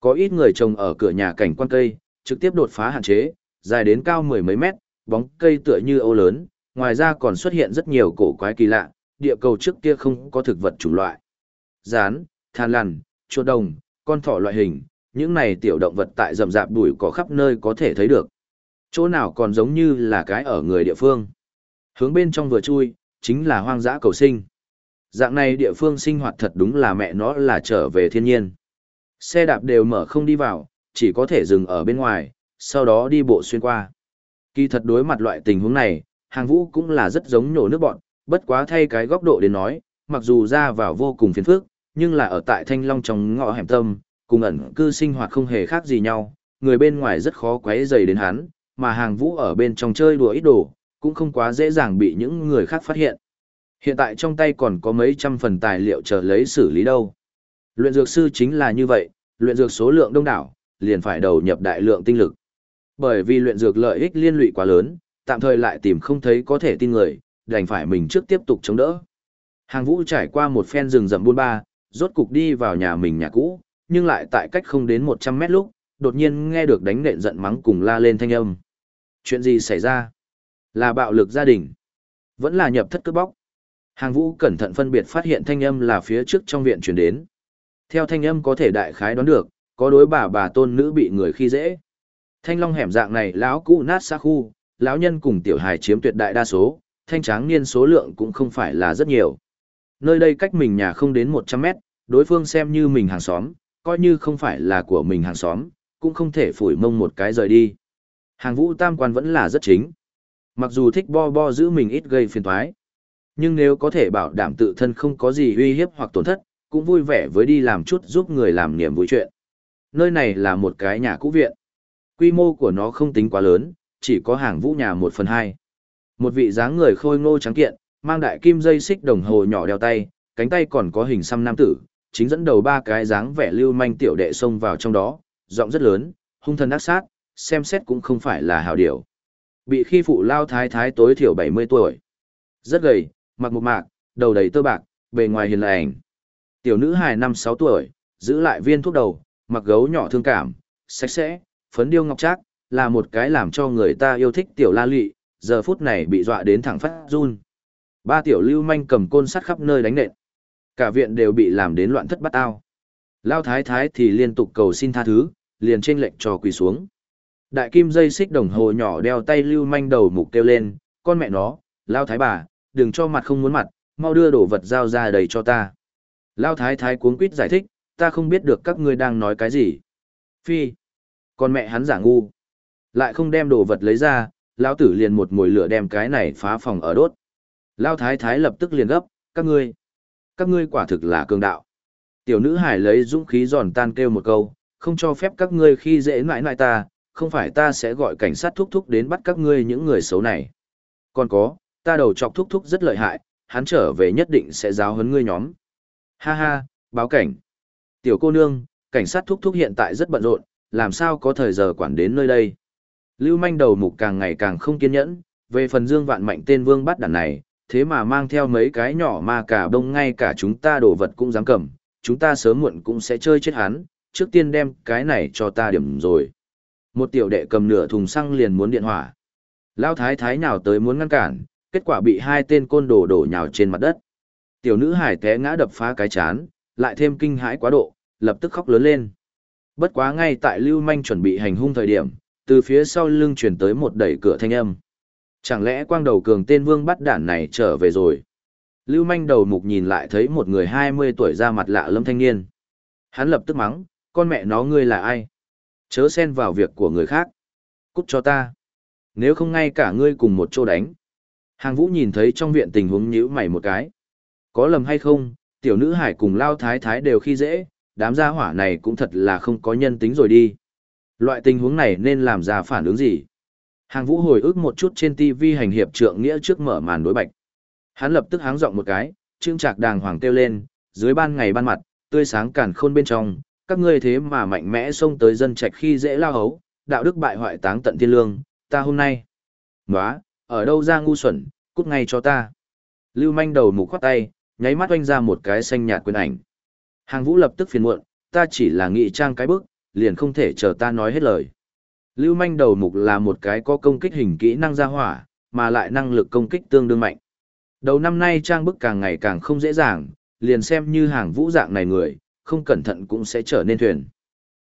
Có ít người trồng ở cửa nhà cảnh quan cây, trực tiếp đột phá hạn chế, dài đến cao mười mấy mét, bóng cây tựa như ô lớn, ngoài ra còn xuất hiện rất nhiều cổ quái kỳ lạ, địa cầu trước kia không có thực vật chủng loại. Rán, than lằn, chuột đồng, con thỏ loại hình, những này tiểu động vật tại rậm rạp bụi có khắp nơi có thể thấy được. Chỗ nào còn giống như là cái ở người địa phương. Hướng bên trong vừa chui, chính là hoang dã cầu sinh. Dạng này địa phương sinh hoạt thật đúng là mẹ nó là trở về thiên nhiên. Xe đạp đều mở không đi vào, chỉ có thể dừng ở bên ngoài, sau đó đi bộ xuyên qua. Kỳ thật đối mặt loại tình huống này, hàng vũ cũng là rất giống nhổ nước bọn, bất quá thay cái góc độ đến nói, mặc dù ra vào vô cùng phiền phức, nhưng là ở tại Thanh Long trong ngõ hẻm tâm, cùng ẩn cư sinh hoạt không hề khác gì nhau, người bên ngoài rất khó quấy rầy đến hắn, mà hàng vũ ở bên trong chơi đùa ít đồ, cũng không quá dễ dàng bị những người khác phát hiện. Hiện tại trong tay còn có mấy trăm phần tài liệu chờ lấy xử lý đâu. Luyện dược sư chính là như vậy, luyện dược số lượng đông đảo, liền phải đầu nhập đại lượng tinh lực. Bởi vì luyện dược lợi ích liên lụy quá lớn, tạm thời lại tìm không thấy có thể tin người, đành phải mình trước tiếp tục chống đỡ. Hàng vũ trải qua một phen rừng rậm buôn ba, rốt cục đi vào nhà mình nhà cũ, nhưng lại tại cách không đến 100 mét lúc, đột nhiên nghe được đánh nện giận mắng cùng la lên thanh âm. Chuyện gì xảy ra? Là bạo lực gia đình? Vẫn là nhập thất cướp bóc? Hàng vũ cẩn thận phân biệt phát hiện thanh âm là phía trước trong viện chuyển đến. Theo thanh âm có thể đại khái đoán được, có đối bà bà tôn nữ bị người khi dễ. Thanh long hẻm dạng này lão cũ nát xa khu, lão nhân cùng tiểu hài chiếm tuyệt đại đa số, thanh tráng niên số lượng cũng không phải là rất nhiều. Nơi đây cách mình nhà không đến 100 mét, đối phương xem như mình hàng xóm, coi như không phải là của mình hàng xóm, cũng không thể phủi mông một cái rời đi. Hàng vũ tam quan vẫn là rất chính. Mặc dù thích bo bo giữ mình ít gây phiền toái, nhưng nếu có thể bảo đảm tự thân không có gì uy hiếp hoặc tổn thất, cũng vui vẻ với đi làm chút giúp người làm niềm vui chuyện. Nơi này là một cái nhà cũ viện. Quy mô của nó không tính quá lớn, chỉ có hàng vũ nhà một phần hai. Một vị dáng người khôi ngô trắng kiện, mang đại kim dây xích đồng hồ nhỏ đeo tay, cánh tay còn có hình xăm nam tử, chính dẫn đầu ba cái dáng vẻ lưu manh tiểu đệ xông vào trong đó, giọng rất lớn, hung thần ác sát, xem xét cũng không phải là hảo điều Bị khi phụ lao thái thái tối thiểu 70 tuổi. Rất gầy, mặc một mạc, đầu đầy tơ bạc, bề ngoài hiền lành. Tiểu nữ hài năm sáu tuổi, giữ lại viên thuốc đầu, mặc gấu nhỏ thương cảm, sạch sẽ, phấn điêu ngọc trác, là một cái làm cho người ta yêu thích tiểu la lị, giờ phút này bị dọa đến thẳng phát run. Ba tiểu lưu manh cầm côn sắt khắp nơi đánh nện. Cả viện đều bị làm đến loạn thất bát ao. Lao thái thái thì liên tục cầu xin tha thứ, liền trên lệnh trò quỳ xuống. Đại kim dây xích đồng hồ nhỏ đeo tay lưu manh đầu mục kêu lên, con mẹ nó, lao thái bà, đừng cho mặt không muốn mặt, mau đưa đồ vật giao ra đầy cho ta. Lao thái thái cuống quýt giải thích, ta không biết được các ngươi đang nói cái gì. Phi, con mẹ hắn giả ngu. Lại không đem đồ vật lấy ra, Lão tử liền một mồi lửa đem cái này phá phòng ở đốt. Lao thái thái lập tức liền gấp, các ngươi, các ngươi quả thực là cường đạo. Tiểu nữ hải lấy dũng khí giòn tan kêu một câu, không cho phép các ngươi khi dễ nãi nãi ta, không phải ta sẽ gọi cảnh sát thúc thúc đến bắt các ngươi những người xấu này. Còn có, ta đầu chọc thúc thúc rất lợi hại, hắn trở về nhất định sẽ giáo huấn ngươi nhóm. Ha ha, báo cảnh. Tiểu cô nương, cảnh sát thúc thúc hiện tại rất bận rộn, làm sao có thời giờ quản đến nơi đây. Lưu manh đầu mục càng ngày càng không kiên nhẫn, về phần dương vạn mạnh tên vương bắt đàn này, thế mà mang theo mấy cái nhỏ mà cả đông ngay cả chúng ta đồ vật cũng dám cầm, chúng ta sớm muộn cũng sẽ chơi chết hắn, trước tiên đem cái này cho ta điểm rồi. Một tiểu đệ cầm nửa thùng xăng liền muốn điện hỏa. Lao thái thái nào tới muốn ngăn cản, kết quả bị hai tên côn đồ đổ nhào trên mặt đất. Tiểu nữ hải té ngã đập phá cái chán, lại thêm kinh hãi quá độ, lập tức khóc lớn lên. Bất quá ngay tại Lưu Manh chuẩn bị hành hung thời điểm, từ phía sau lưng chuyển tới một đẩy cửa thanh âm. Chẳng lẽ quang đầu cường tên vương bắt đản này trở về rồi? Lưu manh đầu mục nhìn lại thấy một người 20 tuổi ra mặt lạ lâm thanh niên. Hắn lập tức mắng, con mẹ nó ngươi là ai? Chớ xen vào việc của người khác. Cút cho ta. Nếu không ngay cả ngươi cùng một chỗ đánh. Hàng vũ nhìn thấy trong viện tình huống nhíu mày một cái. Có lầm hay không, tiểu nữ hải cùng lao thái thái đều khi dễ, đám gia hỏa này cũng thật là không có nhân tính rồi đi. Loại tình huống này nên làm ra phản ứng gì? Hàng vũ hồi ức một chút trên TV hành hiệp trượng nghĩa trước mở màn đối bạch. Hắn lập tức háng giọng một cái, trương trạc đàng hoàng kêu lên, dưới ban ngày ban mặt, tươi sáng cản khôn bên trong, các ngươi thế mà mạnh mẽ xông tới dân trạch khi dễ lao hấu, đạo đức bại hoại táng tận thiên lương, ta hôm nay. Nóa, ở đâu ra ngu xuẩn, cút ngay cho ta. Lưu manh đầu mục khoát tay, nháy mắt oanh ra một cái xanh nhạt quyền ảnh. Hàng vũ lập tức phiền muộn, ta chỉ là nghị trang cái bức, liền không thể chờ ta nói hết lời. Lưu manh đầu mục là một cái có công kích hình kỹ năng ra hỏa, mà lại năng lực công kích tương đương mạnh. Đầu năm nay trang bức càng ngày càng không dễ dàng, liền xem như hàng vũ dạng này người, không cẩn thận cũng sẽ trở nên thuyền.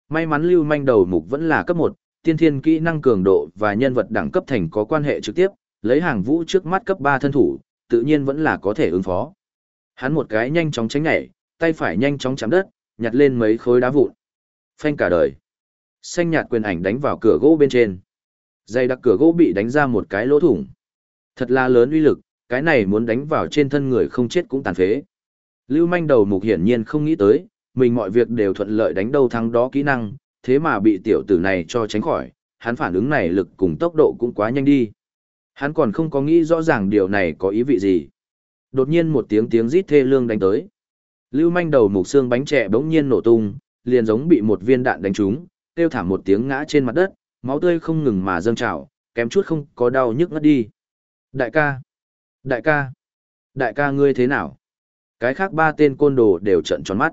May mắn lưu manh đầu mục vẫn là cấp 1, tiên thiên kỹ năng cường độ và nhân vật đẳng cấp thành có quan hệ trực tiếp, lấy hàng vũ trước mắt cấp 3 thân thủ, tự nhiên vẫn là có thể ứng phó. Hắn một cái nhanh chóng tránh nhảy, tay phải nhanh chóng chạm đất, nhặt lên mấy khối đá vụn. Phanh cả đời. Xanh nhạt quyền ảnh đánh vào cửa gỗ bên trên. Dây đặc cửa gỗ bị đánh ra một cái lỗ thủng. Thật là lớn uy lực, cái này muốn đánh vào trên thân người không chết cũng tàn phế. Lưu manh đầu mục hiển nhiên không nghĩ tới, mình mọi việc đều thuận lợi đánh đâu thắng đó kỹ năng, thế mà bị tiểu tử này cho tránh khỏi, hắn phản ứng này lực cùng tốc độ cũng quá nhanh đi. Hắn còn không có nghĩ rõ ràng điều này có ý vị gì. Đột nhiên một tiếng tiếng rít thê lương đánh tới. Lưu manh đầu mục xương bánh trẻ bỗng nhiên nổ tung, liền giống bị một viên đạn đánh trúng, kêu thảm một tiếng ngã trên mặt đất, máu tươi không ngừng mà dâng trào, kém chút không có đau nhức ngất đi. Đại ca! Đại ca! Đại ca ngươi thế nào? Cái khác ba tên côn đồ đều trận tròn mắt.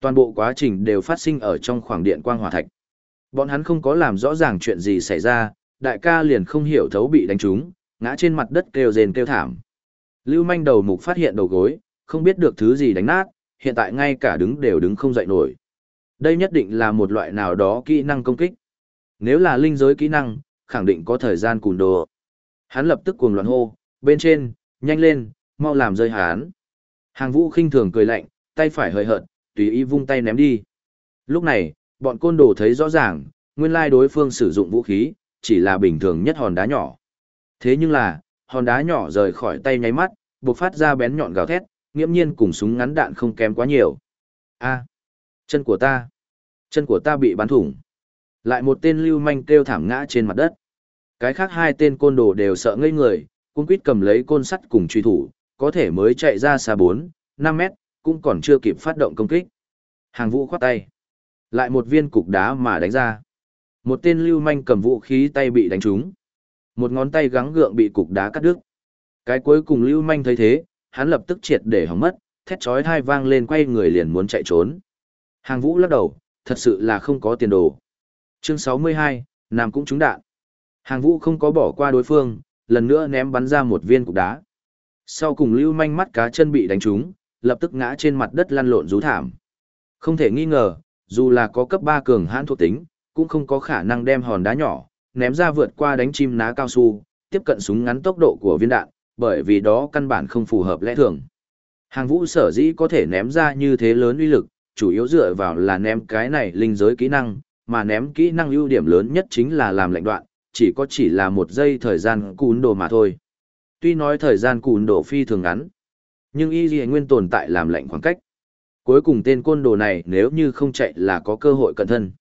Toàn bộ quá trình đều phát sinh ở trong khoảng điện quang hỏa thạch. Bọn hắn không có làm rõ ràng chuyện gì xảy ra, đại ca liền không hiểu thấu bị đánh trúng, ngã trên mặt đất kêu rền kêu thảm. Lưu manh đầu mục phát hiện đầu gối, không biết được thứ gì đánh nát, hiện tại ngay cả đứng đều đứng không dậy nổi. Đây nhất định là một loại nào đó kỹ năng công kích. Nếu là linh giới kỹ năng, khẳng định có thời gian cùn đồ. Hắn lập tức cuồng loạn hô, bên trên, nhanh lên, mau làm rơi hắn. Hàng vũ khinh thường cười lạnh, tay phải hơi hợt, tùy ý vung tay ném đi. Lúc này, bọn côn đồ thấy rõ ràng, nguyên lai đối phương sử dụng vũ khí, chỉ là bình thường nhất hòn đá nhỏ. Thế nhưng là, hòn đá nhỏ rời khỏi tay nháy mắt, bộc phát ra bén nhọn gào thét, nghiễm nhiên cùng súng ngắn đạn không kém quá nhiều. A, chân của ta, chân của ta bị bắn thủng. Lại một tên lưu manh kêu thảm ngã trên mặt đất. Cái khác hai tên côn đồ đều sợ ngây người, cung quýt cầm lấy côn sắt cùng truy thủ, có thể mới chạy ra xa 4, 5 mét, cũng còn chưa kịp phát động công kích. Hàng vũ khoát tay. Lại một viên cục đá mà đánh ra. Một tên lưu manh cầm vũ khí tay bị đánh trúng. Một ngón tay gắng gượng bị cục đá cắt đứt. Cái cuối cùng lưu manh thấy thế, hắn lập tức triệt để hỏng mất, thét chói tai vang lên quay người liền muốn chạy trốn. Hàng vũ lắc đầu, thật sự là không có tiền đồ. Chương 62, Nam cũng trúng đạn. Hàng vũ không có bỏ qua đối phương, lần nữa ném bắn ra một viên cục đá. Sau cùng lưu manh mắt cá chân bị đánh trúng, lập tức ngã trên mặt đất lăn lộn rú thảm. Không thể nghi ngờ, dù là có cấp 3 cường hãn thuộc tính, cũng không có khả năng đem hòn đá nhỏ, ném ra vượt qua đánh chim ná cao su, tiếp cận súng ngắn tốc độ của viên đạn, bởi vì đó căn bản không phù hợp lẽ thường. Hàng vũ sở dĩ có thể ném ra như thế lớn uy lực, chủ yếu dựa vào là ném cái này linh giới kỹ năng, mà ném kỹ năng ưu điểm lớn nhất chính là làm lệnh đoạn, chỉ có chỉ là một giây thời gian cún đồ mà thôi. Tuy nói thời gian cún đồ phi thường ngắn, nhưng y gì nguyên tồn tại làm lệnh khoảng cách. Cuối cùng tên côn đồ này nếu như không chạy là có cơ hội cận thân.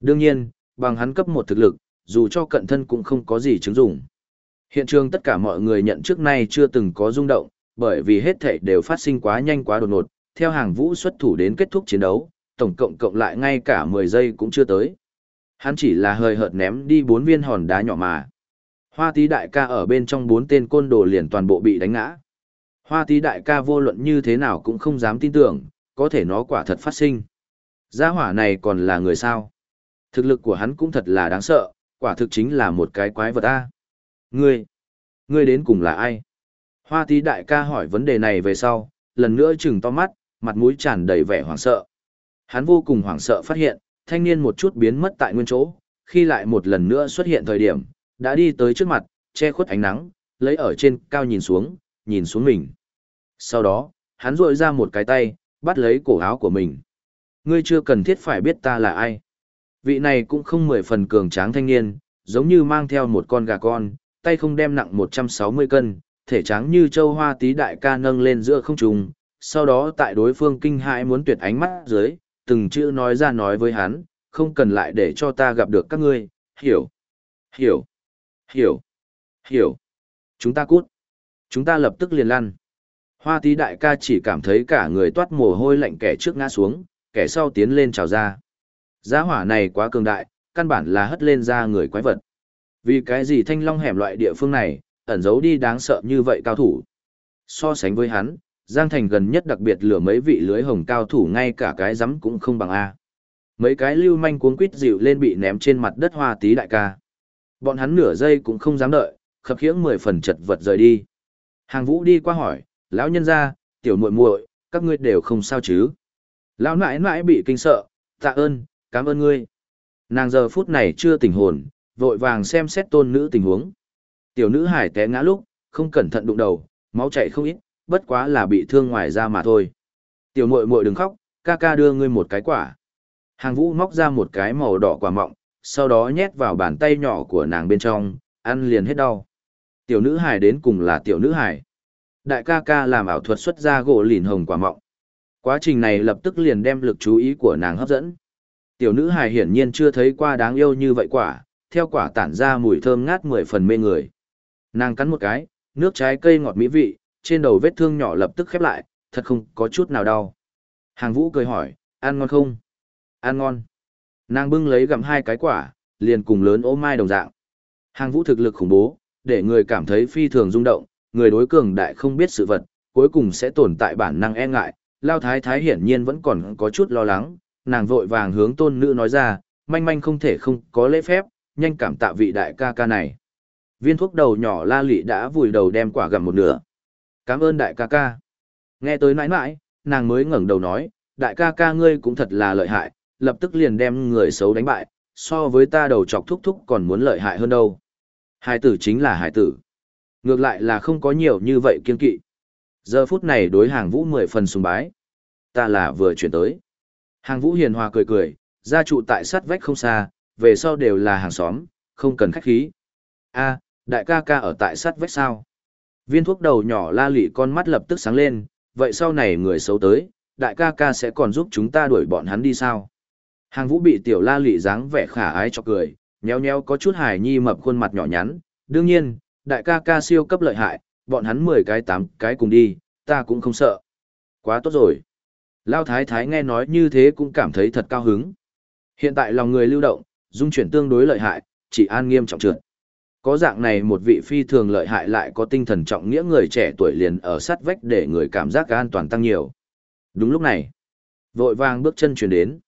Đương nhiên, bằng hắn cấp một thực lực, dù cho cận thân cũng không có gì chứng dụng. Hiện trường tất cả mọi người nhận trước nay chưa từng có rung động, bởi vì hết thảy đều phát sinh quá nhanh quá đột ngột, theo hàng vũ xuất thủ đến kết thúc chiến đấu, tổng cộng cộng lại ngay cả 10 giây cũng chưa tới. Hắn chỉ là hơi hợt ném đi bốn viên hòn đá nhỏ mà. Hoa tí đại ca ở bên trong bốn tên côn đồ liền toàn bộ bị đánh ngã. Hoa tí đại ca vô luận như thế nào cũng không dám tin tưởng, có thể nó quả thật phát sinh. Gia hỏa này còn là người sao? Thực lực của hắn cũng thật là đáng sợ, quả thực chính là một cái quái vật a. Ngươi, ngươi đến cùng là ai? Hoa tí đại ca hỏi vấn đề này về sau, lần nữa chừng to mắt, mặt mũi tràn đầy vẻ hoảng sợ. Hắn vô cùng hoảng sợ phát hiện, thanh niên một chút biến mất tại nguyên chỗ, khi lại một lần nữa xuất hiện thời điểm, đã đi tới trước mặt, che khuất ánh nắng, lấy ở trên cao nhìn xuống, nhìn xuống mình. Sau đó, hắn rội ra một cái tay, bắt lấy cổ áo của mình. Ngươi chưa cần thiết phải biết ta là ai. Vị này cũng không mười phần cường tráng thanh niên, giống như mang theo một con gà con, tay không đem nặng 160 cân, thể trắng như châu hoa tí đại ca nâng lên giữa không trung, sau đó tại đối phương kinh hãi muốn tuyệt ánh mắt dưới, từng chữ nói ra nói với hắn, không cần lại để cho ta gặp được các ngươi, hiểu, hiểu, hiểu, hiểu. Chúng ta cút. Chúng ta lập tức liền lăn. Hoa tí đại ca chỉ cảm thấy cả người toát mồ hôi lạnh kẻ trước ngã xuống, kẻ sau tiến lên trào ra. Giá hỏa này quá cường đại, căn bản là hất lên ra người quái vật. Vì cái gì thanh long hẻm loại địa phương này, ẩn giấu đi đáng sợ như vậy cao thủ. So sánh với hắn, Giang Thành gần nhất đặc biệt lửa mấy vị lưới hồng cao thủ ngay cả cái rắm cũng không bằng A. Mấy cái lưu manh cuống quít dịu lên bị ném trên mặt đất hoa tí đại ca. Bọn hắn nửa giây cũng không dám đợi, khập khiễng mười phần chật vật rời đi. Hàng vũ đi qua hỏi, lão nhân gia, tiểu muội muội, các ngươi đều không sao chứ? Lão nãi nãi bị kinh sợ, tạ ơn, cảm ơn ngươi. Nàng giờ phút này chưa tỉnh hồn, vội vàng xem xét tôn nữ tình huống. Tiểu nữ hải té ngã lúc, không cẩn thận đụng đầu, máu chảy không ít, bất quá là bị thương ngoài da mà thôi. Tiểu muội muội đừng khóc, ca ca đưa ngươi một cái quả. Hàng vũ móc ra một cái màu đỏ quả mọng, sau đó nhét vào bàn tay nhỏ của nàng bên trong, ăn liền hết đau. Tiểu nữ hải đến cùng là tiểu nữ hải. Đại ca ca làm ảo thuật xuất ra gỗ lìn hồng quả mọng. Quá trình này lập tức liền đem lực chú ý của nàng hấp dẫn. Tiểu nữ hài hiển nhiên chưa thấy qua đáng yêu như vậy quả, theo quả tản ra mùi thơm ngát mười phần mê người. Nàng cắn một cái, nước trái cây ngọt mỹ vị, trên đầu vết thương nhỏ lập tức khép lại, thật không có chút nào đau. Hàng vũ cười hỏi, ăn ngon không? Ăn ngon. Nàng bưng lấy gặm hai cái quả, liền cùng lớn ô mai đồng dạng. Hàng vũ thực lực khủng bố, để người cảm thấy phi thường rung động, người đối cường đại không biết sự vật, cuối cùng sẽ tồn tại bản năng e ngại. Lao thái thái hiển nhiên vẫn còn có chút lo lắng, nàng vội vàng hướng tôn nữ nói ra, manh manh không thể không có lễ phép, nhanh cảm tạ vị đại ca ca này. Viên thuốc đầu nhỏ la lị đã vùi đầu đem quả gặm một nửa. Cảm ơn đại ca ca. Nghe tới nãi nãi, nàng mới ngẩng đầu nói, đại ca ca ngươi cũng thật là lợi hại, lập tức liền đem người xấu đánh bại, so với ta đầu chọc thúc thúc còn muốn lợi hại hơn đâu. Hải tử chính là hải tử. Ngược lại là không có nhiều như vậy kiên kỵ. Giờ phút này đối hàng vũ mười phần sùng bái. Ta là vừa chuyển tới. Hàng vũ hiền hòa cười cười, gia trụ tại sát vách không xa, về sau đều là hàng xóm, không cần khách khí. a đại ca ca ở tại sát vách sao? Viên thuốc đầu nhỏ la lị con mắt lập tức sáng lên, vậy sau này người xấu tới, đại ca ca sẽ còn giúp chúng ta đuổi bọn hắn đi sao? Hàng vũ bị tiểu la lị dáng vẻ khả ái cho cười, nhéo nhéo có chút hài nhi mập khuôn mặt nhỏ nhắn. Đương nhiên, đại ca ca siêu cấp lợi hại, bọn hắn 10 cái 8 cái cùng đi, ta cũng không sợ. Quá tốt rồi. Lao thái thái nghe nói như thế cũng cảm thấy thật cao hứng. Hiện tại lòng người lưu động, dung chuyển tương đối lợi hại, chỉ an nghiêm trọng trượt. Có dạng này một vị phi thường lợi hại lại có tinh thần trọng nghĩa người trẻ tuổi liền ở sát vách để người cảm giác an toàn tăng nhiều. Đúng lúc này, vội vàng bước chân chuyển đến.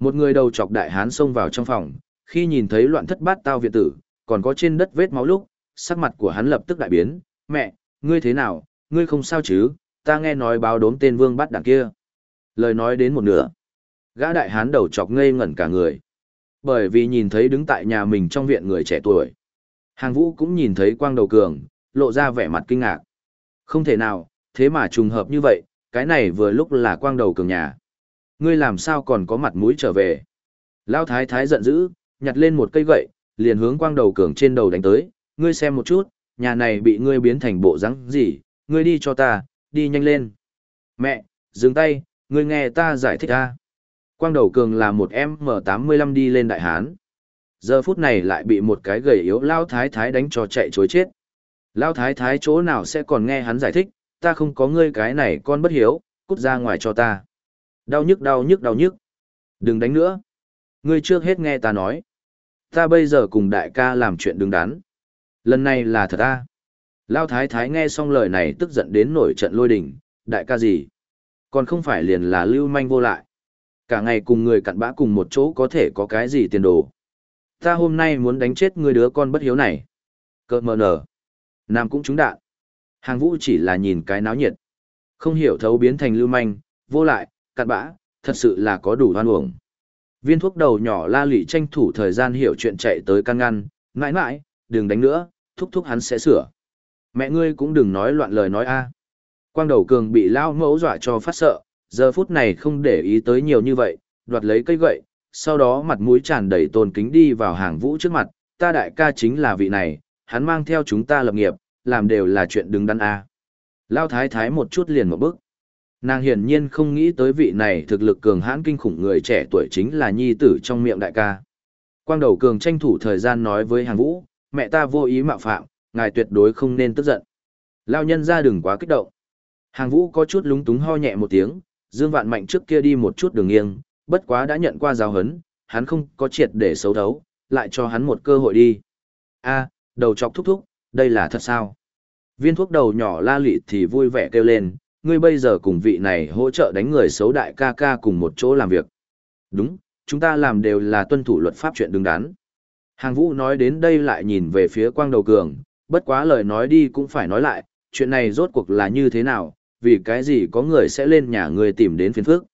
Một người đầu chọc đại hán xông vào trong phòng, khi nhìn thấy loạn thất bát tao viện tử, còn có trên đất vết máu lúc, sắc mặt của hắn lập tức đại biến. Mẹ, ngươi thế nào, ngươi không sao chứ, ta nghe nói báo đốm tên vương bắt đằng kia. Lời nói đến một nửa. Gã đại hán đầu chọc ngây ngẩn cả người. Bởi vì nhìn thấy đứng tại nhà mình trong viện người trẻ tuổi. Hàng vũ cũng nhìn thấy quang đầu cường, lộ ra vẻ mặt kinh ngạc. Không thể nào, thế mà trùng hợp như vậy, cái này vừa lúc là quang đầu cường nhà. Ngươi làm sao còn có mặt mũi trở về. Lao thái thái giận dữ, nhặt lên một cây gậy, liền hướng quang đầu cường trên đầu đánh tới. Ngươi xem một chút, nhà này bị ngươi biến thành bộ rắn gì, ngươi đi cho ta, đi nhanh lên. Mẹ, dừng tay, ngươi nghe ta giải thích ta. Quang đầu cường là một M85 đi lên đại hán. Giờ phút này lại bị một cái gầy yếu lao thái thái đánh cho chạy chối chết. Lao thái thái chỗ nào sẽ còn nghe hắn giải thích, ta không có ngươi cái này con bất hiếu, cút ra ngoài cho ta. Đau nhức đau nhức đau nhức. Đừng đánh nữa. Ngươi trước hết nghe ta nói. Ta bây giờ cùng đại ca làm chuyện đứng đắn. Lần này là thật ta. Lao thái thái nghe xong lời này tức giận đến nổi trận lôi đình, đại ca gì? Còn không phải liền là lưu manh vô lại. Cả ngày cùng người cặn bã cùng một chỗ có thể có cái gì tiền đồ. Ta hôm nay muốn đánh chết người đứa con bất hiếu này. Cơ mờ nở. Nam cũng trúng đạn. Hàng vũ chỉ là nhìn cái náo nhiệt. Không hiểu thấu biến thành lưu manh, vô lại, cặn bã, thật sự là có đủ hoan uổng. Viên thuốc đầu nhỏ la lị tranh thủ thời gian hiểu chuyện chạy tới căn ngăn, mãi mãi, đừng đánh nữa, thúc thúc hắn sẽ sửa. Mẹ ngươi cũng đừng nói loạn lời nói a. Quang đầu cường bị lao mẫu dọa cho phát sợ, giờ phút này không để ý tới nhiều như vậy, đoạt lấy cây gậy, sau đó mặt mũi tràn đầy tôn kính đi vào hàng vũ trước mặt, ta đại ca chính là vị này, hắn mang theo chúng ta lập nghiệp, làm đều là chuyện đứng đắn a. Lao thái thái một chút liền một bước. Nàng hiển nhiên không nghĩ tới vị này thực lực cường hãn kinh khủng người trẻ tuổi chính là nhi tử trong miệng đại ca. Quang đầu cường tranh thủ thời gian nói với hàng vũ, mẹ ta vô ý mạo phạm, ngài tuyệt đối không nên tức giận. Lao nhân ra đừng quá kích động. Hàng vũ có chút lúng túng ho nhẹ một tiếng, Dương Vạn Mạnh trước kia đi một chút đường nghiêng, bất quá đã nhận qua giáo hấn, hắn không có triệt để xấu thấu, lại cho hắn một cơ hội đi. A, đầu chọc thúc thúc, đây là thật sao? Viên thuốc đầu nhỏ la lị thì vui vẻ kêu lên, ngươi bây giờ cùng vị này hỗ trợ đánh người xấu đại ca ca cùng một chỗ làm việc. Đúng, chúng ta làm đều là tuân thủ luật pháp chuyện đứng đắn. Hàng vũ nói đến đây lại nhìn về phía quang đầu cường, bất quá lời nói đi cũng phải nói lại, chuyện này rốt cuộc là như thế nào, vì cái gì có người sẽ lên nhà ngươi tìm đến phiền phước.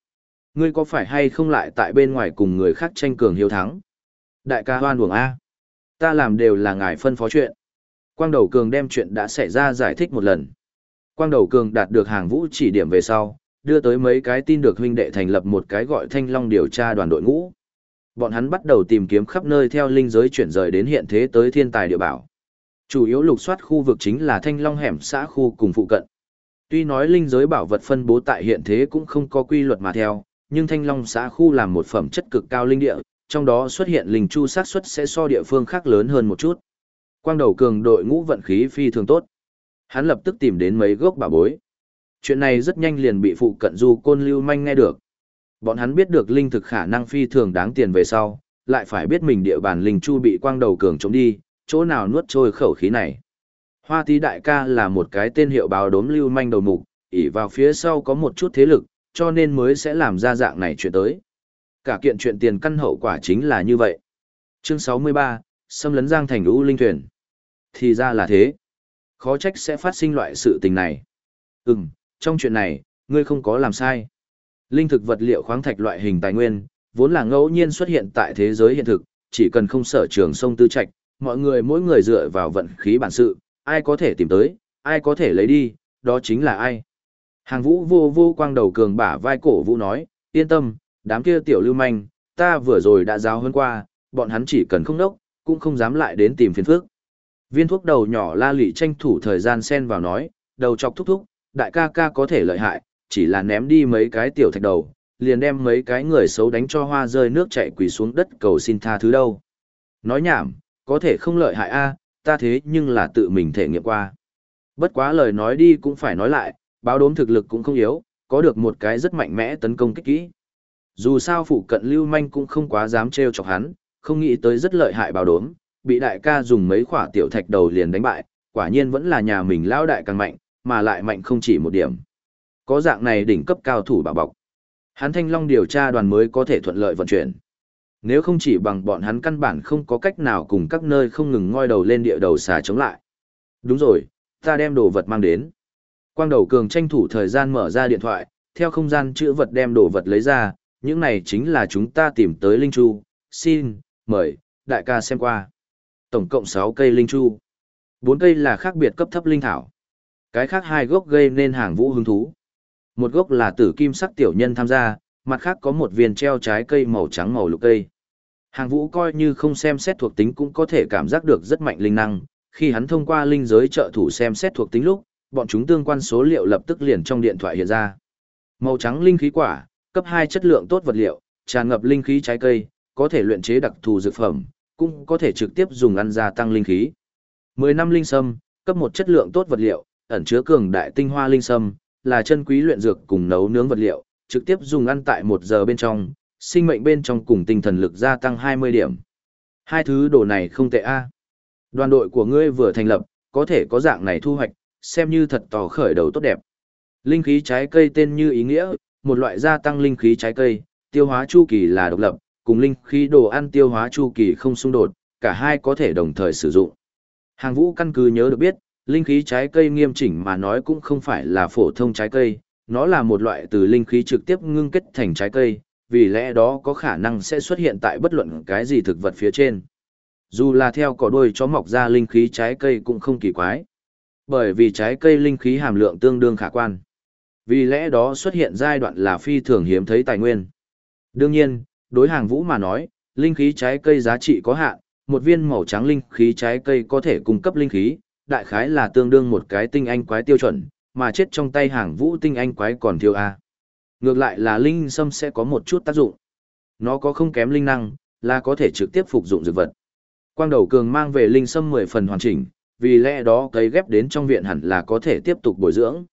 Ngươi có phải hay không lại tại bên ngoài cùng người khác tranh cường hiếu thắng? Đại ca hoan buồng A. Ta làm đều là ngài phân phó chuyện. Quang đầu cường đem chuyện đã xảy ra giải thích một lần. Quang đầu cường đạt được hàng vũ chỉ điểm về sau, đưa tới mấy cái tin được huynh đệ thành lập một cái gọi thanh long điều tra đoàn đội ngũ. Bọn hắn bắt đầu tìm kiếm khắp nơi theo linh giới chuyển rời đến hiện thế tới thiên tài địa bảo. Chủ yếu lục soát khu vực chính là thanh long hẻm xã khu cùng phụ cận. Tuy nói linh giới bảo vật phân bố tại hiện thế cũng không có quy luật mà theo, nhưng thanh long xã khu làm một phẩm chất cực cao linh địa, trong đó xuất hiện linh chu xác suất sẽ so địa phương khác lớn hơn một chút. Quang đầu cường đội ngũ vận khí phi thường tốt. Hắn lập tức tìm đến mấy gốc bảo bối. Chuyện này rất nhanh liền bị phụ cận du côn lưu manh nghe được. Bọn hắn biết được linh thực khả năng phi thường đáng tiền về sau, lại phải biết mình địa bàn linh chu bị quang đầu cường chống đi, chỗ nào nuốt trôi khẩu khí này. Hoa tí đại ca là một cái tên hiệu báo đốm lưu manh đầu mục, ỉ vào phía sau có một chút thế lực, cho nên mới sẽ làm ra dạng này chuyện tới. Cả kiện chuyện tiền căn hậu quả chính là như vậy. Chương 63, xâm lấn giang thành u linh thuyền. Thì ra là thế. Khó trách sẽ phát sinh loại sự tình này. Ừm, trong chuyện này, ngươi không có làm sai. Linh thực vật liệu khoáng thạch loại hình tài nguyên, vốn là ngẫu nhiên xuất hiện tại thế giới hiện thực, chỉ cần không sở trường sông tư trạch, mọi người mỗi người dựa vào vận khí bản sự, ai có thể tìm tới, ai có thể lấy đi, đó chính là ai. Hàng vũ vô vô quang đầu cường bả vai cổ vũ nói, yên tâm, đám kia tiểu lưu manh, ta vừa rồi đã giáo hơn qua, bọn hắn chỉ cần không đốc, cũng không dám lại đến tìm phiền phước. Viên thuốc đầu nhỏ la lị tranh thủ thời gian xen vào nói, đầu chọc thúc thúc, đại ca ca có thể lợi hại, chỉ là ném đi mấy cái tiểu thạch đầu, liền đem mấy cái người xấu đánh cho hoa rơi nước chảy quỳ xuống đất cầu xin tha thứ đâu. Nói nhảm, có thể không lợi hại a, ta thế nhưng là tự mình thể nghiệm qua. Bất quá lời nói đi cũng phải nói lại, báo đốm thực lực cũng không yếu, có được một cái rất mạnh mẽ tấn công kích kỹ. Dù sao phụ cận lưu manh cũng không quá dám trêu chọc hắn, không nghĩ tới rất lợi hại báo đốm, bị đại ca dùng mấy khỏa tiểu thạch đầu liền đánh bại, quả nhiên vẫn là nhà mình lão đại càng mạnh, mà lại mạnh không chỉ một điểm. Có dạng này đỉnh cấp cao thủ bảo bọc. Hắn thanh long điều tra đoàn mới có thể thuận lợi vận chuyển. Nếu không chỉ bằng bọn hắn căn bản không có cách nào cùng các nơi không ngừng ngoi đầu lên địa đầu xà chống lại. Đúng rồi, ta đem đồ vật mang đến. Quang đầu cường tranh thủ thời gian mở ra điện thoại, theo không gian chữ vật đem đồ vật lấy ra, những này chính là chúng ta tìm tới Linh Chu, xin, mời, đại ca xem qua. Tổng cộng 6 cây Linh Chu. 4 cây là khác biệt cấp thấp Linh Thảo. Cái khác hai gốc gây nên hàng vũ hứng thú. Một gốc là tử kim sắc tiểu nhân tham gia, mặt khác có một viên treo trái cây màu trắng màu lục cây. Hàng vũ coi như không xem xét thuộc tính cũng có thể cảm giác được rất mạnh linh năng, khi hắn thông qua linh giới trợ thủ xem xét thuộc tính lúc, bọn chúng tương quan số liệu lập tức liền trong điện thoại hiện ra. Màu trắng linh khí quả, cấp 2 chất lượng tốt vật liệu, tràn ngập linh khí trái cây, có thể luyện chế đặc thù dược phẩm, cũng có thể trực tiếp dùng ăn gia tăng linh khí. 10 năm linh sâm, cấp 1 chất lượng tốt vật liệu, ẩn chứa cường đại tinh hoa linh sâm, là chân quý luyện dược cùng nấu nướng vật liệu, trực tiếp dùng ăn tại một giờ bên trong, sinh mệnh bên trong cùng tinh thần lực gia tăng 20 điểm. Hai thứ đồ này không tệ a. Đoàn đội của ngươi vừa thành lập, có thể có dạng này thu hoạch, xem như thật tỏ khởi đầu tốt đẹp. Linh khí trái cây tên như ý nghĩa, một loại gia tăng linh khí trái cây, tiêu hóa chu kỳ là độc lập, cùng linh khí đồ ăn tiêu hóa chu kỳ không xung đột, cả hai có thể đồng thời sử dụng. Hàng vũ căn cứ nhớ được biết, linh khí trái cây nghiêm chỉnh mà nói cũng không phải là phổ thông trái cây, nó là một loại từ linh khí trực tiếp ngưng kết thành trái cây, vì lẽ đó có khả năng sẽ xuất hiện tại bất luận cái gì thực vật phía trên. Dù là theo cỏ đuôi chó mọc ra linh khí trái cây cũng không kỳ quái. Bởi vì trái cây linh khí hàm lượng tương đương khả quan. Vì lẽ đó xuất hiện giai đoạn là phi thường hiếm thấy tài nguyên. Đương nhiên, đối hàng vũ mà nói, linh khí trái cây giá trị có hạn, một viên màu trắng linh khí trái cây có thể cung cấp linh khí, đại khái là tương đương một cái tinh anh quái tiêu chuẩn, mà chết trong tay hàng vũ tinh anh quái còn thiếu A. Ngược lại là linh sâm sẽ có một chút tác dụng. Nó có không kém linh năng, là có thể trực tiếp phục dụng dược vật. Quang đầu cường mang về linh sâm 10 phần hoàn chỉnh, vì lẽ đó cấy ghép đến trong viện hẳn là có thể tiếp tục bồi dưỡng.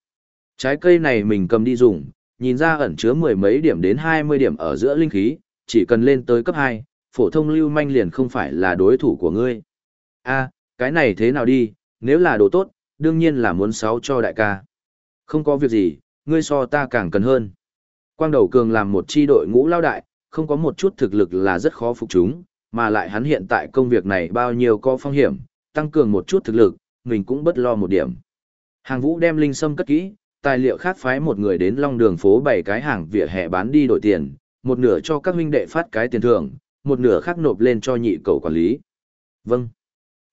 Trái cây này mình cầm đi dùng, nhìn ra ẩn chứa mười mấy điểm đến 20 điểm ở giữa linh khí, chỉ cần lên tới cấp hai, phổ thông lưu manh liền không phải là đối thủ của ngươi. A, cái này thế nào đi, nếu là đồ tốt, đương nhiên là muốn sáu cho đại ca. Không có việc gì, ngươi so ta càng cần hơn. Quang đầu cường làm một chi đội ngũ lao đại, không có một chút thực lực là rất khó phục chúng, mà lại hắn hiện tại công việc này bao nhiêu có phong hiểm, tăng cường một chút thực lực, mình cũng bất lo một điểm. Hàng vũ đem linh sâm cất kỹ, tài liệu khác phái một người đến long đường phố bảy cái hàng vỉa hè bán đi đổi tiền, một nửa cho các huynh đệ phát cái tiền thưởng, một nửa khác nộp lên cho nhị cầu quản lý. Vâng.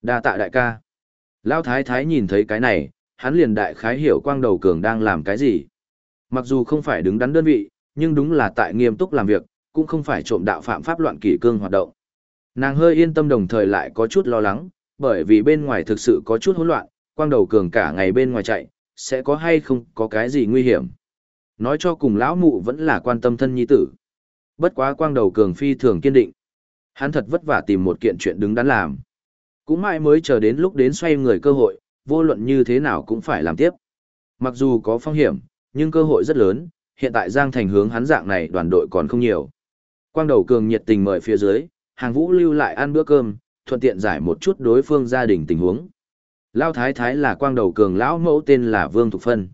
đa tạ đại ca. Lão thái thái nhìn thấy cái này, hắn liền đại khái hiểu quang đầu cường đang làm cái gì. Mặc dù không phải đứng đắn đơn vị, nhưng đúng là tại nghiêm túc làm việc, cũng không phải trộm đạo phạm pháp loạn kỷ cương hoạt động. Nàng hơi yên tâm đồng thời lại có chút lo lắng, bởi vì bên ngoài thực sự có chút hỗn loạn, quang đầu cường cả ngày bên ngoài chạy, sẽ có hay không có cái gì nguy hiểm. Nói cho cùng lão mụ vẫn là quan tâm thân nhi tử. Bất quá quang đầu cường phi thường kiên định. Hắn thật vất vả tìm một kiện chuyện đứng đắn làm. Cũng mãi mới chờ đến lúc đến xoay người cơ hội, vô luận như thế nào cũng phải làm tiếp. Mặc dù có phong hiểm, nhưng cơ hội rất lớn, hiện tại Giang Thành hướng hắn dạng này đoàn đội còn không nhiều. Quang đầu cường nhiệt tình mời phía dưới, hàng vũ lưu lại ăn bữa cơm, thuận tiện giải một chút đối phương gia đình tình huống. Lao thái thái là quang đầu cường lão mẫu tên là Vương Thục Phân.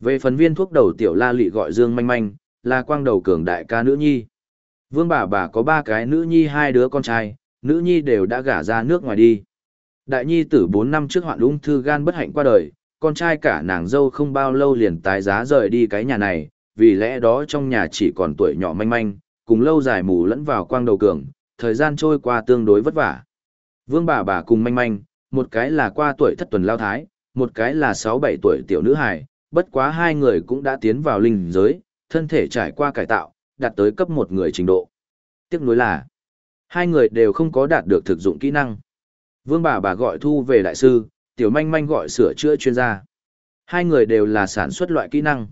Về phần viên thuốc đầu tiểu la lị gọi Dương Manh Manh, là quang đầu cường đại ca nữ nhi. Vương bà bà có ba cái nữ nhi hai đứa con trai, nữ nhi đều đã gả ra nước ngoài đi. Đại nhi tử 4 năm trước hoạn ung thư gan bất hạnh qua đời, con trai cả nàng dâu không bao lâu liền tái giá rời đi cái nhà này, vì lẽ đó trong nhà chỉ còn tuổi nhỏ manh manh, cùng lâu dài mù lẫn vào quang đầu cường, thời gian trôi qua tương đối vất vả. Vương bà bà cùng manh manh, một cái là qua tuổi thất tuần lao thái, một cái là 6-7 tuổi tiểu nữ hài, bất quá hai người cũng đã tiến vào linh giới, thân thể trải qua cải tạo, đạt tới cấp một người trình độ. Tiếc nuối là, hai người đều không có đạt được thực dụng kỹ năng. Vương bà bà gọi thu về đại sư, tiểu manh manh gọi sửa chữa chuyên gia. Hai người đều là sản xuất loại kỹ năng.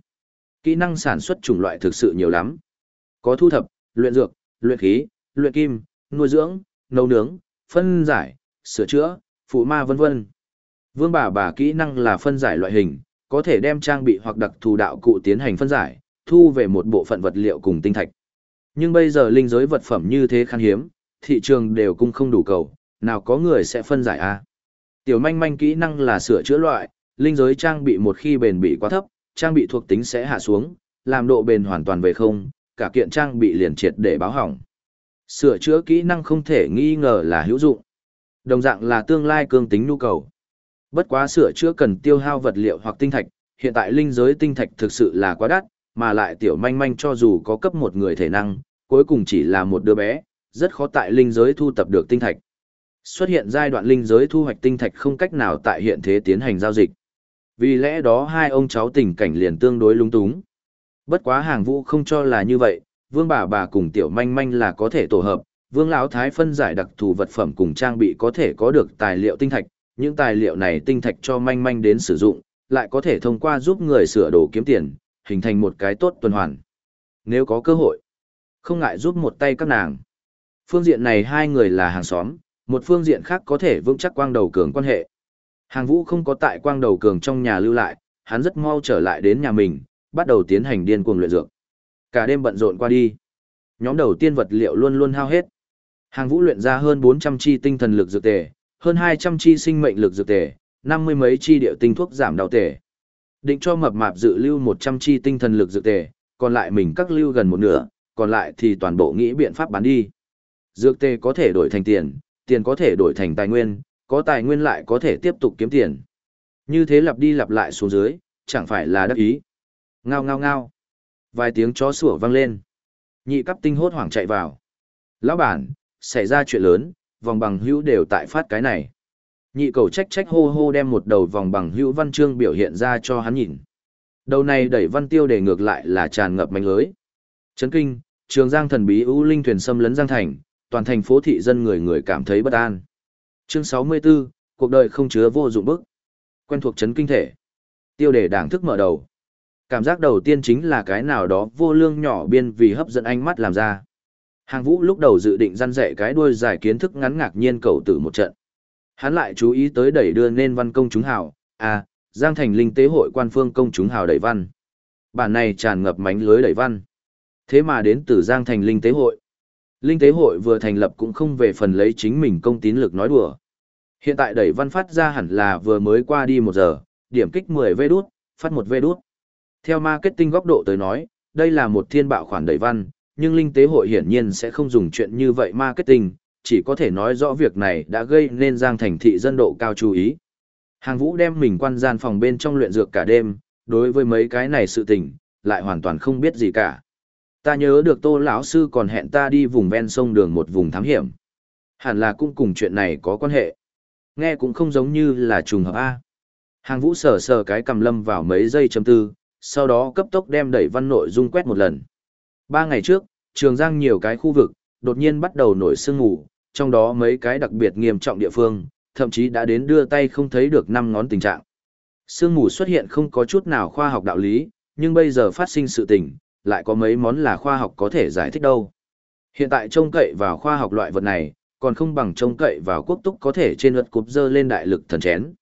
Kỹ năng sản xuất chủng loại thực sự nhiều lắm. Có thu thập, luyện dược, luyện khí, luyện kim, nuôi dưỡng, nấu nướng, phân giải, sửa chữa, phụ ma vân vân. Vương bà bà kỹ năng là phân giải loại hình, có thể đem trang bị hoặc đặc thù đạo cụ tiến hành phân giải, thu về một bộ phận vật liệu cùng tinh thạch. Nhưng bây giờ linh giới vật phẩm như thế khan hiếm, thị trường đều cung không đủ cầu, nào có người sẽ phân giải a? Tiểu manh manh kỹ năng là sửa chữa loại, linh giới trang bị một khi bền bị quá thấp, trang bị thuộc tính sẽ hạ xuống, làm độ bền hoàn toàn về không, cả kiện trang bị liền triệt để báo hỏng. Sửa chữa kỹ năng không thể nghi ngờ là hữu dụng. Đồng dạng là tương lai cương tính nhu cầu. Bất quá sửa chữa cần tiêu hao vật liệu hoặc tinh thạch, hiện tại linh giới tinh thạch thực sự là quá đắt, mà lại tiểu manh manh cho dù có cấp một người thể năng, cuối cùng chỉ là một đứa bé, rất khó tại linh giới thu tập được tinh thạch. Xuất hiện giai đoạn linh giới thu hoạch tinh thạch không cách nào tại hiện thế tiến hành giao dịch. Vì lẽ đó hai ông cháu tình cảnh liền tương đối lung túng. Bất quá hàng vũ không cho là như vậy, vương bà bà cùng tiểu manh manh là có thể tổ hợp, vương lão thái phân giải đặc thù vật phẩm cùng trang bị có thể có được tài liệu tinh thạch, những tài liệu này tinh thạch cho manh manh đến sử dụng, lại có thể thông qua giúp người sửa đồ kiếm tiền, hình thành một cái tốt tuần hoàn. Nếu có cơ hội, không ngại giúp một tay các nàng. Phương diện này hai người là hàng xóm, một phương diện khác có thể vững chắc quang đầu cường quan hệ. Hàng vũ không có tại quang đầu cường trong nhà lưu lại, hắn rất mau trở lại đến nhà mình, bắt đầu tiến hành điên cuồng luyện dược. Cả đêm bận rộn qua đi. Nhóm đầu tiên vật liệu luôn luôn hao hết. Hàng vũ luyện ra hơn 400 chi tinh thần lực dược tề, hơn 200 chi sinh mệnh lực dược tề, năm mươi mấy chi điệu tinh thuốc giảm đau tề. Định cho mập mạp dự lưu 100 chi tinh thần lực dược tề, còn lại mình cắt lưu gần một nửa, còn lại thì toàn bộ nghĩ biện pháp bán đi. Dược tề có thể đổi thành tiền, tiền có thể đổi thành tài nguyên, có tài nguyên lại có thể tiếp tục kiếm tiền. Như thế lặp đi lặp lại xuống dưới, chẳng phải là đắc ý. Ngao ngao ngao. Vài tiếng chó sủa vang lên. Nhị cấp tinh hốt hoảng chạy vào. Lão bản, xảy ra chuyện lớn, vòng bằng hữu đều tại phát cái này. Nhị cầu trách trách hô hô đem một đầu vòng bằng hữu văn chương biểu hiện ra cho hắn nhìn. Đầu này đẩy văn tiêu để ngược lại là tràn ngập mạnh lưới. Chấn kinh, trường giang thần bí ưu linh thuyền xâm lấn giang thành, toàn thành phố thị dân người người cảm thấy bất an. Chương 64, cuộc đời không chứa vô dụng bức. Quen thuộc chấn kinh thể. Tiêu đề đảng thức mở đầu. Cảm giác đầu tiên chính là cái nào đó vô lương nhỏ biên vì hấp dẫn ánh mắt làm ra. Hàng vũ lúc đầu dự định răn dạy cái đuôi giải kiến thức ngắn ngạc nhiên cầu tử một trận. Hắn lại chú ý tới đẩy đưa nên văn công chúng hào, à, Giang Thành Linh Tế Hội quan phương công chúng hào đẩy văn. Bản này tràn ngập mánh lưới đẩy văn. Thế mà đến từ Giang Thành Linh Tế Hội. Linh Tế Hội vừa thành lập cũng không về phần lấy chính mình công tín lực nói đùa. Hiện tại đẩy văn phát ra hẳn là vừa mới qua đi một giờ, điểm kích 10 vê đút, phát một vê đút. Theo marketing góc độ tới nói, đây là một thiên bạo khoản đẩy văn, nhưng linh tế hội hiển nhiên sẽ không dùng chuyện như vậy marketing, chỉ có thể nói rõ việc này đã gây nên Giang Thành thị dân độ cao chú ý. Hàng Vũ đem mình quan gian phòng bên trong luyện dược cả đêm, đối với mấy cái này sự tình, lại hoàn toàn không biết gì cả. Ta nhớ được Tô lão sư còn hẹn ta đi vùng ven sông đường một vùng thám hiểm. Hẳn là cũng cùng chuyện này có quan hệ. Nghe cũng không giống như là trùng hợp A. Hàng vũ sờ sờ cái cầm lâm vào mấy giây chấm tư, sau đó cấp tốc đem đẩy văn nội dung quét một lần. Ba ngày trước, Trường Giang nhiều cái khu vực, đột nhiên bắt đầu nổi sương mù, trong đó mấy cái đặc biệt nghiêm trọng địa phương, thậm chí đã đến đưa tay không thấy được năm ngón tình trạng. Sương mù xuất hiện không có chút nào khoa học đạo lý, nhưng bây giờ phát sinh sự tình, lại có mấy món là khoa học có thể giải thích đâu. Hiện tại trông cậy vào khoa học loại vật này, còn không bằng trông cậy vào quốc túc có thể trên luật cục dơ lên đại lực thần chén.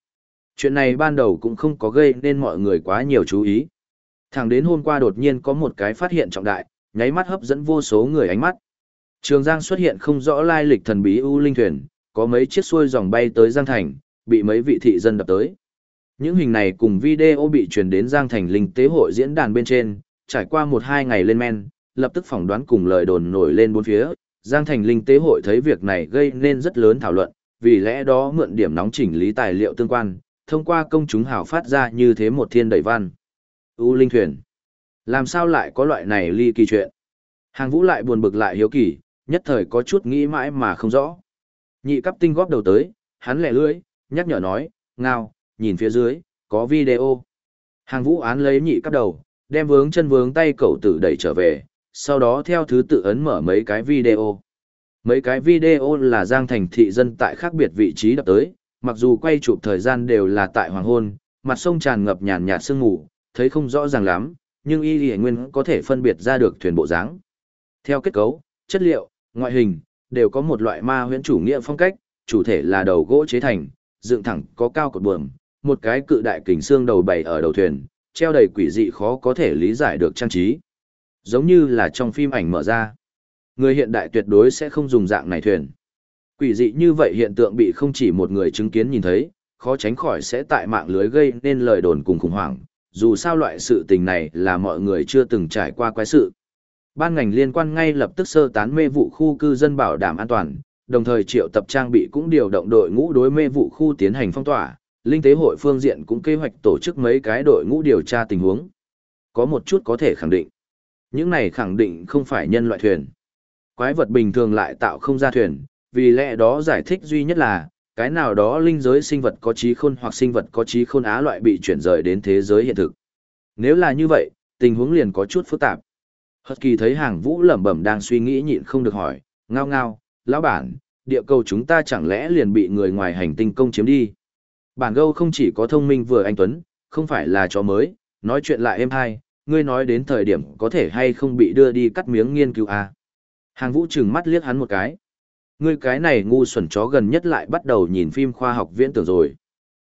Chuyện này ban đầu cũng không có gây nên mọi người quá nhiều chú ý. Thẳng đến hôm qua đột nhiên có một cái phát hiện trọng đại, nháy mắt hấp dẫn vô số người ánh mắt. Trường Giang xuất hiện không rõ lai lịch thần bí u linh thuyền, có mấy chiếc xuôi dòng bay tới Giang Thành, bị mấy vị thị dân đập tới. Những hình này cùng video bị truyền đến Giang Thành linh tế hội diễn đàn bên trên, trải qua một hai ngày lên men, lập tức phỏng đoán cùng lời đồn nổi lên bốn phía, Giang Thành Linh Tế Hội thấy việc này gây nên rất lớn thảo luận, vì lẽ đó mượn điểm nóng chỉnh lý tài liệu tương quan, thông qua công chúng hào phát ra như thế một thiên đầy văn. U Linh Thuyền. Làm sao lại có loại này ly kỳ chuyện? Hàng vũ lại buồn bực lại hiếu kỳ, nhất thời có chút nghĩ mãi mà không rõ. Nhị cấp tinh góp đầu tới, hắn lẻ lưỡi, nhắc nhở nói, ngao, nhìn phía dưới, có video. Hàng vũ án lấy nhị cấp đầu, đem vướng chân vướng tay cậu tử đẩy trở về, sau đó theo thứ tự ấn mở mấy cái video. Mấy cái video là Giang Thành thị dân tại khác biệt vị trí đập tới, mặc dù quay chụp thời gian đều là tại hoàng hôn, mặt sông tràn ngập nhàn nhạt sương mù, thấy không rõ ràng lắm, nhưng y lì nguyên có thể phân biệt ra được thuyền bộ dáng. Theo kết cấu, chất liệu, ngoại hình, đều có một loại ma huyễn chủ nghĩa phong cách, chủ thể là đầu gỗ chế thành, dựng thẳng có cao cột buồm, một cái cự đại kình xương đầu bày ở đầu thuyền, treo đầy quỷ dị khó có thể lý giải được trang trí. Giống như là trong phim ảnh mở ra. Người hiện đại tuyệt đối sẽ không dùng dạng này thuyền. Quỷ dị như vậy hiện tượng bị không chỉ một người chứng kiến nhìn thấy, khó tránh khỏi sẽ tại mạng lưới gây nên lời đồn cùng khủng hoảng, dù sao loại sự tình này là mọi người chưa từng trải qua quái sự. Ban ngành liên quan ngay lập tức sơ tán mê vụ khu cư dân bảo đảm an toàn, đồng thời triệu tập trang bị cũng điều động đội ngũ đối mê vụ khu tiến hành phong tỏa, linh tế hội phương diện cũng kế hoạch tổ chức mấy cái đội ngũ điều tra tình huống. Có một chút có thể khẳng định. Những này khẳng định không phải nhân loại thuyền. Quái vật bình thường lại tạo không ra thuyền, vì lẽ đó giải thích duy nhất là, cái nào đó linh giới sinh vật có trí khôn hoặc sinh vật có trí khôn á loại bị chuyển rời đến thế giới hiện thực. Nếu là như vậy, tình huống liền có chút phức tạp. Hật kỳ thấy hàng vũ lẩm bẩm đang suy nghĩ nhịn không được hỏi, ngao ngao, lão bản, địa cầu chúng ta chẳng lẽ liền bị người ngoài hành tinh công chiếm đi. Bản gâu không chỉ có thông minh vừa anh Tuấn, không phải là chó mới, nói chuyện lại êm hay, ngươi nói đến thời điểm có thể hay không bị đưa đi cắt miếng nghiên cứu à. Hàng vũ trừng mắt liếc hắn một cái. Ngươi cái này ngu xuẩn chó gần nhất lại bắt đầu nhìn phim khoa học viễn tưởng rồi.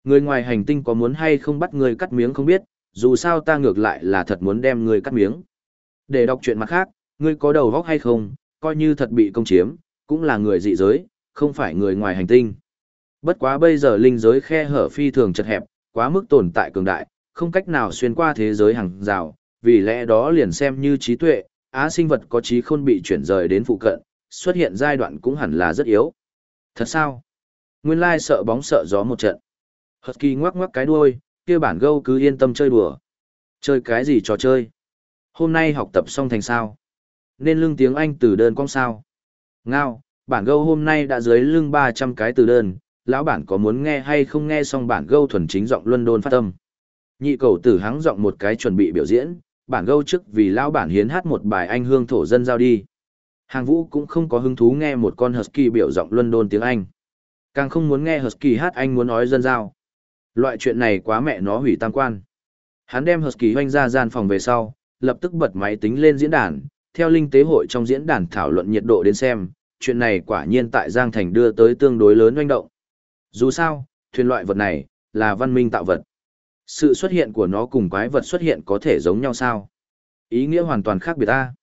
Người ngoài hành tinh có muốn hay không bắt ngươi cắt miếng không biết, dù sao ta ngược lại là thật muốn đem ngươi cắt miếng. Để đọc chuyện mặt khác, ngươi có đầu vóc hay không, coi như thật bị công chiếm, cũng là người dị giới, không phải người ngoài hành tinh. Bất quá bây giờ linh giới khe hở phi thường chật hẹp, quá mức tồn tại cường đại, không cách nào xuyên qua thế giới hàng rào, vì lẽ đó liền xem như trí tuệ, á sinh vật có trí khôn bị chuyển rời đến phụ cận, xuất hiện giai đoạn cũng hẳn là rất yếu. Thật sao? Nguyên lai sợ bóng sợ gió một trận. Hật kỳ ngoắc ngoắc cái đuôi, kia bản gâu cứ yên tâm chơi đùa. Chơi cái gì trò chơi? Hôm nay học tập xong thành sao? Nên lưng tiếng Anh từ đơn cong sao? Ngao, bản gâu hôm nay đã dưới lưng 300 cái từ đơn, lão bản có muốn nghe hay không nghe xong bản gâu thuần chính giọng London phát tâm Nhị cầu tử hắng giọng một cái chuẩn bị biểu diễn, bản gâu trước vì lão bản hiến hát một bài anh hương thổ dân giao đi. Hàng vũ cũng không có hứng thú nghe một con husky biểu giọng London tiếng Anh. Càng không muốn nghe husky hát anh muốn nói dân giao. Loại chuyện này quá mẹ nó hủy tam quan. Hắn đem husky hoanh ra gian phòng về sau, lập tức bật máy tính lên diễn đàn, theo linh tế hội trong diễn đàn thảo luận nhiệt độ đến xem, chuyện này quả nhiên tại Giang Thành đưa tới tương đối lớn doanh động. Dù sao, thuyền loại vật này, là văn minh tạo vật. Sự xuất hiện của nó cùng quái vật xuất hiện có thể giống nhau sao? Ý nghĩa hoàn toàn khác biệt ta.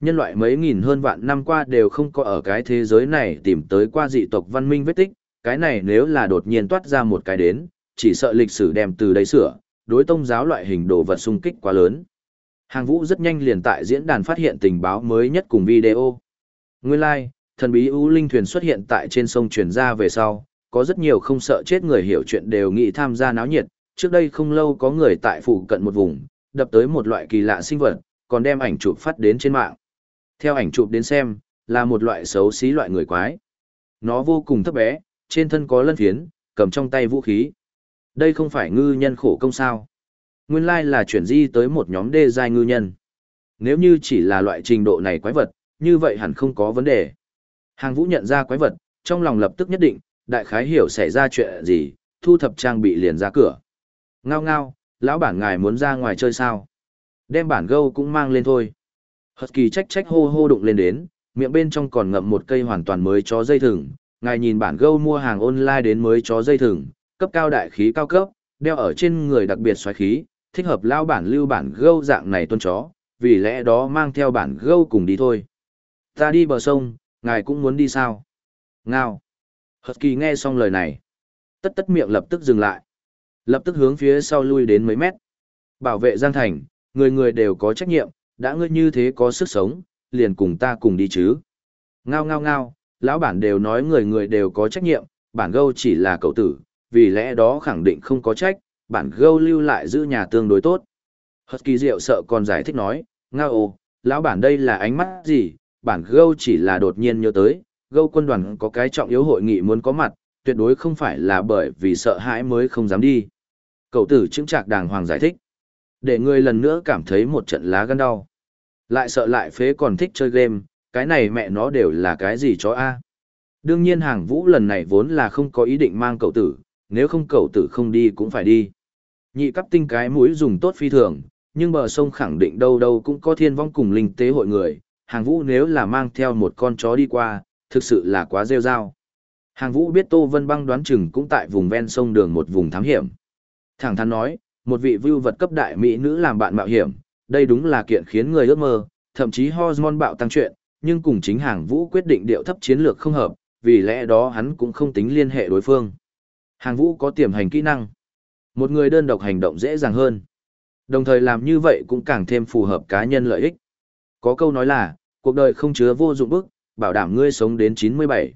Nhân loại mấy nghìn hơn vạn năm qua đều không có ở cái thế giới này tìm tới qua dị tộc văn minh vết tích, cái này nếu là đột nhiên toát ra một cái đến, chỉ sợ lịch sử đem từ đấy sửa, đối tông giáo loại hình đồ vật xung kích quá lớn. Hàng vũ rất nhanh liền tại diễn đàn phát hiện tình báo mới nhất cùng video. Nguyên lai, like, thần bí U Linh thuyền xuất hiện tại trên sông truyền ra về sau, có rất nhiều không sợ chết người hiểu chuyện đều nghĩ tham gia náo nhiệt. Trước đây không lâu có người tại phủ cận một vùng, đập tới một loại kỳ lạ sinh vật, còn đem ảnh chụp phát đến trên mạng. Theo ảnh chụp đến xem, là một loại xấu xí loại người quái. Nó vô cùng thấp bé, trên thân có lân phiến, cầm trong tay vũ khí. Đây không phải ngư nhân khổ công sao. Nguyên lai là chuyển di tới một nhóm đê giai ngư nhân. Nếu như chỉ là loại trình độ này quái vật, như vậy hẳn không có vấn đề. Hàng vũ nhận ra quái vật, trong lòng lập tức nhất định, đại khái hiểu xảy ra chuyện gì, thu thập trang bị liền ra cửa. Ngao ngao, lão bản ngài muốn ra ngoài chơi sao? Đem bản gâu cũng mang lên thôi. Hật kỳ trách trách hô hô đụng lên đến, miệng bên trong còn ngậm một cây hoàn toàn mới chó dây thừng. Ngài nhìn bản gâu mua hàng online đến mới chó dây thừng, cấp cao đại khí cao cấp, đeo ở trên người đặc biệt xoáy khí, thích hợp lao bản lưu bản gâu dạng này tuân chó, vì lẽ đó mang theo bản gâu cùng đi thôi. Ta đi bờ sông, ngài cũng muốn đi sao? Ngao. Hật kỳ nghe xong lời này. Tất tất miệng lập tức dừng lại. Lập tức hướng phía sau lui đến mấy mét. Bảo vệ Giang Thành, người người đều có trách nhiệm, đã ngươi như thế có sức sống, liền cùng ta cùng đi chứ. Ngao ngao ngao, lão bản đều nói người người đều có trách nhiệm, bản gâu chỉ là cậu tử, vì lẽ đó khẳng định không có trách, bản gâu lưu lại giữ nhà tương đối tốt. Hật kỳ diệu sợ còn giải thích nói, ngao ồ, lão bản đây là ánh mắt gì, bản gâu chỉ là đột nhiên nhớ tới, gâu quân đoàn có cái trọng yếu hội nghị muốn có mặt, tuyệt đối không phải là bởi vì sợ hãi mới không dám đi. Cậu tử chứng trạc đàng hoàng giải thích. Để người lần nữa cảm thấy một trận lá gan đau. Lại sợ lại phế còn thích chơi game, cái này mẹ nó đều là cái gì chó a Đương nhiên hàng vũ lần này vốn là không có ý định mang cậu tử, nếu không cậu tử không đi cũng phải đi. Nhị cấp tinh cái mũi dùng tốt phi thường, nhưng bờ sông khẳng định đâu đâu cũng có thiên vong cùng linh tế hội người, hàng vũ nếu là mang theo một con chó đi qua, thực sự là quá rêu rao. Hàng vũ biết Tô Vân băng đoán chừng cũng tại vùng ven sông đường một vùng thám hiểm. Thẳng thắn nói, một vị vưu vật cấp đại mỹ nữ làm bạn mạo hiểm, đây đúng là kiện khiến người ước mơ, thậm chí hormone bạo tăng chuyện, nhưng cùng chính hàng vũ quyết định điệu thấp chiến lược không hợp, vì lẽ đó hắn cũng không tính liên hệ đối phương. Hàng vũ có tiềm hành kỹ năng. Một người đơn độc hành động dễ dàng hơn. Đồng thời làm như vậy cũng càng thêm phù hợp cá nhân lợi ích. Có câu nói là, cuộc đời không chứa vô dụng bức, bảo đảm ngươi sống đến 97.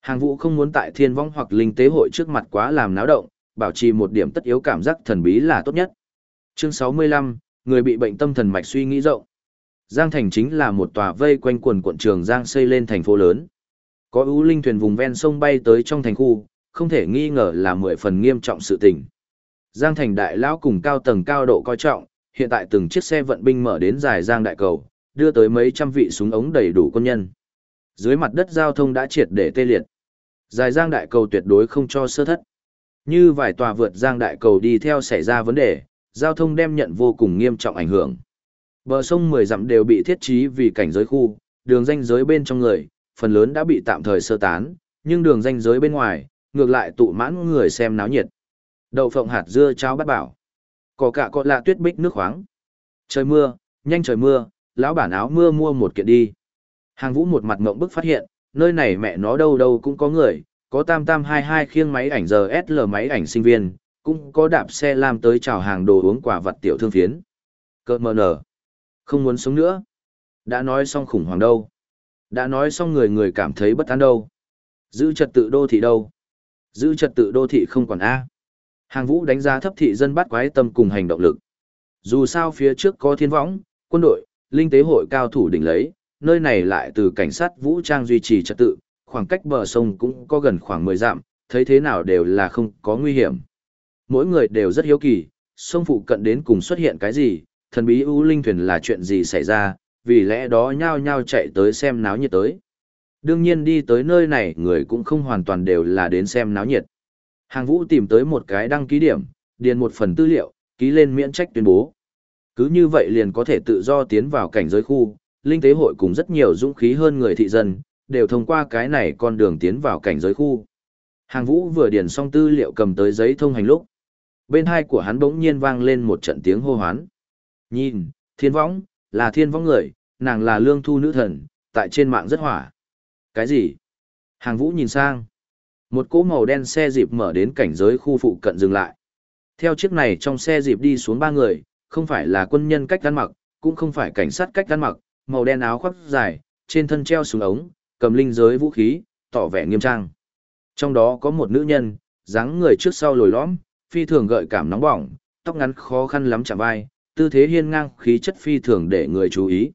Hàng vũ không muốn tại thiên vong hoặc linh tế hội trước mặt quá làm náo động, bảo trì một điểm tất yếu cảm giác thần bí là tốt nhất. Chương 65, người bị bệnh tâm thần mạch suy nghĩ rộng. Giang Thành chính là một tòa vây quanh quần quận trường Giang xây lên thành phố lớn. Có ưu linh thuyền vùng ven sông bay tới trong thành khu, không thể nghi ngờ là mười phần nghiêm trọng sự tình. Giang Thành đại lão cùng cao tầng cao độ coi trọng, hiện tại từng chiếc xe vận binh mở đến dài Giang đại cầu, đưa tới mấy trăm vị súng ống đầy đủ quân nhân. Dưới mặt đất giao thông đã triệt để tê liệt. Dài Giang đại cầu tuyệt đối không cho sơ thất. Như vài tòa vượt Giang đại cầu đi theo xảy ra vấn đề, giao thông đem nhận vô cùng nghiêm trọng ảnh hưởng. Bờ sông 10 dặm đều bị thiết trí vì cảnh giới khu, đường danh giới bên trong người, phần lớn đã bị tạm thời sơ tán, nhưng đường danh giới bên ngoài, ngược lại tụ mãn người xem náo nhiệt. Đậu phộng hạt dưa cháo bát bảo. Cỏ cạ cọ lạ tuyết bích nước khoáng. Trời mưa, nhanh trời mưa, lão bản áo mưa mua một kiện đi. Hàng vũ một mặt ngộng bức phát hiện, nơi này mẹ nó đâu đâu cũng có người, có tam tam hai hai khiêng máy ảnh giờ SL máy ảnh sinh viên, cũng có đạp xe làm tới chào hàng đồ uống quả vật tiểu thương phiến. Cơ mờ nở. Không muốn sống nữa. Đã nói xong khủng hoảng đâu. Đã nói xong người người cảm thấy bất an đâu. Giữ trật tự đô thị đâu. Giữ trật tự đô thị không còn A. Hàng vũ đánh giá thấp thị dân bắt quái tâm cùng hành động lực. Dù sao phía trước có thiên võng, quân đội, linh tế hội cao thủ đỉnh lấy, nơi này lại từ cảnh sát vũ trang duy trì trật tự, khoảng cách bờ sông cũng có gần khoảng 10 dặm, thấy thế nào đều là không có nguy hiểm. Mỗi người đều rất hiếu kỳ, sông phụ cận đến cùng xuất hiện cái gì, thần bí ưu linh thuyền là chuyện gì xảy ra, vì lẽ đó nhao nhao chạy tới xem náo nhiệt tới. Đương nhiên đi tới nơi này người cũng không hoàn toàn đều là đến xem náo nhiệt. Hàng vũ tìm tới một cái đăng ký điểm, điền một phần tư liệu, ký lên miễn trách tuyên bố. Cứ như vậy liền có thể tự do tiến vào cảnh giới khu, linh tế hội cùng rất nhiều dũng khí hơn người thị dân, đều thông qua cái này con đường tiến vào cảnh giới khu. Hàng vũ vừa điền xong tư liệu cầm tới giấy thông hành lúc. Bên hai của hắn bỗng nhiên vang lên một trận tiếng hô hoán. Nhìn, thiên võng, là thiên võng người, nàng là lương thu nữ thần, tại trên mạng rất hỏa. Cái gì? Hàng vũ nhìn sang. Một cỗ màu đen xe dịp mở đến cảnh giới khu phụ cận dừng lại. Theo chiếc này trong xe dịp đi xuống ba người, không phải là quân nhân cách ăn mặc, cũng không phải cảnh sát cách ăn mặc, màu đen áo khoác dài, trên thân treo súng ống, cầm linh giới vũ khí, tỏ vẻ nghiêm trang. Trong đó có một nữ nhân, dáng người trước sau lồi lõm, phi thường gợi cảm nóng bỏng, tóc ngắn khó khăn lắm chạm vai, tư thế hiên ngang khí chất phi thường để người chú ý.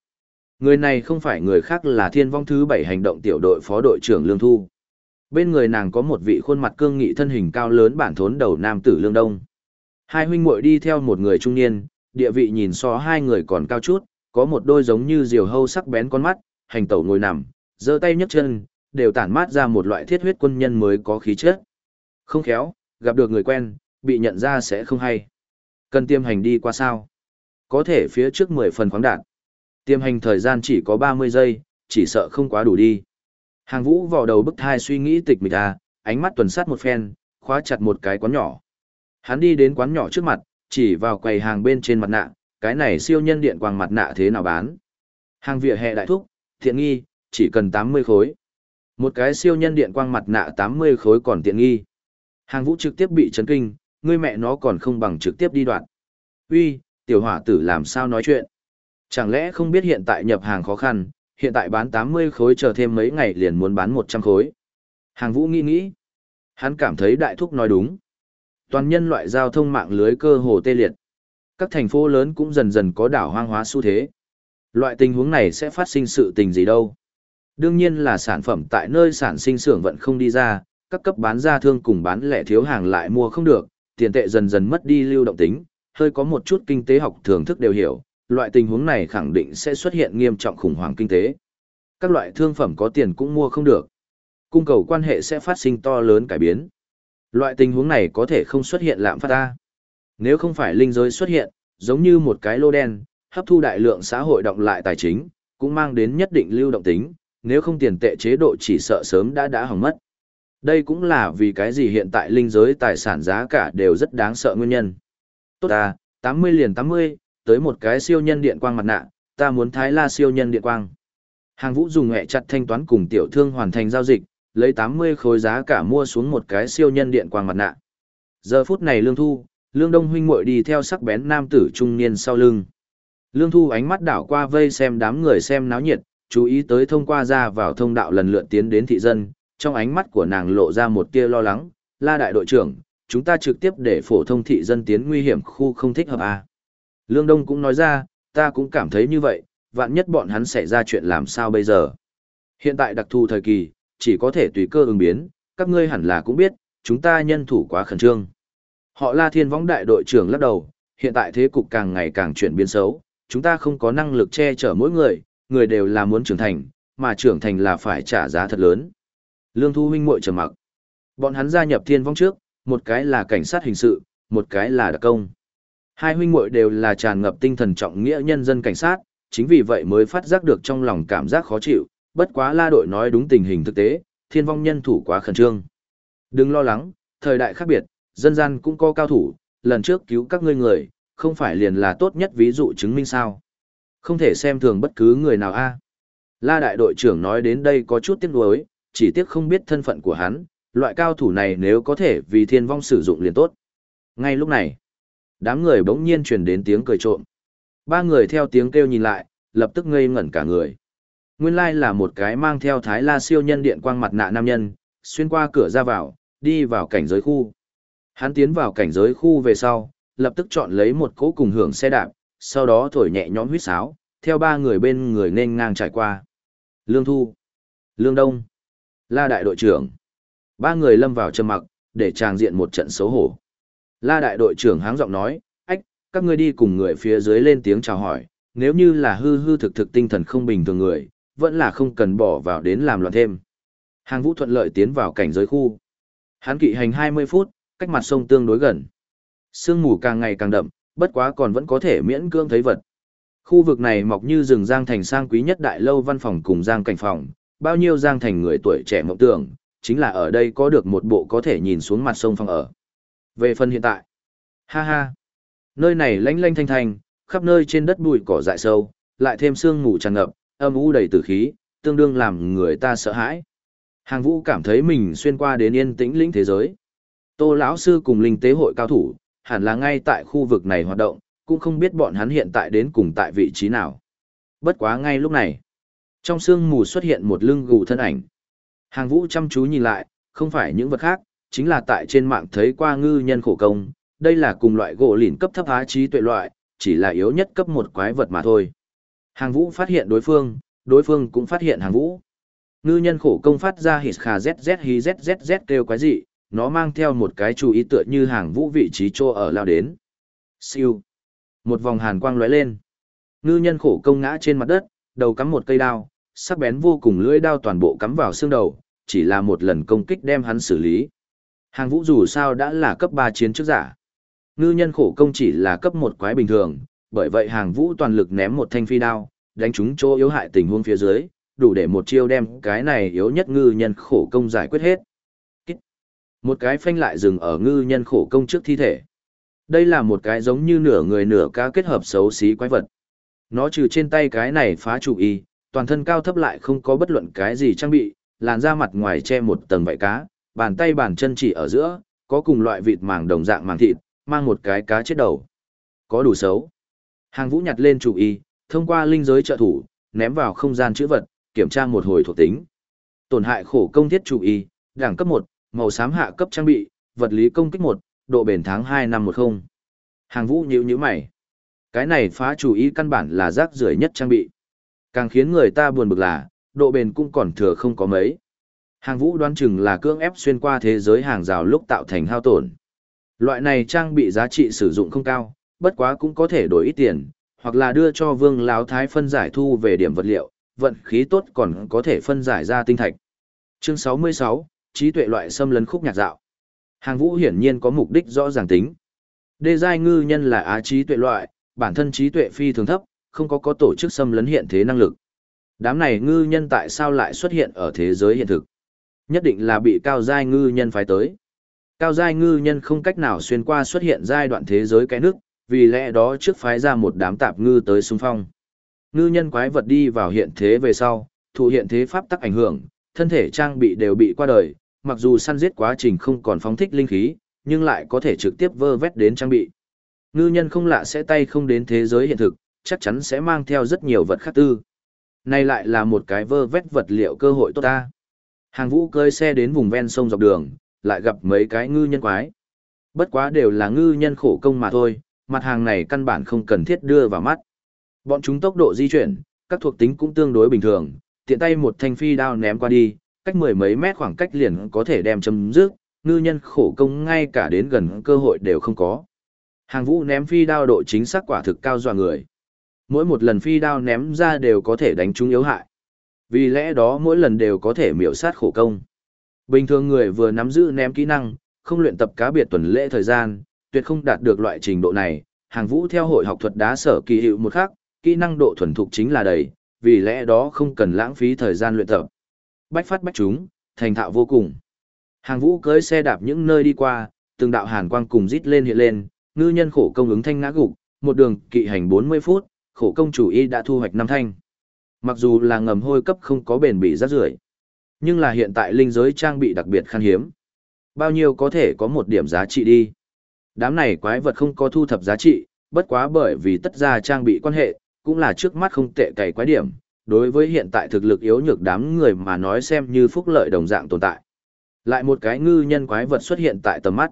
Người này không phải người khác là thiên vong thứ bảy hành động tiểu đội phó đội trưởng Lương Thu. Bên người nàng có một vị khuôn mặt cương nghị thân hình cao lớn bản thốn đầu nam tử Lương Đông. Hai huynh muội đi theo một người trung niên, địa vị nhìn so hai người còn cao chút, có một đôi giống như diều hâu sắc bén con mắt, hành tẩu ngồi nằm, giơ tay nhấc chân, đều tản mát ra một loại thiết huyết quân nhân mới có khí chất. Không khéo, gặp được người quen, bị nhận ra sẽ không hay. Cần tiêm hành đi qua sao? Có thể phía trước 10 phần khoáng đạt. Tiêm hành thời gian chỉ có 30 giây, chỉ sợ không quá đủ đi. Hàng vũ vào đầu bức thai suy nghĩ tịch mịch à, ánh mắt tuần sát một phen, khóa chặt một cái quán nhỏ. Hắn đi đến quán nhỏ trước mặt, chỉ vào quầy hàng bên trên mặt nạ, cái này siêu nhân điện quang mặt nạ thế nào bán. Hàng vỉa hè đại thúc, thiện nghi, chỉ cần 80 khối. Một cái siêu nhân điện quang mặt nạ 80 khối còn tiện nghi. Hàng vũ trực tiếp bị chấn kinh, ngươi mẹ nó còn không bằng trực tiếp đi đoạn. Uy, tiểu hỏa tử làm sao nói chuyện? Chẳng lẽ không biết hiện tại nhập hàng khó khăn, hiện tại bán 80 khối chờ thêm mấy ngày liền muốn bán 100 khối. Hàng vũ nghĩ nghĩ. Hắn cảm thấy đại thúc nói đúng. Toàn nhân loại giao thông mạng lưới cơ hồ tê liệt. Các thành phố lớn cũng dần dần có đảo hoang hóa xu thế. Loại tình huống này sẽ phát sinh sự tình gì đâu. Đương nhiên là sản phẩm tại nơi sản sinh xưởng vẫn không đi ra, các cấp bán ra thương cùng bán lẻ thiếu hàng lại mua không được, tiền tệ dần dần mất đi lưu động tính, hơi có một chút kinh tế học thưởng thức đều hiểu, loại tình huống này khẳng định sẽ xuất hiện nghiêm trọng khủng hoảng kinh tế. Các loại thương phẩm có tiền cũng mua không được. Cung cầu quan hệ sẽ phát sinh to lớn cải biến. Loại tình huống này có thể không xuất hiện lạm phát ta. Nếu không phải linh giới xuất hiện, giống như một cái lô đen, hấp thu đại lượng xã hội động lại tài chính, cũng mang đến nhất định lưu động tính, nếu không tiền tệ chế độ chỉ sợ sớm đã đã hỏng mất. Đây cũng là vì cái gì hiện tại linh giới tài sản giá cả đều rất đáng sợ nguyên nhân. Tốt ta, 80 liền 80, tới một cái siêu nhân điện quang mặt nạ, ta muốn thái la siêu nhân điện quang. Hàng vũ dùng hẹ chặt thanh toán cùng tiểu thương hoàn thành giao dịch, lấy 80 khối giá cả mua xuống một cái siêu nhân điện quang mặt nạ. Giờ phút này lương thu, lương đông huynh muội đi theo sắc bén nam tử trung niên sau lưng. Lương thu ánh mắt đảo qua vây xem đám người xem náo nhiệt, chú ý tới thông qua ra vào thông đạo lần lượt tiến đến thị dân, trong ánh mắt của nàng lộ ra một tia lo lắng, la đại đội trưởng, chúng ta trực tiếp để phổ thông thị dân tiến nguy hiểm khu không thích hợp à. Lương Đông cũng nói ra, ta cũng cảm thấy như vậy, vạn nhất bọn hắn xảy ra chuyện làm sao bây giờ. Hiện tại đặc thù thời kỳ, chỉ có thể tùy cơ ứng biến, các ngươi hẳn là cũng biết, chúng ta nhân thủ quá khẩn trương. Họ La Thiên Võng đại đội trưởng lắc đầu, hiện tại thế cục càng ngày càng chuyển biến xấu, chúng ta không có năng lực che chở mỗi người, người đều là muốn trưởng thành, mà trưởng thành là phải trả giá thật lớn. Lương Thu huynh muội trầm mặc. Bọn hắn gia nhập Thiên Võng trước, một cái là cảnh sát hình sự, một cái là đặc công. Hai huynh muội đều là tràn ngập tinh thần trọng nghĩa nhân dân cảnh sát, chính vì vậy mới phát giác được trong lòng cảm giác khó chịu, bất quá la đội nói đúng tình hình thực tế, thiên vong nhân thủ quá khẩn trương. Đừng lo lắng, thời đại khác biệt, dân gian cũng có cao thủ, lần trước cứu các ngươi người, không phải liền là tốt nhất ví dụ chứng minh sao. Không thể xem thường bất cứ người nào a. La đại đội trưởng nói đến đây có chút tiếc nuối, chỉ tiếc không biết thân phận của hắn, loại cao thủ này nếu có thể vì thiên vong sử dụng liền tốt. Ngay lúc này, đám người bỗng nhiên truyền đến tiếng cười trộm. Ba người theo tiếng kêu nhìn lại, lập tức ngây ngẩn cả người. Nguyên lai là một cái mang theo thái la siêu nhân điện quang mặt nạ nam nhân, xuyên qua cửa ra vào, đi vào cảnh giới khu. Hắn tiến vào cảnh giới khu về sau, lập tức chọn lấy một cỗ cùng hưởng xe đạp, sau đó thổi nhẹ nhõm huýt sáo, theo ba người bên người nên ngang trải qua. Lương Thu, Lương Đông, La Đại đội trưởng. Ba người lâm vào trầm mặc, để tràng diện một trận xấu hổ. La Đại đội trưởng háng giọng nói, ách, các ngươi đi cùng người phía dưới lên tiếng chào hỏi, nếu như là hư hư thực thực tinh thần không bình thường người, vẫn là không cần bỏ vào đến làm loạn thêm. Hàng vũ thuận lợi tiến vào cảnh giới khu. Hắn kỵ hành 20 phút, cách mặt sông tương đối gần. Sương mù càng ngày càng đậm, bất quá còn vẫn có thể miễn cưỡng thấy vật. Khu vực này mọc như rừng giang thành sang quý nhất đại lâu văn phòng cùng giang cảnh phòng, bao nhiêu giang thành người tuổi trẻ mộng tưởng, chính là ở đây có được một bộ có thể nhìn xuống mặt sông phòng ở. Về phần hiện tại, ha ha, nơi này lanh lanh thanh thanh, khắp nơi trên đất bụi cỏ dại sâu, lại thêm sương mù tràn ngập, âm u đầy tử khí, tương đương làm người ta sợ hãi. Hàng vũ cảm thấy mình xuyên qua đến yên tĩnh lĩnh thế giới. Tô lão sư cùng linh tế hội cao thủ, hẳn là ngay tại khu vực này hoạt động, cũng không biết bọn hắn hiện tại đến cùng tại vị trí nào. Bất quá ngay lúc này, trong sương mù xuất hiện một lưng gù thân ảnh. Hàng vũ chăm chú nhìn lại, không phải những vật khác, chính là tại trên mạng thấy qua ngư nhân khổ công, đây là cùng loại gỗ lìn cấp thấp á trí tuệ loại, chỉ là yếu nhất cấp một quái vật mà thôi. Hàng vũ phát hiện đối phương, đối phương cũng phát hiện hàng vũ. Ngư nhân khổ công phát ra hít khà zz hi zzz kêu quái dị, nó mang theo một cái chú ý tựa như hàng vũ vị trí chỗ ở lao đến. Siêu. Một vòng hàn quang lóe lên. Ngư nhân khổ công ngã trên mặt đất, đầu cắm một cây đao, sắc bén vô cùng lưỡi đao toàn bộ cắm vào xương đầu, chỉ là một lần công kích đem hắn xử lý. Hàng vũ dù sao đã là cấp 3 chiến trước giả. Ngư nhân khổ công chỉ là cấp 1 quái bình thường, bởi vậy hàng vũ toàn lực ném một thanh phi đao, đánh trúng chỗ yếu hại tình huống phía dưới, đủ để một chiêu đem cái này yếu nhất ngư nhân khổ công giải quyết hết. Một cái phanh lại dừng ở ngư nhân khổ công trước thi thể. Đây là một cái giống như nửa người nửa cá kết hợp xấu xí quái vật. Nó trừ trên tay cái này phá chủ y, toàn thân cao thấp lại không có bất luận cái gì trang bị, làn da mặt ngoài che một tầng vảy cá, bàn tay bàn chân chỉ ở giữa, có cùng loại vịt màng đồng dạng màng thịt, mang một cái cá chết đầu. Có đủ xấu. Hàng vũ nhặt lên chủ y, thông qua linh giới trợ thủ, ném vào không gian chữ vật, kiểm tra một hồi thuộc tính. Tổn hại khổ công thiết chủ y, đẳng cấp 1, màu xám hạ cấp trang bị, vật lý công kích 1, độ bền tháng 2 năm 10. Hàng vũ nhíu nhíu mày. Cái này phá chủ ý căn bản là rác rưởi nhất trang bị. Càng khiến người ta buồn bực là, độ bền cũng còn thừa không có mấy. Hàng vũ đoán chừng là cưỡng ép xuyên qua thế giới hàng rào lúc tạo thành hao tổn. Loại này trang bị giá trị sử dụng không cao, bất quá cũng có thể đổi ít tiền, hoặc là đưa cho vương láo thái phân giải thu về điểm vật liệu, vận khí tốt còn có thể phân giải ra tinh thạch. Chương 66, trí tuệ loại xâm lấn khúc nhạc dạo. Hàng vũ hiển nhiên có mục đích rõ ràng tính. Đê giai ngư nhân là á trí tuệ loại, bản thân trí tuệ phi thường thấp, không có có tổ chức xâm lấn hiện thế năng lực. Đám này ngư nhân tại sao lại xuất hiện ở thế giới hiện thực? Nhất định là bị cao giai ngư nhân phái tới. Cao giai ngư nhân không cách nào xuyên qua xuất hiện giai đoạn thế giới cái nước, vì lẽ đó trước phái ra một đám tạp ngư tới xung phong. Ngư nhân quái vật đi vào hiện thế về sau, thụ hiện thế pháp tắc ảnh hưởng, thân thể trang bị đều bị qua đời, mặc dù săn giết quá trình không còn phóng thích linh khí, nhưng lại có thể trực tiếp vơ vét đến trang bị. Ngư nhân không lạ sẽ tay không đến thế giới hiện thực, chắc chắn sẽ mang theo rất nhiều vật khác tư. Này lại là một cái vơ vét vật liệu cơ hội tốt ta. Hàng vũ cơi xe đến vùng ven sông dọc đường, lại gặp mấy cái ngư nhân quái. Bất quá đều là ngư nhân khổ công mà thôi, mặt hàng này căn bản không cần thiết đưa vào mắt. Bọn chúng tốc độ di chuyển, các thuộc tính cũng tương đối bình thường, tiện tay một thanh phi đao ném qua đi, cách mười mấy mét khoảng cách liền có thể đem chấm dứt, ngư nhân khổ công ngay cả đến gần cơ hội đều không có. Hàng vũ ném phi đao độ chính xác quả thực cao dọa người. Mỗi một lần phi đao ném ra đều có thể đánh trúng yếu hại. Vì lẽ đó mỗi lần đều có thể miểu sát khổ công. Bình thường người vừa nắm giữ ném kỹ năng, không luyện tập cá biệt tuần lễ thời gian, tuyệt không đạt được loại trình độ này. Hàng vũ theo hội học thuật đá sở kỳ hiệu một khác, kỹ năng độ thuần thục chính là đầy, vì lẽ đó không cần lãng phí thời gian luyện tập. Bách phát bách chúng, thành thạo vô cùng. Hàng vũ cưới xe đạp những nơi đi qua, từng đạo hàn quang cùng rít lên hiện lên, ngư nhân khổ công ứng thanh ngã gục, một đường kỵ hành 40 phút, khổ công chủ y đã thu hoạch năm thanh. Mặc dù là ngầm hôi cấp không có bền bị rác rưởi, nhưng là hiện tại linh giới trang bị đặc biệt khan hiếm. Bao nhiêu có thể có một điểm giá trị đi. Đám này quái vật không có thu thập giá trị, bất quá bởi vì tất ra trang bị quan hệ, cũng là trước mắt không tệ cày quái điểm, đối với hiện tại thực lực yếu nhược đám người mà nói xem như phúc lợi đồng dạng tồn tại. Lại một cái ngư nhân quái vật xuất hiện tại tầm mắt.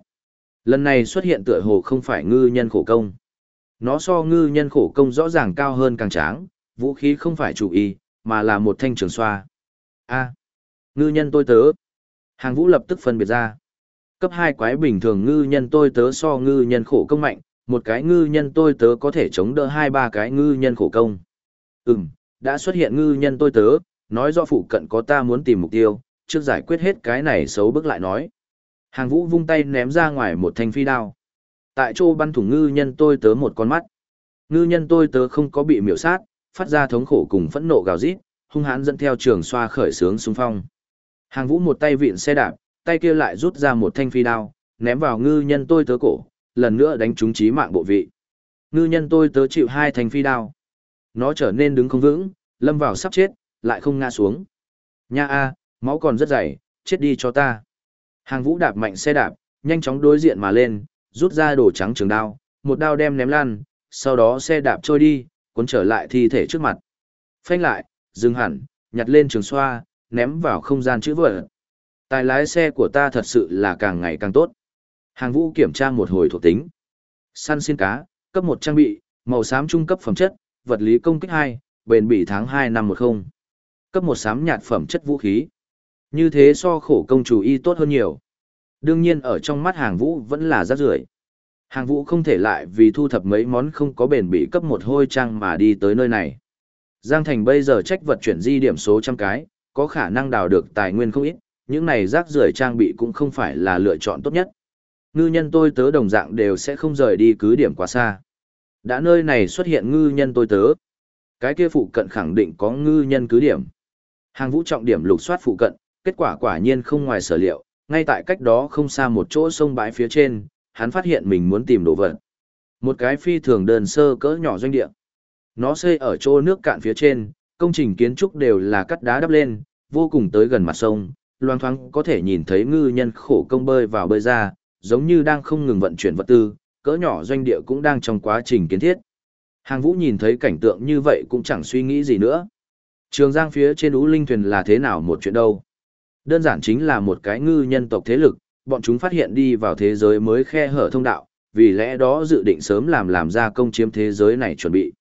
Lần này xuất hiện tựa hồ không phải ngư nhân khổ công. Nó so ngư nhân khổ công rõ ràng cao hơn càng tráng, vũ khí không phải chủ y, mà là một thanh trường xoa. A, ngư nhân tôi tớ. Hàng vũ lập tức phân biệt ra. Cấp hai quái bình thường ngư nhân tôi tớ so ngư nhân khổ công mạnh, một cái ngư nhân tôi tớ có thể chống đỡ hai ba cái ngư nhân khổ công. Ừm, đã xuất hiện ngư nhân tôi tớ, nói do phụ cận có ta muốn tìm mục tiêu, trước giải quyết hết cái này xấu bước lại nói. Hàng vũ vung tay ném ra ngoài một thanh phi đao. Tại chỗ bắn thủng ngư nhân tôi tớ một con mắt. Ngư nhân tôi tớ không có bị miểu sát, phát ra thống khổ cùng phẫn nộ gào rít, hung hãn dẫn theo trường xoa khởi sướng xung phong. Hàng vũ một tay vịn xe đạp, tay kia lại rút ra một thanh phi đao, ném vào ngư nhân tôi tớ cổ, lần nữa đánh trúng chí mạng bộ vị. Ngư nhân tôi tớ chịu hai thanh phi đao. Nó trở nên đứng không vững, lâm vào sắp chết, lại không ngã xuống. Nha a, máu còn rất dày, chết đi cho ta. Hàng vũ đạp mạnh xe đạp, nhanh chóng đối diện mà lên, rút ra đồ trắng trường đao, một đao đem ném lan, sau đó xe đạp trôi đi, cuốn trở lại thi thể trước mặt. Phanh lại, dừng hẳn, nhặt lên trường xoa, ném vào không gian chữ vật. Tài lái xe của ta thật sự là càng ngày càng tốt. Hàng vũ kiểm tra một hồi thuộc tính. Săn xin cá, cấp một trang bị, màu xám trung cấp phẩm chất, vật lý công kích 2, bền bỉ tháng 2 năm 10. Cấp một sám nhạt phẩm chất vũ khí. Như thế so khổ công chủ y tốt hơn nhiều. Đương nhiên ở trong mắt hàng vũ vẫn là rác rưởi. Hàng vũ không thể lại vì thu thập mấy món không có bền bỉ cấp một hôi trang mà đi tới nơi này. Giang Thành bây giờ trách vật chuyển di điểm số trăm cái, có khả năng đào được tài nguyên không ít, những này rác rưởi trang bị cũng không phải là lựa chọn tốt nhất. Ngư nhân tôi tớ đồng dạng đều sẽ không rời đi cứ điểm quá xa. Đã nơi này xuất hiện ngư nhân tôi tớ. Cái kia phụ cận khẳng định có ngư nhân cứ điểm. Hàng vũ trọng điểm lục soát phụ cận, kết quả quả nhiên không ngoài sở liệu, ngay tại cách đó không xa một chỗ sông bãi phía trên, hắn phát hiện mình muốn tìm đồ vật. Một cái phi thường đơn sơ cỡ nhỏ doanh địa. Nó xây ở chỗ nước cạn phía trên, công trình kiến trúc đều là cắt đá đắp lên, vô cùng tới gần mặt sông, loang thoáng có thể nhìn thấy ngư nhân khổ công bơi vào bơi ra, giống như đang không ngừng vận chuyển vật tư, cỡ nhỏ doanh địa cũng đang trong quá trình kiến thiết. Hàng vũ nhìn thấy cảnh tượng như vậy cũng chẳng suy nghĩ gì nữa. Trường giang phía trên ú linh thuyền là thế nào một chuyện đâu. Đơn giản chính là một cái ngư nhân tộc thế lực, bọn chúng phát hiện đi vào thế giới mới khe hở thông đạo, vì lẽ đó dự định sớm làm làm ra công chiếm thế giới này chuẩn bị.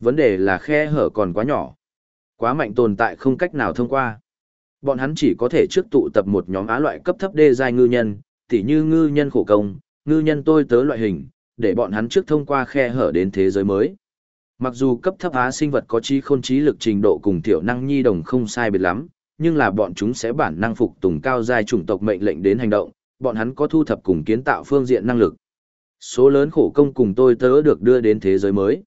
Vấn đề là khe hở còn quá nhỏ. Quá mạnh tồn tại không cách nào thông qua. Bọn hắn chỉ có thể trước tụ tập một nhóm á loại cấp thấp đê giai ngư nhân, tỉ như ngư nhân khổ công, ngư nhân tôi tớ loại hình, để bọn hắn trước thông qua khe hở đến thế giới mới. Mặc dù cấp thấp á sinh vật có trí khôn trí lực trình độ cùng tiểu năng nhi đồng không sai biệt lắm, nhưng là bọn chúng sẽ bản năng phục tùng cao giai chủng tộc mệnh lệnh đến hành động, bọn hắn có thu thập cùng kiến tạo phương diện năng lực. Số lớn khổ công cùng tôi tớ được đưa đến thế giới mới.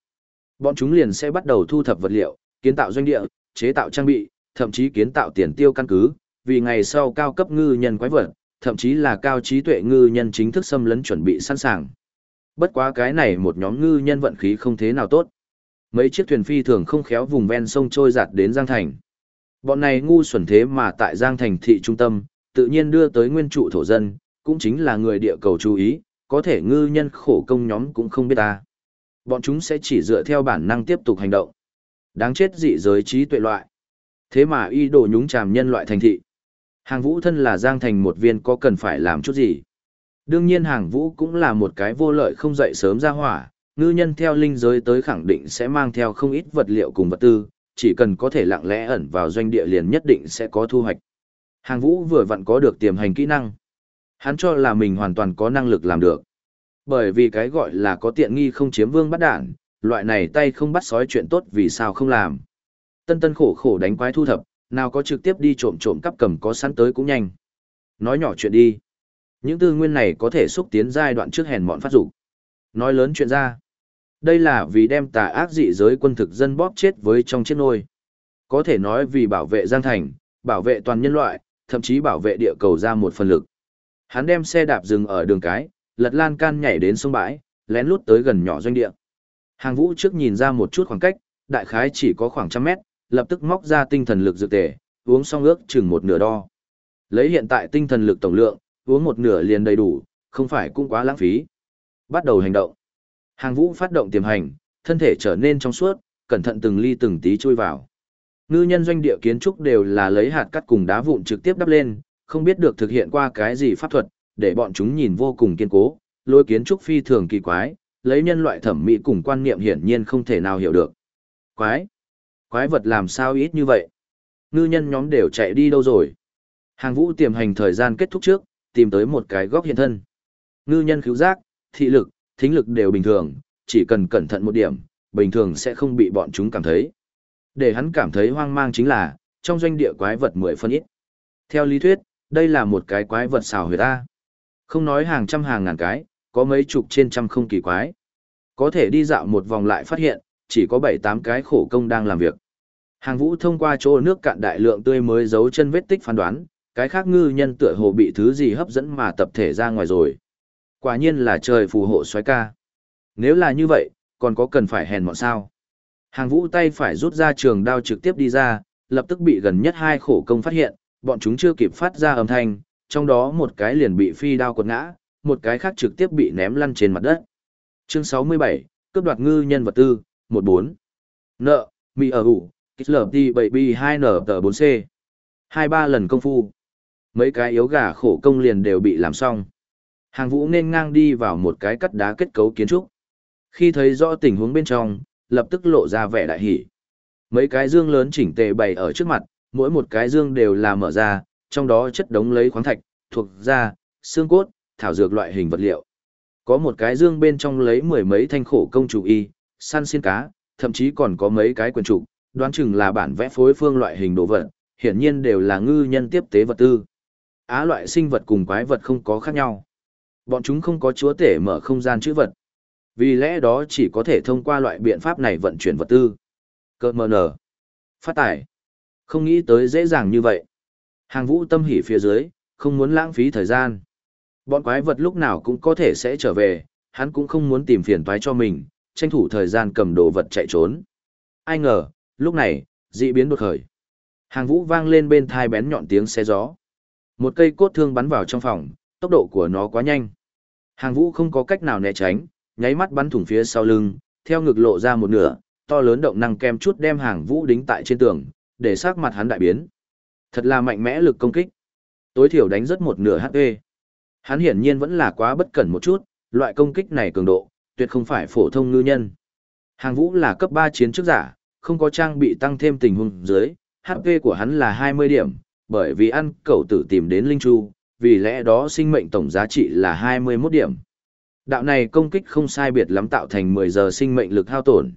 Bọn chúng liền sẽ bắt đầu thu thập vật liệu, kiến tạo doanh địa, chế tạo trang bị, thậm chí kiến tạo tiền tiêu căn cứ, vì ngày sau cao cấp ngư nhân quái vật, thậm chí là cao trí tuệ ngư nhân chính thức xâm lấn chuẩn bị sẵn sàng. Bất quá cái này một nhóm ngư nhân vận khí không thế nào tốt. Mấy chiếc thuyền phi thường không khéo vùng ven sông trôi giạt đến Giang Thành. Bọn này ngu xuẩn thế mà tại Giang Thành thị trung tâm, tự nhiên đưa tới nguyên trụ thổ dân, cũng chính là người địa cầu chú ý, có thể ngư nhân khổ công nhóm cũng không biết ta. Bọn chúng sẽ chỉ dựa theo bản năng tiếp tục hành động. Đáng chết dị giới trí tuệ loại. Thế mà y đồ nhúng chàm nhân loại thành thị. Hàng vũ thân là Giang Thành một viên có cần phải làm chút gì. Đương nhiên hàng vũ cũng là một cái vô lợi không dậy sớm ra hỏa, ngư nhân theo linh giới tới khẳng định sẽ mang theo không ít vật liệu cùng vật tư, chỉ cần có thể lặng lẽ ẩn vào doanh địa liền nhất định sẽ có thu hoạch. Hàng vũ vừa vặn có được tiềm hành kỹ năng. Hắn cho là mình hoàn toàn có năng lực làm được. Bởi vì cái gọi là có tiện nghi không chiếm vương bắt đản, loại này tay không bắt sói chuyện tốt vì sao không làm. Tân tân khổ khổ đánh quái thu thập, nào có trực tiếp đi trộm trộm cắp cầm có sẵn tới cũng nhanh. Nói nhỏ chuyện đi. Những tư nguyên này có thể xúc tiến giai đoạn trước hèn mọn phát dục. Nói lớn chuyện ra. Đây là vì đem tà ác dị giới quân thực dân bóp chết với trong chiếc nôi. Có thể nói vì bảo vệ Giang Thành, bảo vệ toàn nhân loại, thậm chí bảo vệ địa cầu ra một phần lực. Hắn đem xe đạp dừng ở đường cái, lật lan can nhảy đến sông bãi, lén lút tới gần nhỏ doanh địa. Hàng vũ trước nhìn ra một chút khoảng cách, đại khái chỉ có khoảng trăm mét, lập tức móc ra tinh thần lực dược tề, uống xong ước chừng một nửa đo. Lấy hiện tại tinh thần lực tổng lượng, uống một nửa liền đầy đủ, không phải cũng quá lãng phí. Bắt đầu hành động. Hàng vũ phát động tiềm hành, thân thể trở nên trong suốt, cẩn thận từng ly từng tí chui vào. Ngư nhân doanh địa kiến trúc đều là lấy hạt cắt cùng đá vụn trực tiếp đắp lên, không biết được thực hiện qua cái gì pháp thuật, để bọn chúng nhìn vô cùng kiên cố, lôi kiến trúc phi thường kỳ quái, lấy nhân loại thẩm mỹ cùng quan niệm hiển nhiên không thể nào hiểu được. Quái? Quái vật làm sao ít như vậy? Ngư nhân nhóm đều chạy đi đâu rồi? Hàng vũ tiềm hành thời gian kết thúc trước, tìm tới một cái góc hiện thân. Ngư nhân cứu giác, thị lực, thính lực đều bình thường, chỉ cần cẩn thận một điểm, bình thường sẽ không bị bọn chúng cảm thấy. Để hắn cảm thấy hoang mang chính là, trong doanh địa quái vật mười phân ít. Theo lý thuyết, đây là một cái quái vật xào huyệt ta. Không nói hàng trăm hàng ngàn cái, có mấy chục trên trăm không kỳ quái. Có thể đi dạo một vòng lại phát hiện, chỉ có bảy tám cái khổ công đang làm việc. Hàng vũ thông qua chỗ nước cạn đại lượng tươi mới giấu chân vết tích phán đoán, cái khác ngư nhân tựa hồ bị thứ gì hấp dẫn mà tập thể ra ngoài rồi. Quả nhiên là trời phù hộ xoáy ca. Nếu là như vậy, còn có cần phải hèn mọn sao? Hàng vũ tay phải rút ra trường đao trực tiếp đi ra, lập tức bị gần nhất hai khổ công phát hiện, bọn chúng chưa kịp phát ra âm thanh, trong đó một cái liền bị phi đao quật ngã, một cái khác trực tiếp bị ném lăn trên mặt đất. Chương 67, cướp đoạt ngư nhân vật tư, 14. Nợ, mì ở ủ, kích lở đi bậy bi 2 nở tờ 4C. 2-3 lần công phu. Mấy cái yếu gà khổ công liền đều bị làm xong. Hàng vũ nên ngang đi vào một cái cắt đá kết cấu kiến trúc. Khi thấy rõ tình huống bên trong, lập tức lộ ra vẻ đại hỷ. Mấy cái dương lớn chỉnh tề bày ở trước mặt, mỗi một cái dương đều là mở ra, trong đó chất đống lấy khoáng thạch, thuộc da, xương cốt, thảo dược loại hình vật liệu. Có một cái dương bên trong lấy mười mấy thanh khổ công chủ y, săn xiên cá, thậm chí còn có mấy cái quyền trụ, đoán chừng là bản vẽ phối phương loại hình đồ vật, hiển nhiên đều là ngư nhân tiếp tế vật tư. Á loại sinh vật cùng quái vật không có khác nhau. Bọn chúng không có chúa tể mở không gian chữ vật. Vì lẽ đó chỉ có thể thông qua loại biện pháp này vận chuyển vật tư. Cơ mờ nở. Phát tải. Không nghĩ tới dễ dàng như vậy. Hàng vũ tâm hỉ phía dưới, không muốn lãng phí thời gian. Bọn quái vật lúc nào cũng có thể sẽ trở về, hắn cũng không muốn tìm phiền toái cho mình, tranh thủ thời gian cầm đồ vật chạy trốn. Ai ngờ, lúc này, dị biến đột khởi. Hàng vũ vang lên bên thai bén nhọn tiếng xe gió. Một cây cốt thương bắn vào trong phòng, tốc độ của nó quá nhanh. Hàng vũ không có cách nào né tránh, nháy mắt bắn thủng phía sau lưng, theo ngực lộ ra một nửa, to lớn động năng kem chút đem hàng vũ đính tại trên tường, để sát mặt hắn đại biến. Thật là mạnh mẽ lực công kích. Tối thiểu đánh rất một nửa HP. Hắn hiển nhiên vẫn là quá bất cẩn một chút, loại công kích này cường độ, tuyệt không phải phổ thông ngư nhân. Hàng vũ là cấp 3 chiến trước giả, không có trang bị tăng thêm tình huống dưới, HP của hắn là 20 điểm, bởi vì ăn cậu tử tìm đến Linh Chu, vì lẽ đó sinh mệnh tổng giá trị là 21 điểm. Đạo này công kích không sai biệt lắm tạo thành 10 giờ sinh mệnh lực hao tổn.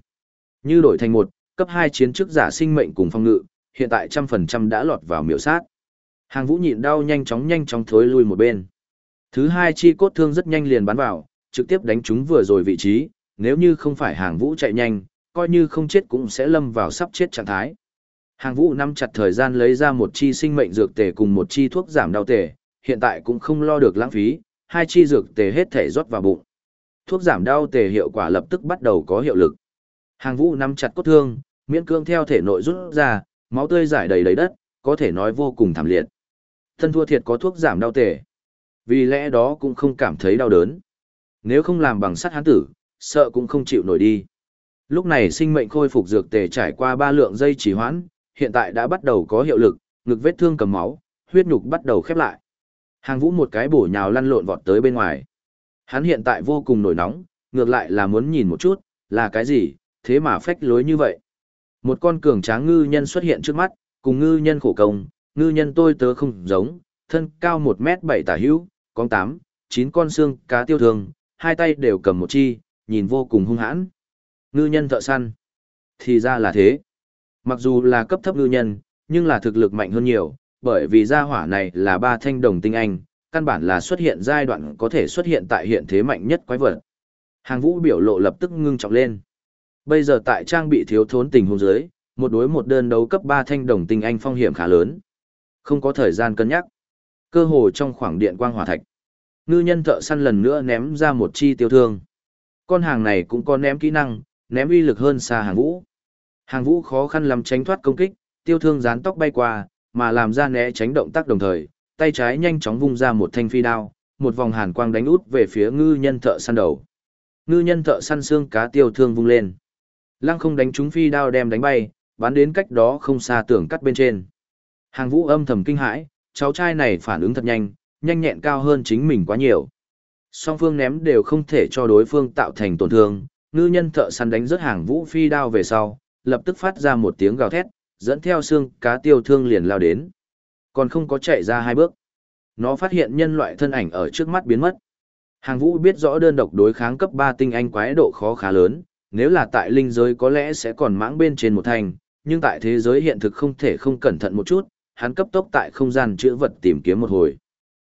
Như đổi thành một, cấp 2 chiến trước giả sinh mệnh cùng phong ngự, hiện tại trăm phần trăm đã lọt vào miểu sát. Hàng vũ nhịn đau nhanh chóng nhanh chóng thối lui một bên. Thứ hai chi cốt thương rất nhanh liền bắn vào, trực tiếp đánh chúng vừa rồi vị trí, nếu như không phải hàng vũ chạy nhanh, coi như không chết cũng sẽ lâm vào sắp chết trạng thái. Hàng vũ nắm chặt thời gian lấy ra một chi sinh mệnh dược tề cùng một chi thuốc giảm đau tề, hiện tại cũng không lo được lãng phí, hai chi dược tề hết thể rót vào bụng. Thuốc giảm đau tề hiệu quả lập tức bắt đầu có hiệu lực. Hàng vũ nắm chặt cốt thương, miễn cương theo thể nội rút ra, máu tươi giải đầy đầy đất, có thể nói vô cùng thảm liệt. Thân thua thiệt có thuốc giảm đau tề. Vì lẽ đó cũng không cảm thấy đau đớn. Nếu không làm bằng sắt hán tử, sợ cũng không chịu nổi đi. Lúc này sinh mệnh khôi phục dược tề trải qua ba lượng dây chỉ hoãn, hiện tại đã bắt đầu có hiệu lực, ngực vết thương cầm máu, huyết nhục bắt đầu khép lại. Hàng vũ một cái bổ nhào lăn lộn vọt tới bên ngoài. Hắn hiện tại vô cùng nổi nóng, ngược lại là muốn nhìn một chút, là cái gì, thế mà phách lối như vậy. Một con cường tráng ngư nhân xuất hiện trước mắt, cùng ngư nhân khổ công, ngư nhân tôi tớ không giống, thân cao 1 mét bảy tả hữu, con 8, 9 con xương cá tiêu thường, hai tay đều cầm một chi, nhìn vô cùng hung hãn. Ngư nhân thợ săn. Thì ra là thế. Mặc dù là cấp thấp ngư nhân, nhưng là thực lực mạnh hơn nhiều, bởi vì gia hỏa này là ba thanh đồng tinh anh, căn bản là xuất hiện giai đoạn có thể xuất hiện tại hiện thế mạnh nhất quái vật. Hàng vũ biểu lộ lập tức ngưng trọng lên. Bây giờ tại trang bị thiếu thốn tình huống dưới, một đối một đơn đấu cấp 3 thanh đồng tinh anh phong hiểm khá lớn. Không có thời gian cân nhắc. Cơ hồ trong khoảng điện quang hỏa thạch. Ngư nhân thợ săn lần nữa ném ra một chi tiêu thương. Con hàng này cũng có ném kỹ năng, ném uy lực hơn xa hàng vũ. Hàng vũ khó khăn lắm tránh thoát công kích, tiêu thương dán tóc bay qua, mà làm ra né tránh động tác đồng thời, tay trái nhanh chóng vung ra một thanh phi đao, một vòng hàn quang đánh út về phía ngư nhân thợ săn đầu. Ngư nhân thợ săn xương cá tiêu thương vung lên. Lăng không đánh trúng phi đao đem đánh bay, bắn đến cách đó không xa tưởng cắt bên trên. Hàng vũ âm thầm kinh hãi, cháu trai này phản ứng thật nhanh, nhanh nhẹn cao hơn chính mình quá nhiều. Song phương ném đều không thể cho đối phương tạo thành tổn thương, ngư nhân thợ săn đánh rớt hàng vũ phi đao về sau, lập tức phát ra một tiếng gào thét, dẫn theo xương cá tiêu thương liền lao đến. Còn không có chạy ra hai bước. Nó phát hiện nhân loại thân ảnh ở trước mắt biến mất. Hàng vũ biết rõ đơn độc đối kháng cấp 3 tinh anh quái độ khó khá lớn, nếu là tại linh giới có lẽ sẽ còn mãng bên trên một thành, nhưng tại thế giới hiện thực không thể không cẩn thận một chút, hắn cấp tốc tại không gian chữa vật tìm kiếm một hồi.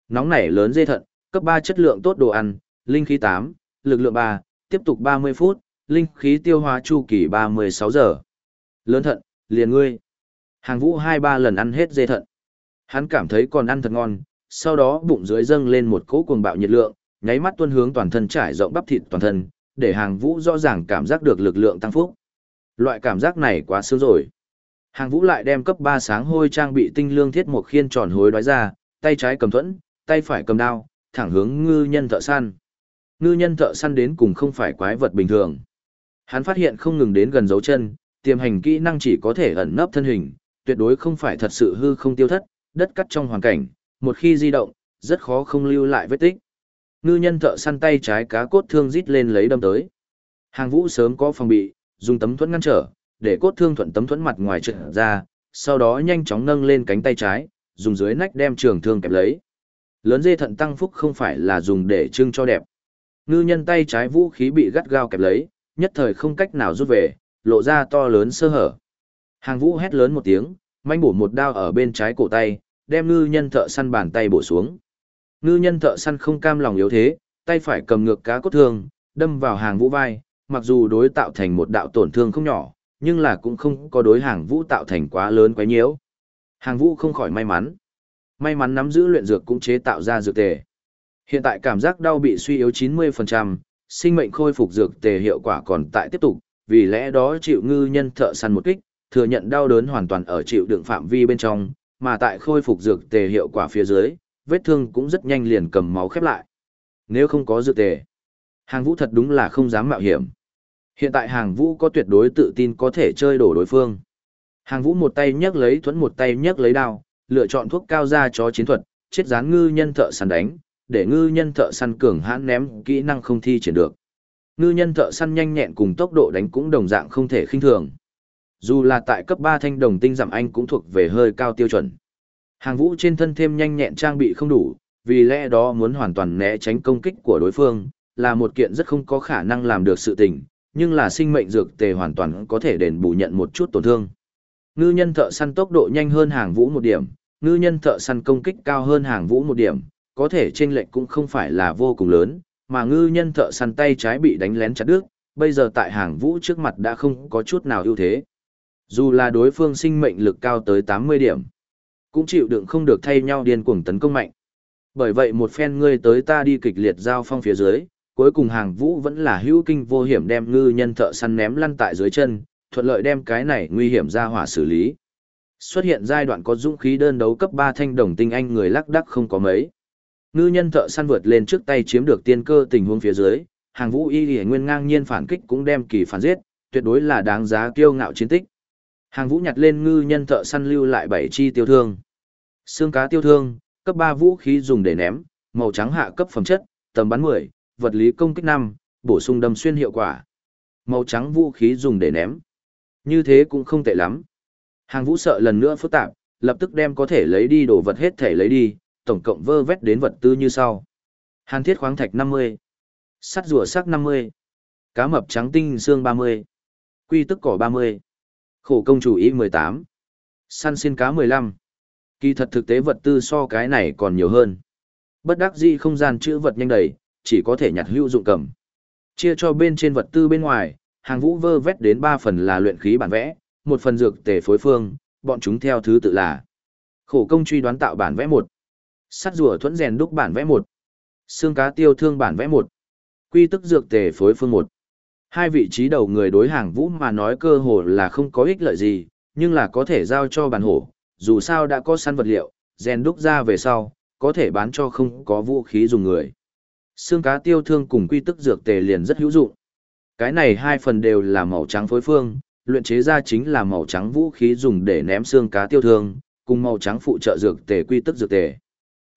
Nóng nảy lớn dê thận, cấp 3 chất lượng tốt đồ ăn, linh khí 8, lực lượng 3, tiếp tục 30 phút, linh khí tiêu hóa chu kỳ 36 giờ. Lớn thận, liền ngươi. Hàng vũ 2-3 lần ăn hết dê thận. Hắn cảm thấy còn ăn thật ngon, sau đó bụng dưới dâng lên một cỗ cuồng bạo nhiệt lượng, nháy mắt tuôn hướng toàn thân trải rộng bắp thịt toàn thân, để hàng vũ rõ ràng cảm giác được lực lượng tăng phúc. Loại cảm giác này quá sướng rồi. Hàng vũ lại đem cấp 3 sáng hôi trang bị tinh lương thiết một khiên tròn hối đoái ra, tay trái cầm thuẫn, tay phải cầm đao, thẳng hướng ngư nhân thợ săn. Ngư nhân thợ săn đến cùng không phải quái vật bình thường. Hắn phát hiện không ngừng đến gần dấu chân, tiềm hành kỹ năng chỉ có thể ẩn nấp thân hình, tuyệt đối không phải thật sự hư không tiêu thất, đất cắt trong hoàn cảnh, một khi di động, rất khó không lưu lại vết tích. Ngư nhân thợ săn tay trái cá cốt thương rít lên lấy đâm tới. Hàng vũ sớm có phòng bị, dùng tấm thuẫn ngăn trở, để cốt thương thuận tấm thuẫn mặt ngoài trượt ra, sau đó nhanh chóng nâng lên cánh tay trái, dùng dưới nách đem trường thương kẹp lấy. Lớn dê thận tăng phúc không phải là dùng để trưng cho đẹp. Ngư nhân tay trái vũ khí bị gắt gao kẹp lấy, nhất thời không cách nào rút về, lộ ra to lớn sơ hở. Hàng vũ hét lớn một tiếng, manh bổ một đao ở bên trái cổ tay, đem ngư nhân thợ săn bàn tay bổ xuống. Ngư nhân thợ săn không cam lòng yếu thế, tay phải cầm ngược cá cốt thương, đâm vào hàng vũ vai, mặc dù đối tạo thành một đạo tổn thương không nhỏ, nhưng là cũng không có đối hàng vũ tạo thành quá lớn quấy nhiễu. Hàng vũ không khỏi may mắn. May mắn nắm giữ luyện dược cũng chế tạo ra dược tề. Hiện tại cảm giác đau bị suy yếu 90%, sinh mệnh khôi phục dược tề hiệu quả còn tại tiếp tục, vì lẽ đó chịu ngư nhân thợ săn một kích, thừa nhận đau đớn hoàn toàn ở chịu đựng phạm vi bên trong, mà tại khôi phục dược tề hiệu quả phía dưới, vết thương cũng rất nhanh liền cầm máu khép lại. Nếu không có dược tề, hàng vũ thật đúng là không dám mạo hiểm. Hiện tại hàng vũ có tuyệt đối tự tin có thể chơi đổ đối phương. Hàng vũ một tay nhấc lấy thuẫn một tay nhấc lấy đao, lựa chọn thuốc cao ra cho chiến thuật, chết rán ngư nhân thợ săn đánh, để ngư nhân thợ săn cường hãn ném kỹ năng không thi triển được. Ngư nhân thợ săn nhanh nhẹn cùng tốc độ đánh cũng đồng dạng không thể khinh thường. Dù là tại cấp 3 thanh đồng tinh giảm anh cũng thuộc về hơi cao tiêu chuẩn. Hàng vũ trên thân thêm nhanh nhẹn trang bị không đủ, vì lẽ đó muốn hoàn toàn né tránh công kích của đối phương, là một kiện rất không có khả năng làm được sự tình, nhưng là sinh mệnh dược tề hoàn toàn có thể đền bù nhận một chút tổn thương. Ngư nhân thợ săn tốc độ nhanh hơn hàng vũ một điểm, ngư nhân thợ săn công kích cao hơn hàng vũ một điểm, có thể chênh lệch cũng không phải là vô cùng lớn, mà ngư nhân thợ săn tay trái bị đánh lén chặt đứt, bây giờ tại hàng vũ trước mặt đã không có chút nào ưu thế. Dù là đối phương sinh mệnh lực cao tới 80 điểm, cũng chịu đựng không được thay nhau điên cuồng tấn công mạnh. Bởi vậy một phen ngươi tới ta đi kịch liệt giao phong phía dưới, cuối cùng hàng vũ vẫn là hữu kinh vô hiểm đem ngư nhân thợ săn ném lăn tại dưới chân, thuận lợi đem cái này nguy hiểm ra hỏa xử lý. Xuất hiện giai đoạn có dũng khí đơn đấu cấp 3 thanh đồng tinh anh người lắc đắc không có mấy. Ngư nhân thợ săn vượt lên trước tay chiếm được tiên cơ tình huống phía dưới, hàng vũ y lìa nguyên ngang nhiên phản kích cũng đem kỳ phản giết, tuyệt đối là đáng giá kiêu ngạo chiến tích. Hàng vũ nhặt lên ngư nhân thợ săn lưu lại bảy chi tiêu thương. Xương cá tiêu thương, cấp 3 vũ khí dùng để ném, màu trắng hạ cấp phẩm chất, tầm bắn 10, vật lý công kích 5, bổ sung đâm xuyên hiệu quả. Màu trắng vũ khí dùng để ném. Như thế cũng không tệ lắm. Hàng vũ sợ lần nữa phức tạp, lập tức đem có thể lấy đi đồ vật hết thể lấy đi, tổng cộng vơ vét đến vật tư như sau. Hàn thiết khoáng thạch 50, sắt rùa sắc 50, cá mập trắng tinh xương 30, quy tức cỏ 30, khổ công chủ ý 18, săn xin cá 15. Kỳ thật thực tế vật tư so cái này còn nhiều hơn. Bất đắc dĩ không gian chữ vật nhanh đầy, chỉ có thể nhặt hữu dụng cầm. Chia cho bên trên vật tư bên ngoài, hàng vũ vơ vét đến 3 phần là luyện khí bản vẽ, một phần dược tề phối phương, bọn chúng theo thứ tự là khổ công truy đoán tạo bản vẽ 1, sắt rùa thuẫn rèn đúc bản vẽ 1, xương cá tiêu thương bản vẽ 1, quy tức dược tề phối phương 1. Hai vị trí đầu người đối hàng vũ mà nói cơ hồ là không có ích lợi gì, nhưng là có thể giao cho bản hổ, dù sao đã có săn vật liệu, rèn đúc ra về sau, có thể bán cho không có vũ khí dùng người. Xương cá tiêu thương cùng quy tức dược tề liền rất hữu dụng. Cái này hai phần đều là màu trắng phối phương, luyện chế ra chính là màu trắng vũ khí dùng để ném xương cá tiêu thương, cùng màu trắng phụ trợ dược tề quy tức dược tề.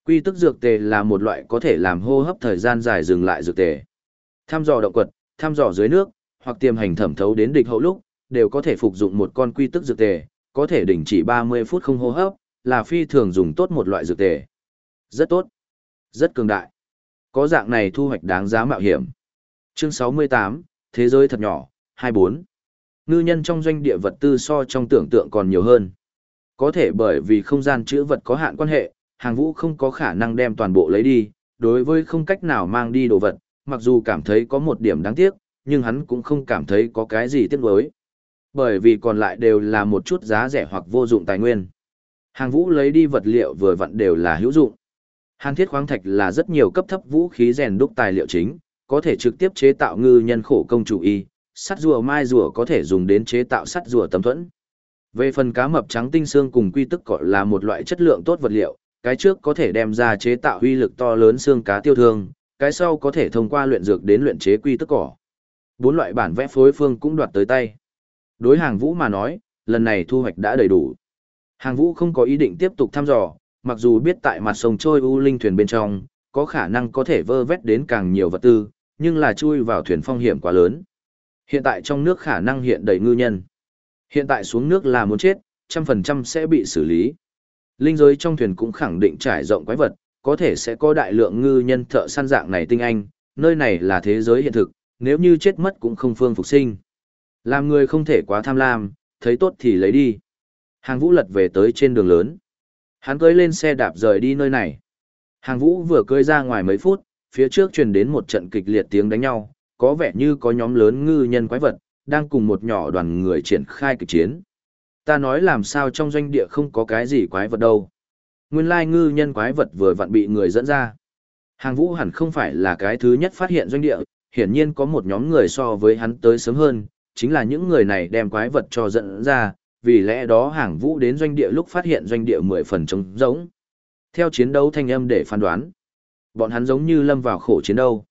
Quy tức dược tề là một loại có thể làm hô hấp thời gian dài dừng lại dược tề. Tham dò động quật, tham dò dưới nước, hoặc tiềm hành thẩm thấu đến địch hậu lúc, đều có thể phục dụng một con quy tức dược tề, có thể đình chỉ 30 phút không hô hấp, là phi thường dùng tốt một loại dược tề. Rất tốt. Rất cường đại. Có dạng này thu hoạch đáng giá mạo hiểm. Chương 68, Thế giới thật nhỏ, 24. Ngư nhân trong doanh địa vật tư so trong tưởng tượng còn nhiều hơn. Có thể bởi vì không gian chữ vật có hạn quan hệ, hàng vũ không có khả năng đem toàn bộ lấy đi, đối với không cách nào mang đi đồ vật, mặc dù cảm thấy có một điểm đáng tiếc, nhưng hắn cũng không cảm thấy có cái gì tiếc nuối. Bởi vì còn lại đều là một chút giá rẻ hoặc vô dụng tài nguyên. Hàng vũ lấy đi vật liệu vừa vặn đều là hữu dụng. Hàn thiết khoáng thạch là rất nhiều cấp thấp vũ khí rèn đúc tài liệu chính, có thể trực tiếp chế tạo ngư nhân khổ công chủ y, sắt rùa mai rùa có thể dùng đến chế tạo sắt rùa tấm thuẫn. Về phần cá mập trắng tinh xương cùng quy tức cọ là một loại chất lượng tốt vật liệu, cái trước có thể đem ra chế tạo huy lực to lớn xương cá tiêu thương, cái sau có thể thông qua luyện dược đến luyện chế quy tức cỏ. Bốn loại bản vẽ phối phương cũng đoạt tới tay. Đối hàng vũ mà nói, lần này thu hoạch đã đầy đủ. Hàng vũ không có ý định tiếp tục thăm dò, mặc dù biết tại mặt sông trôi u linh thuyền bên trong, có khả năng có thể vơ vét đến càng nhiều vật tư, nhưng là chui vào thuyền phong hiểm quá lớn. Hiện tại trong nước khả năng hiện đầy ngư nhân. Hiện tại xuống nước là muốn chết, trăm phần trăm sẽ bị xử lý. Linh giới trong thuyền cũng khẳng định trải rộng quái vật, có thể sẽ có đại lượng ngư nhân thợ săn dạng này tinh anh, nơi này là thế giới hiện thực, nếu như chết mất cũng không phương phục sinh. Làm người không thể quá tham lam, thấy tốt thì lấy đi. Hàng vũ lật về tới trên đường lớn. Hắn cưới lên xe đạp rời đi nơi này. Hàng vũ vừa cưới ra ngoài mấy phút, phía trước truyền đến một trận kịch liệt tiếng đánh nhau, có vẻ như có nhóm lớn ngư nhân quái vật, đang cùng một nhỏ đoàn người triển khai kịch chiến. Ta nói làm sao trong doanh địa không có cái gì quái vật đâu. Nguyên lai ngư nhân quái vật vừa vặn bị người dẫn ra. Hàng vũ hẳn không phải là cái thứ nhất phát hiện doanh địa, hiển nhiên có một nhóm người so với hắn tới sớm hơn, chính là những người này đem quái vật cho dẫn ra, vì lẽ đó hàng vũ đến doanh địa lúc phát hiện doanh địa mười phần trống rỗng. Theo chiến đấu thanh âm để phán đoán, bọn hắn giống như lâm vào khổ chiến đấu.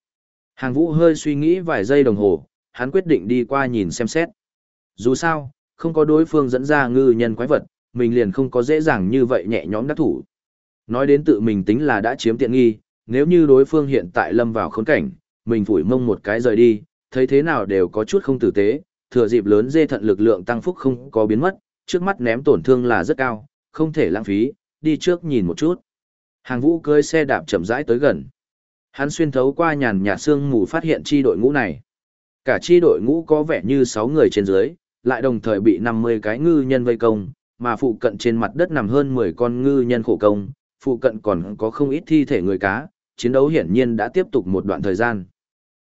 Hàng vũ hơi suy nghĩ vài giây đồng hồ, hắn quyết định đi qua nhìn xem xét. Dù sao, không có đối phương dẫn ra ngư nhân quái vật, mình liền không có dễ dàng như vậy nhẹ nhõm đắc thủ. Nói đến tự mình tính là đã chiếm tiện nghi, nếu như đối phương hiện tại lâm vào khốn cảnh, mình phủi mông một cái rời đi, thấy thế nào đều có chút không tử tế, thừa dịp lớn dê thận lực lượng tăng phúc không có biến mất, trước mắt ném tổn thương là rất cao, không thể lãng phí, đi trước nhìn một chút. Hàng vũ cưới xe đạp chậm rãi tới gần. Hắn xuyên thấu qua nhàn nhạt sương mù phát hiện chi đội ngũ này. Cả chi đội ngũ có vẻ như 6 người trên dưới, lại đồng thời bị 50 cái ngư nhân vây công, mà phụ cận trên mặt đất nằm hơn 10 con ngư nhân khổ công, phụ cận còn có không ít thi thể người cá, chiến đấu hiển nhiên đã tiếp tục một đoạn thời gian.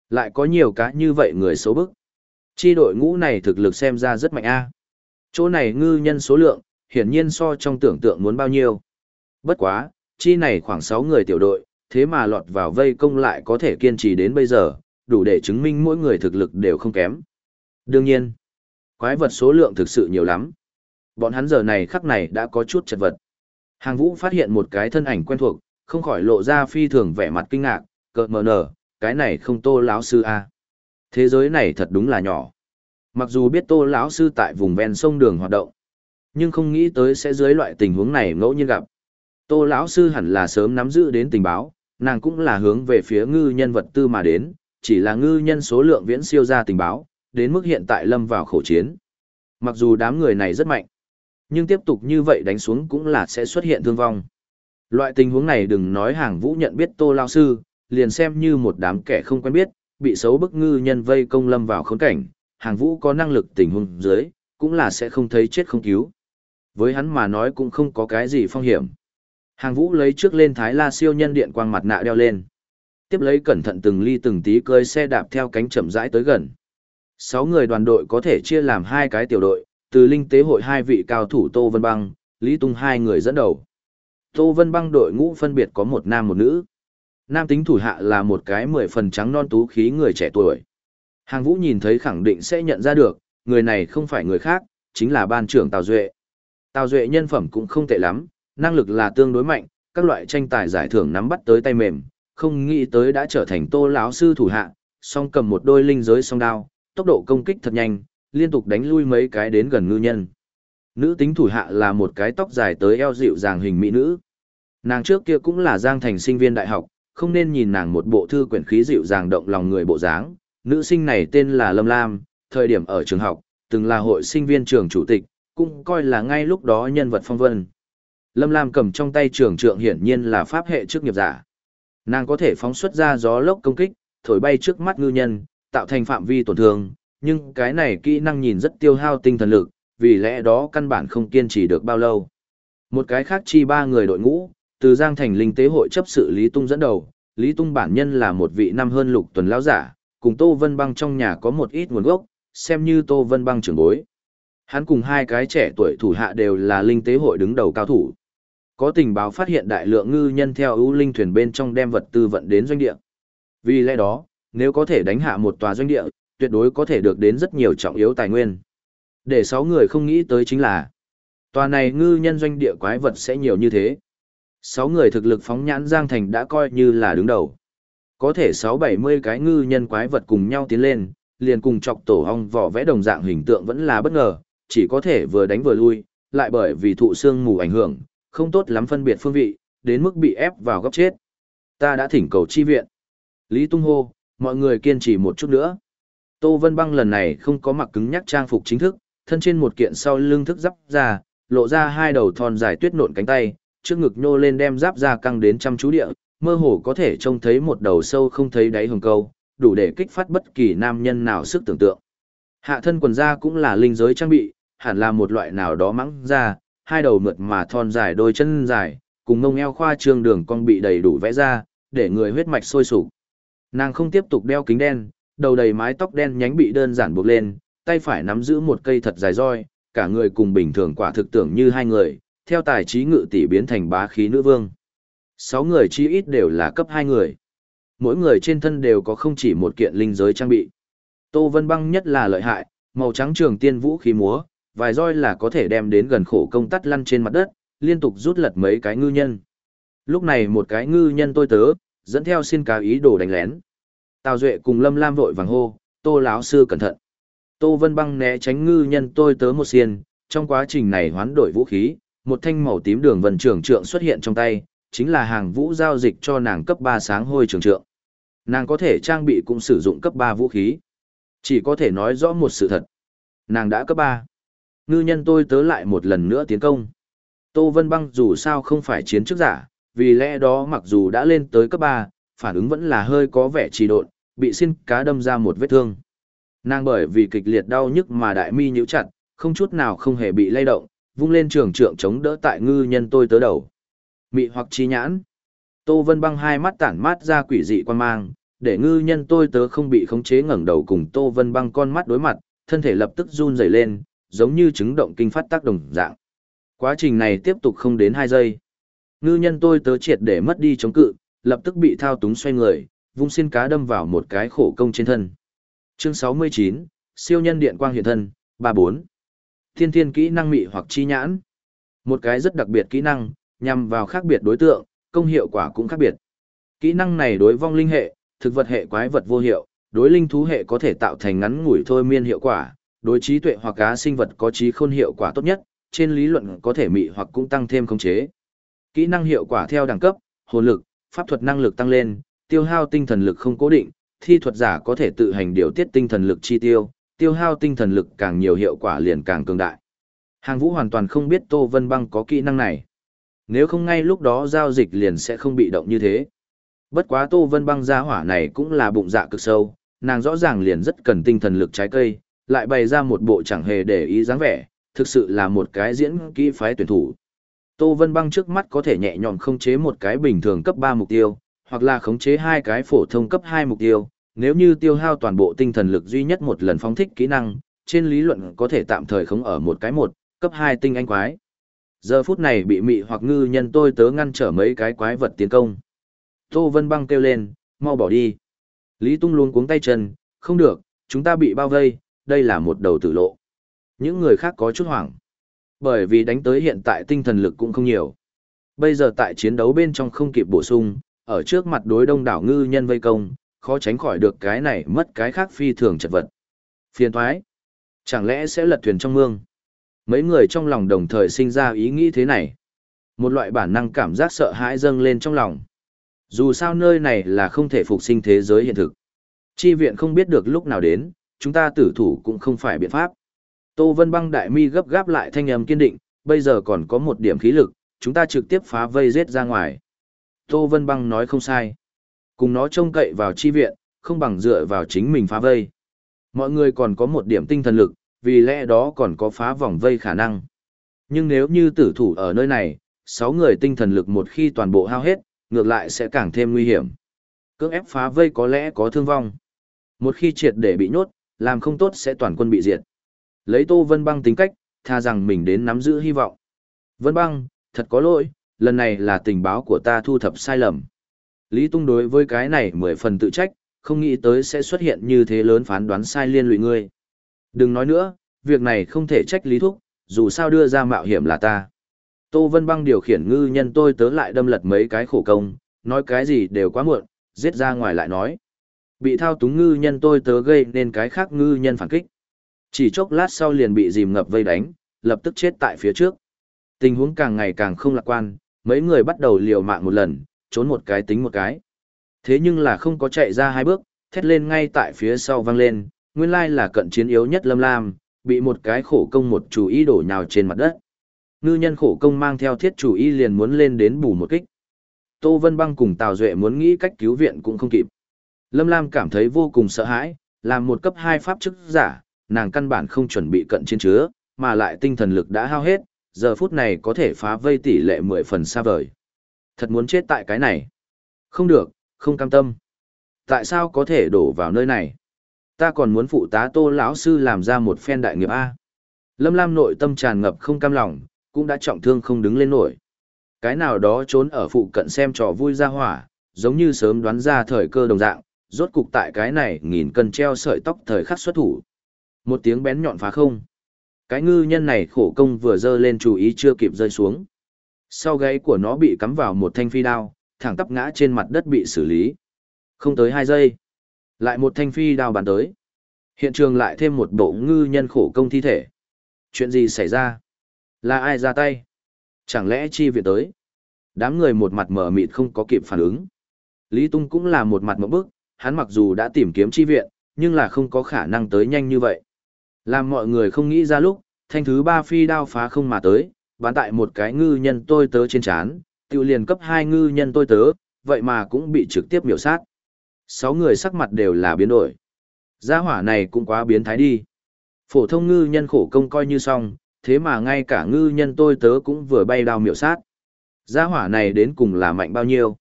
Lại có nhiều cá như vậy người xấu bức. Chi đội ngũ này thực lực xem ra rất mạnh a. Chỗ này ngư nhân số lượng, hiển nhiên so trong tưởng tượng muốn bao nhiêu. Bất quá, chi này khoảng 6 người tiểu đội, thế mà lọt vào vây công lại có thể kiên trì đến bây giờ, đủ để chứng minh mỗi người thực lực đều không kém. Đương nhiên, quái vật số lượng thực sự nhiều lắm. Bọn hắn giờ này khắc này đã có chút chật vật. Hàng vũ phát hiện một cái thân ảnh quen thuộc, không khỏi lộ ra phi thường vẻ mặt kinh ngạc, cợt mờ nở, cái này không tô lão sư a Thế giới này thật đúng là nhỏ. Mặc dù biết tô lão sư tại vùng ven sông đường hoạt động, nhưng không nghĩ tới sẽ dưới loại tình huống này ngẫu nhiên gặp. Tô lão sư hẳn là sớm nắm giữ đến tình báo, nàng cũng là hướng về phía ngư nhân vật tư mà đến, chỉ là ngư nhân số lượng viễn siêu ra tình báo, đến mức hiện tại lâm vào khổ chiến. Mặc dù đám người này rất mạnh, nhưng tiếp tục như vậy đánh xuống cũng là sẽ xuất hiện thương vong. Loại tình huống này đừng nói hàng vũ nhận biết tô lao sư, liền xem như một đám kẻ không quen biết, bị xấu bức ngư nhân vây công lâm vào khốn cảnh, hàng vũ có năng lực tình huống dưới, cũng là sẽ không thấy chết không cứu. Với hắn mà nói cũng không có cái gì phong hiểm. Hàng vũ lấy trước lên thái la siêu nhân điện quang mặt nạ đeo lên. Tiếp lấy cẩn thận từng ly từng tí cơi xe đạp theo cánh chậm rãi tới gần. Sáu người đoàn đội có thể chia làm hai cái tiểu đội, từ linh tế hội hai vị cao thủ Tô Vân Băng, Lý Tung hai người dẫn đầu. Tô Vân Băng đội ngũ phân biệt có một nam một nữ. Nam tính thủ hạ là một cái mười phần trắng non tú khí người trẻ tuổi. Hàng Vũ nhìn thấy khẳng định sẽ nhận ra được, người này không phải người khác, chính là ban trưởng Tào Duệ. Tào Duệ nhân phẩm cũng không tệ lắm, năng lực là tương đối mạnh, các loại tranh tài giải thưởng nắm bắt tới tay mềm, không nghĩ tới đã trở thành Tô lão sư thủ hạ, song cầm một đôi linh giới song đao, tốc độ công kích thật nhanh, liên tục đánh lui mấy cái đến gần ngư nhân. Nữ tính thủ hạ là một cái tóc dài tới eo dịu dàng hình mỹ nữ. Nàng trước kia cũng là giang thành sinh viên đại học, không nên nhìn nàng một bộ thư quyển khí dịu dàng động lòng người bộ dáng. Nữ sinh này tên là Lâm Lam, thời điểm ở trường học, từng là hội sinh viên trường chủ tịch, cũng coi là ngay lúc đó nhân vật phong vân. Lâm Lam cầm trong tay trường trượng hiển nhiên là pháp hệ trước nghiệp giả. Nàng có thể phóng xuất ra gió lốc công kích, thổi bay trước mắt ngư nhân, tạo thành phạm vi tổn thương, nhưng cái này kỹ năng nhìn rất tiêu hao tinh thần lực, vì lẽ đó căn bản không kiên trì được bao lâu. Một cái khác chi ba người đội ngũ, từ Giang Thành Linh Tế hội chấp sự Lý Tung dẫn đầu, Lý Tung bản nhân là một vị năm hơn lục tuần lão giả, cùng Tô Vân Băng trong nhà có một ít nguồn gốc, xem như Tô Vân Băng trưởng bối. Hắn cùng hai cái trẻ tuổi thủ hạ đều là Linh Tế hội đứng đầu cao thủ. Có tình báo phát hiện đại lượng ngư nhân theo ưu linh thuyền bên trong đem vật tư vận đến doanh địa. Vì lẽ đó, nếu có thể đánh hạ một tòa doanh địa, tuyệt đối có thể được đến rất nhiều trọng yếu tài nguyên. Để sáu người không nghĩ tới chính là, tòa này ngư nhân doanh địa quái vật sẽ nhiều như thế. Sáu người thực lực phóng nhãn Giang Thành đã coi như là đứng đầu. Có thể sáu bảy mươi cái ngư nhân quái vật cùng nhau tiến lên, liền cùng chọc tổ hong vỏ vẽ đồng dạng hình tượng vẫn là bất ngờ, chỉ có thể vừa đánh vừa lui, lại bởi vì thụ xương mù ảnh hưởng, không tốt lắm phân biệt phương vị, đến mức bị ép vào góc chết. Ta đã thỉnh cầu chi viện. Lý Tung hô, mọi người kiên trì một chút nữa. Tô Vân Băng lần này không có mặc cứng nhắc trang phục chính thức, thân trên một kiện sau lưng thức giáp ra, lộ ra hai đầu thon dài tuyết nộn cánh tay, trước ngực nhô lên đem giáp ra căng đến trăm chú địa, mơ hồ có thể trông thấy một đầu sâu không thấy đáy hồng câu, đủ để kích phát bất kỳ nam nhân nào sức tưởng tượng. Hạ thân quần da cũng là linh giới trang bị, hẳn là một loại nào đó mắng ra, hai đầu mượt mà thon dài đôi chân dài, cùng ngông eo khoa trương đường cong bị đầy đủ vẽ ra, để người huyết mạch sôi sục. Nàng không tiếp tục đeo kính đen, đầu đầy mái tóc đen nhánh bị đơn giản buộc lên, tay phải nắm giữ một cây thật dài roi, cả người cùng bình thường quả thực tưởng như hai người, theo tài trí ngự tỷ biến thành bá khí nữ vương. Sáu người chi ít đều là cấp hai người. Mỗi người trên thân đều có không chỉ một kiện linh giới trang bị. Tô Vân Băng nhất là lợi hại, màu trắng trường tiên vũ khí múa, vài roi là có thể đem đến gần khổ công tắt lăn trên mặt đất, liên tục rút lật mấy cái ngư nhân. Lúc này một cái ngư nhân tôi tớ, dẫn theo xin cá ý đồ đánh lén. Tào Duệ cùng Lâm Lam vội vàng hô, Tô lão sư cẩn thận. Tô Vân Băng né tránh ngư nhân tôi tớ một xiên, trong quá trình này hoán đổi vũ khí, một thanh màu tím đường vân trưởng trượng xuất hiện trong tay, chính là hàng vũ giao dịch cho nàng cấp 3 sáng hôi trường trượng. Nàng có thể trang bị cũng sử dụng cấp 3 vũ khí. Chỉ có thể nói rõ một sự thật. Nàng đã cấp 3. Ngư nhân tôi tớ lại một lần nữa tiến công. Tô Vân Băng dù sao không phải chiến chức giả, vì lẽ đó mặc dù đã lên tới cấp 3, phản ứng vẫn là hơi có vẻ trì độn, bị xin cá đâm ra một vết thương. Nàng bởi vì kịch liệt đau nhức mà đại mi nhíu chặt, không chút nào không hề bị lay động, vung lên trường trượng chống đỡ tại ngư nhân tôi tớ đầu. Mị hoặc chi nhãn. Tô Vân Băng hai mắt tản mát ra quỷ dị quan mang, để ngư nhân tôi tớ không bị khống chế ngẩng đầu cùng Tô Vân Băng con mắt đối mặt, thân thể lập tức run rẩy lên, giống như chứng động kinh phát tác đồng dạng. Quá trình này tiếp tục không đến 2 giây. Ngư nhân tôi tớ triệt để mất đi chống cự, lập tức bị thao túng xoay người, vung xin cá đâm vào một cái khổ công trên thân. Chương 69, siêu nhân điện quang hiện thân, 34. Thiên thiên kỹ năng mị hoặc chi nhãn. Một cái rất đặc biệt kỹ năng, nhằm vào khác biệt đối tượng, công hiệu quả cũng khác biệt. Kỹ năng này đối vong linh hệ, thực vật hệ quái vật vô hiệu, đối linh thú hệ có thể tạo thành ngắn ngủi thôi miên hiệu quả, đối trí tuệ hoặc cá sinh vật có trí khôn hiệu quả tốt nhất, trên lý luận có thể mị hoặc cũng tăng thêm khống chế. Kỹ năng hiệu quả theo đẳng cấp, hồn lực, pháp thuật năng lực tăng lên, tiêu hao tinh thần lực không cố định, thi thuật giả có thể tự hành điều tiết tinh thần lực chi tiêu, tiêu hao tinh thần lực càng nhiều hiệu quả liền càng cường đại. Hàng Vũ hoàn toàn không biết Tô Vân Băng có kỹ năng này. Nếu không ngay lúc đó giao dịch liền sẽ không bị động như thế. Bất quá Tô Vân Băng gia hỏa này cũng là bụng dạ cực sâu, nàng rõ ràng liền rất cần tinh thần lực trái cây, lại bày ra một bộ chẳng hề để ý dáng vẻ, thực sự là một cái diễn kỹ phái tuyển thủ. Tô Vân Băng trước mắt có thể nhẹ nhõm khống chế một cái bình thường cấp 3 mục tiêu, hoặc là khống chế hai cái phổ thông cấp 2 mục tiêu, nếu như tiêu hao toàn bộ tinh thần lực duy nhất một lần phóng thích kỹ năng, trên lý luận có thể tạm thời khống ở một cái một, cấp 2 tinh anh quái. Giờ phút này bị mị hoặc ngư nhân tôi tớ ngăn trở mấy cái quái vật tiến công. Tô Vân Băng kêu lên, mau bỏ đi. Lý Tung luôn cuống tay chân, không được, chúng ta bị bao vây, đây là một đầu tử lộ. Những người khác có chút hoảng. Bởi vì đánh tới hiện tại tinh thần lực cũng không nhiều. Bây giờ tại chiến đấu bên trong không kịp bổ sung, ở trước mặt đối đông đảo ngư nhân vây công, khó tránh khỏi được cái này mất cái khác phi thường chật vật. Phiền thoái. Chẳng lẽ sẽ lật thuyền trong mương? Mấy người trong lòng đồng thời sinh ra ý nghĩ thế này. Một loại bản năng cảm giác sợ hãi dâng lên trong lòng. Dù sao nơi này là không thể phục sinh thế giới hiện thực. Chi viện không biết được lúc nào đến, chúng ta tử thủ cũng không phải biện pháp. Tô Vân Băng đại mi gấp gáp lại thanh âm kiên định, bây giờ còn có một điểm khí lực, chúng ta trực tiếp phá vây giết ra ngoài. Tô Vân Băng nói không sai. Cùng nó trông cậy vào chi viện, không bằng dựa vào chính mình phá vây. Mọi người còn có một điểm tinh thần lực, vì lẽ đó còn có phá vòng vây khả năng. Nhưng nếu như tử thủ ở nơi này, 6 người tinh thần lực một khi toàn bộ hao hết, ngược lại sẽ càng thêm nguy hiểm. Cưỡng ép phá vây có lẽ có thương vong. Một khi triệt để bị nhốt, làm không tốt sẽ toàn quân bị diệt. Lấy Tô Vân Băng tính cách, tha rằng mình đến nắm giữ hy vọng. Vân Băng, thật có lỗi, lần này là tình báo của ta thu thập sai lầm. Lý Tung đối với cái này mười phần tự trách, không nghĩ tới sẽ xuất hiện như thế lớn phán đoán sai liên lụy ngươi. Đừng nói nữa, việc này không thể trách Lý Thúc, dù sao đưa ra mạo hiểm là ta. Tô Vân Băng điều khiển ngư nhân tôi tớ lại đâm lật mấy cái khổ công, nói cái gì đều quá muộn, giết ra ngoài lại nói. Bị thao túng ngư nhân tôi tớ gây nên cái khác ngư nhân phản kích. Chỉ chốc lát sau liền bị dìm ngập vây đánh, lập tức chết tại phía trước. Tình huống càng ngày càng không lạc quan, mấy người bắt đầu liều mạng một lần, trốn một cái tính một cái. Thế nhưng là không có chạy ra hai bước, thét lên ngay tại phía sau vang lên, nguyên lai là cận chiến yếu nhất Lâm Lam, bị một cái khổ công một chủ ý đổ nhào trên mặt đất. Ngư nhân khổ công mang theo thiết chủ ý liền muốn lên đến bù một kích. Tô Vân Băng cùng Tào Duệ muốn nghĩ cách cứu viện cũng không kịp. Lâm Lam cảm thấy vô cùng sợ hãi, làm một cấp 2 pháp chức giả, nàng căn bản không chuẩn bị cận chiến chứa, mà lại tinh thần lực đã hao hết, giờ phút này có thể phá vây tỷ lệ 10 phần xa vời. Thật muốn chết tại cái này. Không được, không cam tâm. Tại sao có thể đổ vào nơi này? Ta còn muốn phụ tá tô lão sư làm ra một phen đại nghiệp A. Lâm Lam nội tâm tràn ngập không cam lòng, cũng đã trọng thương không đứng lên nổi. Cái nào đó trốn ở phụ cận xem trò vui ra hỏa, giống như sớm đoán ra thời cơ đồng dạng, rốt cục tại cái này nghìn cân treo sợi tóc thời khắc xuất thủ. Một tiếng bén nhọn phá không. Cái ngư nhân này khổ công vừa dơ lên chú ý chưa kịp rơi xuống. Sau gáy của nó bị cắm vào một thanh phi đao, thẳng tắp ngã trên mặt đất bị xử lý. Không tới hai giây. Lại một thanh phi đao bắn tới. Hiện trường lại thêm một bộ ngư nhân khổ công thi thể. Chuyện gì xảy ra? Là ai ra tay? Chẳng lẽ chi viện tới? Đám người một mặt mở mịt không có kịp phản ứng. Lý Tung cũng là một mặt mở bức, hắn mặc dù đã tìm kiếm chi viện, nhưng là không có khả năng tới nhanh như vậy. Làm mọi người không nghĩ ra lúc, thanh thứ ba phi đao phá không mà tới, bán tại một cái ngư nhân tôi tớ trên chán, tiêu liền cấp hai ngư nhân tôi tớ, vậy mà cũng bị trực tiếp miểu sát. Sáu người sắc mặt đều là biến đổi. Gia hỏa này cũng quá biến thái đi. Phổ thông ngư nhân khổ công coi như xong, thế mà ngay cả ngư nhân tôi tớ cũng vừa bay đao miểu sát. Gia hỏa này đến cùng là mạnh bao nhiêu.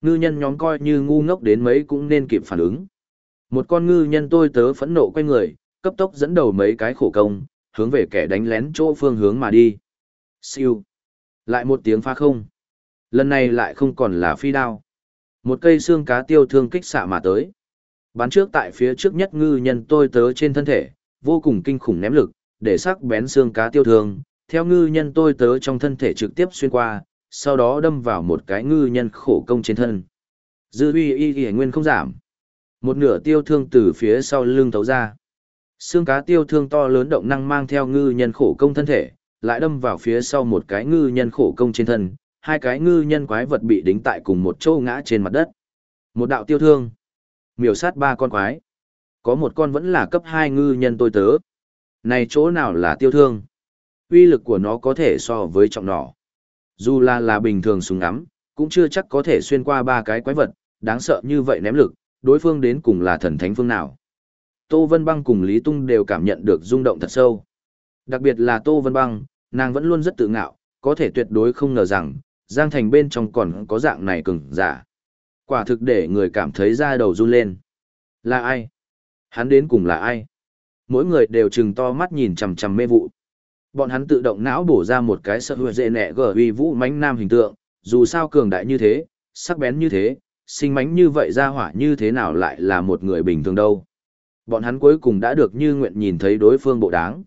Ngư nhân nhóm coi như ngu ngốc đến mấy cũng nên kịp phản ứng. Một con ngư nhân tôi tớ phẫn nộ quay người, cấp tốc dẫn đầu mấy cái khổ công, hướng về kẻ đánh lén chỗ phương hướng mà đi. Siêu. Lại một tiếng phá không. Lần này lại không còn là phi đao. Một cây xương cá tiêu thương kích xạ mà tới. Bắn trước tại phía trước nhất ngư nhân tôi tớ trên thân thể, vô cùng kinh khủng ném lực, để sắc bén xương cá tiêu thương, theo ngư nhân tôi tớ trong thân thể trực tiếp xuyên qua, sau đó đâm vào một cái ngư nhân khổ công trên thân. Dư uy y y nguyên không giảm. Một nửa tiêu thương từ phía sau lưng thấu ra. Xương cá tiêu thương to lớn động năng mang theo ngư nhân khổ công thân thể, lại đâm vào phía sau một cái ngư nhân khổ công trên thân, hai cái ngư nhân quái vật bị đính tại cùng một chỗ ngã trên mặt đất. Một đạo tiêu thương, miểu sát ba con quái. Có một con vẫn là cấp hai ngư nhân tôi tớ. Này chỗ nào là tiêu thương? Uy lực của nó có thể so với trọng nỏ. Dù là là bình thường súng ngắm, cũng chưa chắc có thể xuyên qua ba cái quái vật, đáng sợ như vậy ném lực, đối phương đến cùng là thần thánh phương nào. Tô Vân Băng cùng Lý Tung đều cảm nhận được rung động thật sâu. Đặc biệt là Tô Vân Băng, nàng vẫn luôn rất tự ngạo, có thể tuyệt đối không ngờ rằng, Giang Thành bên trong còn có dạng này cứng, giả. Quả thực để người cảm thấy da đầu run lên. Là ai? Hắn đến cùng là ai? Mỗi người đều trừng to mắt nhìn chằm chằm mê vụ. Bọn hắn tự động não bổ ra một cái sợ hùa dễ nẹ gở uy vũ mãnh nam hình tượng, dù sao cường đại như thế, sắc bén như thế, sinh mánh như vậy ra hỏa như thế nào lại là một người bình thường đâu. Bọn hắn cuối cùng đã được như nguyện nhìn thấy đối phương bộ đáng.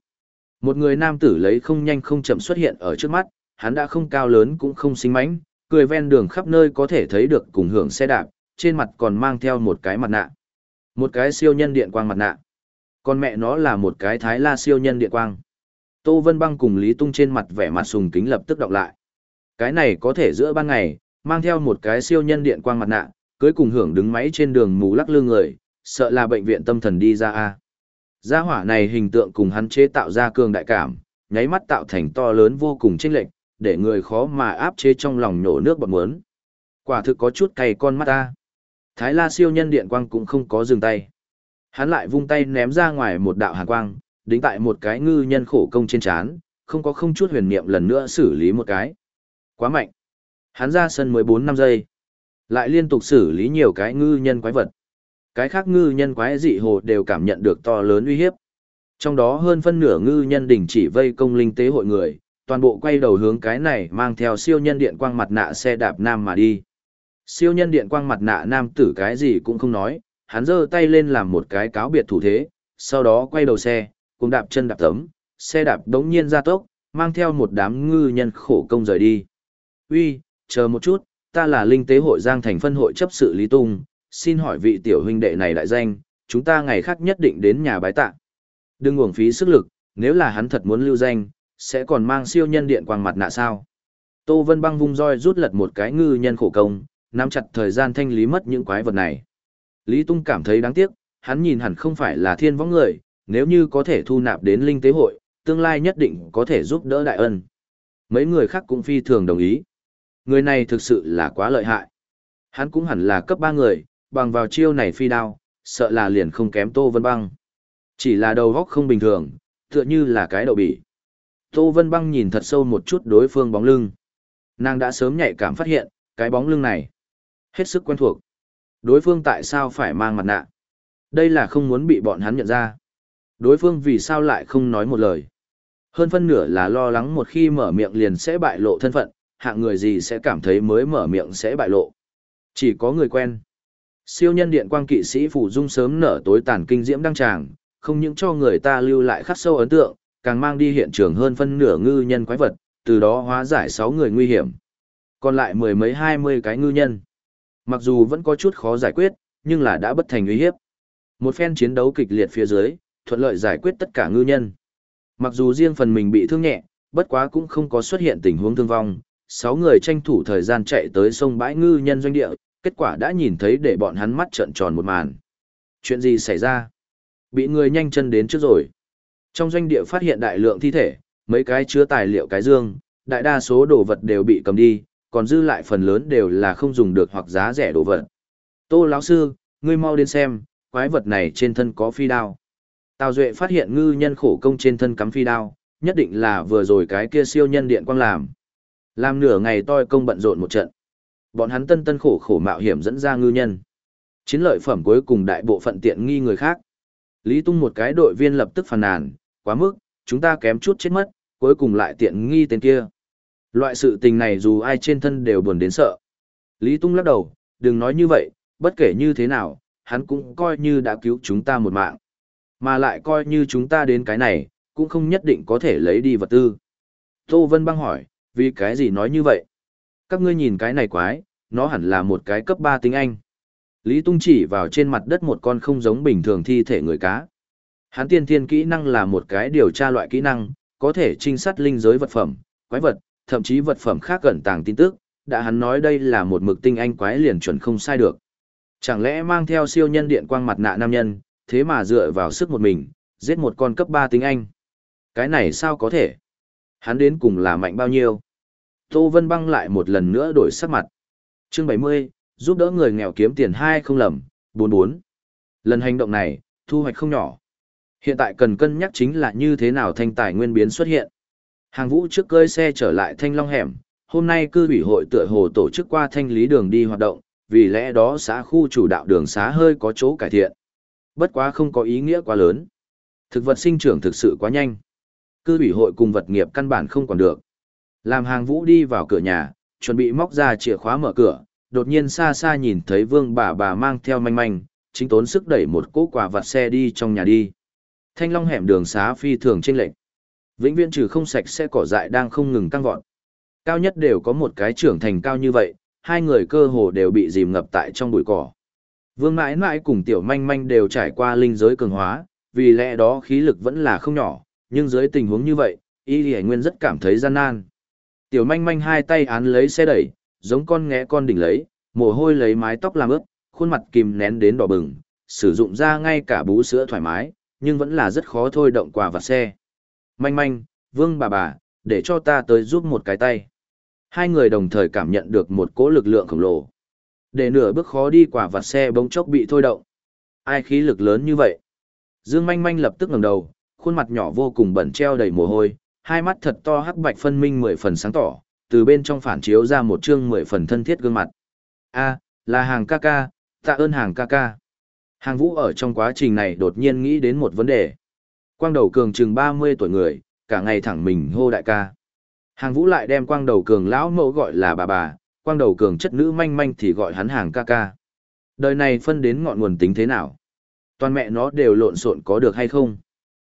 Một người nam tử lấy không nhanh không chậm xuất hiện ở trước mắt, hắn đã không cao lớn cũng không sinh mánh, cười ven đường khắp nơi có thể thấy được cùng hưởng xe đạp, trên mặt còn mang theo một cái mặt nạ. Một cái siêu nhân điện quang mặt nạ. Còn mẹ nó là một cái thái la siêu nhân điện quang. Tô Vân Băng cùng Lý Tung trên mặt vẻ mặt sùng kính lập tức đọc lại. Cái này có thể giữa ban ngày, mang theo một cái siêu nhân điện quang mặt nạ, cưới cùng hưởng đứng máy trên đường mù lắc lư người, sợ là bệnh viện tâm thần đi ra a. Gia hỏa này hình tượng cùng hắn chế tạo ra cường đại cảm, nháy mắt tạo thành to lớn vô cùng chênh lệch, để người khó mà áp chế trong lòng nổ nước bọt muốn. Quả thực có chút cay con mắt ta. Thái La siêu nhân điện quang cũng không có dừng tay. Hắn lại vung tay ném ra ngoài một đạo hàn quang, đính tại một cái ngư nhân khổ công trên chán, không có không chút huyền niệm lần nữa xử lý một cái. Quá mạnh. Hắn ra sân 14 năm giây. Lại liên tục xử lý nhiều cái ngư nhân quái vật. Cái khác ngư nhân quái dị hồ đều cảm nhận được to lớn uy hiếp. Trong đó hơn phân nửa ngư nhân đình chỉ vây công linh tế hội người, toàn bộ quay đầu hướng cái này mang theo siêu nhân điện quang mặt nạ xe đạp nam mà đi. Siêu nhân điện quang mặt nạ nam tử cái gì cũng không nói, hắn giơ tay lên làm một cái cáo biệt thủ thế, sau đó quay đầu xe, cùng đạp chân đạp tấm, xe đạp đống nhiên ra tốc, mang theo một đám ngư nhân khổ công rời đi. Uy, chờ một chút, ta là linh tế hội Giang Thành phân hội chấp sự Lý Tung, xin hỏi vị tiểu huynh đệ này đại danh, chúng ta ngày khác nhất định đến nhà bái tạ. Đừng uổng phí sức lực, nếu là hắn thật muốn lưu danh, sẽ còn mang siêu nhân điện quang mặt nạ sao. Tô Vân Băng vung roi rút lật một cái ngư nhân khổ công, nắm chặt thời gian thanh lý mất những quái vật này. Lý Tung cảm thấy đáng tiếc, hắn nhìn hẳn không phải là thiên võng người, nếu như có thể thu nạp đến linh tế hội, tương lai nhất định có thể giúp đỡ đại ân. Mấy người khác cũng phi thường đồng ý. Người này thực sự là quá lợi hại. Hắn cũng hẳn là cấp ba người, bằng vào chiêu này phi đao, sợ là liền không kém Tô Vân Băng. Chỉ là đầu góc không bình thường, tựa như là cái đậu bỉ. Tô Vân Băng nhìn thật sâu một chút đối phương bóng lưng. Nàng đã sớm nhạy cảm phát hiện, cái bóng lưng này. Hết sức quen thuộc. Đối phương tại sao phải mang mặt nạ? Đây là không muốn bị bọn hắn nhận ra. Đối phương vì sao lại không nói một lời? Hơn phân nửa là lo lắng một khi mở miệng liền sẽ bại lộ thân phận, hạng người gì sẽ cảm thấy mới mở miệng sẽ bại lộ. Chỉ có người quen. Siêu nhân điện quang kỵ sĩ phủ dung sớm nở tối tàn kinh diễm đăng tràng, không những cho người ta lưu lại khắc sâu ấn tượng, càng mang đi hiện trường hơn phân nửa ngư nhân quái vật, từ đó hóa giải 6 người nguy hiểm. Còn lại mười mấy hai mươi cái ngư nhân. Mặc dù vẫn có chút khó giải quyết, nhưng là đã bất thành uy hiếp. Một phen chiến đấu kịch liệt phía dưới, thuận lợi giải quyết tất cả ngư nhân. Mặc dù riêng phần mình bị thương nhẹ, bất quá cũng không có xuất hiện tình huống thương vong. Sáu người tranh thủ thời gian chạy tới sông bãi ngư nhân doanh địa, kết quả đã nhìn thấy để bọn hắn mắt trợn tròn một màn. Chuyện gì xảy ra? Bị người nhanh chân đến trước rồi. Trong doanh địa phát hiện đại lượng thi thể, mấy cái chứa tài liệu cái dương, đại đa số đồ vật đều bị cầm đi, còn dư lại phần lớn đều là không dùng được hoặc giá rẻ đồ vật. Tô lão sư, ngươi mau đến xem, quái vật này trên thân có phi đao. Tào Duệ phát hiện ngư nhân khổ công trên thân cắm phi đao, nhất định là vừa rồi cái kia siêu nhân điện quang làm. Làm nửa ngày toi công bận rộn một trận. Bọn hắn tân tân khổ khổ mạo hiểm dẫn ra ngư nhân. Chiến lợi phẩm cuối cùng đại bộ phận tiện nghi người khác. Lý Tung một cái đội viên lập tức phàn nàn, quá mức, chúng ta kém chút chết mất, cuối cùng lại tiện nghi tên kia. Loại sự tình này dù ai trên thân đều buồn đến sợ. Lý Tung lắc đầu, đừng nói như vậy, bất kể như thế nào, hắn cũng coi như đã cứu chúng ta một mạng. Mà lại coi như chúng ta đến cái này, cũng không nhất định có thể lấy đi vật tư. Tô Vân băng hỏi, vì cái gì nói như vậy? Các ngươi nhìn cái này quái, nó hẳn là một cái cấp 3 tính Anh. Lý Tung chỉ vào trên mặt đất một con không giống bình thường thi thể người cá. Hắn tiên thiên kỹ năng là một cái điều tra loại kỹ năng, có thể trinh sát linh giới vật phẩm, quái vật, thậm chí vật phẩm khác gần tàng tin tức, đã hắn nói đây là một mực tinh anh quái liền chuẩn không sai được. Chẳng lẽ mang theo siêu nhân điện quang mặt nạ nam nhân, thế mà dựa vào sức một mình, giết một con cấp 3 tính anh. Cái này sao có thể? Hắn đến cùng là mạnh bao nhiêu? Tô Vân băng lại một lần nữa đổi sắc mặt. Chương 70, giúp đỡ người nghèo kiếm tiền hai không lầm, 44. Lần hành động này, thu hoạch không nhỏ. Hiện tại cần cân nhắc chính là như thế nào thanh tài nguyên biến xuất hiện. Hàng vũ trước cơi xe trở lại thanh long hẻm, hôm nay cư ủy hội tựa hồ tổ chức qua thanh lý đường đi hoạt động, vì lẽ đó xã khu chủ đạo đường xá hơi có chỗ cải thiện. Bất quá không có ý nghĩa quá lớn. Thực vật sinh trưởng thực sự quá nhanh. Cư ủy hội cùng vật nghiệp căn bản không còn được. Làm hàng vũ đi vào cửa nhà, chuẩn bị móc ra chìa khóa mở cửa, đột nhiên xa xa nhìn thấy vương bà bà mang theo manh manh, chính tốn sức đẩy một cỗ quả vặt xe đi trong nhà đi. Thanh long hẻm đường xá phi thường trên lệnh. Vĩnh viễn trừ không sạch sẽ cỏ dại đang không ngừng tăng vọt. Cao nhất đều có một cái trưởng thành cao như vậy, hai người cơ hồ đều bị dìm ngập tại trong bụi cỏ. Vương mãi mãi cùng tiểu manh manh đều trải qua linh giới cường hóa, vì lẽ đó khí lực vẫn là không nhỏ, nhưng dưới tình huống như vậy, y lì nguyên rất cảm thấy gian nan. Tiểu manh manh hai tay án lấy xe đẩy, giống con nghẽ con đỉnh lấy, mồ hôi lấy mái tóc làm ướt, khuôn mặt kìm nén đến đỏ bừng, sử dụng ra ngay cả bú sữa thoải mái, nhưng vẫn là rất khó thôi động quà vặt xe. Manh manh, vương bà bà, để cho ta tới giúp một cái tay. Hai người đồng thời cảm nhận được một cỗ lực lượng khổng lồ. Để nửa bước khó đi quả vặt xe bỗng chốc bị thôi động. Ai khí lực lớn như vậy? Dương manh manh lập tức ngẩng đầu, khuôn mặt nhỏ vô cùng bẩn treo đầy mồ hôi, hai mắt thật to hắc bạch phân minh mười phần sáng tỏ, từ bên trong phản chiếu ra một chương mười phần thân thiết gương mặt. A, là hàng ca ca, tạ ơn hàng ca ca. Hàng vũ ở trong quá trình này đột nhiên nghĩ đến một vấn đề. Quang đầu cường chừng 30 tuổi người, cả ngày thẳng mình hô đại ca. Hàng vũ lại đem quang đầu cường lão mẫu gọi là bà bà, quang đầu cường chất nữ manh manh thì gọi hắn hàng ca ca. Đời này phân đến ngọn nguồn tính thế nào? Toàn mẹ nó đều lộn xộn có được hay không?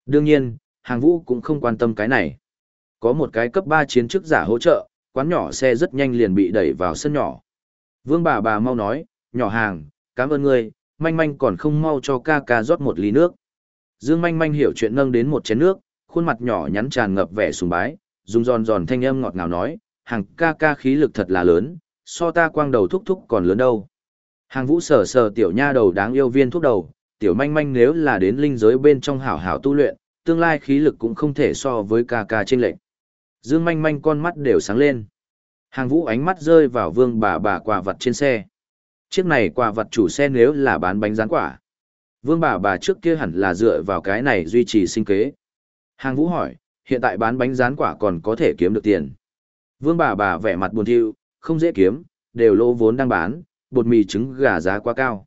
Đương nhiên, hàng vũ cũng không quan tâm cái này. Có một cái cấp 3 chiến chức giả hỗ trợ, quán nhỏ xe rất nhanh liền bị đẩy vào sân nhỏ. Vương bà bà mau nói, nhỏ hàng, cảm ơn ngươi, manh manh còn không mau cho ca ca rót một ly nước. Dương manh manh hiểu chuyện nâng đến một chén nước, khuôn mặt nhỏ nhắn tràn ngập vẻ sùng bái, dùng giòn giòn thanh âm ngọt ngào nói, hàng ca ca khí lực thật là lớn, so ta quang đầu thúc thúc còn lớn đâu. Hàng vũ sờ sờ tiểu nha đầu đáng yêu viên thuốc đầu, tiểu manh manh nếu là đến linh giới bên trong hảo hảo tu luyện, tương lai khí lực cũng không thể so với ca ca trên lệnh. Dương manh manh con mắt đều sáng lên. Hàng vũ ánh mắt rơi vào vương bà bà quà vật trên xe. Chiếc này quà vật chủ xe nếu là bán bánh rán quả. Vương bà bà trước kia hẳn là dựa vào cái này duy trì sinh kế. Hàng vũ hỏi, hiện tại bán bánh rán quả còn có thể kiếm được tiền. Vương bà bà vẻ mặt buồn thiu, không dễ kiếm, đều lỗ vốn đang bán, bột mì trứng gà giá quá cao.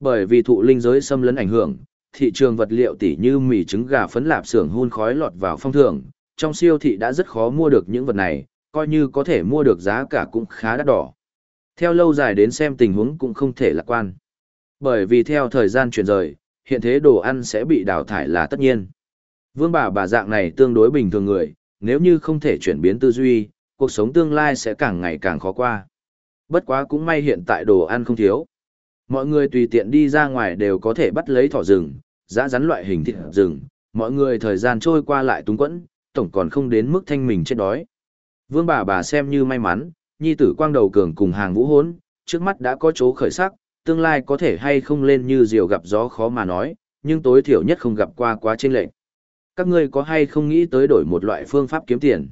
Bởi vì thụ linh giới xâm lấn ảnh hưởng, thị trường vật liệu tỉ như mì trứng gà phấn lạp xưởng hun khói lọt vào phong thường, trong siêu thị đã rất khó mua được những vật này, coi như có thể mua được giá cả cũng khá đắt đỏ. Theo lâu dài đến xem tình huống cũng không thể lạc quan. Bởi vì theo thời gian chuyển rời, hiện thế đồ ăn sẽ bị đào thải là tất nhiên. Vương bà bà dạng này tương đối bình thường người, nếu như không thể chuyển biến tư duy, cuộc sống tương lai sẽ càng ngày càng khó qua. Bất quá cũng may hiện tại đồ ăn không thiếu. Mọi người tùy tiện đi ra ngoài đều có thể bắt lấy thỏ rừng, giã rắn loại hình thịt rừng, mọi người thời gian trôi qua lại túng quẫn, tổng còn không đến mức thanh mình chết đói. Vương bà bà xem như may mắn, nhi tử quang đầu cường cùng hàng vũ hốn, trước mắt đã có chỗ khởi sắc, tương lai có thể hay không lên như diều gặp gió khó mà nói, nhưng tối thiểu nhất không gặp qua quá trên lệnh. Các ngươi có hay không nghĩ tới đổi một loại phương pháp kiếm tiền?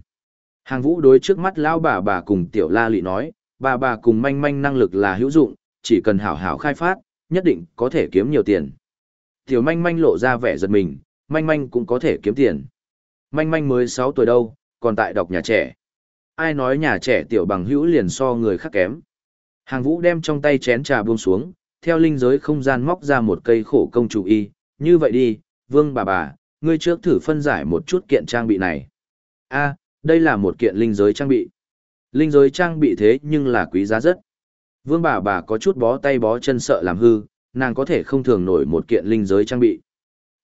Hàng vũ đối trước mắt lão bà bà cùng tiểu la lị nói, bà bà cùng manh manh năng lực là hữu dụng, chỉ cần hảo hảo khai phát, nhất định có thể kiếm nhiều tiền. Tiểu manh manh lộ ra vẻ giật mình, manh manh cũng có thể kiếm tiền. Manh manh mới 6 tuổi đâu, còn tại đọc nhà trẻ. Ai nói nhà trẻ tiểu bằng hữu liền so người khác kém. Hàng vũ đem trong tay chén trà buông xuống, theo linh giới không gian móc ra một cây khổ công chủ y. Như vậy đi, vương bà bà, ngươi trước thử phân giải một chút kiện trang bị này. a đây là một kiện linh giới trang bị. Linh giới trang bị thế nhưng là quý giá rất. Vương bà bà có chút bó tay bó chân sợ làm hư, nàng có thể không thường nổi một kiện linh giới trang bị.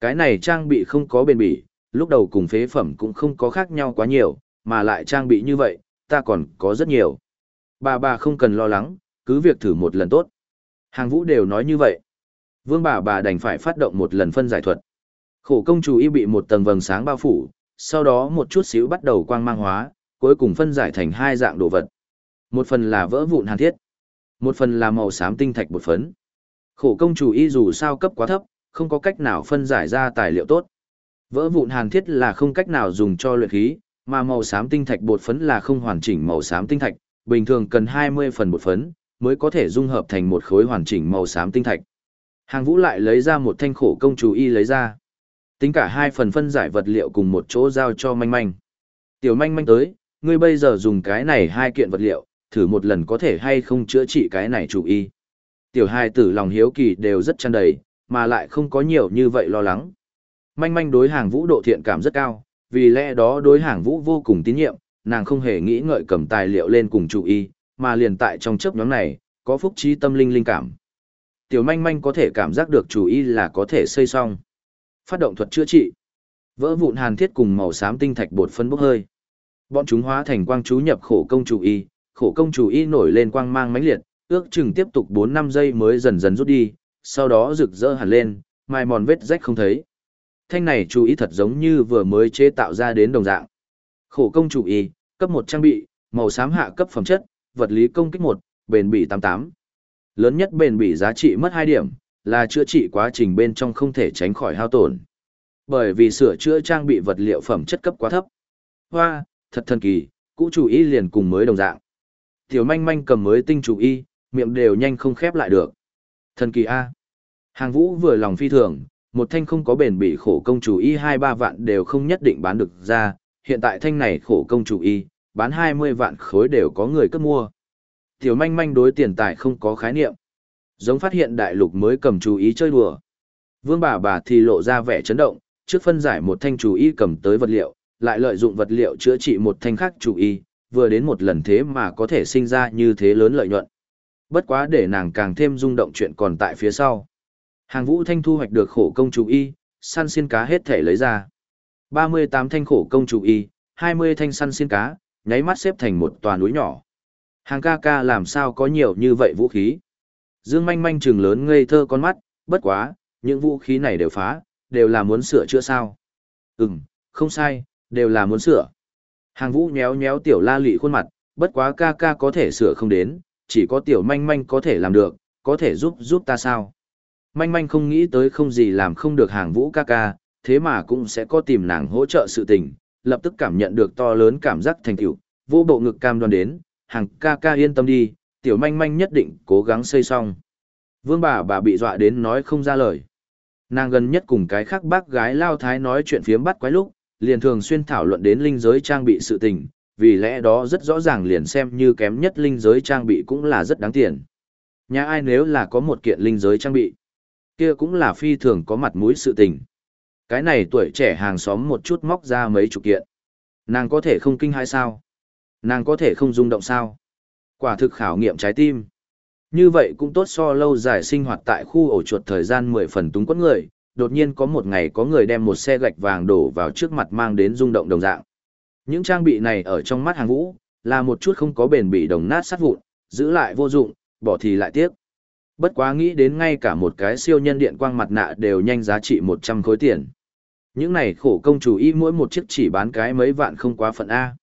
Cái này trang bị không có bền bỉ, lúc đầu cùng phế phẩm cũng không có khác nhau quá nhiều, mà lại trang bị như vậy, ta còn có rất nhiều. Bà bà không cần lo lắng, cứ việc thử một lần tốt. Hàng vũ đều nói như vậy. Vương bà bà đành phải phát động một lần phân giải thuật. Khổ công chủ y bị một tầng vầng sáng bao phủ, sau đó một chút xíu bắt đầu quang mang hóa, cuối cùng phân giải thành hai dạng đồ vật. Một phần là vỡ vụn hàn thiết, một phần là màu xám tinh thạch bột phấn. Khổ công chủ y dù sao cấp quá thấp, không có cách nào phân giải ra tài liệu tốt. Vỡ vụn hàn thiết là không cách nào dùng cho luyện khí, mà màu xám tinh thạch bột phấn là không hoàn chỉnh màu xám tinh thạch, bình thường cần 20 phần bột phấn mới có thể dung hợp thành một khối hoàn chỉnh màu xám tinh thạch. Hàng Vũ lại lấy ra một thanh khổ công chủ y lấy ra. Tính cả hai phần phân giải vật liệu cùng một chỗ giao cho manh manh. Tiểu manh manh tới, ngươi bây giờ dùng cái này hai kiện vật liệu, thử một lần có thể hay không chữa trị cái này chủ y. Tiểu hai tử lòng hiếu kỳ đều rất chăn đầy, mà lại không có nhiều như vậy lo lắng. Manh manh đối hàng vũ độ thiện cảm rất cao, vì lẽ đó đối hàng vũ vô cùng tín nhiệm, nàng không hề nghĩ ngợi cầm tài liệu lên cùng chủ y, mà liền tại trong chớp nhóm này, có phúc trí tâm linh linh cảm. Tiểu manh manh có thể cảm giác được chủ y là có thể xây xong. Phát động thuật chữa trị. Vỡ vụn hàn thiết cùng màu xám tinh thạch bột phân bốc hơi. Bọn chúng hóa thành quang chú nhập khổ công chủ y, khổ công chủ y nổi lên quang mang mãnh liệt, ước chừng tiếp tục 4 năm giây mới dần dần rút đi, sau đó rực rỡ hẳn lên, mai mòn vết rách không thấy. Thanh này chủ y thật giống như vừa mới chế tạo ra đến đồng dạng. Khổ công chủ y, cấp 1 trang bị, màu xám hạ cấp phẩm chất, vật lý công kích 1, bền bỉ 88. Lớn nhất bền bỉ giá trị mất 2 điểm, là chữa trị quá trình bên trong không thể tránh khỏi hao tổn. Bởi vì sửa chữa trang bị vật liệu phẩm chất cấp quá thấp. Hoa, thật thần kỳ, cũ chủ y liền cùng mới đồng dạng. Tiểu manh manh cầm mới tinh chủ y, miệng đều nhanh không khép lại được. Thần kỳ A. Hàng vũ vừa lòng phi thường, một thanh không có bền bị khổ công chủ y 2-3 vạn đều không nhất định bán được ra, hiện tại thanh này khổ công chủ y, bán 20 vạn khối đều có người cất mua. Tiểu manh manh đối tiền tài không có khái niệm. Giống phát hiện đại lục mới cầm chủ ý chơi đùa. Vương bà bà thì lộ ra vẻ chấn động, trước phân giải một thanh chủ ý cầm tới vật liệu, lại lợi dụng vật liệu chữa trị một thanh khác chủ ý vừa đến một lần thế mà có thể sinh ra như thế lớn lợi nhuận. Bất quá để nàng càng thêm rung động chuyện còn tại phía sau. Hàng vũ thanh thu hoạch được khổ công chủ y, săn xiên cá hết thể lấy ra. 38 thanh khổ công chủ y, 20 thanh săn xiên cá, nháy mắt xếp thành một tòa núi nhỏ. Hàng ca ca làm sao có nhiều như vậy vũ khí. Dương manh manh trừng lớn ngây thơ con mắt, bất quá, những vũ khí này đều phá, đều là muốn sửa chữa sao. Ừm, không sai, đều là muốn sửa. Hàng vũ nhéo nhéo tiểu la lị khuôn mặt, bất quá ca ca có thể sửa không đến, chỉ có tiểu manh manh có thể làm được, có thể giúp giúp ta sao. Manh manh không nghĩ tới không gì làm không được hàng vũ ca ca, thế mà cũng sẽ có tìm nàng hỗ trợ sự tình, lập tức cảm nhận được to lớn cảm giác thành tựu, vô bộ ngực cam đoan đến, hàng ca ca yên tâm đi, tiểu manh manh nhất định cố gắng xây xong. Vương bà bà bị dọa đến nói không ra lời. Nàng gần nhất cùng cái khác bác gái lao thái nói chuyện phiếm bắt quái lúc, liền thường xuyên thảo luận đến linh giới trang bị sự tình, vì lẽ đó rất rõ ràng liền xem như kém nhất linh giới trang bị cũng là rất đáng tiền. Nhà ai nếu là có một kiện linh giới trang bị, kia cũng là phi thường có mặt mũi sự tình. Cái này tuổi trẻ hàng xóm một chút móc ra mấy chục kiện. Nàng có thể không kinh hay sao? Nàng có thể không rung động sao? Quả thực khảo nghiệm trái tim. Như vậy cũng tốt so lâu dài sinh hoạt tại khu ổ chuột thời gian 10 phần túng quẫn người, đột nhiên có một ngày có người đem một xe gạch vàng đổ vào trước mặt mang đến rung động đồng dạng. Những trang bị này ở trong mắt hàng vũ, là một chút không có bền bị đồng nát sát vụn, giữ lại vô dụng, bỏ thì lại tiếc. Bất quá nghĩ đến ngay cả một cái siêu nhân điện quang mặt nạ đều nhanh giá trị 100 khối tiền. Những này khổ công chủ y mỗi một chiếc chỉ bán cái mấy vạn không quá phận A.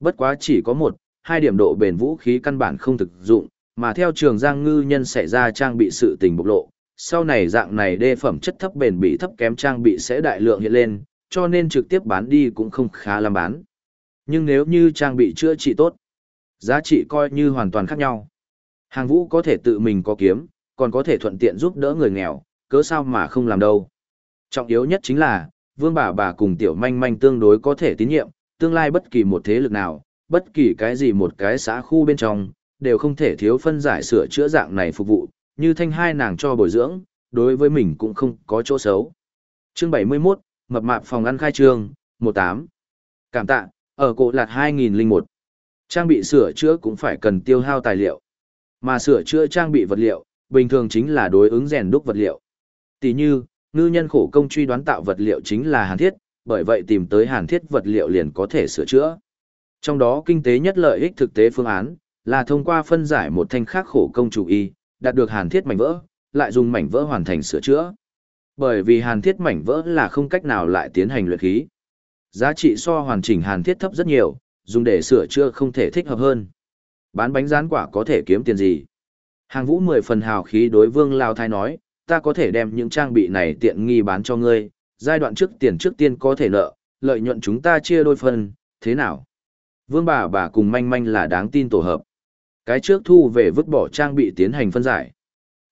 Bất quá chỉ có một, hai điểm độ bền vũ khí căn bản không thực dụng, mà theo trường giang ngư nhân xảy ra trang bị sự tình bộc lộ, sau này dạng này đê phẩm chất thấp bền bị thấp kém trang bị sẽ đại lượng hiện lên, cho nên trực tiếp bán đi cũng không khá làm bán. Nhưng nếu như trang bị chữa trị tốt, giá trị coi như hoàn toàn khác nhau. Hàng vũ có thể tự mình có kiếm, còn có thể thuận tiện giúp đỡ người nghèo, cớ sao mà không làm đâu. Trọng yếu nhất chính là, vương bà bà cùng tiểu manh manh tương đối có thể tín nhiệm, tương lai bất kỳ một thế lực nào, bất kỳ cái gì một cái xã khu bên trong, đều không thể thiếu phân giải sửa chữa dạng này phục vụ, như thanh hai nàng cho bồi dưỡng, đối với mình cũng không có chỗ xấu. Chương 71, mập mạp phòng ăn khai trương, 18. Cảm tạ, ở cổ lạt 2001. Trang bị sửa chữa cũng phải cần tiêu hao tài liệu. Mà sửa chữa trang bị vật liệu, bình thường chính là đối ứng rèn đúc vật liệu. Tỷ như, ngư nhân khổ công truy đoán tạo vật liệu chính là hàn thiết, bởi vậy tìm tới hàn thiết vật liệu liền có thể sửa chữa. Trong đó kinh tế nhất lợi ích thực tế phương án, là thông qua phân giải một thanh khác khổ công chủ y, đạt được hàn thiết mảnh vỡ, lại dùng mảnh vỡ hoàn thành sửa chữa. Bởi vì hàn thiết mảnh vỡ là không cách nào lại tiến hành luyện khí. Giá trị so hoàn chỉnh hàn thiết thấp rất nhiều, dùng để sửa chữa không thể thích hợp hơn. Bán bánh rán quả có thể kiếm tiền gì? Hàng vũ mười phần hào khí đối vương Lao Thái nói, ta có thể đem những trang bị này tiện nghi bán cho ngươi, giai đoạn trước tiền trước tiên có thể nợ, lợi nhuận chúng ta chia đôi phần, thế nào? Vương bà bà cùng manh manh là đáng tin tổ hợp. Cái trước thu về vứt bỏ trang bị tiến hành phân giải.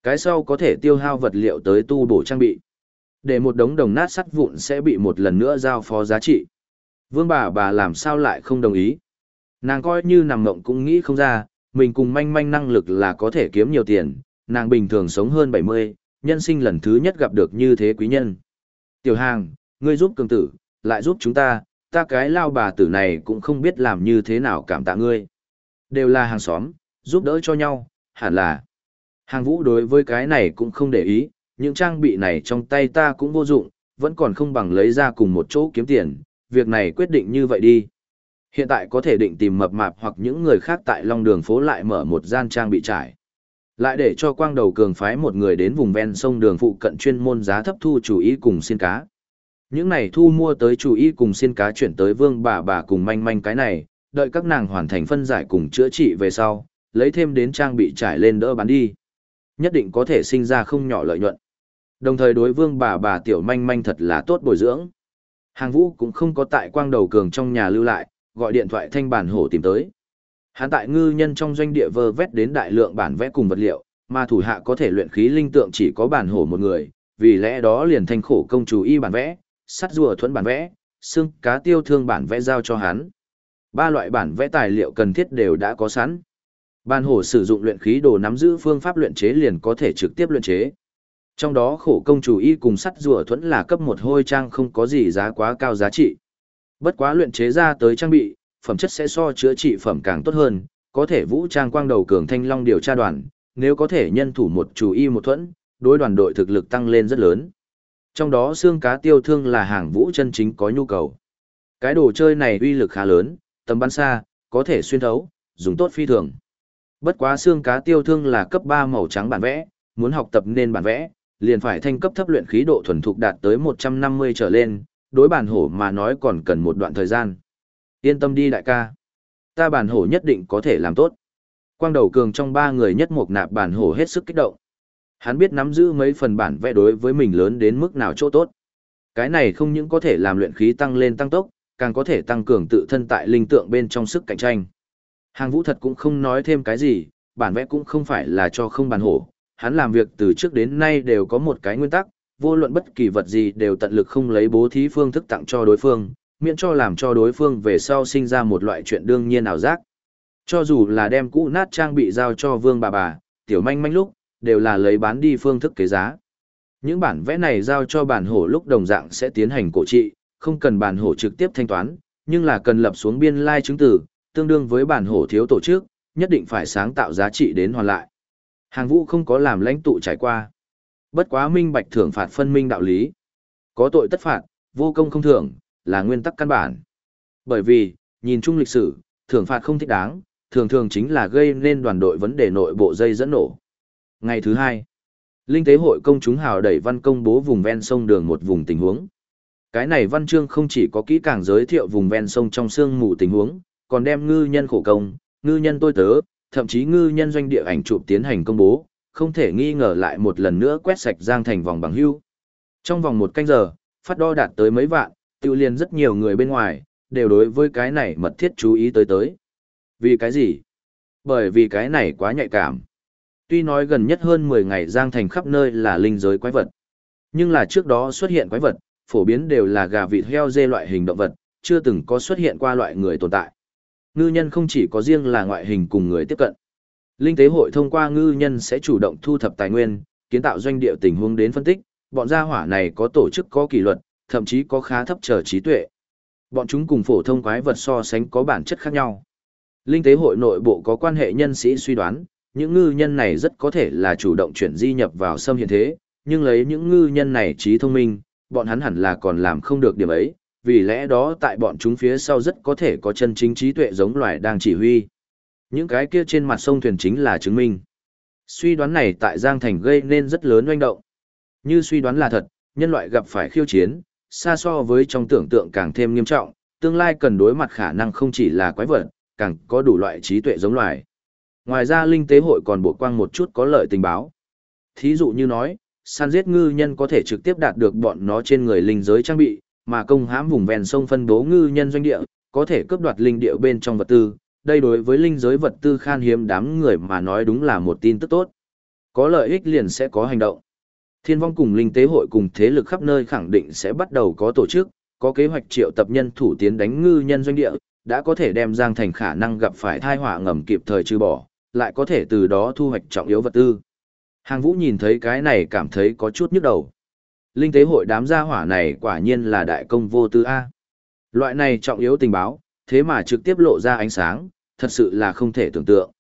Cái sau có thể tiêu hao vật liệu tới tu bổ trang bị. Để một đống đồng nát sắt vụn sẽ bị một lần nữa giao phó giá trị. Vương bà bà làm sao lại không đồng ý. Nàng coi như nằm mộng cũng nghĩ không ra, mình cùng manh manh năng lực là có thể kiếm nhiều tiền, nàng bình thường sống hơn 70, nhân sinh lần thứ nhất gặp được như thế quý nhân. Tiểu hàng, ngươi giúp cường tử, lại giúp chúng ta, ta cái lao bà tử này cũng không biết làm như thế nào cảm tạ ngươi. Đều là hàng xóm, giúp đỡ cho nhau, hẳn là. Hàng vũ đối với cái này cũng không để ý, những trang bị này trong tay ta cũng vô dụng, vẫn còn không bằng lấy ra cùng một chỗ kiếm tiền, việc này quyết định như vậy đi. Hiện tại có thể định tìm mập mạp hoặc những người khác tại Long Đường phố lại mở một gian trang bị trải. Lại để cho quang đầu cường phái một người đến vùng ven sông đường phụ cận chuyên môn giá thấp thu chủ ý cùng xin cá. Những này thu mua tới chủ y cùng xin cá chuyển tới vương bà bà cùng manh manh cái này, đợi các nàng hoàn thành phân giải cùng chữa trị về sau, lấy thêm đến trang bị trải lên đỡ bán đi. Nhất định có thể sinh ra không nhỏ lợi nhuận. Đồng thời đối vương bà bà tiểu manh manh thật là tốt bồi dưỡng. Hàng vũ cũng không có tại quang đầu cường trong nhà lưu lại, gọi điện thoại thanh bản hổ tìm tới. Hán tại ngư nhân trong doanh địa vơ vét đến đại lượng bản vẽ cùng vật liệu, mà thủ hạ có thể luyện khí linh tượng chỉ có bản hổ một người, vì lẽ đó liền thanh khổ công chủ y bản vẽ, sắt rùa thuẫn bản vẽ, xương cá tiêu thương bản vẽ giao cho hắn. Ba loại bản vẽ tài liệu cần thiết đều đã có sẵn. Ban hổ sử dụng luyện khí đồ nắm giữ phương pháp luyện chế liền có thể trực tiếp luyện chế. Trong đó khổ công chủ y cùng sắt rùa thuẫn là cấp một hôi trang không có gì giá quá cao giá trị. Bất quá luyện chế ra tới trang bị, phẩm chất sẽ so chữa trị phẩm càng tốt hơn, có thể vũ trang quang đầu cường thanh long điều tra đoàn, nếu có thể nhân thủ một chủ y một thuẫn, đối đoàn đội thực lực tăng lên rất lớn. Trong đó xương cá tiêu thương là hàng vũ chân chính có nhu cầu. Cái đồ chơi này uy lực khá lớn, tầm bắn xa, có thể xuyên thấu, dùng tốt phi thường. Bất quá xương cá tiêu thương là cấp 3 màu trắng bản vẽ, muốn học tập nên bản vẽ, liền phải thanh cấp thấp luyện khí độ thuần thục đạt tới 150 trở lên, đối bản hổ mà nói còn cần một đoạn thời gian. Yên tâm đi đại ca. Ta bản hổ nhất định có thể làm tốt. Quang đầu cường trong ba người nhất mục nạp bản hổ hết sức kích động. Hắn biết nắm giữ mấy phần bản vẽ đối với mình lớn đến mức nào chỗ tốt. Cái này không những có thể làm luyện khí tăng lên tăng tốc, càng có thể tăng cường tự thân tại linh tượng bên trong sức cạnh tranh. Hàng vũ thật cũng không nói thêm cái gì, bản vẽ cũng không phải là cho không bản hổ, hắn làm việc từ trước đến nay đều có một cái nguyên tắc, vô luận bất kỳ vật gì đều tận lực không lấy bố thí phương thức tặng cho đối phương, miễn cho làm cho đối phương về sau sinh ra một loại chuyện đương nhiên ảo giác. Cho dù là đem cũ nát trang bị giao cho vương bà bà, tiểu manh manh lúc, đều là lấy bán đi phương thức kế giá. Những bản vẽ này giao cho bản hổ lúc đồng dạng sẽ tiến hành cổ trị, không cần bản hổ trực tiếp thanh toán, nhưng là cần lập xuống biên lai like chứng từ, tương đương với bản hổ thiếu tổ chức, nhất định phải sáng tạo giá trị đến hoàn lại. Hàng vũ không có làm lãnh tụ trải qua. Bất quá minh bạch thưởng phạt phân minh đạo lý. Có tội tất phạt, vô công không thưởng, là nguyên tắc căn bản. Bởi vì, nhìn chung lịch sử, thưởng phạt không thích đáng, thường thường chính là gây nên đoàn đội vấn đề nội bộ dây dẫn nổ. Ngày thứ hai, Linh tế hội công chúng hào đẩy văn công bố vùng ven sông đường một vùng tình huống. Cái này văn chương không chỉ có kỹ càng giới thiệu vùng ven sông trong sương mù tình huống, còn đem ngư nhân khổ công, ngư nhân tôi tớ, thậm chí ngư nhân doanh địa ảnh chụp tiến hành công bố, không thể nghi ngờ lại một lần nữa quét sạch Giang Thành vòng bằng hưu. Trong vòng một canh giờ, phát đo đạt tới mấy vạn, tiêu liền rất nhiều người bên ngoài, đều đối với cái này mật thiết chú ý tới tới. Vì cái gì? Bởi vì cái này quá nhạy cảm. Tuy nói gần nhất hơn 10 ngày Giang Thành khắp nơi là linh giới quái vật. Nhưng là trước đó xuất hiện quái vật, phổ biến đều là gà vịt heo dê loại hình động vật, chưa từng có xuất hiện qua loại người tồn tại. Ngư nhân không chỉ có riêng là ngoại hình cùng người tiếp cận. Linh tế hội thông qua ngư nhân sẽ chủ động thu thập tài nguyên, kiến tạo doanh địa tình huống đến phân tích, bọn gia hỏa này có tổ chức có kỷ luật, thậm chí có khá thấp trở trí tuệ. Bọn chúng cùng phổ thông quái vật so sánh có bản chất khác nhau. Linh tế hội nội bộ có quan hệ nhân sĩ suy đoán, những ngư nhân này rất có thể là chủ động chuyển di nhập vào xâm hiện thế, nhưng lấy những ngư nhân này trí thông minh, bọn hắn hẳn là còn làm không được điểm ấy, vì lẽ đó tại bọn chúng phía sau rất có thể có chân chính trí tuệ giống loài đang chỉ huy. Những cái kia trên mặt sông thuyền chính là chứng minh. Suy đoán này tại Giang Thành gây nên rất lớn oanh động. Như suy đoán là thật, nhân loại gặp phải khiêu chiến, xa so với trong tưởng tượng càng thêm nghiêm trọng, tương lai cần đối mặt khả năng không chỉ là quái vật, càng có đủ loại trí tuệ giống loài. Ngoài ra linh tế hội còn bổ quang một chút có lợi tình báo. Thí dụ như nói, săn giết ngư nhân có thể trực tiếp đạt được bọn nó trên người linh giới trang bị, mà công hãm vùng ven sông phân bố ngư nhân doanh địa, có thể cướp đoạt linh địa bên trong vật tư. Đây đối với linh giới vật tư khan hiếm đám người mà nói đúng là một tin tức tốt. Có lợi ích liền sẽ có hành động. Thiên vong cùng linh tế hội cùng thế lực khắp nơi khẳng định sẽ bắt đầu có tổ chức, có kế hoạch triệu tập nhân thủ tiến đánh ngư nhân doanh địa, đã có thể đem Giang Thành khả năng gặp phải thai họa ngầm kịp thời trừ bỏ, lại có thể từ đó thu hoạch trọng yếu vật tư. Hàng vũ nhìn thấy cái này cảm thấy có chút nhức đầu. Linh tế hội đám gia hỏa này quả nhiên là đại công vô tư A. Loại này trọng yếu tình báo, thế mà trực tiếp lộ ra ánh sáng, thật sự là không thể tưởng tượng.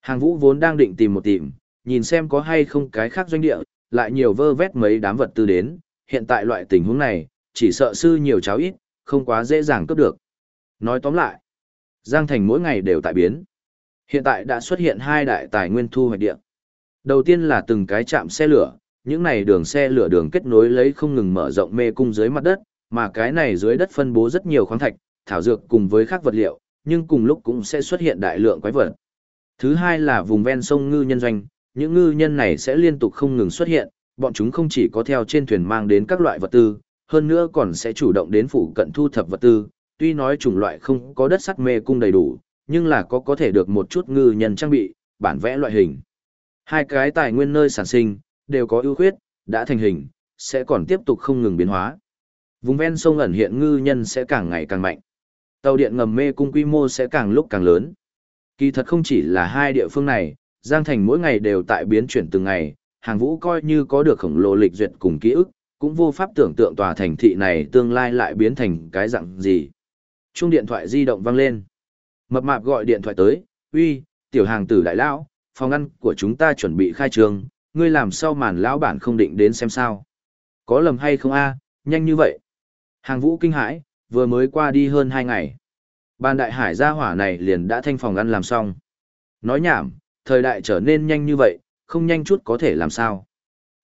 Hàng vũ vốn đang định tìm một tìm, nhìn xem có hay không cái khác doanh địa, lại nhiều vơ vét mấy đám vật tư đến, hiện tại loại tình huống này, chỉ sợ sư nhiều cháo ít, không quá dễ dàng cướp được. Nói tóm lại, Giang Thành mỗi ngày đều tại biến. Hiện tại đã xuất hiện hai đại tài nguyên thu hoạch địa. Đầu tiên là từng cái trạm xe lửa, những này đường xe lửa đường kết nối lấy không ngừng mở rộng mê cung dưới mặt đất, mà cái này dưới đất phân bố rất nhiều khoáng thạch, thảo dược cùng với các vật liệu, nhưng cùng lúc cũng sẽ xuất hiện đại lượng quái vật. Thứ hai là vùng ven sông ngư nhân doanh, những ngư nhân này sẽ liên tục không ngừng xuất hiện, bọn chúng không chỉ có theo trên thuyền mang đến các loại vật tư, hơn nữa còn sẽ chủ động đến phủ cận thu thập vật tư, tuy nói chủng loại không có đất sắt mê cung đầy đủ, nhưng là có có thể được một chút ngư nhân trang bị, bản vẽ loại hình. Hai cái tài nguyên nơi sản sinh, đều có ưu khuyết, đã thành hình, sẽ còn tiếp tục không ngừng biến hóa. Vùng ven sông ẩn hiện ngư nhân sẽ càng ngày càng mạnh. Tàu điện ngầm mê cung quy mô sẽ càng lúc càng lớn. Kỳ thật không chỉ là hai địa phương này, Giang Thành mỗi ngày đều tại biến chuyển từng ngày, hàng vũ coi như có được khổng lồ lịch duyệt cùng ký ức, cũng vô pháp tưởng tượng tòa thành thị này tương lai lại biến thành cái dạng gì. Chuông điện thoại di động vang lên. Mập mạp gọi điện thoại tới, uy, tiểu hàng tử đại lão, phòng ăn của chúng ta chuẩn bị khai trường, ngươi làm sao màn lão bản không định đến xem sao. Có lầm hay không a nhanh như vậy. Hàng vũ kinh hãi, vừa mới qua đi hơn hai ngày. Ban đại hải gia hỏa này liền đã thanh phòng ăn làm xong. Nói nhảm, Thời đại trở nên nhanh như vậy, không nhanh chút có thể làm sao.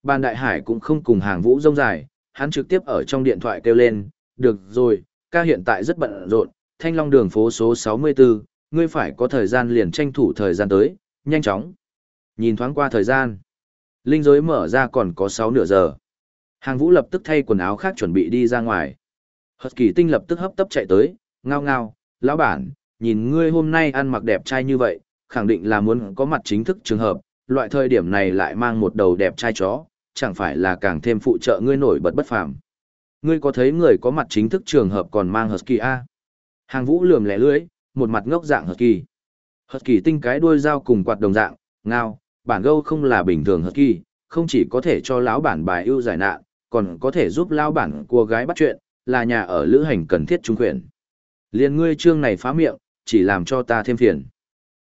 Ban đại hải cũng không cùng hàng vũ rông dài, hắn trực tiếp ở trong điện thoại kêu lên, được rồi, ca hiện tại rất bận rộn, thanh long đường phố số 64, ngươi phải có thời gian liền tranh thủ thời gian tới, nhanh chóng. Nhìn thoáng qua thời gian. Linh giới mở ra còn có 6 nửa giờ. Hàng vũ lập tức thay quần áo khác chuẩn bị đi ra ngoài. Hật kỳ tinh lập tức hấp tấp chạy tới, ngao ngao, lão bản, nhìn ngươi hôm nay ăn mặc đẹp trai như vậy, khẳng định là muốn có mặt chính thức trường hợp, loại thời điểm này lại mang một đầu đẹp trai chó, chẳng phải là càng thêm phụ trợ ngươi nổi bật bất phàm. Ngươi có thấy người có mặt chính thức trường hợp còn mang Husky A? Hàng vũ lườm lẻ lưỡi, một mặt ngốc dạng hợt kỳ. Hợt kỳ tinh cái đuôi dao cùng quạt đồng dạng, ngao, bản gâu không là bình thường Husky, không chỉ có thể cho lão bản bài ưu giải nạn, còn có thể giúp lão bản cua gái bắt chuyện, là nhà ở lữ hành cần thiết trung quyền. Liên ngươi trương này phá miệng, chỉ làm cho ta thêm phiền.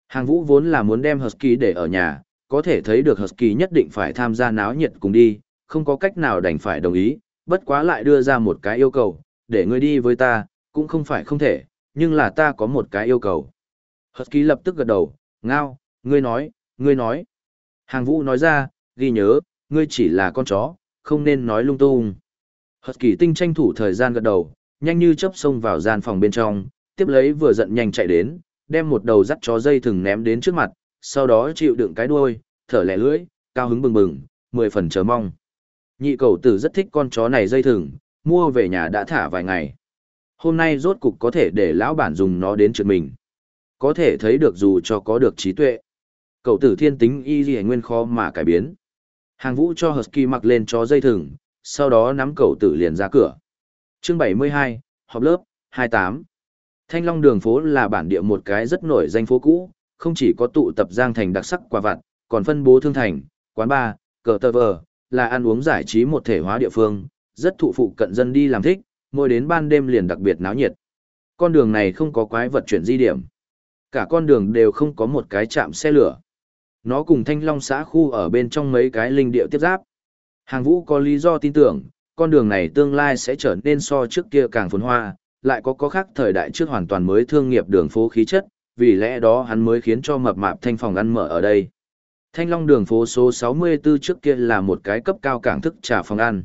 Hàng vũ vốn là muốn đem Husky để ở nhà, có thể thấy được Husky nhất định phải tham gia náo nhiệt cùng đi, không có cách nào đành phải đồng ý, bất quá lại đưa ra một cái yêu cầu, để ngươi đi với ta, cũng không phải không thể, nhưng là ta có một cái yêu cầu. Husky lập tức gật đầu, ngao, ngươi nói, ngươi nói. Hàng vũ nói ra, ghi nhớ, ngươi chỉ là con chó, không nên nói lung tung. Husky tinh tranh thủ thời gian gật đầu, nhanh như chớp xông vào gian phòng bên trong, tiếp lấy vừa giận nhanh chạy đến, đem một đầu dắt chó dây thừng ném đến trước mặt, sau đó chịu đựng cái đuôi, thở lẻ lưỡi, cao hứng bừng bừng, mười phần chờ mong. Nhị cầu tử rất thích con chó này dây thừng, mua về nhà đã thả vài ngày. Hôm nay rốt cục có thể để lão bản dùng nó đến trượt mình. Có thể thấy được dù cho có được trí tuệ. Cậu tử thiên tính y gì nguyên khó mà cải biến. Hàng vũ cho Husky mặc lên cho dây thừng, sau đó nắm cậu tử liền ra cửa. Chương 72, họp lớp, 28. Thanh Long đường phố là bản địa một cái rất nổi danh phố cũ, không chỉ có tụ tập giang thành đặc sắc quà vặt, còn phân bố thương thành, quán bar, cờ tơ vờ, là ăn uống giải trí một thể hóa địa phương, rất thụ phụ cận dân đi làm thích, mỗi đến ban đêm liền đặc biệt náo nhiệt. Con đường này không có quái vật chuyển di điểm. Cả con đường đều không có một cái chạm xe lửa. Nó cùng Thanh Long xã khu ở bên trong mấy cái linh điệu tiếp giáp. Hàng vũ có lý do tin tưởng, con đường này tương lai sẽ trở nên so trước kia càng phồn hoa, lại có có khác thời đại trước hoàn toàn mới thương nghiệp đường phố khí chất, vì lẽ đó hắn mới khiến cho mập mạp thanh phòng ăn mở ở đây. Thanh Long đường phố số 64 trước kia là một cái cấp cao cảng thức trà phòng ăn.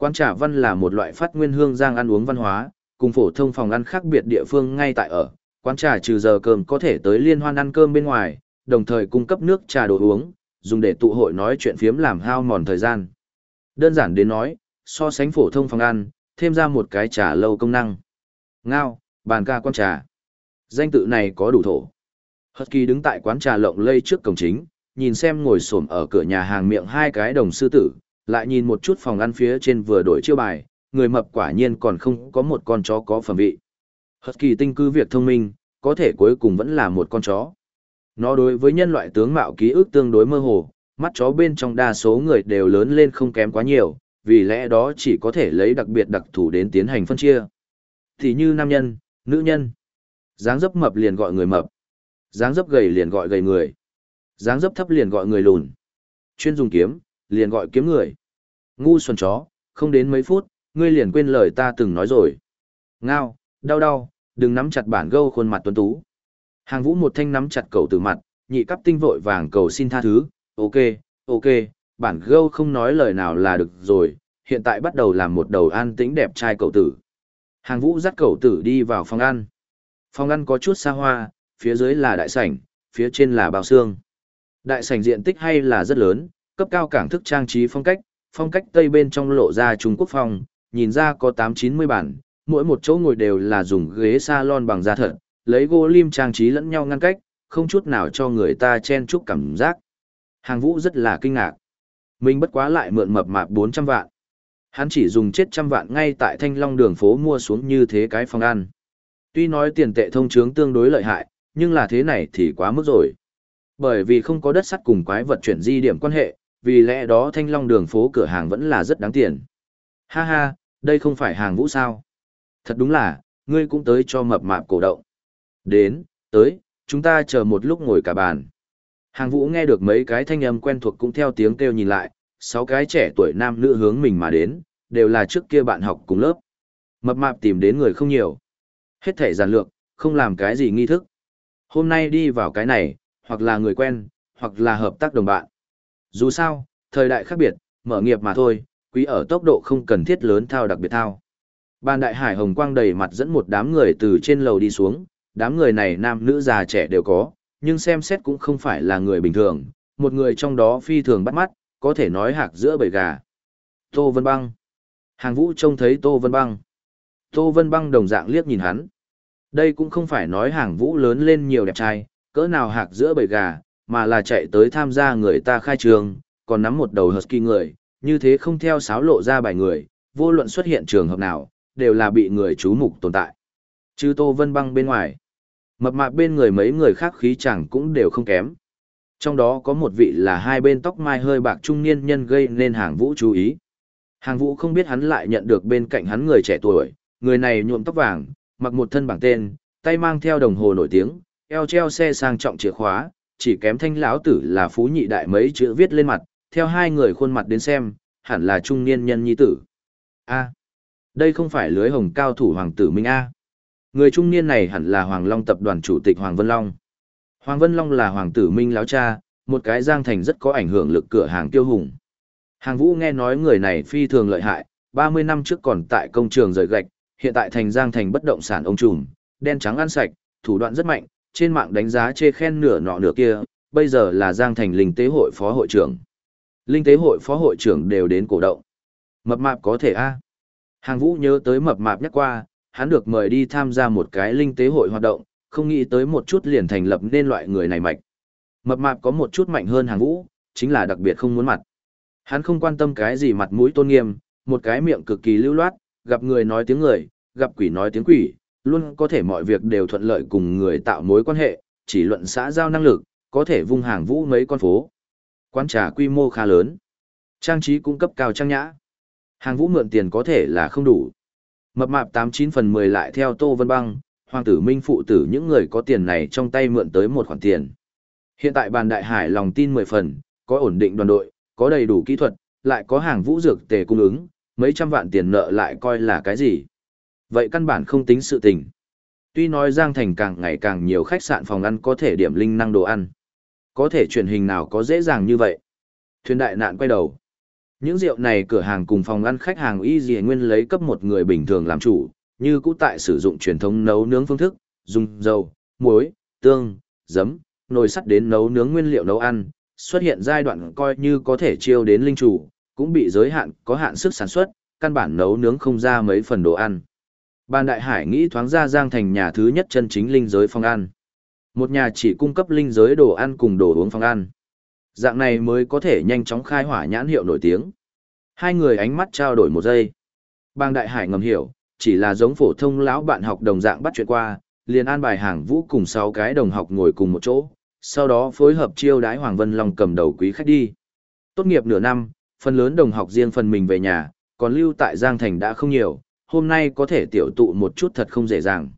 Quán trà văn là một loại phát nguyên hương giang ăn uống văn hóa, cùng phổ thông phòng ăn khác biệt địa phương ngay tại ở. Quán trà trừ giờ cơm có thể tới liên hoan ăn cơm bên ngoài, đồng thời cung cấp nước trà đồ uống, dùng để tụ hội nói chuyện phiếm làm hao mòn thời gian. Đơn giản đến nói, so sánh phổ thông phòng ăn, thêm ra một cái trà lâu công năng. Ngao, bàn ca quán trà. Danh tự này có đủ thổ. Husky đứng tại quán trà lộng lây trước cổng chính, nhìn xem ngồi xổm ở cửa nhà hàng miệng hai cái đồng sư tử, lại nhìn một chút phòng ăn phía trên vừa đổi chiêu bài, người mập quả nhiên còn không có một con chó có phẩm vị. Husky tinh cư việc thông minh, có thể cuối cùng vẫn là một con chó. Nó đối với nhân loại tướng mạo ký ức tương đối mơ hồ, mắt chó bên trong đa số người đều lớn lên không kém quá nhiều, vì lẽ đó chỉ có thể lấy đặc biệt đặc thủ đến tiến hành phân chia. Thì như nam nhân, nữ nhân. dáng dấp mập liền gọi người mập. dáng dấp gầy liền gọi gầy người dáng dấp thấp liền gọi người lùn. Chuyên dùng kiếm, liền gọi kiếm người. Ngu xuẩn chó, không đến mấy phút, ngươi liền quên lời ta từng nói rồi. Ngao, đau đau, đừng nắm chặt bản gâu khuôn mặt tuấn tú. Hàng vũ một thanh nắm chặt cầu từ mặt, nhị cấp tinh vội vàng cầu xin tha thứ, ok, ok, bản gâu không nói lời nào là được rồi, hiện tại bắt đầu làm một đầu an tĩnh đẹp trai cầu tử. Hàng vũ dắt cầu tử đi vào phòng ăn. Phòng ăn có chút xa hoa, phía dưới là đại sảnh, phía trên là bao xương. Đại sảnh diện tích hay là rất lớn, cấp cao cảng thức trang trí phong cách, phong cách tây bên trong lộ ra Trung Quốc phong, nhìn ra có 8-90 bản, mỗi một chỗ ngồi đều là dùng ghế salon bằng da thật, lấy gỗ lim trang trí lẫn nhau ngăn cách, không chút nào cho người ta chen chúc cảm giác. Hàng vũ rất là kinh ngạc. Mình bất quá lại mượn mập mạp 400 vạn. Hắn chỉ dùng chết trăm vạn ngay tại thanh long đường phố mua xuống như thế cái phòng ăn. Tuy nói tiền tệ thông trướng tương đối lợi hại, nhưng là thế này thì quá mức rồi. Bởi vì không có đất sắt cùng quái vật chuyển di điểm quan hệ, vì lẽ đó thanh long đường phố cửa hàng vẫn là rất đáng tiền. Ha ha, đây không phải hàng vũ sao. Thật đúng là, ngươi cũng tới cho mập mạp cổ động. Đến, tới, chúng ta chờ một lúc ngồi cả bàn. Hàng vũ nghe được mấy cái thanh âm quen thuộc cũng theo tiếng kêu nhìn lại, sáu cái trẻ tuổi nam nữ hướng mình mà đến, đều là trước kia bạn học cùng lớp. Mập mạp tìm đến người không nhiều. Hết thể giản lược, không làm cái gì nghi thức. Hôm nay đi vào cái này, hoặc là người quen, hoặc là hợp tác đồng bạn. Dù sao, thời đại khác biệt, mở nghiệp mà thôi, quý ở tốc độ không cần thiết lớn thao đặc biệt thao. Ban đại hải hồng quang đầy mặt dẫn một đám người từ trên lầu đi xuống, đám người này nam nữ già trẻ đều có, nhưng xem xét cũng không phải là người bình thường, một người trong đó phi thường bắt mắt, có thể nói hạc giữa bầy gà. Tô Vân Băng. Hàng vũ trông thấy Tô Vân Băng. Tô Vân Băng đồng dạng liếc nhìn hắn. Đây cũng không phải nói hàng vũ lớn lên nhiều đẹp trai, cỡ nào hạc giữa bầy gà, mà là chạy tới tham gia người ta khai trường, còn nắm một đầu husky người, như thế không theo sáo lộ ra bài người, vô luận xuất hiện trường hợp nào, đều là bị người chú mục tồn tại. Chứ Tô Vân Băng bên ngoài, mập mạp bên người mấy người khác khí chẳng cũng đều không kém. Trong đó có một vị là hai bên tóc mai hơi bạc trung niên nhân gây nên hàng vũ chú ý. Hàng vũ không biết hắn lại nhận được bên cạnh hắn người trẻ tuổi, người này nhuộm tóc vàng, mặc một thân bảng tên, tay mang theo đồng hồ nổi tiếng, eo treo xe sang trọng chìa khóa, chỉ kém thanh lão tử là phú nhị đại mấy chữ viết lên mặt, theo hai người khuôn mặt đến xem, hẳn là trung niên nhân nhi tử. A. đây không phải lưới hồng cao thủ hoàng tử Minh A. Người trung niên này hẳn là Hoàng Long tập đoàn chủ tịch Hoàng Vân Long. Hoàng Vân Long là hoàng tử Minh láo cha, một cái giang thành rất có ảnh hưởng lực cửa hàng tiêu hùng. Hàng Vũ nghe nói người này phi thường lợi hại, 30 năm trước còn tại công trường rời gạch, hiện tại thành giang thành bất động sản ông trùm, đen trắng ăn sạch, thủ đoạn rất mạnh, trên mạng đánh giá chê khen nửa nọ nửa kia, bây giờ là giang thành linh tế hội phó hội trưởng. Linh tế hội phó hội trưởng đều đến cổ động. Mập mạp có thể a Hàng Vũ nhớ tới mập mạp nhắc qua, hắn được mời đi tham gia một cái linh tế hội hoạt động, không nghĩ tới một chút liền thành lập nên loại người này mạch. Mập mạp có một chút mạnh hơn hàng vũ, chính là đặc biệt không muốn mặt. Hắn không quan tâm cái gì mặt mũi tôn nghiêm, một cái miệng cực kỳ lưu loát, gặp người nói tiếng người, gặp quỷ nói tiếng quỷ, luôn có thể mọi việc đều thuận lợi cùng người tạo mối quan hệ, chỉ luận xã giao năng lực, có thể vung hàng vũ mấy con phố. Quán trà quy mô khá lớn, trang trí cung cấp cao trang nhã. Hàng vũ mượn tiền có thể là không đủ. Mập mạp 89 phần 10 lại theo Tô Vân Băng, Hoàng tử Minh phụ tử những người có tiền này trong tay mượn tới một khoản tiền. Hiện tại bàn đại hải lòng tin 10 phần, có ổn định đoàn đội, có đầy đủ kỹ thuật, lại có hàng vũ dược tề cung ứng, mấy trăm vạn tiền nợ lại coi là cái gì. Vậy căn bản không tính sự tình. Tuy nói Giang Thành càng ngày càng nhiều khách sạn phòng ăn có thể điểm linh năng đồ ăn. Có thể truyền hình nào có dễ dàng như vậy. Thuyền đại nạn quay đầu. Những rượu này cửa hàng cùng phòng ăn khách hàng y gì nguyên lấy cấp một người bình thường làm chủ, như cũ tại sử dụng truyền thống nấu nướng phương thức, dùng dầu, muối, tương, giấm, nồi sắt đến nấu nướng nguyên liệu nấu ăn, xuất hiện giai đoạn coi như có thể chiêu đến linh chủ, cũng bị giới hạn có hạn sức sản xuất, căn bản nấu nướng không ra mấy phần đồ ăn. Ban Đại Hải nghĩ thoáng ra Giang thành nhà thứ nhất chân chính linh giới Phong ăn. Một nhà chỉ cung cấp linh giới đồ ăn cùng đồ uống Phong ăn. Dạng này mới có thể nhanh chóng khai hỏa nhãn hiệu nổi tiếng. Hai người ánh mắt trao đổi một giây. Bang Đại Hải ngầm hiểu, chỉ là giống phổ thông lão bạn học đồng dạng bắt chuyện qua, liền an bài hàng vũ cùng sáu cái đồng học ngồi cùng một chỗ, sau đó phối hợp chiêu đái Hoàng Vân Long cầm đầu quý khách đi. Tốt nghiệp nửa năm, phần lớn đồng học riêng phần mình về nhà, còn lưu tại Giang Thành đã không nhiều, hôm nay có thể tiểu tụ một chút thật không dễ dàng.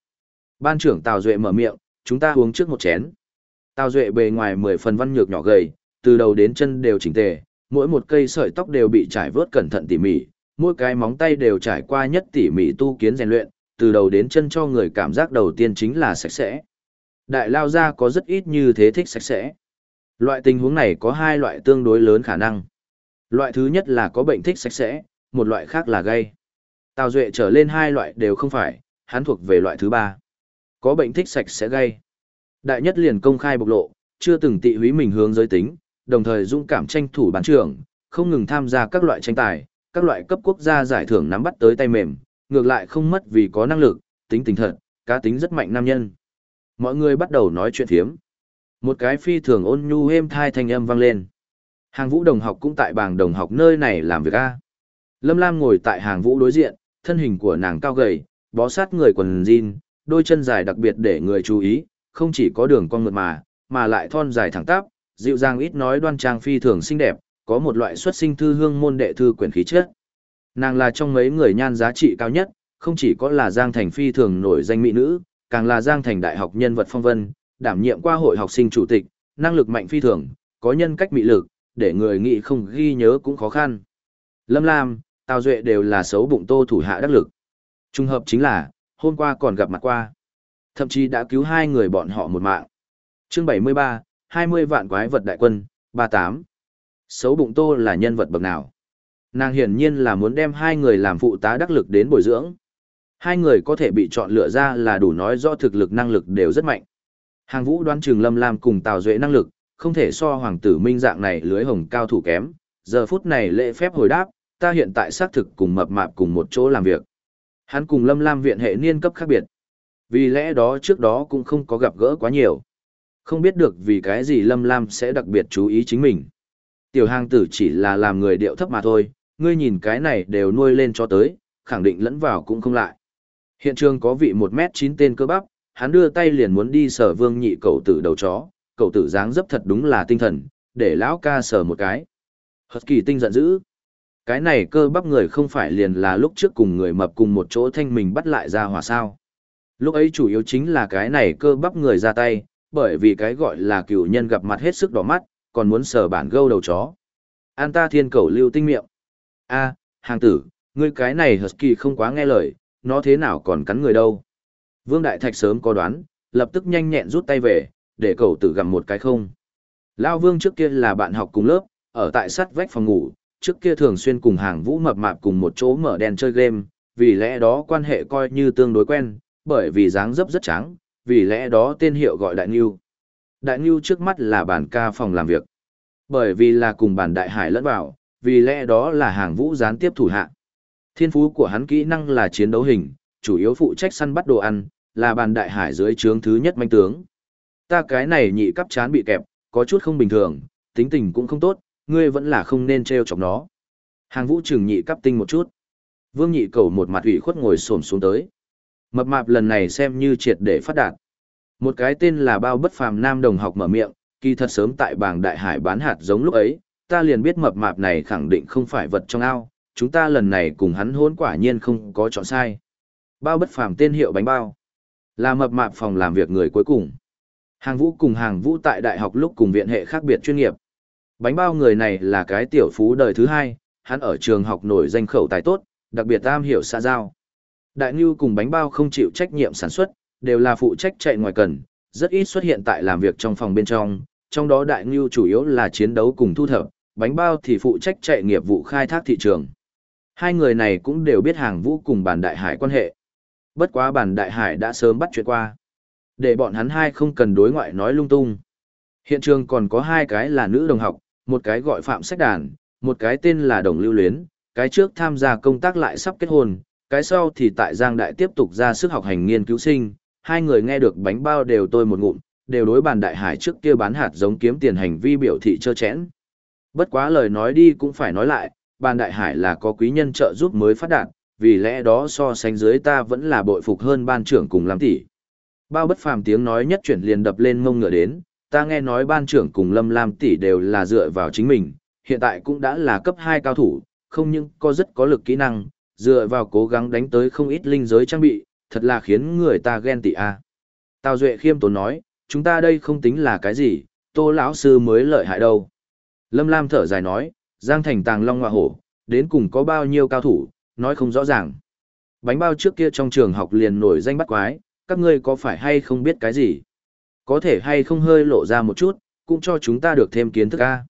Ban trưởng Tào Duệ mở miệng, chúng ta uống trước một chén. Tào Duệ bề ngoài mười phần văn nhược nhỏ gầy, từ đầu đến chân đều chỉnh tề, mỗi một cây sợi tóc đều bị trải vớt cẩn thận tỉ mỉ, mỗi cái móng tay đều trải qua nhất tỉ mỉ tu kiến rèn luyện, từ đầu đến chân cho người cảm giác đầu tiên chính là sạch sẽ. Đại lao gia có rất ít như thế thích sạch sẽ. Loại tình huống này có hai loại tương đối lớn khả năng. Loại thứ nhất là có bệnh thích sạch sẽ, một loại khác là gây. Tào Duệ trở lên hai loại đều không phải, hắn thuộc về loại thứ ba. Có bệnh thích sạch sẽ gây. Đại nhất liền công khai bộc lộ, chưa từng tị húy mình hướng giới tính, đồng thời dũng cảm tranh thủ bán trưởng, không ngừng tham gia các loại tranh tài, các loại cấp quốc gia giải thưởng nắm bắt tới tay mềm, ngược lại không mất vì có năng lực, tính tình thật, cá tính rất mạnh nam nhân. Mọi người bắt đầu nói chuyện thiếm. Một cái phi thường ôn nhu êm thai thanh âm vang lên. Hàng vũ đồng học cũng tại bảng đồng học nơi này làm việc A. Lâm Lam ngồi tại hàng vũ đối diện, thân hình của nàng cao gầy, bó sát người quần jean, đôi chân dài đặc biệt để người chú ý, không chỉ có đường cong mượt mà, mà lại thon dài thẳng tắp, dịu dàng ít nói đoan trang phi thường xinh đẹp, có một loại xuất sinh thư hương môn đệ thư quyển khí chất. Nàng là trong mấy người nhan giá trị cao nhất, không chỉ có là Giang Thành phi thường nổi danh mỹ nữ, càng là Giang Thành đại học nhân vật phong vân, đảm nhiệm qua hội học sinh chủ tịch, năng lực mạnh phi thường, có nhân cách mỹ lực, để người nghĩ không ghi nhớ cũng khó khăn. Lâm Lam, Tào Duệ đều là xấu bụng tô thủ hạ đắc lực. trùng hợp chính là, hôm qua còn gặp mặt qua. Thậm chí đã cứu hai người bọn họ một mạng. chương 73, 20 vạn quái vật đại quân, 38. Xấu bụng tô là nhân vật bậc nào? Nàng hiển nhiên là muốn đem hai người làm phụ tá đắc lực đến bồi dưỡng. Hai người có thể bị chọn lựa ra là đủ nói rõ thực lực năng lực đều rất mạnh. Hàng vũ đoán trường lâm lam cùng tào duệ năng lực, không thể so hoàng tử minh dạng này lưới hồng cao thủ kém. Giờ phút này lễ phép hồi đáp, ta hiện tại xác thực cùng mập mạp cùng một chỗ làm việc. Hắn cùng lâm lam viện hệ niên cấp khác biệt. Vì lẽ đó trước đó cũng không có gặp gỡ quá nhiều. Không biết được vì cái gì lâm lam sẽ đặc biệt chú ý chính mình. Tiểu hàng tử chỉ là làm người điệu thấp mà thôi, ngươi nhìn cái này đều nuôi lên cho tới, khẳng định lẫn vào cũng không lại. Hiện trường có vị 1m9 tên cơ bắp, hắn đưa tay liền muốn đi sở vương nhị cậu tử đầu chó, cậu tử dáng dấp thật đúng là tinh thần, để lão ca sở một cái. Hật kỳ tinh giận dữ. Cái này cơ bắp người không phải liền là lúc trước cùng người mập cùng một chỗ thanh mình bắt lại ra hỏa sao. Lúc ấy chủ yếu chính là cái này cơ bắp người ra tay, bởi vì cái gọi là cựu nhân gặp mặt hết sức đỏ mắt, còn muốn sờ bản gâu đầu chó. An ta thiên cầu lưu tinh miệng. a hàng tử, ngươi cái này Husky không quá nghe lời, nó thế nào còn cắn người đâu. Vương Đại Thạch sớm có đoán, lập tức nhanh nhẹn rút tay về, để cậu tử gặm một cái không. Lao Vương trước kia là bạn học cùng lớp, ở tại sắt vách phòng ngủ, trước kia thường xuyên cùng hàng vũ mập mạp cùng một chỗ mở đèn chơi game, vì lẽ đó quan hệ coi như tương đối quen, bởi vì dáng dấp rất trắng, vì lẽ đó tên hiệu gọi Đại Ngưu. Đại Ngưu trước mắt là bản ca phòng làm việc. Bởi vì là cùng bản đại hải lẫn vào, vì lẽ đó là hàng vũ gián tiếp thủ hạ. Thiên phú của hắn kỹ năng là chiến đấu hình, chủ yếu phụ trách săn bắt đồ ăn, là bàn đại hải dưới trướng thứ nhất manh tướng. Ta cái này nhị cấp chán bị kẹp, có chút không bình thường, tính tình cũng không tốt, ngươi vẫn là không nên treo chọc nó. Hàng vũ trừng nhị cắp tinh một chút. Vương nhị cầu một mặt ủy khuất ngồi xổm xuống tới. Mập mạp lần này xem như triệt để phát đạt. Một cái tên là bao bất phàm nam đồng học mở miệng, kỳ thật sớm tại bảng đại hải bán hạt giống lúc ấy, ta liền biết mập mạp này khẳng định không phải vật trong ao, chúng ta lần này cùng hắn hôn quả nhiên không có chọn sai. Bao bất phàm tên hiệu bánh bao. Là mập mạp phòng làm việc người cuối cùng. Hàng vũ cùng hàng vũ tại đại học lúc cùng viện hệ khác biệt chuyên nghiệp. Bánh bao người này là cái tiểu phú đời thứ hai, hắn ở trường học nổi danh khẩu tài tốt, đặc biệt tam hiểu xã giao. Đại Ngưu cùng bánh bao không chịu trách nhiệm sản xuất, đều là phụ trách chạy ngoài cần, rất ít xuất hiện tại làm việc trong phòng bên trong, trong đó Đại Ngưu chủ yếu là chiến đấu cùng thu thập, bánh bao thì phụ trách chạy nghiệp vụ khai thác thị trường. Hai người này cũng đều biết hàng vũ cùng bản đại hải quan hệ. Bất quá bản đại hải đã sớm bắt chuyện qua. Để bọn hắn hai không cần đối ngoại nói lung tung. Hiện trường còn có hai cái là nữ đồng học, một cái gọi Phạm Sách Đàn, một cái tên là Đồng Lưu Luyến, cái trước tham gia công tác lại sắp kết hôn, cái sau thì tại Giang Đại tiếp tục ra sức học hành nghiên cứu sinh, hai người nghe được bánh bao đều tôi một ngụm, đều đối bàn đại hải trước kia bán hạt giống kiếm tiền hành vi biểu thị trơ chẽn. Bất quá lời nói đi cũng phải nói lại, bàn đại hải là có quý nhân trợ giúp mới phát đạt, vì lẽ đó so sánh dưới ta vẫn là bội phục hơn ban trưởng cùng làm tỷ. Bao bất phàm tiếng nói nhất chuyển liền đập lên mông ngựa đến, ta nghe nói ban trưởng cùng lâm lam tỷ đều là dựa vào chính mình, hiện tại cũng đã là cấp 2 cao thủ, không những có rất có lực kỹ năng, dựa vào cố gắng đánh tới không ít linh giới trang bị, thật là khiến người ta ghen tị a. À. Tào Duệ khiêm tốn nói, chúng ta đây không tính là cái gì, tô lão sư mới lợi hại đâu. Lâm Lam thở dài nói, Giang Thành tàng long hoa hổ, đến cùng có bao nhiêu cao thủ, nói không rõ ràng. Bánh bao trước kia trong trường học liền nổi danh bắt quái, các ngươi có phải hay không biết cái gì? Có thể hay không hơi lộ ra một chút, cũng cho chúng ta được thêm kiến thức a.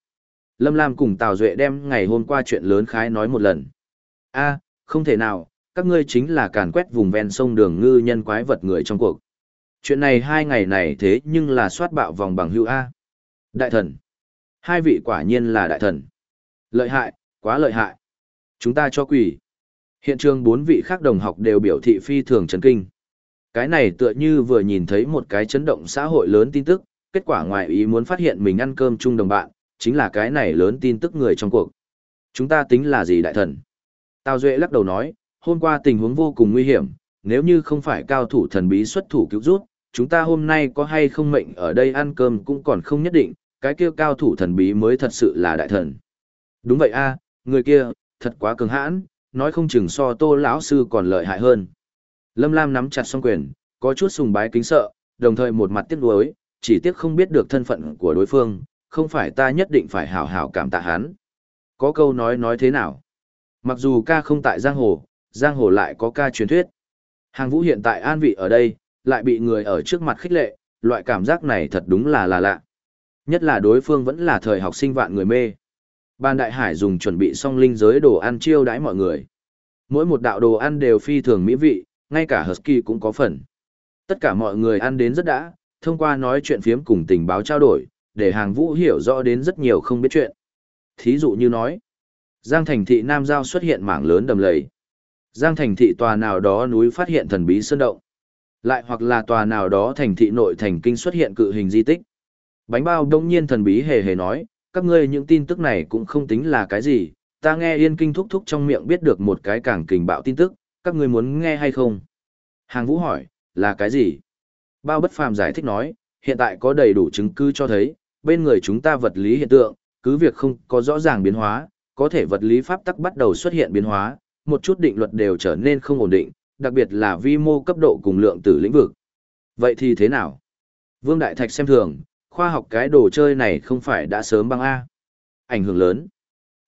Lâm Lam cùng Tào Duệ đem ngày hôm qua chuyện lớn khái nói một lần. A, không thể nào, các ngươi chính là càn quét vùng ven sông đường ngư nhân quái vật người trong cuộc. Chuyện này hai ngày này thế nhưng là soát bạo vòng bằng hữu A. Đại thần. Hai vị quả nhiên là đại thần. Lợi hại, quá lợi hại. Chúng ta cho quỷ. Hiện trường bốn vị khác đồng học đều biểu thị phi thường chấn kinh. Cái này tựa như vừa nhìn thấy một cái chấn động xã hội lớn tin tức, kết quả ngoài ý muốn phát hiện mình ăn cơm chung đồng bạn, chính là cái này lớn tin tức người trong cuộc. Chúng ta tính là gì đại thần? Tào Duệ lắc đầu nói, hôm qua tình huống vô cùng nguy hiểm, nếu như không phải cao thủ thần bí xuất thủ cứu rút, chúng ta hôm nay có hay không mệnh ở đây ăn cơm cũng còn không nhất định, cái kia cao thủ thần bí mới thật sự là đại thần. Đúng vậy a, người kia, thật quá cường hãn, nói không chừng so tô lão sư còn lợi hại hơn. Lâm Lam nắm chặt song quyền, có chút sùng bái kính sợ, đồng thời một mặt tiếc nuối, chỉ tiếc không biết được thân phận của đối phương, không phải ta nhất định phải hảo hảo cảm tạ hắn. Có câu nói nói thế nào? Mặc dù ca không tại giang hồ, giang hồ lại có ca truyền thuyết. Hàng vũ hiện tại an vị ở đây, lại bị người ở trước mặt khích lệ, loại cảm giác này thật đúng là là lạ. Nhất là đối phương vẫn là thời học sinh vạn người mê. Ban đại hải dùng chuẩn bị xong linh giới đồ ăn chiêu đãi mọi người. Mỗi một đạo đồ ăn đều phi thường mỹ vị, ngay cả Husky cũng có phần. Tất cả mọi người ăn đến rất đã, thông qua nói chuyện phiếm cùng tình báo trao đổi, để hàng vũ hiểu rõ đến rất nhiều không biết chuyện. Thí dụ như nói, Giang thành thị Nam Giao xuất hiện mảng lớn đầm lầy. Giang thành thị tòa nào đó núi phát hiện thần bí sơn động. Lại hoặc là tòa nào đó thành thị nội thành kinh xuất hiện cự hình di tích. Bánh bao đông nhiên thần bí hề hề nói, các ngươi những tin tức này cũng không tính là cái gì, ta nghe yên kinh thúc thúc trong miệng biết được một cái càng kình bạo tin tức, các ngươi muốn nghe hay không? Hàng vũ hỏi, là cái gì? Bao bất phàm giải thích nói, hiện tại có đầy đủ chứng cứ cho thấy, bên người chúng ta vật lý hiện tượng, cứ việc không có rõ ràng biến hóa, có thể vật lý pháp tắc bắt đầu xuất hiện biến hóa, một chút định luật đều trở nên không ổn định, đặc biệt là vi mô cấp độ cùng lượng tử lĩnh vực. Vậy thì thế nào? Vương Đại Thạch xem thường, khoa học cái đồ chơi này không phải đã sớm băng A. Ảnh hưởng lớn.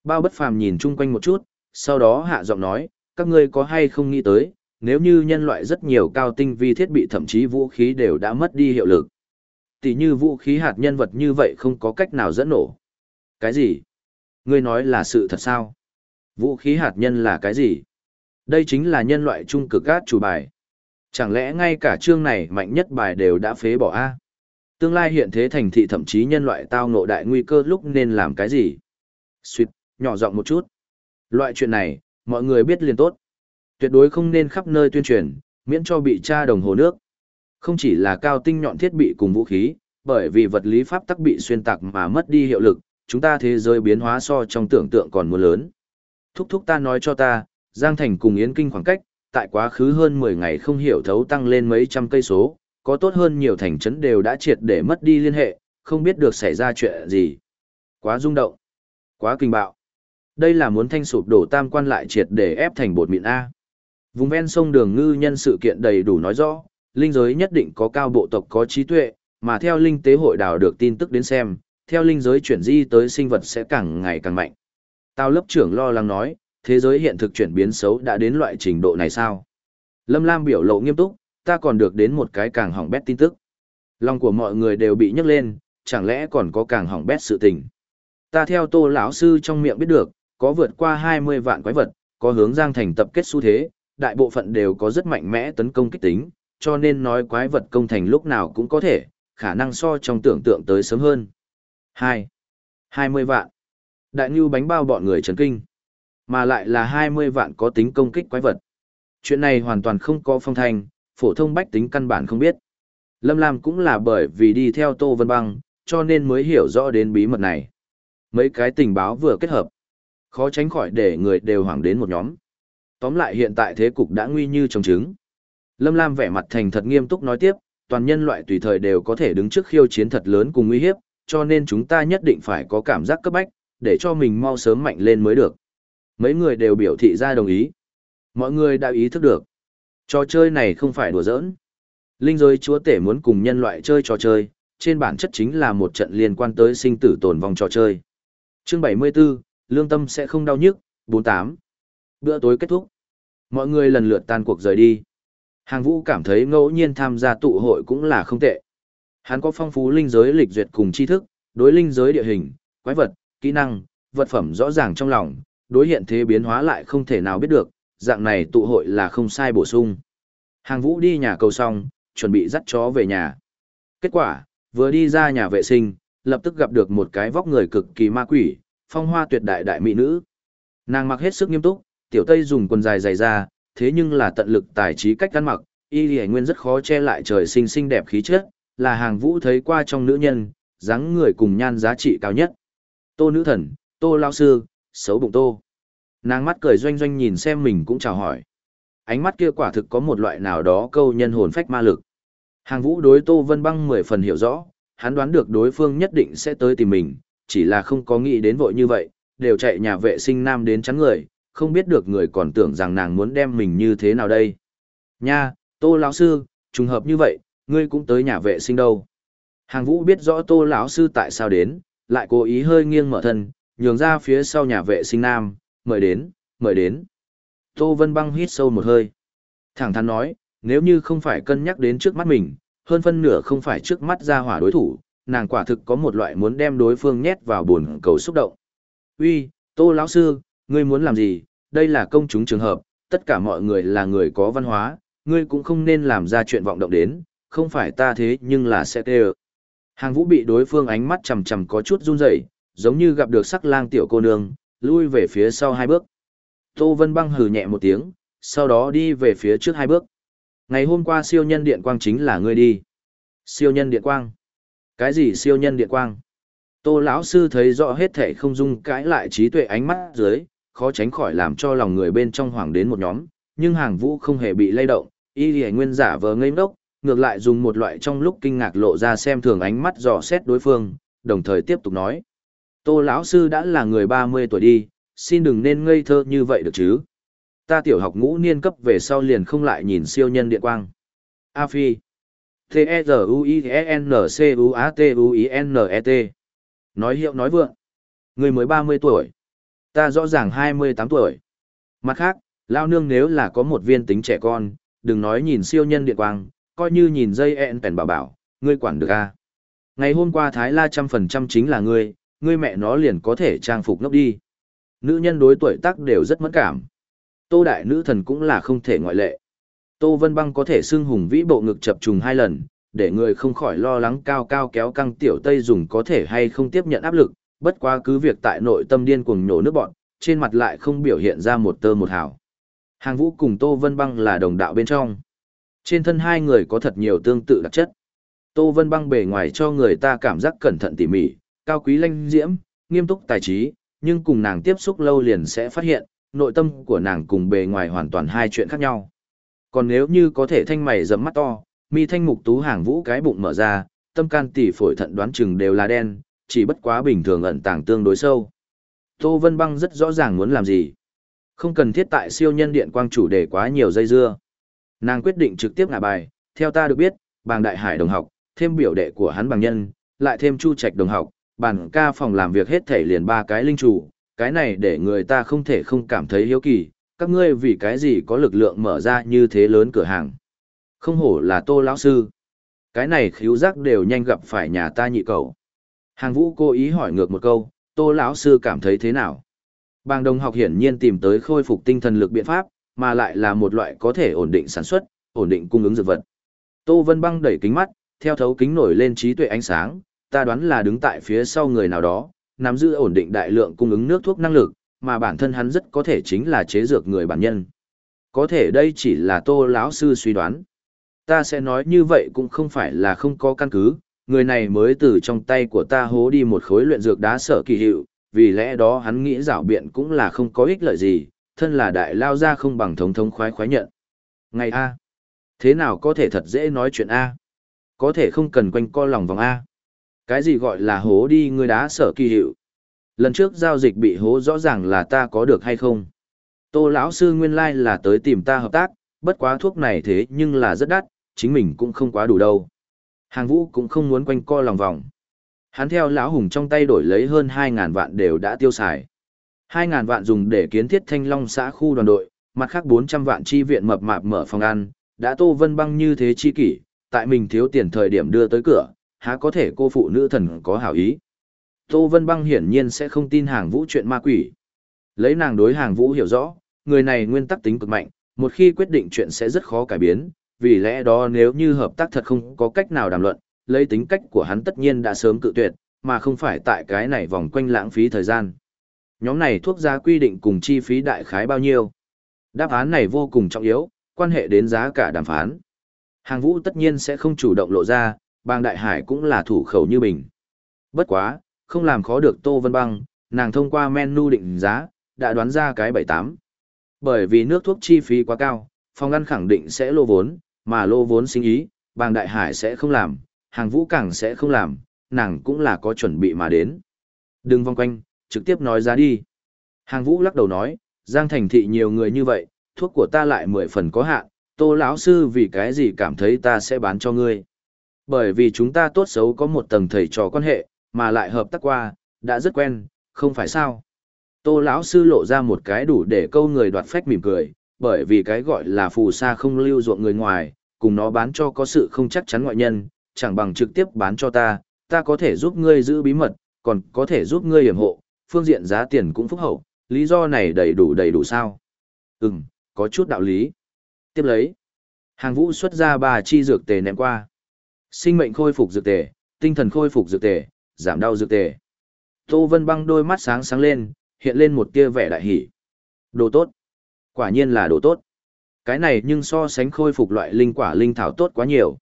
Bao bất phàm nhìn chung quanh một chút, sau đó hạ giọng nói, các ngươi có hay không nghĩ tới, nếu như nhân loại rất nhiều cao tinh vi thiết bị thậm chí vũ khí đều đã mất đi hiệu lực. Tỷ như vũ khí hạt nhân vật như vậy không có cách nào dẫn nổ. Cái gì? Ngươi nói là sự thật sao? Vũ khí hạt nhân là cái gì? Đây chính là nhân loại trung cực gát chủ bài. Chẳng lẽ ngay cả chương này mạnh nhất bài đều đã phế bỏ a? Tương lai hiện thế thành thị thậm chí nhân loại tao ngộ đại nguy cơ lúc nên làm cái gì? Xuyệt, nhỏ giọng một chút. Loại chuyện này, mọi người biết liền tốt. Tuyệt đối không nên khắp nơi tuyên truyền, miễn cho bị tra đồng hồ nước. Không chỉ là cao tinh nhọn thiết bị cùng vũ khí, bởi vì vật lý pháp tắc bị xuyên tạc mà mất đi hiệu lực, chúng ta thế giới biến hóa so trong tưởng tượng còn muốn lớn. Thúc thúc ta nói cho ta, Giang Thành cùng Yến Kinh khoảng cách, tại quá khứ hơn 10 ngày không hiểu thấu tăng lên mấy trăm cây số, có tốt hơn nhiều thành trấn đều đã triệt để mất đi liên hệ, không biết được xảy ra chuyện gì. Quá rung động, quá kinh bạo. Đây là muốn thanh sụp đổ tam quan lại triệt để ép thành bột mịn A. Vùng ven sông đường ngư nhân sự kiện đầy đủ nói rõ, linh giới nhất định có cao bộ tộc có trí tuệ, mà theo linh tế hội đào được tin tức đến xem, theo linh giới chuyển di tới sinh vật sẽ càng ngày càng mạnh. Tao lớp trưởng lo lắng nói, thế giới hiện thực chuyển biến xấu đã đến loại trình độ này sao? Lâm Lam biểu lộ nghiêm túc, ta còn được đến một cái càng hỏng bét tin tức. Lòng của mọi người đều bị nhấc lên, chẳng lẽ còn có càng hỏng bét sự tình. Ta theo tô lão sư trong miệng biết được, có vượt qua 20 vạn quái vật, có hướng giang thành tập kết xu thế, đại bộ phận đều có rất mạnh mẽ tấn công kích tính, cho nên nói quái vật công thành lúc nào cũng có thể, khả năng so trong tưởng tượng tới sớm hơn. 2. 20 vạn. Đại Ngưu bánh bao bọn người chấn kinh. Mà lại là 20 vạn có tính công kích quái vật. Chuyện này hoàn toàn không có phong thanh, phổ thông bách tính căn bản không biết. Lâm Lam cũng là bởi vì đi theo Tô Vân Băng, cho nên mới hiểu rõ đến bí mật này. Mấy cái tình báo vừa kết hợp, khó tránh khỏi để người đều hoảng đến một nhóm. Tóm lại hiện tại thế cục đã nguy như trồng trứng. Lâm Lam vẻ mặt thành thật nghiêm túc nói tiếp, toàn nhân loại tùy thời đều có thể đứng trước khiêu chiến thật lớn cùng nguy hiếp, cho nên chúng ta nhất định phải có cảm giác cấp bách, để cho mình mau sớm mạnh lên mới được. Mấy người đều biểu thị ra đồng ý. Mọi người đã ý thức được. Trò chơi này không phải đùa giỡn. Linh giới chúa tể muốn cùng nhân loại chơi trò chơi, trên bản chất chính là một trận liên quan tới sinh tử tồn vong trò chơi. Chương 74, lương tâm sẽ không đau nhức, 48. Bữa tối kết thúc. Mọi người lần lượt tan cuộc rời đi. Hàng vũ cảm thấy ngẫu nhiên tham gia tụ hội cũng là không tệ. Hắn có phong phú linh giới lịch duyệt cùng tri thức, đối linh giới địa hình, quái vật, kỹ năng, vật phẩm rõ ràng trong lòng, đối hiện thế biến hóa lại không thể nào biết được, dạng này tụ hội là không sai bổ sung. Hàng vũ đi nhà cầu xong, chuẩn bị dắt chó về nhà. Kết quả, vừa đi ra nhà vệ sinh, lập tức gặp được một cái vóc người cực kỳ ma quỷ, phong hoa tuyệt đại đại mỹ nữ. Nàng mặc hết sức nghiêm túc, tiểu tây dùng quần dài dày ra, thế nhưng là tận lực tài trí cách ăn mặc, y lì nguyên rất khó che lại trời sinh xinh đẹp khí chất, là hàng vũ thấy qua trong nữ nhân, dáng người cùng nhan giá trị cao nhất. Tô nữ thần, tô lao sư, xấu bụng tô. Nàng mắt cười doanh doanh nhìn xem mình cũng chào hỏi. Ánh mắt kia quả thực có một loại nào đó câu nhân hồn phách ma lực. Hàng vũ đối Tô Vân Băng mười phần hiểu rõ, hắn đoán được đối phương nhất định sẽ tới tìm mình, chỉ là không có nghĩ đến vội như vậy, đều chạy nhà vệ sinh nam đến chắn người, không biết được người còn tưởng rằng nàng muốn đem mình như thế nào đây. Nha, Tô lão sư, trùng hợp như vậy, ngươi cũng tới nhà vệ sinh đâu. Hàng vũ biết rõ Tô lão sư tại sao đến, lại cố ý hơi nghiêng mở thân, nhường ra phía sau nhà vệ sinh nam, mời đến, mời đến. Tô Vân Băng hít sâu một hơi. Thẳng thắn nói, nếu như không phải cân nhắc đến trước mắt mình, hơn phân nửa không phải trước mắt ra hỏa đối thủ, nàng quả thực có một loại muốn đem đối phương nhét vào buồn cầu xúc động. Uy, Tô lão sư, ngươi muốn làm gì? Đây là công chúng trường hợp, tất cả mọi người là người có văn hóa, ngươi cũng không nên làm ra chuyện vọng động đến, không phải ta thế nhưng là sẽ tê Hàng vũ bị đối phương ánh mắt chầm chầm có chút run rẩy, giống như gặp được sắc lang tiểu cô nương, lui về phía sau hai bước. Tô Vân Băng hừ nhẹ một tiếng, sau đó đi về phía trước hai bước. Ngày hôm qua siêu nhân điện quang chính là ngươi đi. Siêu nhân điện quang? Cái gì siêu nhân điện quang? Tô lão sư thấy rõ hết thể không dung cãi lại trí tuệ ánh mắt dưới, khó tránh khỏi làm cho lòng người bên trong hoảng đến một nhóm, nhưng hàng vũ không hề bị lay động, y lì nguyên giả vờ ngây ngốc, ngược lại dùng một loại trong lúc kinh ngạc lộ ra xem thường ánh mắt dò xét đối phương, đồng thời tiếp tục nói. Tô lão sư đã là người 30 tuổi đi, xin đừng nên ngây thơ như vậy được chứ. Ta tiểu học ngũ niên cấp về sau liền không lại nhìn siêu nhân điện quang. A Phi. T-E-Z-U-I-E-N-C-U-A-T-U-I-N-E-T. Nói hiệu nói vượng. Người mới 30 tuổi. Ta rõ ràng 28 tuổi. Mặt khác, lao nương nếu là có một viên tính trẻ con, đừng nói nhìn siêu nhân điện quang, coi như nhìn dây ẹn pèn bảo bảo, ngươi quản được à. Ngày hôm qua Thái La trăm phần trăm chính là ngươi, ngươi mẹ nó liền có thể trang phục ngốc đi. Nữ nhân đối tuổi tác đều rất mẫn cảm. Tô đại nữ thần cũng là không thể ngoại lệ. Tô Vân Băng có thể xưng hùng vĩ bộ ngực chập trùng hai lần, để người không khỏi lo lắng cao cao kéo căng tiểu tây dùng có thể hay không tiếp nhận áp lực, bất quá cứ việc tại nội tâm điên cuồng nhổ nước bọn, trên mặt lại không biểu hiện ra một tơ một hào. Hàng vũ cùng Tô Vân Băng là đồng đạo bên trong. Trên thân hai người có thật nhiều tương tự đặc chất. Tô Vân Băng bề ngoài cho người ta cảm giác cẩn thận tỉ mỉ, cao quý lanh diễm, nghiêm túc tài trí, nhưng cùng nàng tiếp xúc lâu liền sẽ phát hiện, nội tâm của nàng cùng bề ngoài hoàn toàn hai chuyện khác nhau. Còn nếu như có thể thanh mày rậm mắt to, mi thanh mục tú hàng vũ cái bụng mở ra, tâm can tỷ phổi thận đoán chừng đều là đen, chỉ bất quá bình thường ẩn tàng tương đối sâu. Tô Vân Băng rất rõ ràng muốn làm gì. Không cần thiết tại siêu nhân điện quang chủ để quá nhiều dây dưa. Nàng quyết định trực tiếp ngả bài, theo ta được biết, bàng đại hải đồng học, thêm biểu đệ của hắn bằng nhân, lại thêm chu trạch đồng học, bàn ca phòng làm việc hết thể liền ba cái linh chủ, cái này để người ta không thể không cảm thấy hiếu kỳ, các ngươi vì cái gì có lực lượng mở ra như thế lớn cửa hàng. Không hổ là tô lão sư. Cái này khíu giác đều nhanh gặp phải nhà ta nhị cầu. Hàng vũ cố ý hỏi ngược một câu, tô lão sư cảm thấy thế nào? Bàng đồng học hiển nhiên tìm tới khôi phục tinh thần lực biện pháp, mà lại là một loại có thể ổn định sản xuất, ổn định cung ứng dược vật. Tô Vân Băng đẩy kính mắt, theo thấu kính nổi lên trí tuệ ánh sáng, ta đoán là đứng tại phía sau người nào đó, nắm giữ ổn định đại lượng cung ứng nước thuốc năng lực, mà bản thân hắn rất có thể chính là chế dược người bản nhân. Có thể đây chỉ là Tô lão sư suy đoán. Ta sẽ nói như vậy cũng không phải là không có căn cứ, người này mới từ trong tay của ta hố đi một khối luyện dược đá sở kỳ hiệu, vì lẽ đó hắn nghĩ rảo biện cũng là không có ích lợi gì, thân là đại lao ra không bằng thống thống khoái khoái nhận. Ngày A. Thế nào có thể thật dễ nói chuyện A? Có thể không cần quanh co lòng vòng A. Cái gì gọi là hố đi người đá sở kỳ hiệu? Lần trước giao dịch bị hố rõ ràng là ta có được hay không? Tô lão sư nguyên lai là tới tìm ta hợp tác, bất quá thuốc này thế nhưng là rất đắt, chính mình cũng không quá đủ đâu. Hàng vũ cũng không muốn quanh co lòng vòng. Hắn theo lão hùng trong tay đổi lấy hơn hai ngàn vạn đều đã tiêu xài. hai ngàn vạn dùng để kiến thiết thanh long xã khu đoàn đội, mặt khác 400 vạn chi viện mập mạp mở phòng ăn, đã tô vân băng như thế chi kỷ, tại mình thiếu tiền thời điểm đưa tới cửa, há có thể cô phụ nữ thần có hảo ý. Tô vân băng hiển nhiên sẽ không tin hàng vũ chuyện ma quỷ. Lấy nàng đối hàng vũ hiểu rõ, người này nguyên tắc tính cực mạnh, một khi quyết định chuyện sẽ rất khó cải biến, vì lẽ đó nếu như hợp tác thật không có cách nào đàm luận, lấy tính cách của hắn tất nhiên đã sớm cự tuyệt, mà không phải tại cái này vòng quanh lãng phí thời gian. Nhóm này thuốc giá quy định cùng chi phí đại khái bao nhiêu? Đáp án này vô cùng trọng yếu, quan hệ đến giá cả đàm phán. Hàng vũ tất nhiên sẽ không chủ động lộ ra, bang đại hải cũng là thủ khẩu như bình. Bất quá, không làm khó được Tô Vân Băng, nàng thông qua menu định giá, đã đoán ra cái 78. Bởi vì nước thuốc chi phí quá cao, phòng ngăn khẳng định sẽ lô vốn, mà lô vốn sinh ý, bang đại hải sẽ không làm, hàng vũ càng sẽ không làm, nàng cũng là có chuẩn bị mà đến. Đừng vòng quanh, trực tiếp nói ra đi. Hàng vũ lắc đầu nói, Giang thành thị nhiều người như vậy, thuốc của ta lại mười phần có hạn, tô lão sư vì cái gì cảm thấy ta sẽ bán cho ngươi. Bởi vì chúng ta tốt xấu có một tầng thầy trò quan hệ, mà lại hợp tác qua, đã rất quen, không phải sao. Tô lão sư lộ ra một cái đủ để câu người đoạt phách mỉm cười, bởi vì cái gọi là phù sa không lưu ruộng người ngoài, cùng nó bán cho có sự không chắc chắn ngoại nhân, chẳng bằng trực tiếp bán cho ta, ta có thể giúp ngươi giữ bí mật, còn có thể giúp ngươi hiểm hộ, phương diện giá tiền cũng phúc hậu, lý do này đầy đủ đầy đủ sao? Ừm, có chút đạo lý. Tiếp lấy, hàng vũ xuất ra ba chi dược tề ném qua. Sinh mệnh khôi phục dược tề, tinh thần khôi phục dược tề, giảm đau dược tề. Tô Vân Băng đôi mắt sáng sáng lên, hiện lên một tia vẻ đại hỉ. Đồ tốt. Quả nhiên là đồ tốt. Cái này nhưng so sánh khôi phục loại linh quả linh thảo tốt quá nhiều.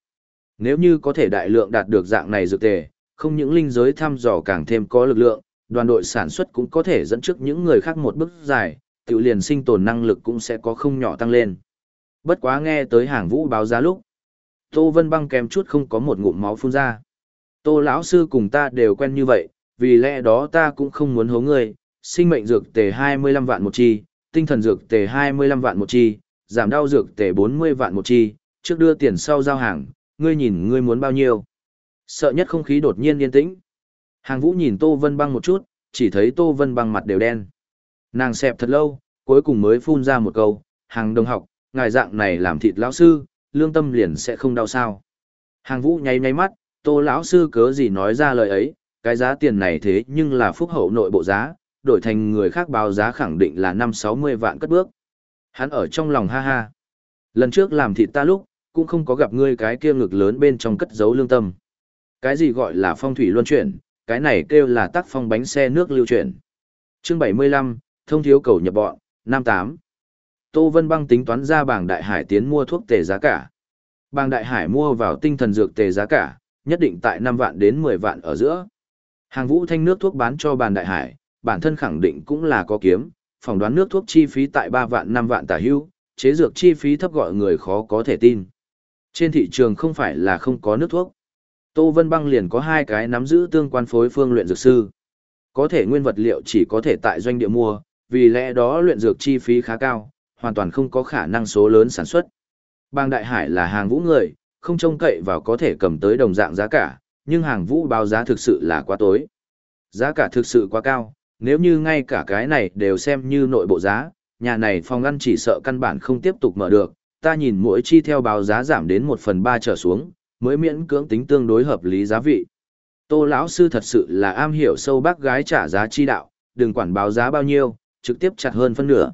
Nếu như có thể đại lượng đạt được dạng này dược tề, không những linh giới thăm dò càng thêm có lực lượng, đoàn đội sản xuất cũng có thể dẫn trước những người khác một bước dài, tự liền sinh tồn năng lực cũng sẽ có không nhỏ tăng lên. Bất quá nghe tới hàng vũ báo giá lúc, Tô Vân Băng kèm chút không có một ngụm máu phun ra. Tô lão sư cùng ta đều quen như vậy, vì lẽ đó ta cũng không muốn hố ngươi, sinh mệnh dược tề 25 vạn một chi, tinh thần dược tề 25 vạn một chi, giảm đau dược tề 40 vạn một chi, trước đưa tiền sau giao hàng, ngươi nhìn ngươi muốn bao nhiêu. Sợ nhất không khí đột nhiên yên tĩnh. Hàng vũ nhìn Tô Vân Băng một chút, chỉ thấy Tô Vân Băng mặt đều đen. Nàng xẹp thật lâu, cuối cùng mới phun ra một câu, hàng đồng học, ngài dạng này làm thịt lão sư, lương tâm liền sẽ không đau sao. Hàng vũ nháy nháy mắt, Tô lão sư cớ gì nói ra lời ấy, cái giá tiền này thế nhưng là phúc hậu nội bộ giá, đổi thành người khác báo giá khẳng định là năm sáu mươi vạn cất bước. Hắn ở trong lòng ha ha. Lần trước làm thịt ta lúc, cũng không có gặp ngươi cái kia ngực lớn bên trong cất giấu lương tâm. Cái gì gọi là phong thủy luân chuyển, cái này kêu là tác phong bánh xe nước lưu chuyển. Chương 75, thông thiếu cầu nhập bọn, năm tám Tô Vân Băng tính toán ra bảng đại hải tiến mua thuốc tề giá cả. Bàng đại hải mua vào tinh thần dược tề giá cả, nhất định tại 5 vạn đến 10 vạn ở giữa. Hàng vũ thanh nước thuốc bán cho bàn đại hải, bản thân khẳng định cũng là có kiếm, phỏng đoán nước thuốc chi phí tại 3 vạn 5 vạn tả hưu, chế dược chi phí thấp gọi người khó có thể tin. Trên thị trường không phải là không có nước thuốc. Tô Vân Băng liền có hai cái nắm giữ tương quan phối phương luyện dược sư. Có thể nguyên vật liệu chỉ có thể tại doanh địa mua, vì lẽ đó luyện dược chi phí khá cao, hoàn toàn không có khả năng số lớn sản xuất. Bang Đại Hải là hàng vũ người, không trông cậy vào có thể cầm tới đồng dạng giá cả, nhưng hàng vũ báo giá thực sự là quá tối. Giá cả thực sự quá cao, nếu như ngay cả cái này đều xem như nội bộ giá, nhà này phòng ăn chỉ sợ căn bản không tiếp tục mở được, ta nhìn mỗi chi theo báo giá giảm đến 1 phần 3 trở xuống, mới miễn cưỡng tính tương đối hợp lý giá vị. Tô lão sư thật sự là am hiểu sâu bác gái trả giá chi đạo, đừng quản báo giá bao nhiêu, trực tiếp chặt hơn phân nửa.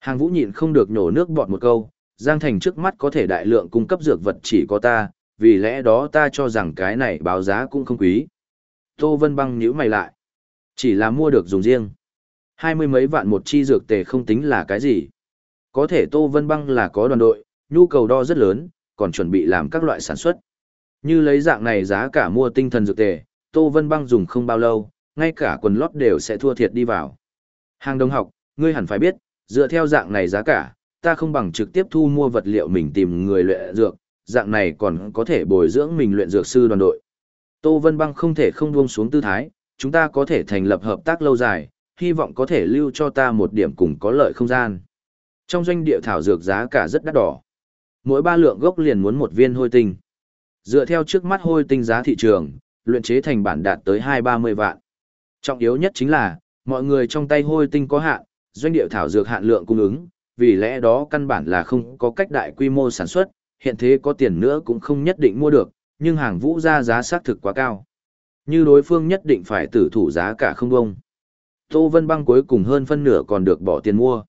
Hàng vũ nhịn không được nhổ nước bọt một câu, Giang Thành trước mắt có thể đại lượng cung cấp dược vật chỉ có ta, vì lẽ đó ta cho rằng cái này báo giá cũng không quý. Tô Vân Băng nhíu mày lại. Chỉ là mua được dùng riêng. Hai mươi mấy vạn một chi dược tề không tính là cái gì. Có thể Tô Vân Băng là có đoàn đội, nhu cầu đo rất lớn, còn chuẩn bị làm các loại sản xuất. Như lấy dạng này giá cả mua tinh thần dược tề, Tô Vân Băng dùng không bao lâu, ngay cả quần lót đều sẽ thua thiệt đi vào. Hàng đồng học, ngươi hẳn phải biết, dựa theo dạng này giá cả, ta không bằng trực tiếp thu mua vật liệu mình tìm người luyện dược, dạng này còn có thể bồi dưỡng mình luyện dược sư đoàn đội. Tô Vân Băng không thể không buông xuống tư thái, chúng ta có thể thành lập hợp tác lâu dài, hy vọng có thể lưu cho ta một điểm cùng có lợi không gian. Trong doanh địa thảo dược giá cả rất đắt đỏ. Mỗi ba lượng gốc liền muốn một viên hôi tinh. Dựa theo trước mắt hôi tinh giá thị trường, luyện chế thành bản đạt tới hai ba mươi vạn. Trọng yếu nhất chính là, mọi người trong tay hôi tinh có hạn, doanh địa thảo dược hạn lượng cung ứng, vì lẽ đó căn bản là không có cách đại quy mô sản xuất, hiện thế có tiền nữa cũng không nhất định mua được, nhưng hàng vũ ra giá xác thực quá cao. Như đối phương nhất định phải tử thủ giá cả không bông. Tô Vân Băng cuối cùng hơn phân nửa còn được bỏ tiền mua.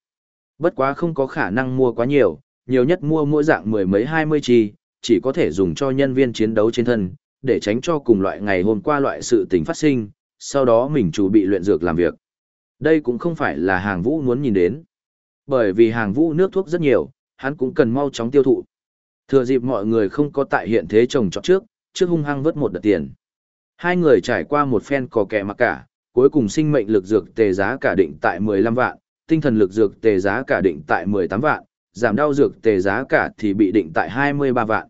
Bất quá không có khả năng mua quá nhiều, nhiều nhất mua mỗi dạng mười mấy hai mươi chi, chỉ có thể dùng cho nhân viên chiến đấu trên thân, để tránh cho cùng loại ngày hôm qua loại sự tình phát sinh, sau đó mình chủ bị luyện dược làm việc. Đây cũng không phải là hàng vũ muốn nhìn đến. Bởi vì hàng vũ nước thuốc rất nhiều, hắn cũng cần mau chóng tiêu thụ. Thừa dịp mọi người không có tại hiện thế trồng trọt trước, trước hung hăng vớt một đợt tiền. Hai người trải qua một phen cò kẻ mặc cả, cuối cùng sinh mệnh lực dược tề giá cả định tại 15 vạn, tinh thần lực dược tề giá cả định tại 18 vạn, giảm đau dược tề giá cả thì bị định tại 23 vạn.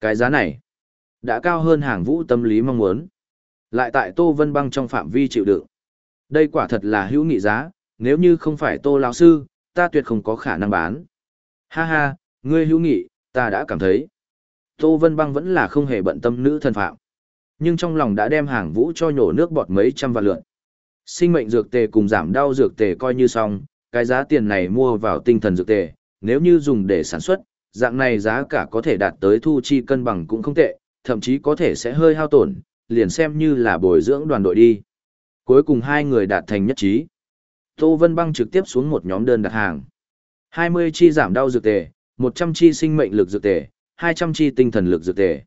Cái giá này đã cao hơn hàng vũ tâm lý mong muốn. Lại tại Tô Vân Băng trong phạm vi chịu đựng. Đây quả thật là hữu nghị giá, nếu như không phải Tô lão sư, ta tuyệt không có khả năng bán. Ha ha, ngươi hữu nghị, ta đã cảm thấy. Tô Vân Băng vẫn là không hề bận tâm nữ thân phạm. Nhưng trong lòng đã đem hàng vũ cho nhổ nước bọt mấy trăm vạn lượn. Sinh mệnh dược tề cùng giảm đau dược tề coi như xong, cái giá tiền này mua vào tinh thần dược tề, nếu như dùng để sản xuất, dạng này giá cả có thể đạt tới thu chi cân bằng cũng không tệ, thậm chí có thể sẽ hơi hao tổn, liền xem như là bồi dưỡng đoàn đội đi. Cuối cùng hai người đạt thành nhất trí. Tô Vân Băng trực tiếp xuống một nhóm đơn đặt hàng. 20 chi giảm đau dược tề, 100 chi sinh mệnh lực dược tề, 200 chi tinh thần lực dược tề.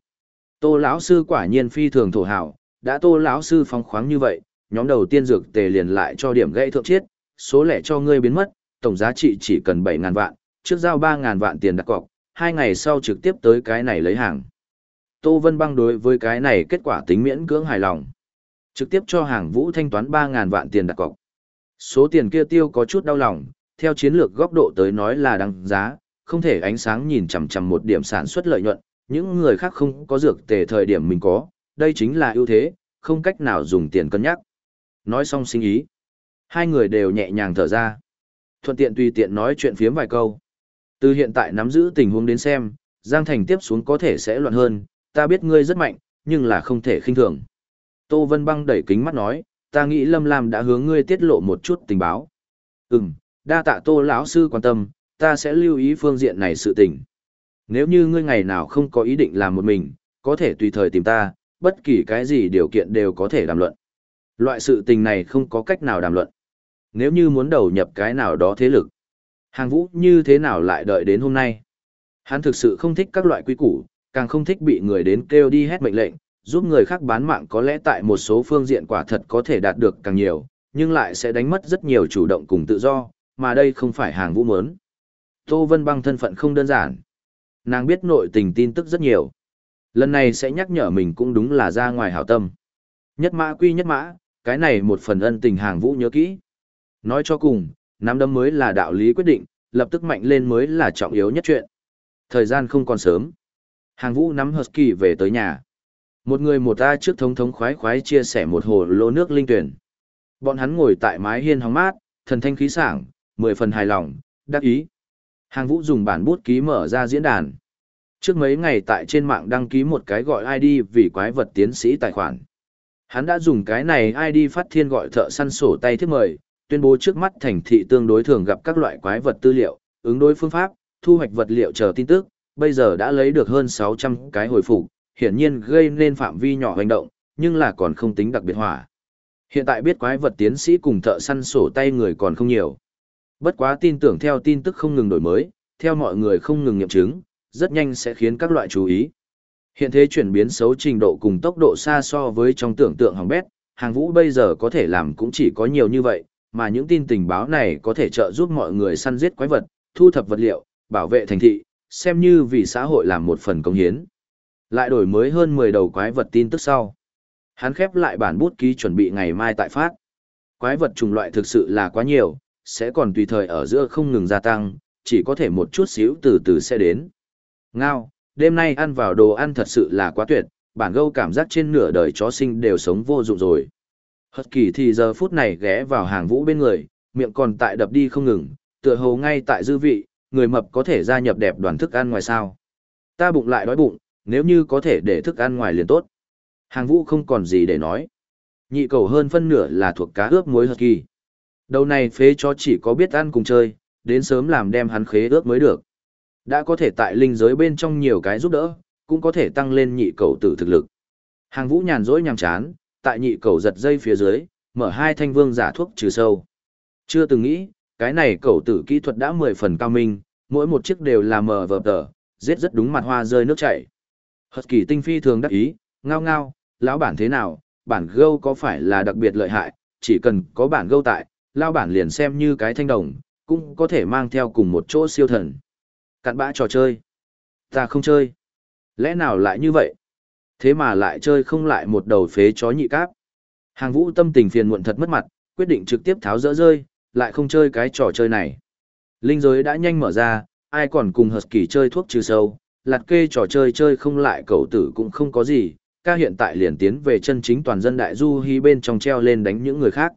Tô lão sư quả nhiên phi thường thổ hảo, đã Tô lão sư phóng khoáng như vậy, nhóm đầu tiên dược tề liền lại cho điểm gãy thượng chiết, số lẻ cho ngươi biến mất, tổng giá trị chỉ cần 7000 vạn, trước giao 3000 vạn tiền đặt cọc, hai ngày sau trực tiếp tới cái này lấy hàng. Tô Vân Băng đối với cái này kết quả tính miễn cưỡng hài lòng. Trực tiếp cho hàng vũ thanh toán 3000 vạn tiền đặt cọc. Số tiền kia tiêu có chút đau lòng, theo chiến lược góc độ tới nói là đăng giá, không thể ánh sáng nhìn chằm chằm một điểm sản xuất lợi nhuận, những người khác không có dược tề thời điểm mình có, đây chính là ưu thế, không cách nào dùng tiền cân nhắc. Nói xong sinh ý. Hai người đều nhẹ nhàng thở ra. Thuận tiện tùy tiện nói chuyện phiếm vài câu. Từ hiện tại nắm giữ tình huống đến xem, Giang Thành tiếp xuống có thể sẽ loạn hơn, ta biết ngươi rất mạnh, nhưng là không thể khinh thường. Tô Vân Băng đẩy kính mắt nói, ta nghĩ Lâm Lam đã hướng ngươi tiết lộ một chút tình báo. Ừm, đa tạ Tô lão sư quan tâm, ta sẽ lưu ý phương diện này sự tình. Nếu như ngươi ngày nào không có ý định làm một mình, có thể tùy thời tìm ta, bất kỳ cái gì điều kiện đều có thể đàm luận. Loại sự tình này không có cách nào đàm luận. Nếu như muốn đầu nhập cái nào đó thế lực, hàng vũ như thế nào lại đợi đến hôm nay? Hắn thực sự không thích các loại quy củ, càng không thích bị người đến kêu đi hết mệnh lệnh, giúp người khác bán mạng có lẽ tại một số phương diện quả thật có thể đạt được càng nhiều, nhưng lại sẽ đánh mất rất nhiều chủ động cùng tự do, mà đây không phải hàng vũ mớn. Tô Vân Băng thân phận không đơn giản. Nàng biết nội tình tin tức rất nhiều. Lần này sẽ nhắc nhở mình cũng đúng là ra ngoài hảo tâm. Nhất mã quy nhất mã, cái này một phần ân tình hàng vũ nhớ kỹ. Nói cho cùng, nắm đấm mới là đạo lý quyết định, lập tức mạnh lên mới là trọng yếu nhất chuyện. Thời gian không còn sớm. Hàng vũ nắm Husky về tới nhà. Một người một ta trước thống thống khoái khoái chia sẻ một hồ lô nước linh tuyển. Bọn hắn ngồi tại mái hiên hóng mát, thần thanh khí sảng, mười phần hài lòng, đắc ý. Hàng vũ dùng bản bút ký mở ra diễn đàn. Trước mấy ngày tại trên mạng đăng ký một cái gọi ID vì quái vật tiến sĩ tài khoản. Hắn đã dùng cái này ID phát thiên gọi thợ săn sổ tay thiết mời, tuyên bố trước mắt thành thị tương đối thường gặp các loại quái vật tư liệu, ứng đối phương pháp, thu hoạch vật liệu chờ tin tức, bây giờ đã lấy được hơn 600 cái hồi phục, hiển nhiên gây nên phạm vi nhỏ hành động, nhưng là còn không tính đặc biệt hỏa. Hiện tại biết quái vật tiến sĩ cùng thợ săn sổ tay người còn không nhiều. Bất quá tin tưởng theo tin tức không ngừng đổi mới, theo mọi người không ngừng nghiệm chứng, rất nhanh sẽ khiến các loại chú ý. Hiện thế chuyển biến xấu trình độ cùng tốc độ xa so với trong tưởng tượng hỏng bét, hàng vũ bây giờ có thể làm cũng chỉ có nhiều như vậy, mà những tin tình báo này có thể trợ giúp mọi người săn giết quái vật, thu thập vật liệu, bảo vệ thành thị, xem như vì xã hội làm một phần công hiến. Lại đổi mới hơn 10 đầu quái vật tin tức sau. Hắn khép lại bản bút ký chuẩn bị ngày mai tại phát. Quái vật chủng loại thực sự là quá nhiều, sẽ còn tùy thời ở giữa không ngừng gia tăng, chỉ có thể một chút xíu từ từ sẽ đến. Ngao, đêm nay ăn vào đồ ăn thật sự là quá tuyệt, bản gâu cảm giác trên nửa đời chó sinh đều sống vô dụng rồi. Hật kỳ thì giờ phút này ghé vào hàng vũ bên người, miệng còn tại đập đi không ngừng, tựa hồ ngay tại dư vị, người mập có thể gia nhập đẹp đoàn thức ăn ngoài sao. Ta bụng lại đói bụng, nếu như có thể để thức ăn ngoài liền tốt. Hàng vũ không còn gì để nói. Nhị cầu hơn phân nửa là thuộc cá ướp muối hợp kỳ. Đầu này phế cho chỉ có biết ăn cùng chơi, đến sớm làm đem hắn khế ướp mới được. Đã có thể tại linh giới bên trong nhiều cái giúp đỡ, cũng có thể tăng lên nhị cầu tử thực lực. Hàng vũ nhàn rỗi nhàm chán, tại nhị cầu giật dây phía dưới, mở hai thanh vương giả thuốc trừ sâu. Chưa từng nghĩ, cái này cầu tử kỹ thuật đã mười phần cao minh, mỗi một chiếc đều là mờ vờ tờ, giết rất đúng mặt hoa rơi nước chảy. Hật kỳ tinh phi thường đắc ý, ngao ngao, lão bản thế nào, bản gâu có phải là đặc biệt lợi hại, chỉ cần có bản gâu tại, lão bản liền xem như cái thanh đồng, cũng có thể mang theo cùng một chỗ siêu thần. Cặn bã trò chơi. Ta không chơi. Lẽ nào lại như vậy? Thế mà lại chơi không lại một đầu phế chó nhị cáp. Hàng vũ tâm tình phiền muộn thật mất mặt, quyết định trực tiếp tháo dỡ rơi, lại không chơi cái trò chơi này. Linh giới đã nhanh mở ra, ai còn cùng hợp kỳ chơi thuốc trừ sâu, lạt kê trò chơi chơi không lại cậu tử cũng không có gì, ca hiện tại liền tiến về chân chính toàn dân đại du hy bên trong treo lên đánh những người khác.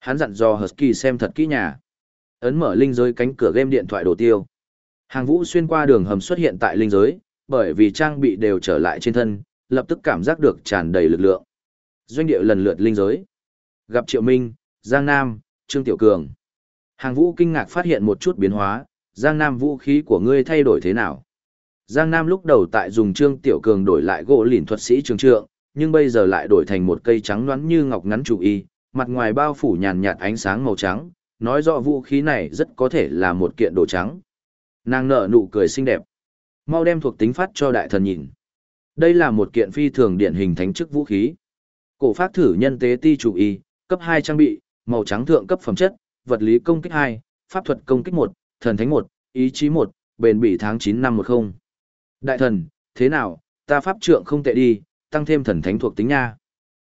Hắn dặn dò Husky xem thật kỹ nhà. Ấn mở linh giới cánh cửa game điện thoại đồ tiêu. Hàng vũ xuyên qua đường hầm xuất hiện tại linh giới, bởi vì trang bị đều trở lại trên thân, lập tức cảm giác được tràn đầy lực lượng. Doanh địa lần lượt linh giới. Gặp Triệu Minh, Giang Nam, Trương Tiểu Cường. Hàng vũ kinh ngạc phát hiện một chút biến hóa, Giang Nam vũ khí của ngươi thay đổi thế nào? Giang Nam lúc đầu tại dùng Trương Tiểu Cường đổi lại gỗ lìn thuật sĩ trường trượng, nhưng bây giờ lại đổi thành một cây trắng nõn như ngọc ngắn chủ y, mặt ngoài bao phủ nhàn nhạt ánh sáng màu trắng, nói rõ vũ khí này rất có thể là một kiện đồ trắng. Nàng nở nụ cười xinh đẹp. Mau đem thuộc tính phát cho đại thần nhìn. Đây là một kiện phi thường điển hình thánh chức vũ khí. Cổ phát thử nhân tế ti chủ y, cấp 2 trang bị, màu trắng thượng cấp phẩm chất, vật lý công kích 2, pháp thuật công kích 1, thần thánh 1, ý chí 1, bền bỉ tháng 9 năm 10. Đại thần, thế nào, ta pháp trượng không tệ đi, tăng thêm thần thánh thuộc tính nha.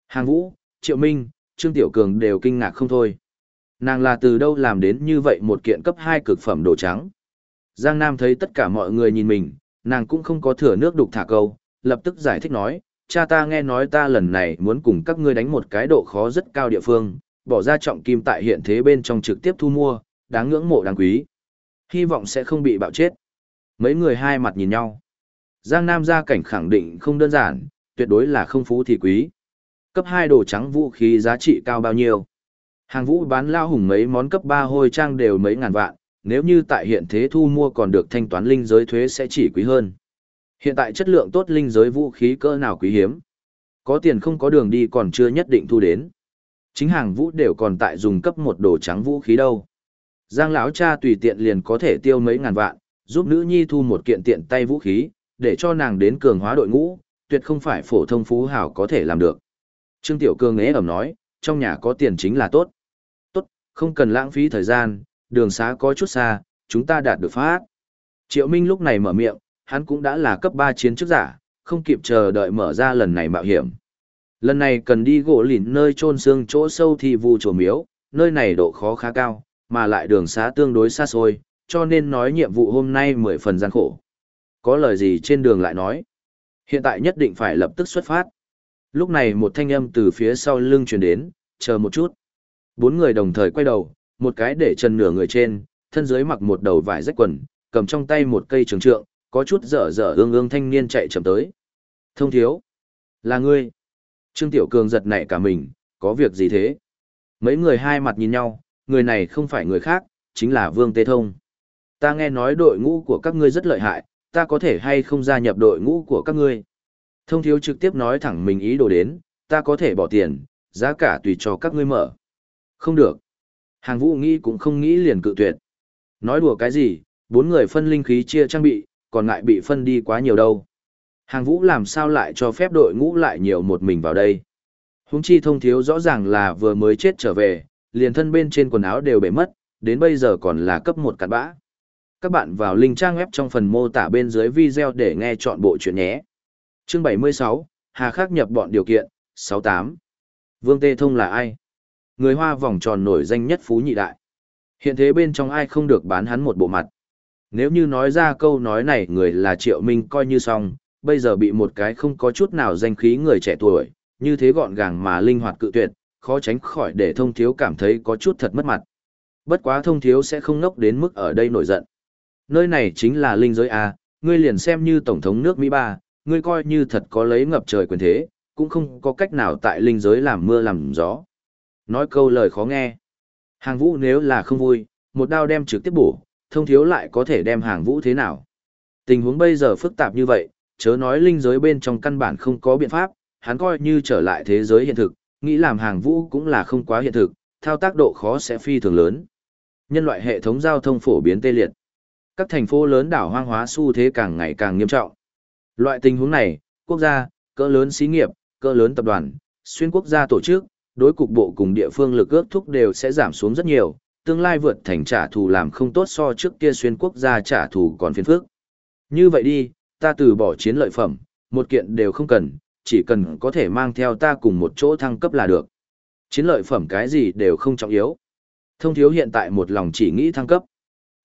Hàng Vũ, Triệu Minh, Trương Tiểu Cường đều kinh ngạc không thôi. Nàng là từ đâu làm đến như vậy một kiện cấp 2 cực phẩm đồ trắng. Giang Nam thấy tất cả mọi người nhìn mình, nàng cũng không có thừa nước đục thả câu, lập tức giải thích nói, cha ta nghe nói ta lần này muốn cùng các ngươi đánh một cái độ khó rất cao địa phương, bỏ ra trọng kim tại hiện thế bên trong trực tiếp thu mua, đáng ngưỡng mộ đáng quý. Hy vọng sẽ không bị bạo chết. Mấy người hai mặt nhìn nhau. Giang Nam gia cảnh khẳng định không đơn giản, tuyệt đối là không phú thì quý. Cấp 2 đồ trắng vũ khí giá trị cao bao nhiêu? Hàng vũ bán lao hùng mấy món cấp 3 hôi trang đều mấy ngàn vạn, nếu như tại hiện thế thu mua còn được thanh toán linh giới thuế sẽ chỉ quý hơn. Hiện tại chất lượng tốt linh giới vũ khí cỡ nào quý hiếm. Có tiền không có đường đi còn chưa nhất định thu đến. Chính hàng vũ đều còn tại dùng cấp một đồ trắng vũ khí đâu. Giang lão cha tùy tiện liền có thể tiêu mấy ngàn vạn, giúp nữ nhi thu một kiện tiện tay vũ khí, để cho nàng đến cường hóa đội ngũ, tuyệt không phải phổ thông phú hảo có thể làm được. Trương Tiểu Cương ế ẩm nói, trong nhà có tiền chính là tốt. Tốt, không cần lãng phí thời gian, đường xá có chút xa, chúng ta đạt được phát. Triệu Minh lúc này mở miệng, hắn cũng đã là cấp 3 chiến chức giả, không kịp chờ đợi mở ra lần này mạo hiểm. Lần này cần đi gỗ lìn nơi trôn xương chỗ sâu thì vu trổ miếu, nơi này độ khó khá cao, mà lại đường xá tương đối xa xôi, cho nên nói nhiệm vụ hôm nay mười phần gian khổ. Có lời gì trên đường lại nói. Hiện tại nhất định phải lập tức xuất phát. Lúc này một thanh âm từ phía sau lưng truyền đến, chờ một chút. Bốn người đồng thời quay đầu, một cái để chân nửa người trên, thân dưới mặc một đầu vải rách quần, cầm trong tay một cây trường trượng, có chút dở dở ương ương thanh niên chạy chậm tới. Thông thiếu. Là ngươi. Trương Tiểu Cường giật nảy cả mình, có việc gì thế? Mấy người hai mặt nhìn nhau, người này không phải người khác, chính là Vương Tê Thông. Ta nghe nói đội ngũ của các ngươi rất lợi hại, ta có thể hay không gia nhập đội ngũ của các ngươi? Thông thiếu trực tiếp nói thẳng mình ý đồ đến, ta có thể bỏ tiền, giá cả tùy cho các ngươi mở. Không được. Hàng vũ nghĩ cũng không nghĩ liền cự tuyệt. Nói đùa cái gì, bốn người phân linh khí chia trang bị, còn ngại bị phân đi quá nhiều đâu. Hàng vũ làm sao lại cho phép đội ngũ lại nhiều một mình vào đây. Húng chi thông thiếu rõ ràng là vừa mới chết trở về, liền thân bên trên quần áo đều bể mất, đến bây giờ còn là cấp một cặn bã. Các bạn vào link trang web trong phần mô tả bên dưới video để nghe chọn bộ chuyện nhé. Chương 76, Hà Khắc nhập bọn điều kiện, 68. Vương Tê Thông là ai? Người hoa vòng tròn nổi danh nhất phú nhị đại. Hiện thế bên trong ai không được bán hắn một bộ mặt. Nếu như nói ra câu nói này người là Triệu Minh coi như xong, bây giờ bị một cái không có chút nào danh khí người trẻ tuổi, như thế gọn gàng mà linh hoạt cự tuyệt, khó tránh khỏi để thông thiếu cảm thấy có chút thật mất mặt. Bất quá thông thiếu sẽ không ngốc đến mức ở đây nổi giận. Nơi này chính là linh giới A, ngươi liền xem như tổng thống nước Mỹ ba, ngươi coi như thật có lấy ngập trời quyền thế, cũng không có cách nào tại linh giới làm mưa làm gió. Nói câu lời khó nghe. Hàng vũ nếu là không vui, một đao đem trực tiếp bổ, thông thiếu lại có thể đem hàng vũ thế nào. Tình huống bây giờ phức tạp như vậy, chớ nói linh giới bên trong căn bản không có biện pháp, hắn coi như trở lại thế giới hiện thực, nghĩ làm hàng vũ cũng là không quá hiện thực, thao tác độ khó sẽ phi thường lớn. Nhân loại hệ thống giao thông phổ biến tê liệt. Các thành phố lớn đảo hoang hóa xu thế càng ngày càng nghiêm trọng. Loại tình huống này, quốc gia, cỡ lớn xí nghiệp, cỡ lớn tập đoàn, xuyên quốc gia tổ chức, đối cục bộ cùng địa phương lực ước thúc đều sẽ giảm xuống rất nhiều, tương lai vượt thành trả thù làm không tốt so trước kia xuyên quốc gia trả thù còn phiền phức. Như vậy đi, ta từ bỏ chiến lợi phẩm, một kiện đều không cần, chỉ cần có thể mang theo ta cùng một chỗ thăng cấp là được. Chiến lợi phẩm cái gì đều không trọng yếu. Thông thiếu hiện tại một lòng chỉ nghĩ thăng cấp.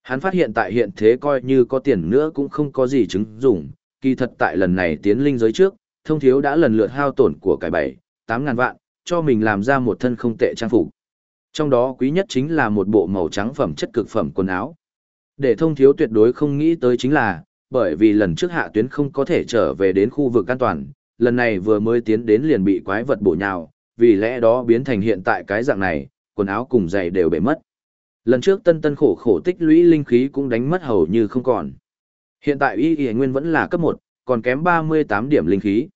Hắn phát hiện tại hiện thế coi như có tiền nữa cũng không có gì chứng dụng, kỳ thật tại lần này tiến linh giới trước, thông thiếu đã lần lượt hao tổn của cải bảy, tám ngàn vạn, cho mình làm ra một thân không tệ trang phục. Trong đó quý nhất chính là một bộ màu trắng phẩm chất cực phẩm quần áo. Để thông thiếu tuyệt đối không nghĩ tới chính là, bởi vì lần trước hạ tuyến không có thể trở về đến khu vực an toàn, lần này vừa mới tiến đến liền bị quái vật bổ nhào, vì lẽ đó biến thành hiện tại cái dạng này, quần áo cùng giày đều bể mất. Lần trước tân tân khổ khổ tích lũy linh khí cũng đánh mất hầu như không còn. Hiện tại y y nguyên vẫn là cấp một còn kém 38 điểm linh khí.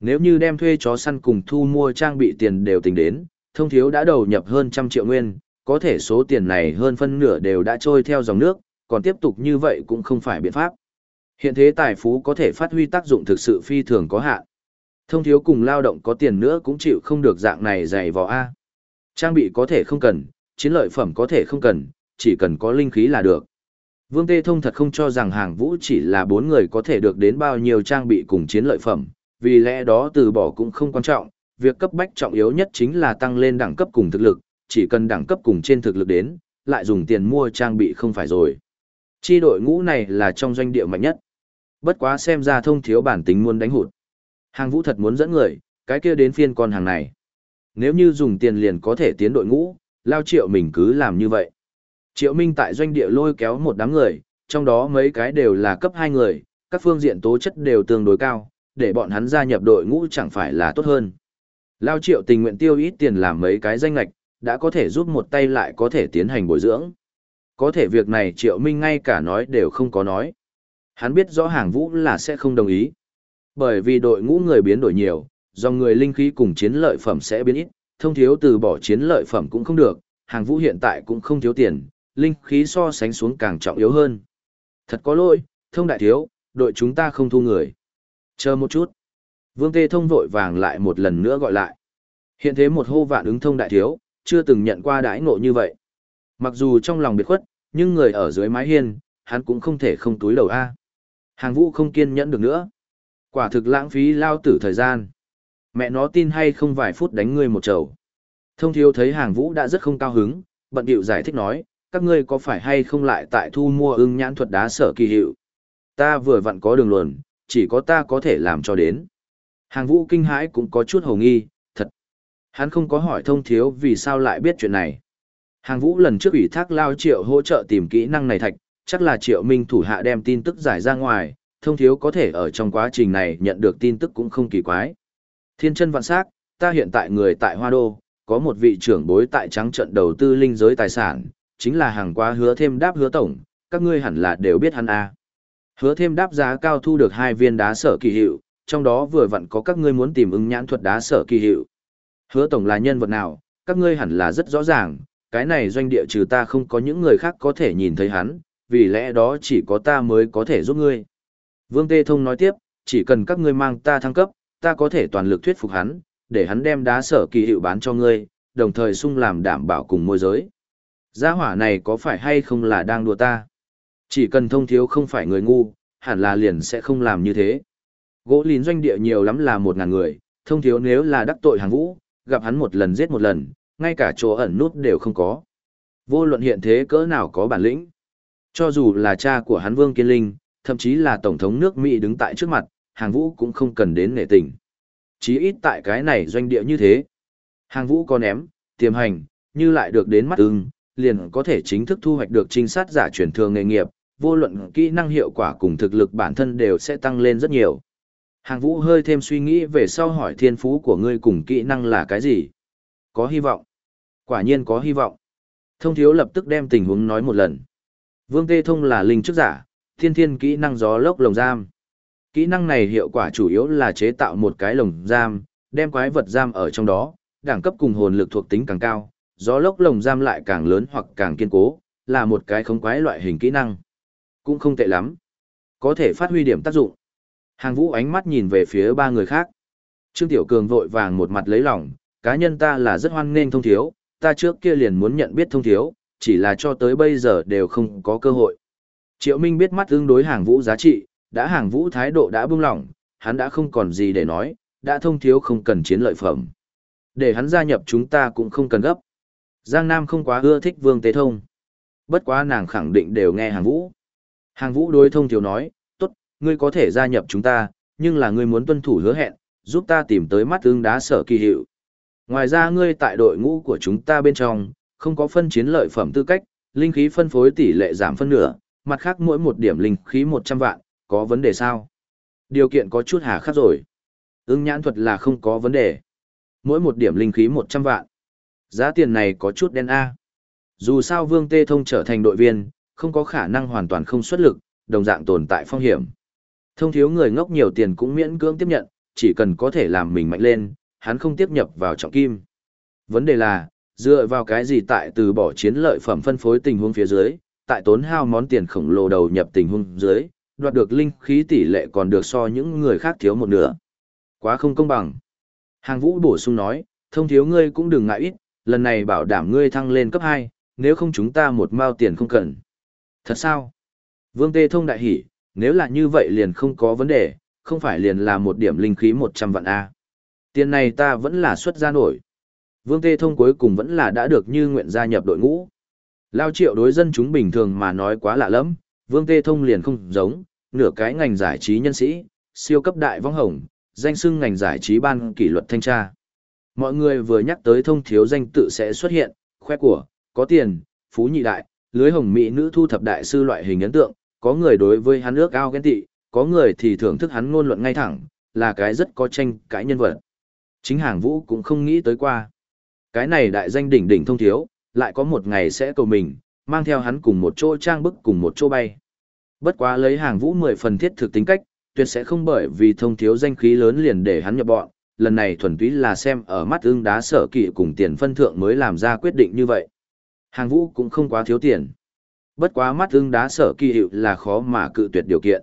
Nếu như đem thuê chó săn cùng thu mua trang bị tiền đều tính đến, thông thiếu đã đầu nhập hơn trăm triệu nguyên, có thể số tiền này hơn phân nửa đều đã trôi theo dòng nước, còn tiếp tục như vậy cũng không phải biện pháp. Hiện thế tài phú có thể phát huy tác dụng thực sự phi thường có hạn. Thông thiếu cùng lao động có tiền nữa cũng chịu không được dạng này dày vò A. Trang bị có thể không cần, chiến lợi phẩm có thể không cần, chỉ cần có linh khí là được. Vương Tê Thông thật không cho rằng hàng vũ chỉ là bốn người có thể được đến bao nhiêu trang bị cùng chiến lợi phẩm, vì lẽ đó từ bỏ cũng không quan trọng, việc cấp bách trọng yếu nhất chính là tăng lên đẳng cấp cùng thực lực, chỉ cần đẳng cấp cùng trên thực lực đến, lại dùng tiền mua trang bị không phải rồi. Chi đội ngũ này là trong doanh địa mạnh nhất. Bất quá xem ra thông thiếu bản tính muốn đánh hụt. Hàng vũ thật muốn dẫn người, cái kia đến phiên con hàng này. Nếu như dùng tiền liền có thể tiến đội ngũ, lao triệu mình cứ làm như vậy. Triệu Minh tại doanh địa lôi kéo một đám người, trong đó mấy cái đều là cấp 2 người, các phương diện tố chất đều tương đối cao, để bọn hắn gia nhập đội ngũ chẳng phải là tốt hơn. Lao Triệu tình nguyện tiêu ít tiền làm mấy cái danh lạch, đã có thể giúp một tay lại có thể tiến hành bồi dưỡng. Có thể việc này Triệu Minh ngay cả nói đều không có nói. Hắn biết rõ hàng vũ là sẽ không đồng ý. Bởi vì đội ngũ người biến đổi nhiều, do người linh khí cùng chiến lợi phẩm sẽ biến ít, thông thiếu từ bỏ chiến lợi phẩm cũng không được, hàng vũ hiện tại cũng không thiếu tiền, linh khí so sánh xuống càng trọng yếu hơn. Thật có lỗi, thông đại thiếu, đội chúng ta không thu người. Chờ một chút. Vương Tê Thông vội vàng lại một lần nữa gọi lại. Hiện thế một hô vạn ứng thông đại thiếu, chưa từng nhận qua đãi ngộ như vậy. Mặc dù trong lòng biệt khuất, nhưng người ở dưới mái hiên, hắn cũng không thể không túi đầu A. Hàng vũ không kiên nhẫn được nữa. Quả thực lãng phí lao tử thời gian. Mẹ nó tin hay không vài phút đánh ngươi một chầu. Thông thiếu thấy hàng vũ đã rất không cao hứng, bận điệu giải thích nói, các ngươi có phải hay không lại tại thu mua ưng nhãn thuật đá sở kỳ hiệu? Ta vừa vặn có đường luồn, chỉ có ta có thể làm cho đến. Hàng vũ kinh hãi cũng có chút hồng nghi, thật. Hắn không có hỏi thông thiếu vì sao lại biết chuyện này. Hàng vũ lần trước ủy thác lao triệu hỗ trợ tìm kỹ năng này thạch, chắc là triệu minh thủ hạ đem tin tức giải ra ngoài, thông thiếu có thể ở trong quá trình này nhận được tin tức cũng không kỳ quái. Thiên chân vạn sắc, ta hiện tại người tại Hoa Đô, có một vị trưởng bối tại trắng trận đầu tư linh giới tài sản, chính là hàng quá hứa thêm đáp hứa tổng, các ngươi hẳn là đều biết hắn a. À. Hứa thêm đáp giá cao thu được hai viên đá sở kỳ hiệu, trong đó vừa vặn có các ngươi muốn tìm ứng nhãn thuật đá sở kỳ hiệu. Hứa tổng là nhân vật nào, các ngươi hẳn là rất rõ ràng, cái này doanh địa trừ ta không có những người khác có thể nhìn thấy hắn, vì lẽ đó chỉ có ta mới có thể giúp ngươi. Vương Tê Thông nói tiếp, chỉ cần các ngươi mang ta thăng cấp, ta có thể toàn lực thuyết phục hắn, để hắn đem đá sở kỳ hiệu bán cho ngươi, đồng thời sung làm đảm bảo cùng môi giới. Gia hỏa này có phải hay không là đang đùa ta? Chỉ cần thông thiếu không phải người ngu, hẳn là liền sẽ không làm như thế. Gỗ lín doanh địa nhiều lắm là một ngàn người, thông thiếu nếu là đắc tội hàng vũ, gặp hắn một lần giết một lần, ngay cả chỗ ẩn nút đều không có. Vô luận hiện thế cỡ nào có bản lĩnh. Cho dù là cha của hắn Vương Kiên Linh, thậm chí là Tổng thống nước Mỹ đứng tại trước mặt, hàng vũ cũng không cần đến nể tình. Chí ít tại cái này doanh địa như thế. Hàng vũ có ném, tiềm hành, như lại được đến mắt ưng, liền có thể chính thức thu hoạch được trinh sát giả truyền thường nghề nghiệp, vô luận kỹ năng hiệu quả cùng thực lực bản thân đều sẽ tăng lên rất nhiều. Hàng vũ hơi thêm suy nghĩ về sau hỏi thiên phú của ngươi cùng kỹ năng là cái gì? Có hy vọng. Quả nhiên có hy vọng. Thông thiếu lập tức đem tình huống nói một lần. Vương Tê Thông là linh chức giả, thiên thiên kỹ năng gió lốc lồng giam. Kỹ năng này hiệu quả chủ yếu là chế tạo một cái lồng giam, đem quái vật giam ở trong đó, đẳng cấp cùng hồn lực thuộc tính càng cao, gió lốc lồng giam lại càng lớn hoặc càng kiên cố, là một cái không quái loại hình kỹ năng. Cũng không tệ lắm. Có thể phát huy điểm tác dụng. Hàng vũ ánh mắt nhìn về phía ba người khác. Trương Tiểu Cường vội vàng một mặt lấy lòng, cá nhân ta là rất hoan nghênh thông thiếu, ta trước kia liền muốn nhận biết thông thiếu, chỉ là cho tới bây giờ đều không có cơ hội. Triệu Minh biết mắt tương đối hàng vũ giá trị, đã hàng vũ thái độ đã buông lỏng, hắn đã không còn gì để nói, đã thông thiếu không cần chiến lợi phẩm. Để hắn gia nhập chúng ta cũng không cần gấp. Giang Nam không quá ưa thích Vương Tế Thông. Bất quá nàng khẳng định đều nghe hàng vũ. Hàng vũ đối thông thiếu nói, tốt, ngươi có thể gia nhập chúng ta, nhưng là ngươi muốn tuân thủ hứa hẹn, giúp ta tìm tới mắt tương đá sở kỳ hiệu. Ngoài ra ngươi tại đội ngũ của chúng ta bên trong, không có phân chiến lợi phẩm tư cách, linh khí phân phối tỷ lệ giảm phân nửa, mặt khác mỗi một điểm linh khí 100 vạn, có vấn đề sao? Điều kiện có chút hà khắc rồi. Ưng nhãn thuật là không có vấn đề. Mỗi một điểm linh khí 100 vạn. Giá tiền này có chút đen A. Dù sao Vương Tê Thông trở thành đội viên, không có khả năng hoàn toàn không xuất lực, đồng dạng tồn tại phong hiểm. Thông thiếu người ngốc nhiều tiền cũng miễn cưỡng tiếp nhận, chỉ cần có thể làm mình mạnh lên, hắn không tiếp nhập vào trọng kim. Vấn đề là, dựa vào cái gì tại từ bỏ chiến lợi phẩm phân phối tình huống phía dưới, tại tốn hao món tiền khổng lồ đầu nhập tình huống dưới, đoạt được linh khí tỷ lệ còn được so những người khác thiếu một nửa. Quá không công bằng. Hàng vũ bổ sung nói, thông thiếu ngươi cũng đừng ngại ít, lần này bảo đảm ngươi thăng lên cấp 2, nếu không chúng ta một mao tiền không cần. Thật sao? Vương Tê Thông đại hỉ, nếu là như vậy liền không có vấn đề, không phải liền là một điểm linh khí 100 vạn A. Tiền này ta vẫn là xuất ra nổi. Vương Tê Thông cuối cùng vẫn là đã được như nguyện gia nhập đội ngũ. Lao triệu đối dân chúng bình thường mà nói quá lạ lắm, Vương Tê Thông liền không giống, nửa cái ngành giải trí nhân sĩ, siêu cấp đại vong hồng, danh xưng ngành giải trí ban kỷ luật thanh tra. Mọi người vừa nhắc tới thông thiếu danh tự sẽ xuất hiện, khoe của, có tiền, phú nhị đại, lưới hồng mỹ nữ thu thập đại sư loại hình ấn tượng, có người đối với hắn ước ao ghen tị, có người thì thưởng thức hắn ngôn luận ngay thẳng, là cái rất có tranh cãi nhân vật. Chính hàng vũ cũng không nghĩ tới qua. Cái này đại danh đỉnh đỉnh thông thiếu, lại có một ngày sẽ cầu mình, mang theo hắn cùng một chỗ trang bức cùng một chỗ bay. Bất quá lấy hàng vũ mười phần thiết thực tính cách, tuyệt sẽ không bởi vì thông thiếu danh khí lớn liền để hắn nhập bọn, lần này thuần túy là xem ở mắt ưng đá sở kỵ cùng tiền phân thượng mới làm ra quyết định như vậy. Hàng vũ cũng không quá thiếu tiền. Bất quá mắt ưng đá sở kỳ hiệu là khó mà cự tuyệt điều kiện.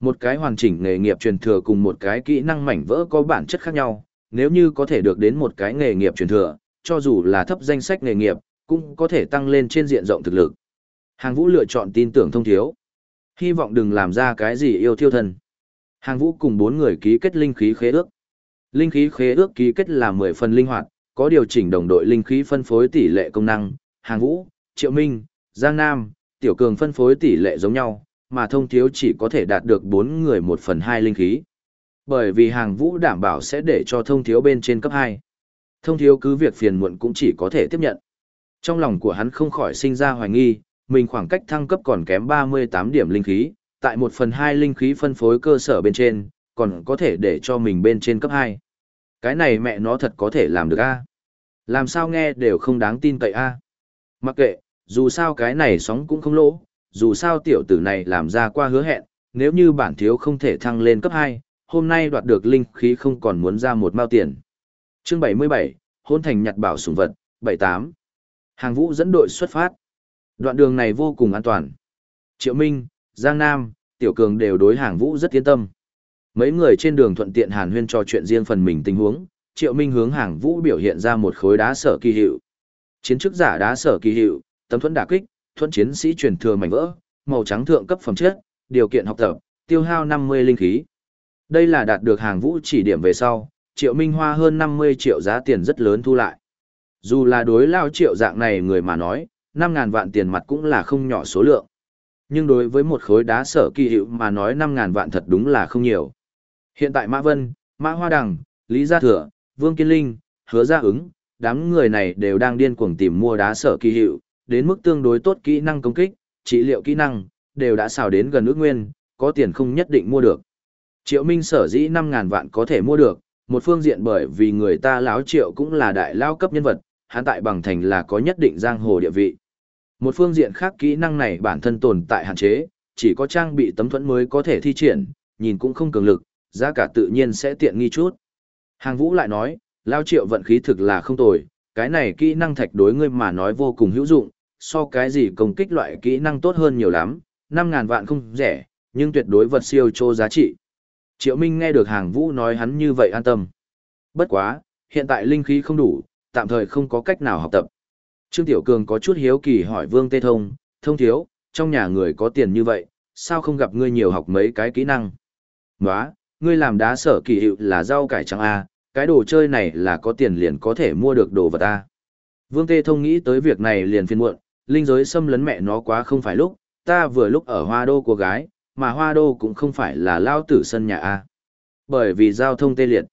Một cái hoàn chỉnh nghề nghiệp truyền thừa cùng một cái kỹ năng mảnh vỡ có bản chất khác nhau, nếu như có thể được đến một cái nghề nghiệp truyền thừa, cho dù là thấp danh sách nghề nghiệp, cũng có thể tăng lên trên diện rộng thực lực. Hàng vũ lựa chọn tin tưởng thông thiếu. Hy vọng đừng làm ra cái gì yêu thiêu thần. Hàng vũ cùng bốn người ký kết linh khí khế ước. Linh khí khế ước ký kết là 10 phần linh hoạt, có điều chỉnh đồng đội linh khí phân phối tỷ lệ công năng, hàng vũ, triệu minh, giang nam, tiểu cường phân phối tỷ lệ giống nhau, mà thông thiếu chỉ có thể đạt được 4 người 1 phần 2 linh khí. Bởi vì hàng vũ đảm bảo sẽ để cho thông thiếu bên trên cấp 2. Thông thiếu cứ việc phiền muộn cũng chỉ có thể tiếp nhận. Trong lòng của hắn không khỏi sinh ra hoài nghi, mình khoảng cách thăng cấp còn kém 38 điểm linh khí, tại 1 phần 2 linh khí phân phối cơ sở bên trên, còn có thể để cho mình bên trên cấp 2. Cái này mẹ nó thật có thể làm được a Làm sao nghe đều không đáng tin cậy a Mặc kệ, dù sao cái này sóng cũng không lỗ, dù sao tiểu tử này làm ra qua hứa hẹn, nếu như bản thiếu không thể thăng lên cấp 2, hôm nay đoạt được linh khí không còn muốn ra một mao tiền. Chương 77, hôn thành nhặt bảo sủng vật, 78. Hàng vũ dẫn đội xuất phát. Đoạn đường này vô cùng an toàn. Triệu Minh, Giang Nam, Tiểu Cường đều đối hàng vũ rất yên tâm. Mấy người trên đường thuận tiện hàn huyên trò chuyện riêng phần mình tình huống, Triệu Minh hướng hàng vũ biểu hiện ra một khối đá sở kỳ hiệu. Chiến chức giả đá sở kỳ hiệu, tấm thuẫn đả kích, thuẫn chiến sĩ truyền thừa mảnh vỡ, màu trắng thượng cấp phẩm chất, điều kiện học tập, tiêu hao 50 linh khí. Đây là đạt được hàng vũ chỉ điểm về sau, Triệu Minh Hoa hơn 50 triệu giá tiền rất lớn thu lại. Dù là đối lao triệu dạng này người mà nói, 5.000 vạn tiền mặt cũng là không nhỏ số lượng. Nhưng đối với một khối đá sở kỳ hiệu mà nói 5.000 vạn thật đúng là không nhiều. Hiện tại Mã Vân, Mã Hoa Đằng, Lý Gia Thừa, Vương Kiên Linh, Hứa Gia Ứng, đám người này đều đang điên cuồng tìm mua đá sở kỳ hiệu, đến mức tương đối tốt kỹ năng công kích, trị liệu kỹ năng, đều đã xào đến gần ước nguyên, có tiền không nhất định mua được. Triệu Minh sở dĩ 5.000 vạn có thể mua được, một phương diện bởi vì người ta láo triệu cũng là đại lao cấp nhân vật, hắn tại bằng thành là có nhất định giang hồ địa vị. Một phương diện khác kỹ năng này bản thân tồn tại hạn chế, chỉ có trang bị tấm thuẫn mới có thể thi triển, nhìn cũng không cường lực, giá cả tự nhiên sẽ tiện nghi chút. Hàng vũ lại nói, lao triệu vận khí thực là không tồi, cái này kỹ năng thạch đối ngươi mà nói vô cùng hữu dụng, so cái gì công kích loại kỹ năng tốt hơn nhiều lắm, 5.000 vạn không rẻ, nhưng tuyệt đối vật siêu chô giá trị. Triệu Minh nghe được hàng vũ nói hắn như vậy an tâm. Bất quá, hiện tại linh khí không đủ, tạm thời không có cách nào học tập. Trương Tiểu Cường có chút hiếu kỳ hỏi Vương Tê Thông, thông thiếu, trong nhà người có tiền như vậy, sao không gặp ngươi nhiều học mấy cái kỹ năng? Nóa, ngươi làm đá sở kỳ hiệu là rau cải trắng A, cái đồ chơi này là có tiền liền có thể mua được đồ vật A. Vương Tê Thông nghĩ tới việc này liền phiên muộn, linh giới xâm lấn mẹ nó quá không phải lúc, ta vừa lúc ở hoa đô của gái, mà hoa đô cũng không phải là lao tử sân nhà A. Bởi vì giao thông tê liệt,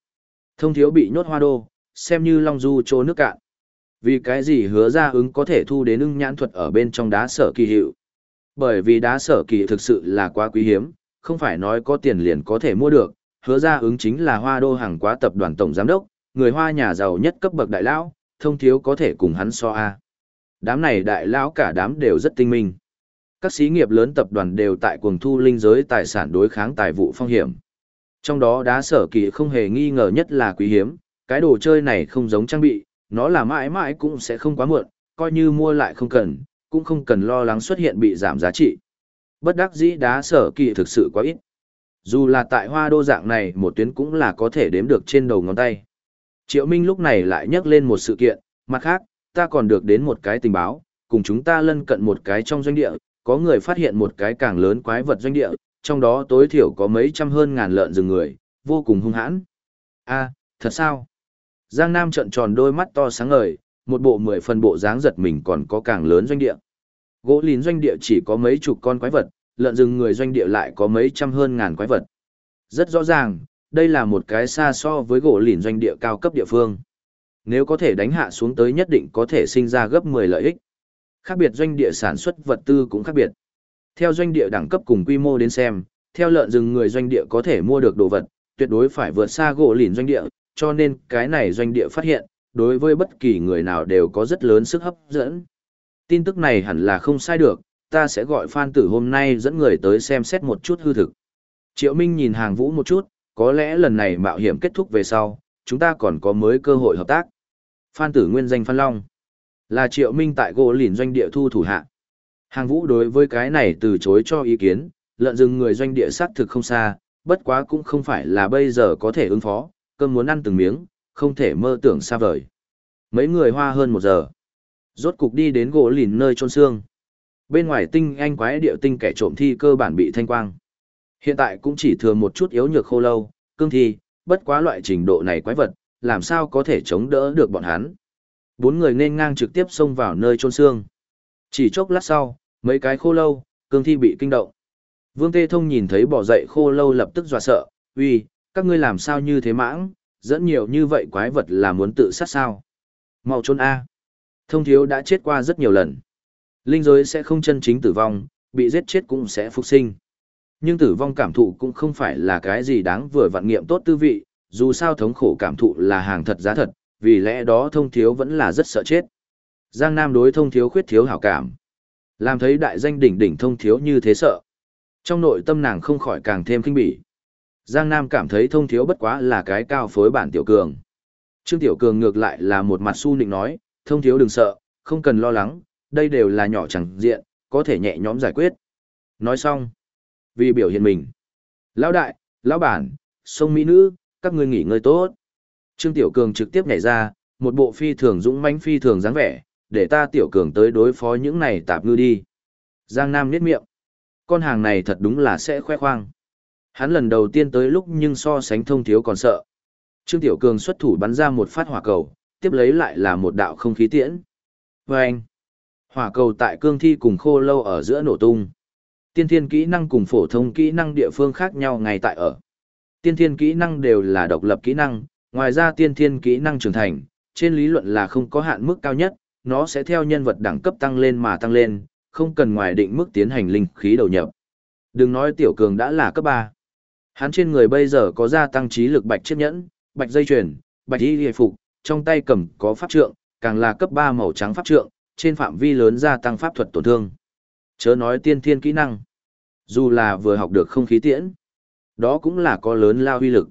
thông thiếu bị nhốt hoa đô, xem như long du trô nước cạn. Vì cái gì hứa ra ứng có thể thu đến ưng nhãn thuật ở bên trong đá sở kỳ hiệu. Bởi vì đá sở kỳ thực sự là quá quý hiếm, không phải nói có tiền liền có thể mua được, hứa ra ứng chính là hoa đô hàng quá tập đoàn tổng giám đốc, người hoa nhà giàu nhất cấp bậc đại lão, thông thiếu có thể cùng hắn so a. Đám này đại lão cả đám đều rất tinh minh. Các xí nghiệp lớn tập đoàn đều tại cuồng thu linh giới tài sản đối kháng tài vụ phong hiểm. Trong đó đá sở kỳ không hề nghi ngờ nhất là quý hiếm, cái đồ chơi này không giống trang bị, nó là mãi mãi cũng sẽ không quá muộn, coi như mua lại không cần, cũng không cần lo lắng xuất hiện bị giảm giá trị. Bất đắc dĩ đá sở kỳ thực sự quá ít. Dù là tại hoa đô dạng này một tuyến cũng là có thể đếm được trên đầu ngón tay. Triệu Minh lúc này lại nhắc lên một sự kiện, mặt khác, ta còn được đến một cái tình báo, cùng chúng ta lân cận một cái trong doanh địa, có người phát hiện một cái càng lớn quái vật doanh địa, trong đó tối thiểu có mấy trăm hơn ngàn lợn rừng người, vô cùng hung hãn. a thật sao? Giang Nam trợn tròn đôi mắt to sáng ngời, một bộ mười phần bộ dáng giật mình còn có càng lớn doanh địa. Gỗ lìn doanh địa chỉ có mấy chục con quái vật, lợn rừng người doanh địa lại có mấy trăm hơn ngàn quái vật. Rất rõ ràng, đây là một cái xa so với gỗ lìn doanh địa cao cấp địa phương. Nếu có thể đánh hạ xuống tới nhất định có thể sinh ra gấp 10 lợi ích. Khác biệt doanh địa sản xuất vật tư cũng khác biệt. Theo doanh địa đẳng cấp cùng quy mô đến xem, theo lợn rừng người doanh địa có thể mua được đồ vật, tuyệt đối phải vượt xa gỗ lìn doanh địa, cho nên cái này doanh địa phát hiện, đối với bất kỳ người nào đều có rất lớn sức hấp dẫn. Tin tức này hẳn là không sai được, ta sẽ gọi Phan Tử hôm nay dẫn người tới xem xét một chút hư thực. Triệu Minh nhìn hàng vũ một chút, có lẽ lần này mạo hiểm kết thúc về sau, chúng ta còn có mới cơ hội hợp tác. Phan Tử nguyên danh Phan Long, là Triệu Minh tại gỗ lìn doanh địa thu thủ hạ. Hàng vũ đối với cái này từ chối cho ý kiến, lợn rừng người doanh địa xác thực không xa, bất quá cũng không phải là bây giờ có thể ứng phó, cơm muốn ăn từng miếng, không thể mơ tưởng xa vời. Mấy người hoa hơn một giờ. Rốt cục đi đến gỗ lìn nơi trôn xương. Bên ngoài tinh anh quái điệu tinh kẻ trộm thi cơ bản bị thanh quang. Hiện tại cũng chỉ thừa một chút yếu nhược khô lâu, cương thi, bất quá loại trình độ này quái vật, làm sao có thể chống đỡ được bọn hắn. Bốn người nên ngang trực tiếp xông vào nơi trôn xương. Chỉ chốc lát sau, mấy cái khô lâu, cương thi bị kinh động. Vương Tê Thông nhìn thấy bỏ dậy khô lâu lập tức dọa sợ, uy, các ngươi làm sao như thế mãng, dẫn nhiều như vậy quái vật là muốn tự sát sao. Mau trốn A. Thông thiếu đã chết qua rất nhiều lần. Linh giới sẽ không chân chính tử vong, bị giết chết cũng sẽ phục sinh. Nhưng tử vong cảm thụ cũng không phải là cái gì đáng vừa vặn nghiệm tốt tư vị, dù sao thống khổ cảm thụ là hàng thật giá thật, vì lẽ đó thông thiếu vẫn là rất sợ chết. Giang Nam đối thông thiếu khuyết thiếu hảo cảm. Làm thấy đại danh đỉnh đỉnh thông thiếu như thế sợ. Trong nội tâm nàng không khỏi càng thêm kinh bỉ. Giang Nam cảm thấy thông thiếu bất quá là cái cao phối bản tiểu cường. Trương Tiểu Cường ngược lại là một mặt su nịnh nói, thông thiếu đừng sợ, không cần lo lắng, đây đều là nhỏ chẳng diện, có thể nhẹ nhõm giải quyết. Nói xong, vì biểu hiện mình. Lão đại, lão bản, sông Mỹ nữ, các ngươi nghỉ ngơi tốt. Trương Tiểu Cường trực tiếp nhảy ra, một bộ phi thường dũng mãnh phi thường dáng vẻ, để ta Tiểu Cường tới đối phó những này tạp ngư đi. Giang Nam niết miệng. Con hàng này thật đúng là sẽ khoe khoang. Hắn lần đầu tiên tới lúc nhưng so sánh thông thiếu còn sợ. Trương Tiểu Cường xuất thủ bắn ra một phát hỏa cầu, tiếp lấy lại là một đạo không khí tiễn. Và anh, hỏa cầu tại cương thi cùng khô lâu ở giữa nổ tung. Tiên thiên kỹ năng cùng phổ thông kỹ năng địa phương khác nhau ngay tại ở. Tiên thiên kỹ năng đều là độc lập kỹ năng, ngoài ra tiên thiên kỹ năng trưởng thành, trên lý luận là không có hạn mức cao nhất, nó sẽ theo nhân vật đẳng cấp tăng lên mà tăng lên, không cần ngoài định mức tiến hành linh khí đầu nhập. Đừng nói tiểu cường đã là cấp 3. Hắn trên người bây giờ có gia tăng trí lực bạch chiếc nhẫn, bạch dây chuyền, bạch y hề phục, trong tay cầm có pháp trượng, càng là cấp 3 màu trắng pháp trượng, trên phạm vi lớn gia tăng pháp thuật tổn thương. Chớ nói tiên thiên kỹ năng. Dù là vừa học được không khí tiễn, đó cũng là có lớn lao uy lực.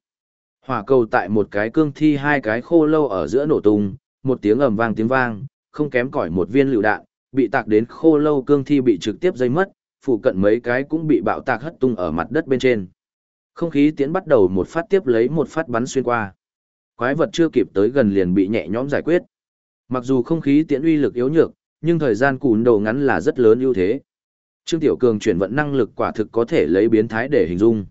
Hỏa cầu tại một cái cương thi hai cái khô lâu ở giữa nổ tung, một tiếng ầm vang tiếng vang, không kém cỏi một viên lựu đạn, bị tạc đến khô lâu cương thi bị trực tiếp dây mất, phụ cận mấy cái cũng bị bạo tạc hất tung ở mặt đất bên trên. Không khí tiến bắt đầu một phát tiếp lấy một phát bắn xuyên qua. Quái vật chưa kịp tới gần liền bị nhẹ nhõm giải quyết. Mặc dù không khí tiến uy lực yếu nhược, nhưng thời gian cùn đầu ngắn là rất lớn ưu thế. Trương Tiểu Cường chuyển vận năng lực quả thực có thể lấy biến thái để hình dung.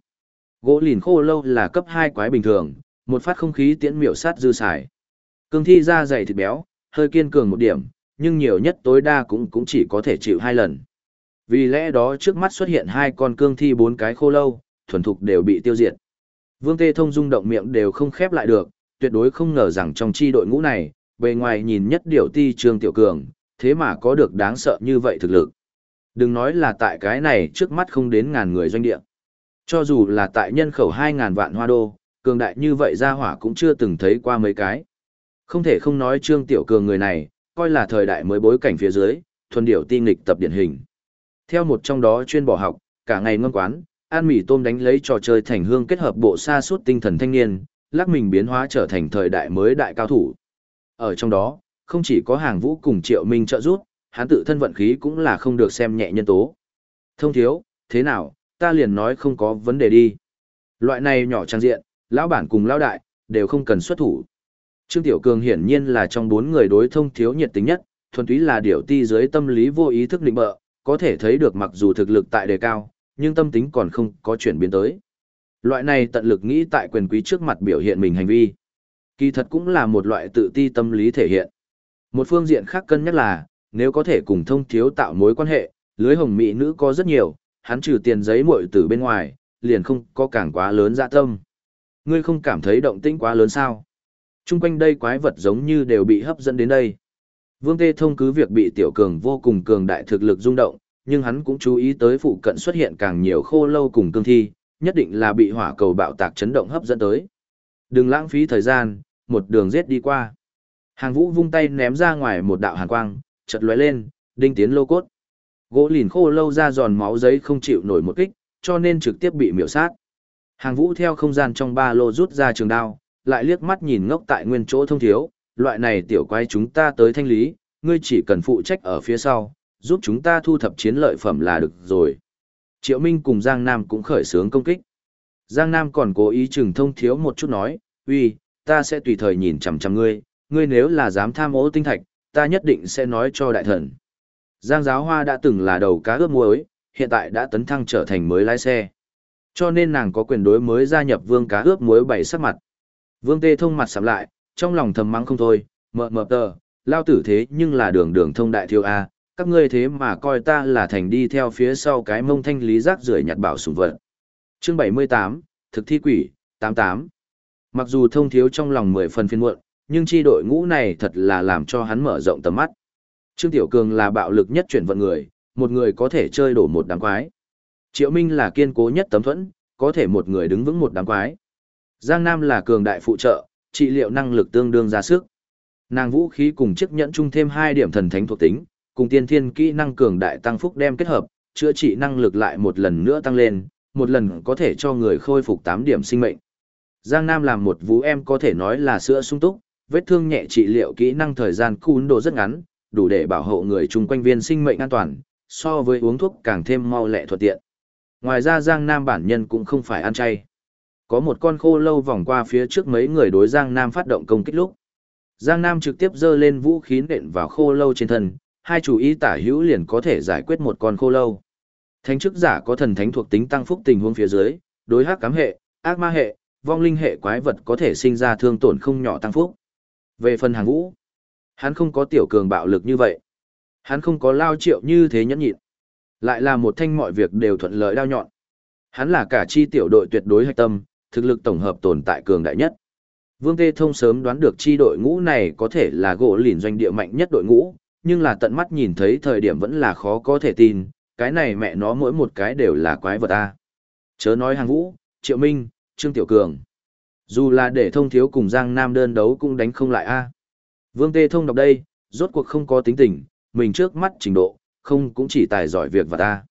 Gỗ lìn khô lâu là cấp 2 quái bình thường, một phát không khí tiễn miểu sát dư xài. Cương thi da dày thịt béo, hơi kiên cường một điểm, nhưng nhiều nhất tối đa cũng cũng chỉ có thể chịu hai lần. Vì lẽ đó trước mắt xuất hiện hai con cương thi bốn cái khô lâu, thuần thục đều bị tiêu diệt. Vương Tê Thông rung động miệng đều không khép lại được, tuyệt đối không ngờ rằng trong chi đội ngũ này, bề ngoài nhìn nhất điều ti trương tiểu cường, thế mà có được đáng sợ như vậy thực lực. Đừng nói là tại cái này trước mắt không đến ngàn người doanh địa. Cho dù là tại nhân khẩu 2.000 vạn hoa đô, cường đại như vậy ra hỏa cũng chưa từng thấy qua mấy cái. Không thể không nói trương tiểu cường người này, coi là thời đại mới bối cảnh phía dưới, thuần điểu ti nghịch tập điển hình. Theo một trong đó chuyên bỏ học, cả ngày ngâm quán, An mì tôm đánh lấy trò chơi thành hương kết hợp bộ sa suốt tinh thần thanh niên, lắc mình biến hóa trở thành thời đại mới đại cao thủ. Ở trong đó, không chỉ có hàng vũ cùng triệu minh trợ giúp, hắn tự thân vận khí cũng là không được xem nhẹ nhân tố. Thông thiếu, thế nào, ta liền nói không có vấn đề đi. Loại này nhỏ trang diện, lão bản cùng lão đại, đều không cần xuất thủ. Trương Tiểu Cường hiển nhiên là trong bốn người đối thông thiếu nhiệt tính nhất, thuần túy là điều ti dưới tâm lý vô ý thức định bợ, có thể thấy được mặc dù thực lực tại đề cao, nhưng tâm tính còn không có chuyển biến tới. Loại này tận lực nghĩ tại quyền quý trước mặt biểu hiện mình hành vi. Kỳ thật cũng là một loại tự ti tâm lý thể hiện. Một phương diện khác cân nhắc là, nếu có thể cùng thông thiếu tạo mối quan hệ, lưới hồng mỹ nữ có rất nhiều, hắn trừ tiền giấy muội từ bên ngoài, liền không có càng quá lớn dạ tâm. Ngươi không cảm thấy động tĩnh quá lớn sao? Trung quanh đây quái vật giống như đều bị hấp dẫn đến đây. Vương Tê Thông cứ việc bị tiểu cường vô cùng cường đại thực lực rung động, nhưng hắn cũng chú ý tới phụ cận xuất hiện càng nhiều khô lâu cùng cương thi, nhất định là bị hỏa cầu bạo tạc chấn động hấp dẫn tới. Đừng lãng phí thời gian, một đường giết đi qua. Hàng vũ vung tay ném ra ngoài một đạo hàn quang, chật lóe lên, đinh tiến lô cốt. Gỗ lìn khô lâu ra giòn máu giấy không chịu nổi một kích, cho nên trực tiếp bị miểu sát. Hàng vũ theo không gian trong ba lô rút ra trường đao, lại liếc mắt nhìn ngốc tại nguyên chỗ thông thiếu, loại này tiểu quái chúng ta tới thanh lý, ngươi chỉ cần phụ trách ở phía sau, giúp chúng ta thu thập chiến lợi phẩm là được rồi. Triệu Minh cùng Giang Nam cũng khởi xướng công kích. Giang Nam còn cố ý chừng thông thiếu một chút nói, uy, ta sẽ tùy thời nhìn chằm chằm ngươi, ngươi nếu là dám tham ô tinh thạch, ta nhất định sẽ nói cho đại thần. Giang Giáo Hoa đã từng là đầu cá ướp muối, hiện tại đã tấn thăng trở thành mới lái xe. Cho nên nàng có quyền đối mới gia nhập vương cá ướp muối bảy sắc mặt. Vương Tê thông mặt sắm lại, trong lòng thầm mắng không thôi, mờ mờ tờ, lao tử thế nhưng là đường đường thông đại thiếu A, các ngươi thế mà coi ta là thành đi theo phía sau cái mông thanh lý rác rưởi nhặt bảo sùng vật. Chương 78, thực thi quỷ, 88. Mặc dù thông thiếu trong lòng mười phần phiên muộn, nhưng chi đội ngũ này thật là làm cho hắn mở rộng tầm mắt. Trương Tiểu Cường là bạo lực nhất chuyển vận người, một người có thể chơi đổ một đám quái. Triệu Minh là kiên cố nhất tấm thuẫn, có thể một người đứng vững một đám quái. Giang Nam là cường đại phụ trợ, trị liệu năng lực tương đương ra sức. Nàng vũ khí cùng chiếc nhẫn chung thêm hai điểm thần thánh thuộc tính, cùng tiên thiên kỹ năng cường đại tăng phúc đem kết hợp, chữa trị năng lực lại một lần nữa tăng lên, một lần có thể cho người khôi phục 8 điểm sinh mệnh. Giang Nam làm một vũ em có thể nói là sữa sung túc, vết thương nhẹ trị liệu kỹ năng thời gian cún độ rất ngắn, đủ để bảo hộ người chung quanh viên sinh mệnh an toàn, so với uống thuốc càng thêm mau lẹ thuận tiện. Ngoài ra Giang Nam bản nhân cũng không phải ăn chay. Có một con khô lâu vòng qua phía trước mấy người đối Giang Nam phát động công kích lúc. Giang Nam trực tiếp giơ lên vũ khí nện vào khô lâu trên thân, hai chủ ý tả hữu liền có thể giải quyết một con khô lâu. Thánh chức giả có thần thánh thuộc tính tăng phúc tình huống phía dưới, đối hắc cám hệ, ác ma hệ, vong linh hệ quái vật có thể sinh ra thương tổn không nhỏ tăng phúc. Về phần hàng vũ, hắn không có tiểu cường bạo lực như vậy. Hắn không có lao triệu như thế nhẫn nhịn. Lại là một thanh mọi việc đều thuận lợi đao nhọn. Hắn là cả chi tiểu đội tuyệt đối hạch tâm, thực lực tổng hợp tồn tại cường đại nhất. Vương Tê Thông sớm đoán được chi đội ngũ này có thể là gỗ lìn doanh địa mạnh nhất đội ngũ, nhưng là tận mắt nhìn thấy thời điểm vẫn là khó có thể tin, cái này mẹ nó mỗi một cái đều là quái vật a. Chớ nói hàng vũ, Triệu Minh, Trương Tiểu Cường. Dù là để thông thiếu cùng Giang Nam đơn đấu cũng đánh không lại a. Vương Tê Thông đọc đây, rốt cuộc không có tính tình, mình trước mắt trình độ, không cũng chỉ tài giỏi việc và ta.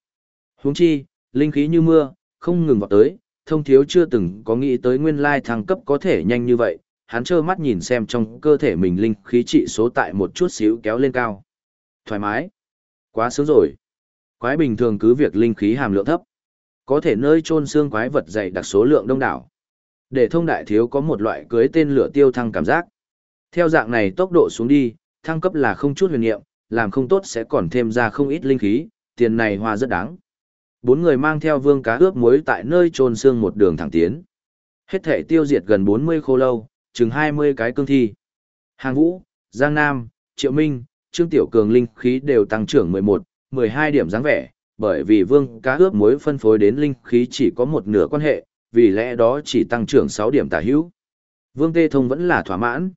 Huống chi, linh khí như mưa, không ngừng vào tới, thông thiếu chưa từng có nghĩ tới nguyên lai thăng cấp có thể nhanh như vậy, hắn trơ mắt nhìn xem trong cơ thể mình linh khí trị số tại một chút xíu kéo lên cao. Thoải mái. Quá sướng rồi. Quái bình thường cứ việc linh khí hàm lượng thấp. Có thể nơi chôn xương quái vật dày đặc số lượng đông đảo. Để thông đại thiếu có một loại cưới tên lửa tiêu thăng cảm giác. Theo dạng này tốc độ xuống đi, thăng cấp là không chút huyền niệm, làm không tốt sẽ còn thêm ra không ít linh khí, tiền này hoa rất đáng. Bốn người mang theo vương cá ướp muối tại nơi trôn xương một đường thẳng tiến. Hết thể tiêu diệt gần 40 khô lâu, chừng 20 cái cương thi. Hàng Vũ, Giang Nam, Triệu Minh, Trương Tiểu Cường linh khí đều tăng trưởng 11, 12 điểm dáng vẻ, bởi vì vương cá ướp muối phân phối đến linh khí chỉ có một nửa quan hệ, vì lẽ đó chỉ tăng trưởng 6 điểm tả hữu. Vương Tê Thông vẫn là thỏa mãn.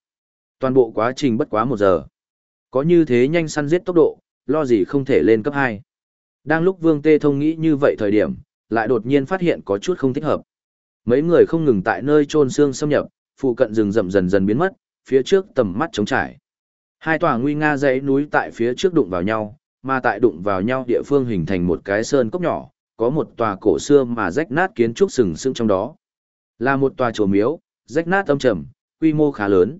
Toàn bộ quá trình bất quá một giờ. Có như thế nhanh săn giết tốc độ, lo gì không thể lên cấp 2. Đang lúc Vương Tê Thông nghĩ như vậy thời điểm, lại đột nhiên phát hiện có chút không thích hợp. Mấy người không ngừng tại nơi trôn xương xâm nhập, phụ cận rừng rậm dần dần biến mất, phía trước tầm mắt trống trải. Hai tòa nguy nga dãy núi tại phía trước đụng vào nhau, mà tại đụng vào nhau địa phương hình thành một cái sơn cốc nhỏ, có một tòa cổ xưa mà rách nát kiến trúc sừng sững trong đó. Là một tòa chùa miếu, rách nát âm trầm, quy mô khá lớn.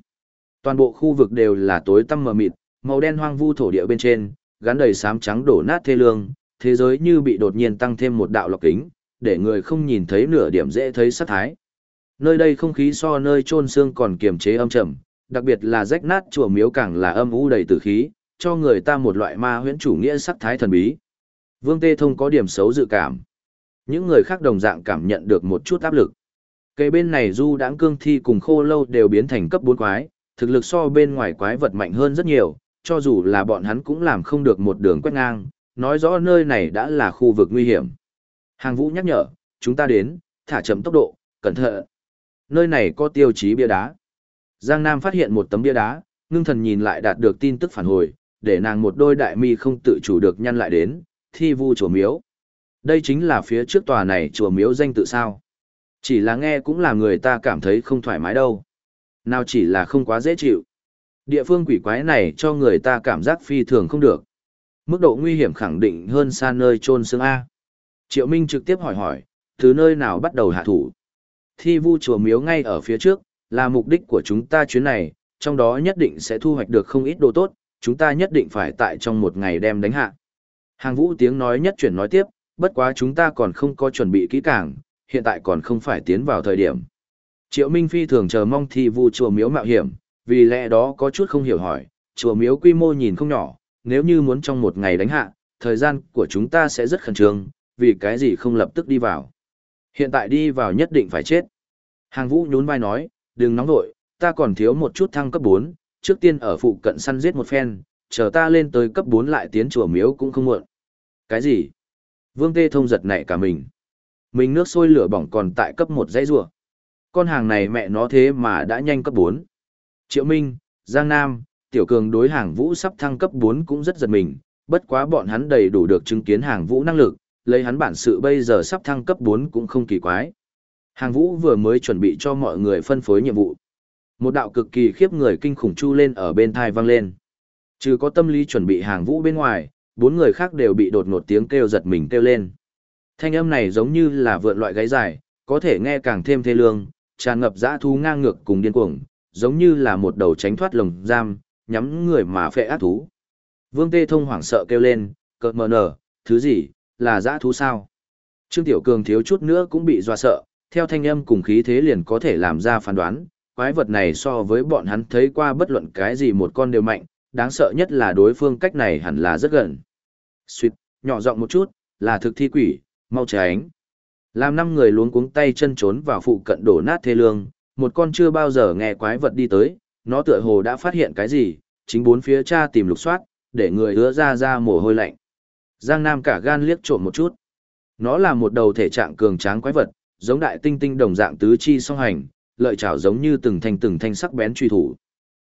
Toàn bộ khu vực đều là tối tăm mờ mịt, màu đen hoang vu thổ địa bên trên, gắn đầy xám trắng đổ nát thê lương, thế giới như bị đột nhiên tăng thêm một đạo lọc kính, để người không nhìn thấy nửa điểm dễ thấy sát thái. Nơi đây không khí so nơi trôn xương còn kiềm chế âm trầm, đặc biệt là rách nát chùa miếu càng là âm u đầy tử khí, cho người ta một loại ma huyễn chủ nghĩa sắc thái thần bí. Vương Tê Thông có điểm xấu dự cảm. Những người khác đồng dạng cảm nhận được một chút áp lực. Cây bên này du đãng cương thi cùng khô lâu đều biến thành cấp 4 quái, thực lực so bên ngoài quái vật mạnh hơn rất nhiều, cho dù là bọn hắn cũng làm không được một đường quét ngang, nói rõ nơi này đã là khu vực nguy hiểm. Hàng vũ nhắc nhở, chúng ta đến, thả chậm tốc độ, cẩn thận. Nơi này có tiêu chí bia đá. Giang Nam phát hiện một tấm bia đá, ngưng thần nhìn lại đạt được tin tức phản hồi, để nàng một đôi đại mi không tự chủ được nhăn lại đến, thi vu chùa miếu. Đây chính là phía trước tòa này chùa miếu danh tự sao. Chỉ là nghe cũng là người ta cảm thấy không thoải mái đâu. Nào chỉ là không quá dễ chịu. Địa phương quỷ quái này cho người ta cảm giác phi thường không được. Mức độ nguy hiểm khẳng định hơn xa nơi trôn xương A. Triệu Minh trực tiếp hỏi hỏi, từ nơi nào bắt đầu hạ thủ. Thi vu chùa miếu ngay ở phía trước, là mục đích của chúng ta chuyến này, trong đó nhất định sẽ thu hoạch được không ít đồ tốt, chúng ta nhất định phải tại trong một ngày đem đánh hạ. Hàng vũ tiếng nói nhất chuyển nói tiếp, bất quá chúng ta còn không có chuẩn bị kỹ càng, hiện tại còn không phải tiến vào thời điểm. Triệu Minh Phi thường chờ mong thi vu chùa miếu mạo hiểm, vì lẽ đó có chút không hiểu hỏi, chùa miếu quy mô nhìn không nhỏ, nếu như muốn trong một ngày đánh hạ, thời gian của chúng ta sẽ rất khẩn trương, vì cái gì không lập tức đi vào. Hiện tại đi vào nhất định phải chết. Hàng vũ nhún vai nói, đừng nóng vội, ta còn thiếu một chút thăng cấp 4, trước tiên ở phụ cận săn giết một phen, chờ ta lên tới cấp 4 lại tiến chùa miếu cũng không muộn. Cái gì? Vương Tê Thông giật nảy cả mình. Mình nước sôi lửa bỏng còn tại cấp 1 dãy rùa. Con hàng này mẹ nó thế mà đã nhanh cấp 4. Triệu Minh, Giang Nam, Tiểu Cường đối hàng vũ sắp thăng cấp 4 cũng rất giật mình, bất quá bọn hắn đầy đủ được chứng kiến hàng vũ năng lực, lấy hắn bản sự bây giờ sắp thăng cấp 4 cũng không kỳ quái. Hàng vũ vừa mới chuẩn bị cho mọi người phân phối nhiệm vụ. Một đạo cực kỳ khiếp người kinh khủng chu lên ở bên thai vang lên. Trừ có tâm lý chuẩn bị hàng vũ bên ngoài, bốn người khác đều bị đột ngột tiếng kêu giật mình kêu lên. Thanh âm này giống như là vượn loại gáy dài, có thể nghe càng thêm thê lương, tràn ngập dã thú ngang ngược cùng điên cuồng, giống như là một đầu tránh thoát lồng giam, nhắm người mà phệ ác thú. Vương Tê Thông hoảng sợ kêu lên, cợt mờ nở, thứ gì, là dã thú sao? Trương Tiểu Cường thiếu chút nữa cũng bị dọa sợ, theo thanh âm cùng khí thế liền có thể làm ra phán đoán, quái vật này so với bọn hắn thấy qua bất luận cái gì một con đều mạnh, đáng sợ nhất là đối phương cách này hẳn là rất gần. Xuyệt, nhỏ giọng một chút, là thực thi quỷ, mau tránh. Làm năm người luống cuống tay chân trốn vào phụ cận đổ nát thê lương, một con chưa bao giờ nghe quái vật đi tới, nó tựa hồ đã phát hiện cái gì, chính bốn phía cha tìm lục soát, để người hứa ra ra mồ hôi lạnh. Giang Nam cả gan liếc trộm một chút. Nó là một đầu thể trạng cường tráng quái vật, giống đại tinh tinh đồng dạng tứ chi song hành, lợi chảo giống như từng thanh từng thanh sắc bén truy thủ.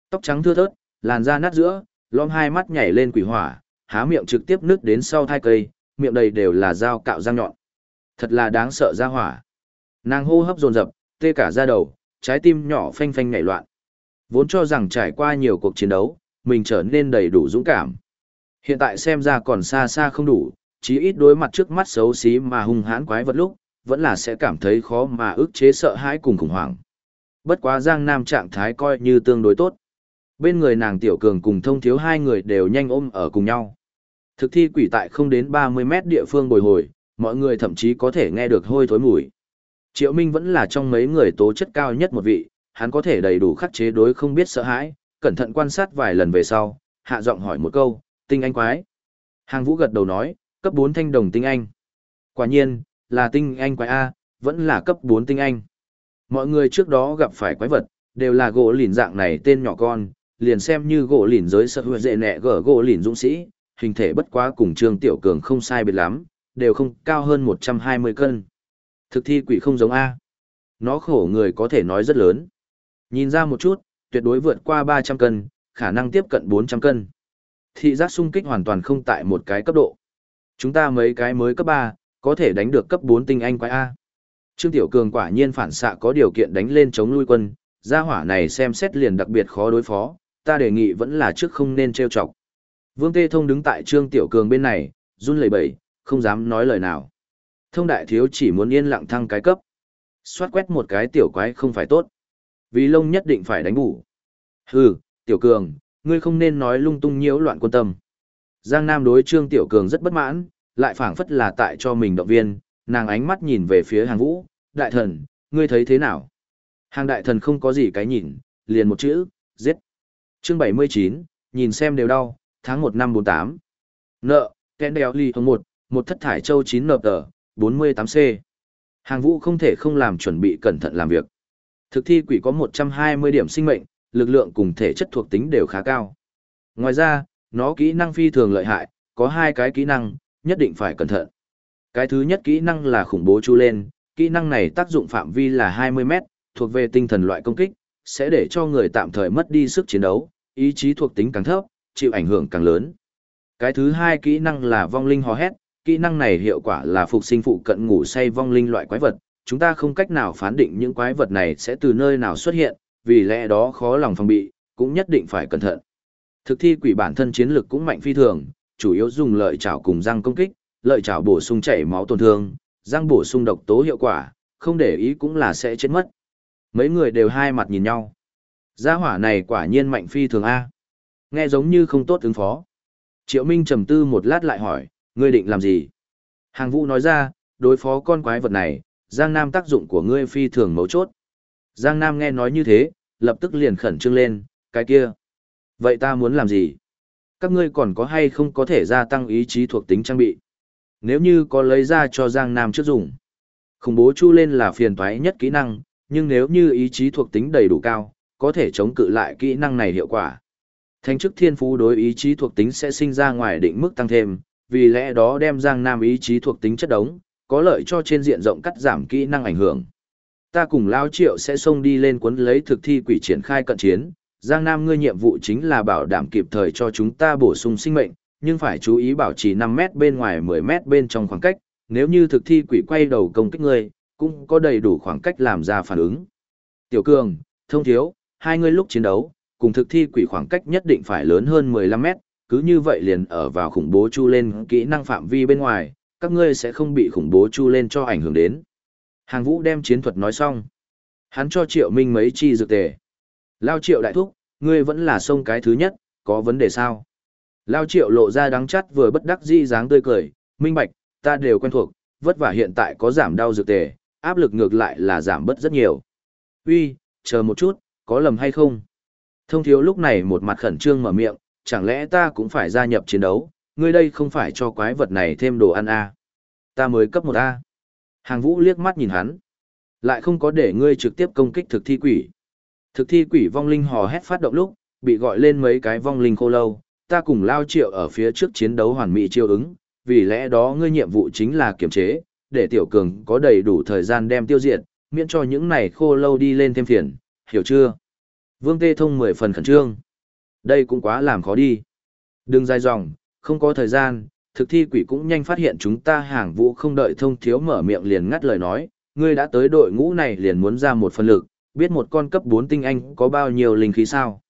Tóc trắng thưa thớt, làn da nát giữa, lom hai mắt nhảy lên quỷ hỏa, há miệng trực tiếp nứt đến sau thai cây, miệng đầy đều là dao cạo răng nhọn. Thật là đáng sợ ra hỏa. Nàng hô hấp dồn dập, tê cả da đầu, trái tim nhỏ phanh phanh nhảy loạn. Vốn cho rằng trải qua nhiều cuộc chiến đấu, mình trở nên đầy đủ dũng cảm. Hiện tại xem ra còn xa xa không đủ, chí ít đối mặt trước mắt xấu xí mà hung hãn quái vật lúc, vẫn là sẽ cảm thấy khó mà ức chế sợ hãi cùng khủng hoảng. Bất quá Giang Nam trạng thái coi như tương đối tốt. Bên người nàng Tiểu Cường cùng thông thiếu hai người đều nhanh ôm ở cùng nhau. Thực thi quỷ tại không đến 30 mét địa phương bồi hồi, mọi người thậm chí có thể nghe được hôi thối mùi. Triệu Minh vẫn là trong mấy người tố chất cao nhất một vị, hắn có thể đầy đủ khắc chế đối không biết sợ hãi, cẩn thận quan sát vài lần về sau, hạ giọng hỏi một câu, tinh anh quái. Hàng vũ gật đầu nói, cấp 4 thanh đồng tinh anh. Quả nhiên, là tinh anh quái A, vẫn là cấp 4 tinh anh. Mọi người trước đó gặp phải quái vật, đều là gỗ lìn dạng này tên nhỏ con, liền xem như gỗ lìn giới sợ hữu dệ nẹ gở gỗ lìn dũng sĩ, hình thể bất quá cùng Trương Tiểu Cường không sai biệt lắm, đều không cao hơn 120 cân. Thực thi quỷ không giống A. Nó khổ người có thể nói rất lớn. Nhìn ra một chút, tuyệt đối vượt qua 300 cân, khả năng tiếp cận 400 cân. Thị giác sung kích hoàn toàn không tại một cái cấp độ. Chúng ta mấy cái mới cấp 3, có thể đánh được cấp 4 tinh anh quái A. Trương Tiểu Cường quả nhiên phản xạ có điều kiện đánh lên chống lui quân, gia hỏa này xem xét liền đặc biệt khó đối phó, ta đề nghị vẫn là trước không nên trêu chọc. Vương Tê Thông đứng tại Trương Tiểu Cường bên này, run lẩy bẩy, không dám nói lời nào. Thông đại thiếu chỉ muốn yên lặng thăng cái cấp. Xoát quét một cái tiểu quái không phải tốt. Vì lông nhất định phải đánh bù. Hừ, tiểu cường, ngươi không nên nói lung tung nhiễu loạn quân tâm. Giang Nam đối Trương Tiểu Cường rất bất mãn, lại phảng phất là tại cho mình động viên, nàng ánh mắt nhìn về phía hàng vũ, đại thần, ngươi thấy thế nào? Hàng đại thần không có gì cái nhìn, liền một chữ, giết. Chương 79, nhìn xem đều đau, tháng 1 năm 48. Nợ, kẽn đèo ly hồng 1, một thất thải châu 9 nợ tờ, 48C. Hàng vũ không thể không làm chuẩn bị cẩn thận làm việc. Thực thi quỷ có 120 điểm sinh mệnh, lực lượng cùng thể chất thuộc tính đều khá cao. Ngoài ra, nó kỹ năng phi thường lợi hại, có hai cái kỹ năng, nhất định phải cẩn thận. Cái thứ nhất kỹ năng là khủng bố chu lên, kỹ năng này tác dụng phạm vi là 20 mét, thuộc về tinh thần loại công kích, sẽ để cho người tạm thời mất đi sức chiến đấu, ý chí thuộc tính càng thấp, chịu ảnh hưởng càng lớn. Cái thứ hai kỹ năng là vong linh hò hét, kỹ năng này hiệu quả là phục sinh phụ cận ngủ say vong linh loại quái vật, chúng ta không cách nào phán định những quái vật này sẽ từ nơi nào xuất hiện, vì lẽ đó khó lòng phòng bị, cũng nhất định phải cẩn thận. Thực thi quỷ bản thân chiến lực cũng mạnh phi thường, chủ yếu dùng lợi chảo cùng răng công kích, lợi chảo bổ sung chảy máu tổn thương, răng bổ sung độc tố hiệu quả, không để ý cũng là sẽ chết mất. Mấy người đều hai mặt nhìn nhau. Gia hỏa này quả nhiên mạnh phi thường A. Nghe giống như không tốt ứng phó. Triệu Minh trầm tư một lát lại hỏi, ngươi định làm gì? Hàng vũ nói ra, đối phó con quái vật này, Giang Nam tác dụng của ngươi phi thường mấu chốt. Giang Nam nghe nói như thế, lập tức liền khẩn trương lên, cái kia. Vậy ta muốn làm gì? Các ngươi còn có hay không có thể gia tăng ý chí thuộc tính trang bị? Nếu như có lấy ra cho Giang Nam trước dùng. Khủng bố chu lên là phiền toái nhất kỹ năng, nhưng nếu như ý chí thuộc tính đầy đủ cao, có thể chống cự lại kỹ năng này hiệu quả. Thánh chức thiên phú đối ý chí thuộc tính sẽ sinh ra ngoài định mức tăng thêm, vì lẽ đó đem Giang Nam ý chí thuộc tính chất đống, có lợi cho trên diện rộng cắt giảm kỹ năng ảnh hưởng. Ta cùng Lao Triệu sẽ xông đi lên cuốn lấy thực thi quỷ triển khai cận chiến, Giang Nam ngươi nhiệm vụ chính là bảo đảm kịp thời cho chúng ta bổ sung sinh mệnh, nhưng phải chú ý bảo trì 5 mét bên ngoài 10 mét bên trong khoảng cách, nếu như thực thi quỷ quay đầu công kích ngươi, cũng có đầy đủ khoảng cách làm ra phản ứng. Tiểu Cường, Thông Thiếu, hai ngươi lúc chiến đấu, cùng thực thi quỷ khoảng cách nhất định phải lớn hơn 15 mét, cứ như vậy liền ở vào khủng bố chu lên kỹ năng phạm vi bên ngoài, các ngươi sẽ không bị khủng bố chu lên cho ảnh hưởng đến. Hàng vũ đem chiến thuật nói xong. Hắn cho triệu minh mấy chi dược tề. Lao triệu đại thúc, ngươi vẫn là sông cái thứ nhất, có vấn đề sao? Lao triệu lộ ra đắng chắt vừa bất đắc di dáng tươi cười, minh bạch, ta đều quen thuộc, vất vả hiện tại có giảm đau dược tề, áp lực ngược lại là giảm bớt rất nhiều. Uy, chờ một chút, có lầm hay không? Thông thiếu lúc này một mặt khẩn trương mở miệng, chẳng lẽ ta cũng phải gia nhập chiến đấu, ngươi đây không phải cho quái vật này thêm đồ ăn à? Ta mới cấp một A. Hàng vũ liếc mắt nhìn hắn. Lại không có để ngươi trực tiếp công kích thực thi quỷ. Thực thi quỷ vong linh hò hét phát động lúc, bị gọi lên mấy cái vong linh khô lâu, ta cùng lao triệu ở phía trước chiến đấu hoàn mỹ chiêu ứng, vì lẽ đó ngươi nhiệm vụ chính là kiểm chế, để tiểu cường có đầy đủ thời gian đem tiêu diệt, miễn cho những này khô lâu đi lên thêm phiền, hiểu chưa? Vương Tê Thông mười phần khẩn trương. Đây cũng quá làm khó đi. Đừng dài dòng, không có thời gian, thực thi quỷ cũng nhanh phát hiện chúng ta hàng vũ không đợi thông thiếu mở miệng liền ngắt lời nói, ngươi đã tới đội ngũ này liền muốn ra một phần lực, biết một con cấp 4 tinh anh có bao nhiêu linh khí sao?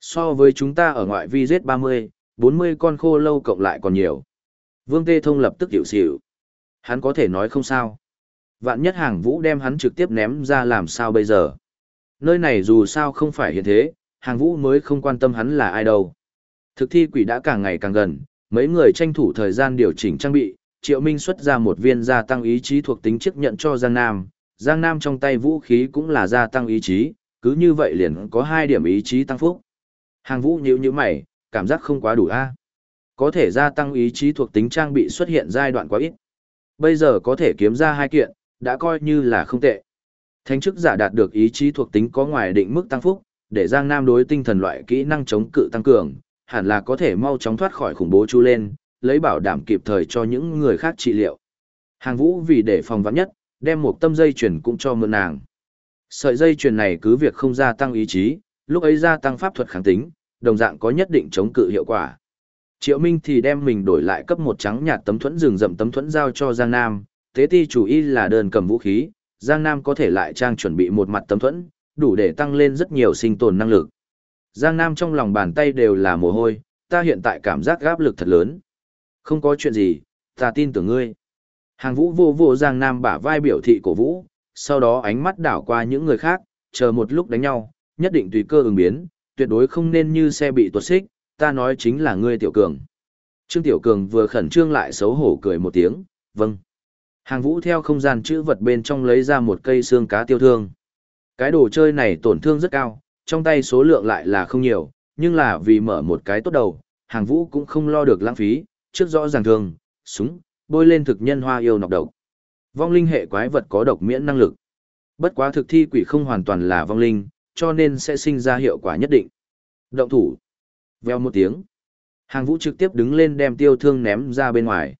So với chúng ta ở ngoại vi Z30, 40 con khô lâu cộng lại còn nhiều. Vương Tê Thông lập tức hiểu xỉu. Hắn có thể nói không sao. Vạn nhất hàng vũ đem hắn trực tiếp ném ra làm sao bây giờ. Nơi này dù sao không phải hiện thế, hàng vũ mới không quan tâm hắn là ai đâu. Thực thi quỷ đã càng ngày càng gần, mấy người tranh thủ thời gian điều chỉnh trang bị, Triệu Minh xuất ra một viên gia tăng ý chí thuộc tính chức nhận cho Giang Nam, Giang Nam trong tay vũ khí cũng là gia tăng ý chí, cứ như vậy liền có hai điểm ý chí tăng phúc. Hàng vũ nhíu nhíu mày, cảm giác không quá đủ a. Có thể gia tăng ý chí thuộc tính trang bị xuất hiện giai đoạn quá ít. Bây giờ có thể kiếm ra hai kiện, đã coi như là không tệ. Thánh chức giả đạt được ý chí thuộc tính có ngoài định mức tăng phúc, để Giang Nam đối tinh thần loại kỹ năng chống cự tăng cường, hẳn là có thể mau chóng thoát khỏi khủng bố chu lên, lấy bảo đảm kịp thời cho những người khác trị liệu. Hàng vũ vì để phòng vắng nhất, đem một tâm dây chuyển cũng cho mượn nàng. Sợi dây chuyền này cứ việc không gia tăng ý chí, lúc ấy gia tăng pháp thuật kháng tính, đồng dạng có nhất định chống cự hiệu quả. Triệu Minh thì đem mình đổi lại cấp một trắng nhạt tấm thuẫn rừng rậm tấm thuẫn giao cho Giang Nam, tế ti chủ y là đơn cầm vũ khí, Giang Nam có thể lại trang chuẩn bị một mặt tấm thuẫn, đủ để tăng lên rất nhiều sinh tồn năng lực. Giang Nam trong lòng bàn tay đều là mồ hôi, ta hiện tại cảm giác gáp lực thật lớn. Không có chuyện gì, ta tin tưởng ngươi. Hàng vũ vô vô Giang Nam bả vai biểu thị cổ vũ, sau đó ánh mắt đảo qua những người khác, chờ một lúc đánh nhau, nhất định tùy cơ ứng biến, tuyệt đối không nên như xe bị tuột xích, ta nói chính là ngươi tiểu cường. Trương Tiểu Cường vừa khẩn trương lại xấu hổ cười một tiếng, vâng. Hàng vũ theo không gian chữ vật bên trong lấy ra một cây xương cá tiêu thương. Cái đồ chơi này tổn thương rất cao, trong tay số lượng lại là không nhiều, nhưng là vì mở một cái tốt đầu, hàng vũ cũng không lo được lãng phí, trước rõ ràng thường, súng, bôi lên thực nhân hoa yêu nọc độc. Vong linh hệ quái vật có độc miễn năng lực. Bất quá thực thi quỷ không hoàn toàn là vong linh, cho nên sẽ sinh ra hiệu quả nhất định. Động thủ. vèo một tiếng. Hàng vũ trực tiếp đứng lên đem tiêu thương ném ra bên ngoài.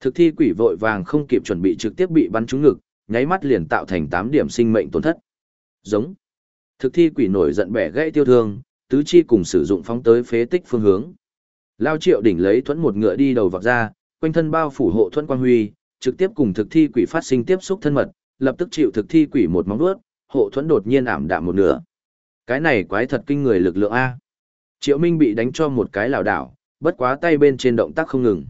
Thực thi quỷ vội vàng không kịp chuẩn bị trực tiếp bị bắn trúng ngực, nháy mắt liền tạo thành 8 điểm sinh mệnh tổn thất. Giống. Thực thi quỷ nổi giận bẻ gãy tiêu thương, tứ chi cùng sử dụng phóng tới phế tích phương hướng. Lao triệu đỉnh lấy thuẫn một ngựa đi đầu vọt ra, quanh thân bao phủ hộ thuẫn quang huy, trực tiếp cùng thực thi quỷ phát sinh tiếp xúc thân mật, lập tức chịu thực thi quỷ một móng vuốt, hộ thuẫn đột nhiên ảm đạm một nửa. Cái này quái thật kinh người lực lượng a. Triệu Minh bị đánh cho một cái lảo đảo, bất quá tay bên trên động tác không ngừng.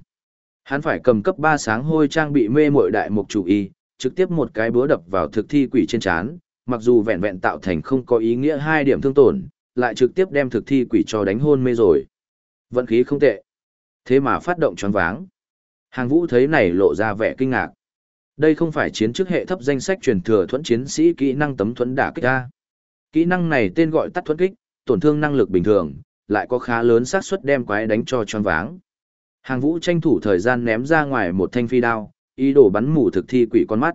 Hắn phải cầm cấp 3 sáng hôi trang bị mê muội đại mục chủ y, trực tiếp một cái búa đập vào thực thi quỷ trên chán, mặc dù vẹn vẹn tạo thành không có ý nghĩa hai điểm thương tổn, lại trực tiếp đem thực thi quỷ cho đánh hôn mê rồi. Vận khí không tệ. Thế mà phát động choáng váng. Hàng vũ thấy này lộ ra vẻ kinh ngạc. Đây không phải chiến chức hệ thấp danh sách truyền thừa thuẫn chiến sĩ kỹ năng tấm thuẫn đả kích A. Kỹ năng này tên gọi tắt thuẫn kích, tổn thương năng lực bình thường, lại có khá lớn xác suất đem quái đánh cho choáng váng. Hàng vũ tranh thủ thời gian ném ra ngoài một thanh phi đao, ý đồ bắn mù thực thi quỷ con mắt.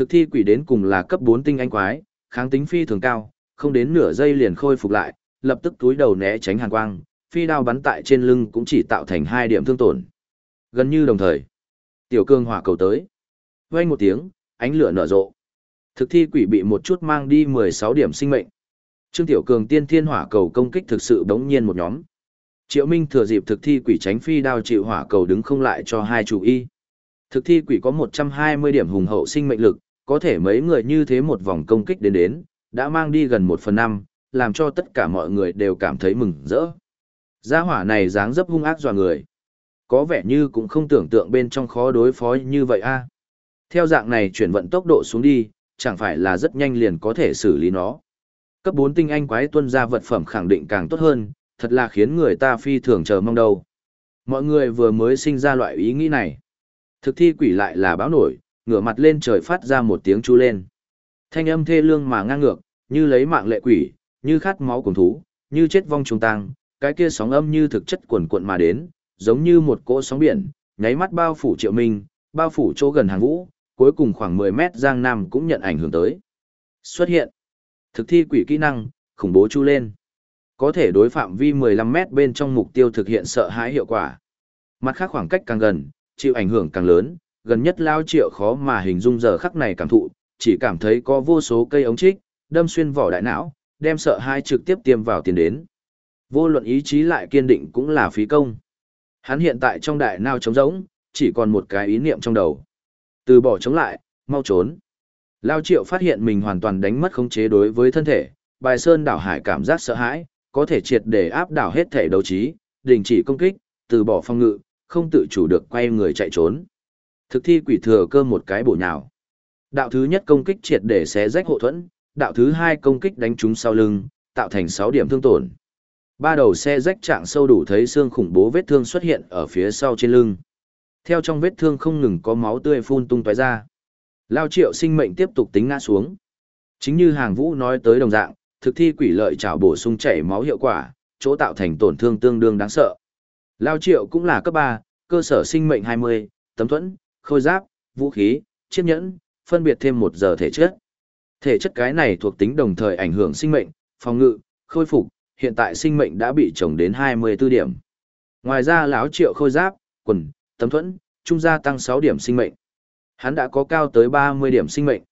Thực thi quỷ đến cùng là cấp 4 tinh anh quái, kháng tính phi thường cao, không đến nửa giây liền khôi phục lại, lập tức túi đầu né tránh hàn quang, phi đao bắn tại trên lưng cũng chỉ tạo thành hai điểm thương tổn. Gần như đồng thời, tiểu cương hỏa cầu tới. Vang một tiếng, ánh lửa nở rộ. Thực thi quỷ bị một chút mang đi 16 điểm sinh mệnh. Trương Tiểu Cường tiên thiên hỏa cầu công kích thực sự bỗng nhiên một nhóm. Triệu Minh thừa dịp thực thi quỷ tránh phi đao chịu hỏa cầu đứng không lại cho hai chủ y. Thực thi quỷ có 120 điểm hùng hậu sinh mệnh lực, có thể mấy người như thế một vòng công kích đến đến, đã mang đi gần một phần năm làm cho tất cả mọi người đều cảm thấy mừng rỡ. Gia hỏa này dáng dấp hung ác dọa người. Có vẻ như cũng không tưởng tượng bên trong khó đối phó như vậy a. Theo dạng này chuyển vận tốc độ xuống đi, chẳng phải là rất nhanh liền có thể xử lý nó. Cấp 4 tinh anh quái tuân ra vật phẩm khẳng định càng tốt hơn, thật là khiến người ta phi thường chờ mong đâu. Mọi người vừa mới sinh ra loại ý nghĩ này. Thực thi quỷ lại là báo nổi, ngửa mặt lên trời phát ra một tiếng chu lên. Thanh âm thê lương mà ngang ngược, như lấy mạng lệ quỷ, như khát máu cùng thú, như chết vong trùng tăng, cái kia sóng âm như thực chất cuồn cuộn mà đến, giống như một cỗ sóng biển, nháy mắt bao phủ triệu minh, bao phủ chỗ gần hàng vũ, cuối cùng khoảng 10 mét giang nam cũng nhận ảnh hưởng tới. Xuất hiện. Thực thi quỷ kỹ năng, khủng bố chu lên. Có thể đối phạm vi 15 mét bên trong mục tiêu thực hiện sợ hãi hiệu quả. Mặt khác khoảng cách càng gần, chịu ảnh hưởng càng lớn, gần nhất lao triệu khó mà hình dung giờ khắc này cảm thụ, chỉ cảm thấy có vô số cây ống trích, đâm xuyên vỏ đại não, đem sợ hãi trực tiếp tiêm vào tiền đến. Vô luận ý chí lại kiên định cũng là phí công. Hắn hiện tại trong đại não trống rỗng, chỉ còn một cái ý niệm trong đầu. Từ bỏ chống lại, mau trốn. Lao triệu phát hiện mình hoàn toàn đánh mất khống chế đối với thân thể, bài sơn đảo hải cảm giác sợ hãi, có thể triệt để áp đảo hết thể đấu trí, đình chỉ công kích, từ bỏ phong ngự, không tự chủ được quay người chạy trốn. Thực thi quỷ thừa cơ một cái bổ nhào. Đạo thứ nhất công kích triệt để xé rách hộ thuẫn, đạo thứ hai công kích đánh trúng sau lưng, tạo thành 6 điểm thương tổn. Ba đầu xe rách trạng sâu đủ thấy xương khủng bố vết thương xuất hiện ở phía sau trên lưng. Theo trong vết thương không ngừng có máu tươi phun tung tóe ra. Lao triệu sinh mệnh tiếp tục tính ngã xuống. Chính như hàng vũ nói tới đồng dạng, thực thi quỷ lợi trảo bổ sung chảy máu hiệu quả, chỗ tạo thành tổn thương tương đương đáng sợ. Lao triệu cũng là cấp 3, cơ sở sinh mệnh 20, tấm thuẫn, khôi giáp, vũ khí, chiếc nhẫn, phân biệt thêm một giờ thể chất. Thể chất cái này thuộc tính đồng thời ảnh hưởng sinh mệnh, phòng ngự, khôi phục, hiện tại sinh mệnh đã bị trồng đến 24 điểm. Ngoài ra lão triệu khôi giáp, quần, tấm thuẫn, trung gia tăng 6 điểm sinh mệnh. Hắn đã có cao tới 30 điểm sinh mệnh.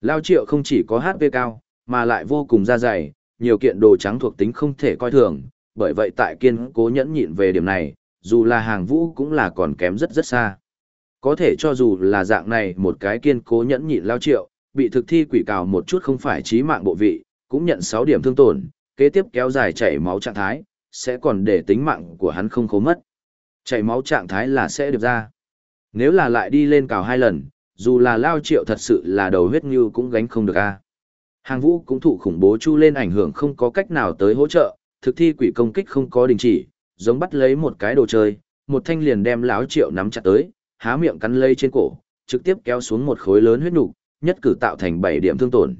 Lão triệu không chỉ có HP cao, mà lại vô cùng da dày, nhiều kiện đồ trắng thuộc tính không thể coi thường, bởi vậy tại kiên cố nhẫn nhịn về điểm này, dù là hàng vũ cũng là còn kém rất rất xa. Có thể cho dù là dạng này một cái kiên cố nhẫn nhịn lao triệu, bị thực thi quỷ cào một chút không phải chí mạng bộ vị, cũng nhận 6 điểm thương tổn, kế tiếp kéo dài chảy máu trạng thái, sẽ còn để tính mạng của hắn không khố mất. Chảy máu trạng thái là sẽ được ra. Nếu là lại đi lên cào hai lần, dù là lao triệu thật sự là đầu huyết như cũng gánh không được a. Hàng vũ cũng thụ khủng bố chu lên ảnh hưởng không có cách nào tới hỗ trợ, thực thi quỷ công kích không có đình chỉ, giống bắt lấy một cái đồ chơi, một thanh liền đem lão triệu nắm chặt tới, há miệng cắn lây trên cổ, trực tiếp kéo xuống một khối lớn huyết nhục, nhất cử tạo thành 7 điểm thương tổn.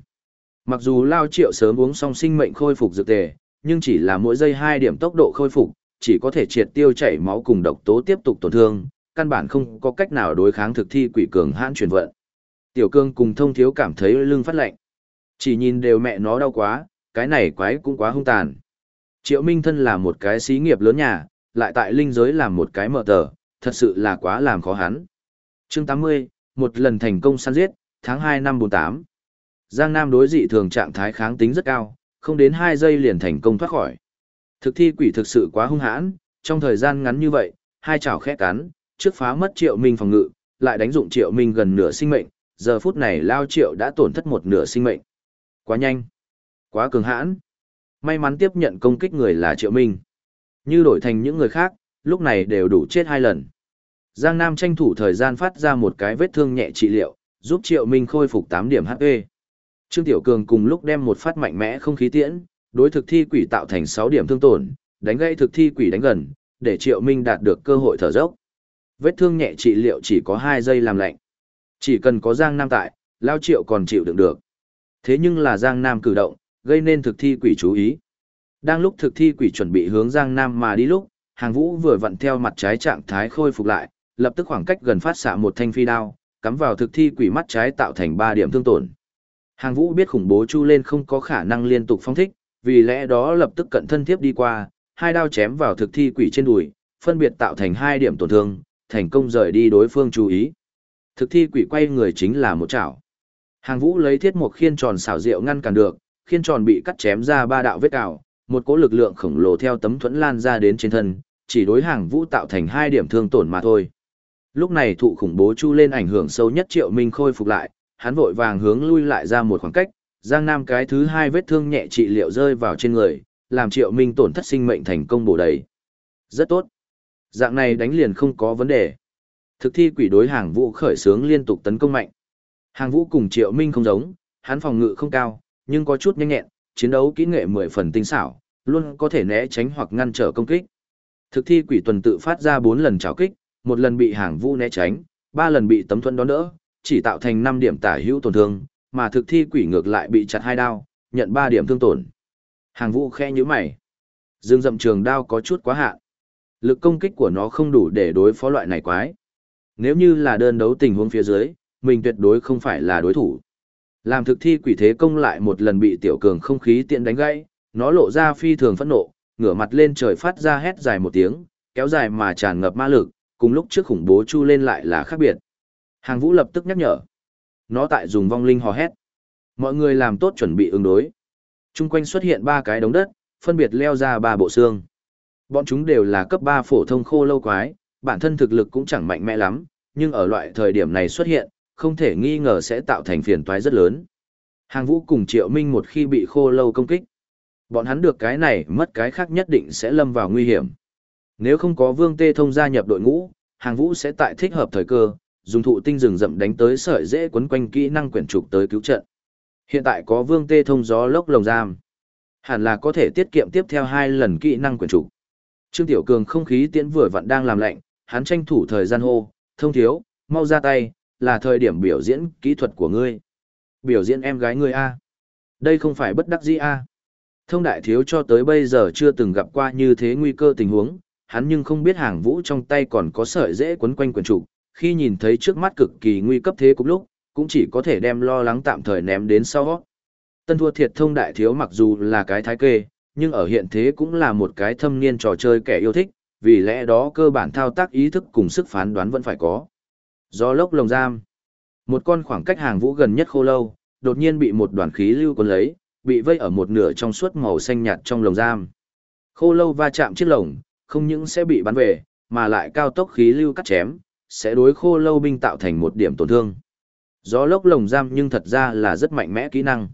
Mặc dù lao triệu sớm uống xong sinh mệnh khôi phục dược tề, nhưng chỉ là mỗi giây 2 điểm tốc độ khôi phục, chỉ có thể triệt tiêu chảy máu cùng độc tố tiếp tục tổn thương, căn bản không có cách nào đối kháng thực thi quỷ cường hãn truyền vận. Tiểu cương cùng thông thiếu cảm thấy lưng phát lạnh. Chỉ nhìn đều mẹ nó đau quá, cái này quái cũng quá hung tàn. Triệu Minh thân là một cái xí nghiệp lớn nhà, lại tại linh giới làm một cái mở tờ, thật sự là quá làm khó hắn. Chương 80, một lần thành công săn giết, tháng 2 năm 48. Giang Nam đối dị thường trạng thái kháng tính rất cao, không đến 2 giây liền thành công thoát khỏi. Thực thi quỷ thực sự quá hung hãn, trong thời gian ngắn như vậy, hai chảo khẽ cắn, trước phá mất Triệu Minh phòng ngự, lại đánh dụng Triệu Minh gần nửa sinh mệnh, giờ phút này Lao Triệu đã tổn thất một nửa sinh mệnh. Quá nhanh, quá cường hãn. May mắn tiếp nhận công kích người là Triệu Minh. Như đổi thành những người khác, lúc này đều đủ chết hai lần. Giang Nam tranh thủ thời gian phát ra một cái vết thương nhẹ trị liệu, giúp Triệu Minh khôi phục 8 điểm HP. Trương Tiểu Cường cùng lúc đem một phát mạnh mẽ không khí tiễn, đối thực thi quỷ tạo thành 6 điểm thương tổn, đánh gây thực thi quỷ đánh gần, để Triệu Minh đạt được cơ hội thở dốc. Vết thương nhẹ trị liệu chỉ có 2 giây làm lạnh. Chỉ cần có Giang Nam tại, Lao Triệu còn chịu đựng được. Thế nhưng là Giang Nam cử động, gây nên thực thi quỷ chú ý. Đang lúc thực thi quỷ chuẩn bị hướng Giang Nam mà đi lúc, hàng vũ vừa vặn theo mặt trái trạng thái khôi phục lại, lập tức khoảng cách gần phát xạ một thanh phi đao, cắm vào thực thi quỷ mắt trái tạo thành 3 điểm thương tổn. Hàng vũ biết khủng bố chu lên không có khả năng liên tục phong thích, vì lẽ đó lập tức cận thân tiếp đi qua, hai đao chém vào thực thi quỷ trên đùi, phân biệt tạo thành 2 điểm tổn thương, thành công rời đi đối phương chú ý. Thực thi quỷ quay người chính là một chảo. Hàng vũ lấy thiết một khiên tròn xảo diệu ngăn cản được, khiên tròn bị cắt chém ra ba đạo vết cào, một cỗ lực lượng khổng lồ theo tấm thuẫn lan ra đến trên thân, chỉ đối hàng vũ tạo thành hai điểm thương tổn mà thôi. Lúc này thụ khủng bố chu lên ảnh hưởng sâu nhất Triệu Minh khôi phục lại, hắn vội vàng hướng lui lại ra một khoảng cách, Giang Nam cái thứ hai vết thương nhẹ trị liệu rơi vào trên người, làm Triệu Minh tổn thất sinh mệnh thành công bổ đầy. Rất tốt. Dạng này đánh liền không có vấn đề. Thực thi quỷ đối hàng vũ khởi sướng liên tục tấn công mạnh. Hàng vũ cùng Triệu Minh không giống, hắn phòng ngự không cao, nhưng có chút nhanh nhẹn, chiến đấu kỹ nghệ mười phần tinh xảo, luôn có thể né tránh hoặc ngăn trở công kích. Thực thi quỷ tuần tự phát ra 4 lần chảo kích, một lần bị hàng vũ né tránh, ba lần bị tấm thuẫn đón đỡ, chỉ tạo thành 5 điểm tả hữu tổn thương, mà thực thi quỷ ngược lại bị chặt hai đao, nhận 3 điểm thương tổn. Hàng vũ khe như mày. Dương dậm trường đao có chút quá hạn. Lực công kích của nó không đủ để đối phó loại này quái. Nếu như là đơn đấu tình huống phía dưới, mình tuyệt đối không phải là đối thủ. Làm thực thi quỷ thế công lại một lần bị tiểu cường không khí tiện đánh gãy, nó lộ ra phi thường phẫn nộ, ngửa mặt lên trời phát ra hét dài một tiếng, kéo dài mà tràn ngập ma lực, cùng lúc trước khủng bố chu lên lại là khác biệt. Hàng vũ lập tức nhắc nhở. Nó tại dùng vong linh hò hét. Mọi người làm tốt chuẩn bị ứng đối. Trung quanh xuất hiện ba cái đống đất, phân biệt leo ra ba bộ xương. Bọn chúng đều là cấp 3 phổ thông khô lâu quái, bản thân thực lực cũng chẳng mạnh mẽ lắm, nhưng ở loại thời điểm này xuất hiện, không thể nghi ngờ sẽ tạo thành phiền toái rất lớn. Hàng vũ cùng triệu minh một khi bị khô lâu công kích. Bọn hắn được cái này mất cái khác nhất định sẽ lâm vào nguy hiểm. Nếu không có vương tê thông gia nhập đội ngũ, hàng vũ sẽ tại thích hợp thời cơ, dùng thụ tinh rừng rậm đánh tới sợi dễ quấn quanh kỹ năng quyển trục tới cứu trận. Hiện tại có vương tê thông gió lốc lồng giam. Hẳn là có thể tiết kiệm tiếp theo hai lần kỹ năng quyển trục. Trương Tiểu Cường không khí tiễn vừa vặn đang làm lạnh, hắn tranh thủ thời gian hô, thông thiếu, mau ra tay, là thời điểm biểu diễn kỹ thuật của ngươi. Biểu diễn em gái ngươi A. Đây không phải bất đắc dĩ A. Thông đại thiếu cho tới bây giờ chưa từng gặp qua như thế nguy cơ tình huống, hắn nhưng không biết hàng vũ trong tay còn có sợi dễ quấn quanh quần trụ, khi nhìn thấy trước mắt cực kỳ nguy cấp thế cục lúc, cũng chỉ có thể đem lo lắng tạm thời ném đến sau. Tân thua thiệt thông đại thiếu mặc dù là cái thái kê, nhưng ở hiện thế cũng là một cái thâm niên trò chơi kẻ yêu thích, vì lẽ đó cơ bản thao tác ý thức cùng sức phán đoán vẫn phải có. Do lốc lồng giam, một con khoảng cách hàng vũ gần nhất khô lâu, đột nhiên bị một đoàn khí lưu cuốn lấy, bị vây ở một nửa trong suốt màu xanh nhạt trong lồng giam. Khô lâu va chạm chiếc lồng, không những sẽ bị bắn về, mà lại cao tốc khí lưu cắt chém, sẽ đối khô lâu binh tạo thành một điểm tổn thương. Gió lốc lồng giam nhưng thật ra là rất mạnh mẽ kỹ năng.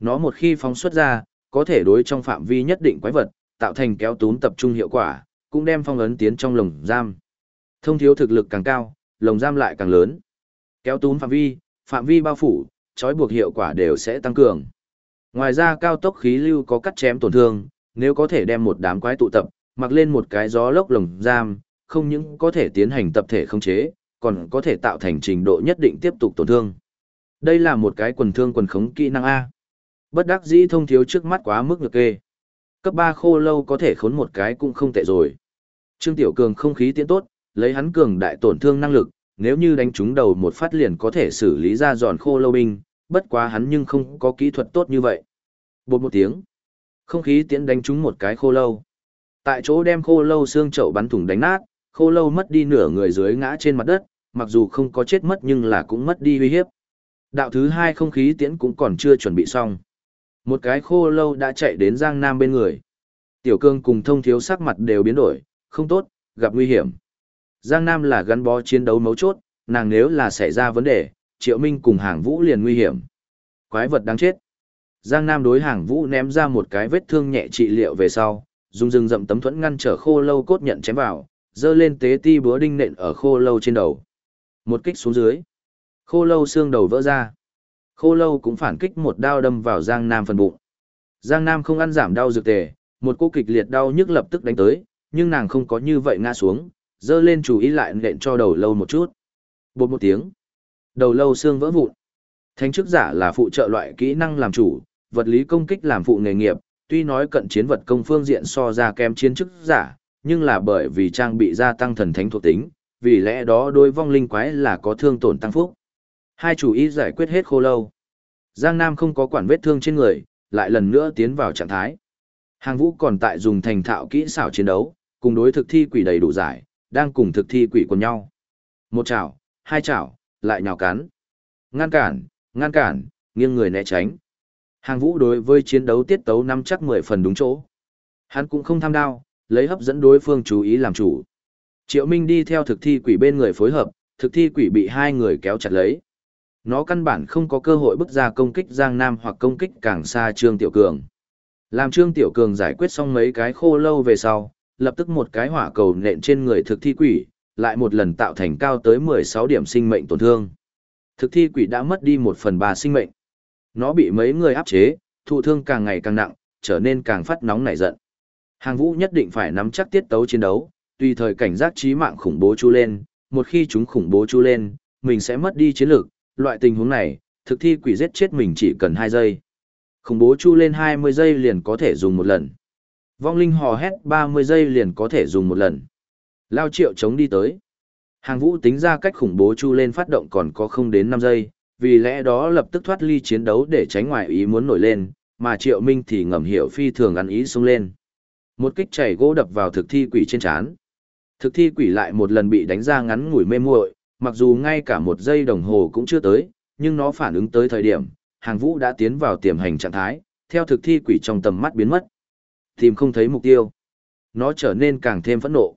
Nó một khi phóng xuất ra, có thể đối trong phạm vi nhất định quái vật, tạo thành kéo túm tập trung hiệu quả, cũng đem phong ấn tiến trong lồng giam. Thông thiếu thực lực càng cao, lồng giam lại càng lớn. Kéo tún phạm vi, phạm vi bao phủ, trói buộc hiệu quả đều sẽ tăng cường. Ngoài ra cao tốc khí lưu có cắt chém tổn thương, nếu có thể đem một đám quái tụ tập, mặc lên một cái gió lốc lồng giam, không những có thể tiến hành tập thể khống chế, còn có thể tạo thành trình độ nhất định tiếp tục tổn thương. Đây là một cái quần thương quần khống kỹ năng A. Bất đắc dĩ thông thiếu trước mắt quá mức ngược kê. Cấp 3 khô lâu có thể khốn một cái cũng không tệ rồi. Trương Tiểu Cường không khí tiến tốt, lấy hắn cường đại tổn thương năng lực, nếu như đánh trúng đầu một phát liền có thể xử lý ra giòn khô lâu binh, bất quá hắn nhưng không có kỹ thuật tốt như vậy. Bột một tiếng, không khí tiến đánh trúng một cái khô lâu. Tại chỗ đem khô lâu xương chậu bắn thủng đánh nát, khô lâu mất đi nửa người dưới ngã trên mặt đất, mặc dù không có chết mất nhưng là cũng mất đi uy hiếp. Đạo thứ hai không khí tiễn cũng còn chưa chuẩn bị xong. Một cái khô lâu đã chạy đến Giang Nam bên người. Tiểu cương cùng thông thiếu sắc mặt đều biến đổi, không tốt, gặp nguy hiểm. Giang Nam là gắn bó chiến đấu mấu chốt, nàng nếu là xảy ra vấn đề, Triệu Minh cùng hàng vũ liền nguy hiểm. Quái vật đáng chết. Giang Nam đối hàng vũ ném ra một cái vết thương nhẹ trị liệu về sau, dùng rừng rậm tấm thuẫn ngăn trở khô lâu cốt nhận chém vào, dơ lên tế ti búa đinh nện ở khô lâu trên đầu. Một kích xuống dưới. Khô lâu xương đầu vỡ ra. Khô lâu cũng phản kích một đao đâm vào Giang Nam phần bụng. Giang Nam không ăn giảm đau dược tề, một cô kịch liệt đau nhức lập tức đánh tới, nhưng nàng không có như vậy ngã xuống, dơ lên chủ ý lại nện cho đầu lâu một chút. Bột một tiếng. Đầu lâu xương vỡ vụn. Thánh chức giả là phụ trợ loại kỹ năng làm chủ, vật lý công kích làm phụ nghề nghiệp, tuy nói cận chiến vật công phương diện so ra kém chiến chức giả, nhưng là bởi vì trang bị gia tăng thần thánh thuộc tính, vì lẽ đó đối vong linh quái là có thương tổn tăng phúc. Hai chủ ý giải quyết hết khô lâu. Giang Nam không có quản vết thương trên người, lại lần nữa tiến vào trạng thái. Hàng vũ còn tại dùng thành thạo kỹ xảo chiến đấu, cùng đối thực thi quỷ đầy đủ giải, đang cùng thực thi quỷ quần nhau. Một chảo, hai chảo, lại nhào cắn. Ngăn cản, ngăn cản, nghiêng người né tránh. Hàng vũ đối với chiến đấu tiết tấu năm chắc mười phần đúng chỗ. Hắn cũng không tham đao, lấy hấp dẫn đối phương chú ý làm chủ. Triệu Minh đi theo thực thi quỷ bên người phối hợp, thực thi quỷ bị hai người kéo chặt lấy. Nó căn bản không có cơ hội bước ra công kích Giang Nam hoặc công kích càng xa Trương Tiểu Cường. Làm Trương Tiểu Cường giải quyết xong mấy cái khô lâu về sau, lập tức một cái hỏa cầu nện trên người thực thi quỷ, lại một lần tạo thành cao tới 16 điểm sinh mệnh tổn thương. Thực thi quỷ đã mất đi một phần ba sinh mệnh. Nó bị mấy người áp chế, thụ thương càng ngày càng nặng, trở nên càng phát nóng nảy giận. Hàng vũ nhất định phải nắm chắc tiết tấu chiến đấu, tùy thời cảnh giác trí mạng khủng bố chu lên, một khi chúng khủng bố chu lên, mình sẽ mất đi chiến lược, loại tình huống này, thực thi quỷ giết chết mình chỉ cần 2 giây. Khủng bố chu lên 20 giây liền có thể dùng một lần. Vong linh hò hét 30 giây liền có thể dùng một lần. Lao triệu chống đi tới. Hàng vũ tính ra cách khủng bố chu lên phát động còn có không đến 5 giây, vì lẽ đó lập tức thoát ly chiến đấu để tránh ngoại ý muốn nổi lên, mà triệu minh thì ngầm hiểu phi thường ăn ý xông lên. Một kích chảy gỗ đập vào thực thi quỷ trên chán. Thực thi quỷ lại một lần bị đánh ra ngắn ngủi mê muội, mặc dù ngay cả một giây đồng hồ cũng chưa tới, nhưng nó phản ứng tới thời điểm, hàng vũ đã tiến vào tiềm hành trạng thái, theo thực thi quỷ trong tầm mắt biến mất. Tìm không thấy mục tiêu. Nó trở nên càng thêm phẫn nộ.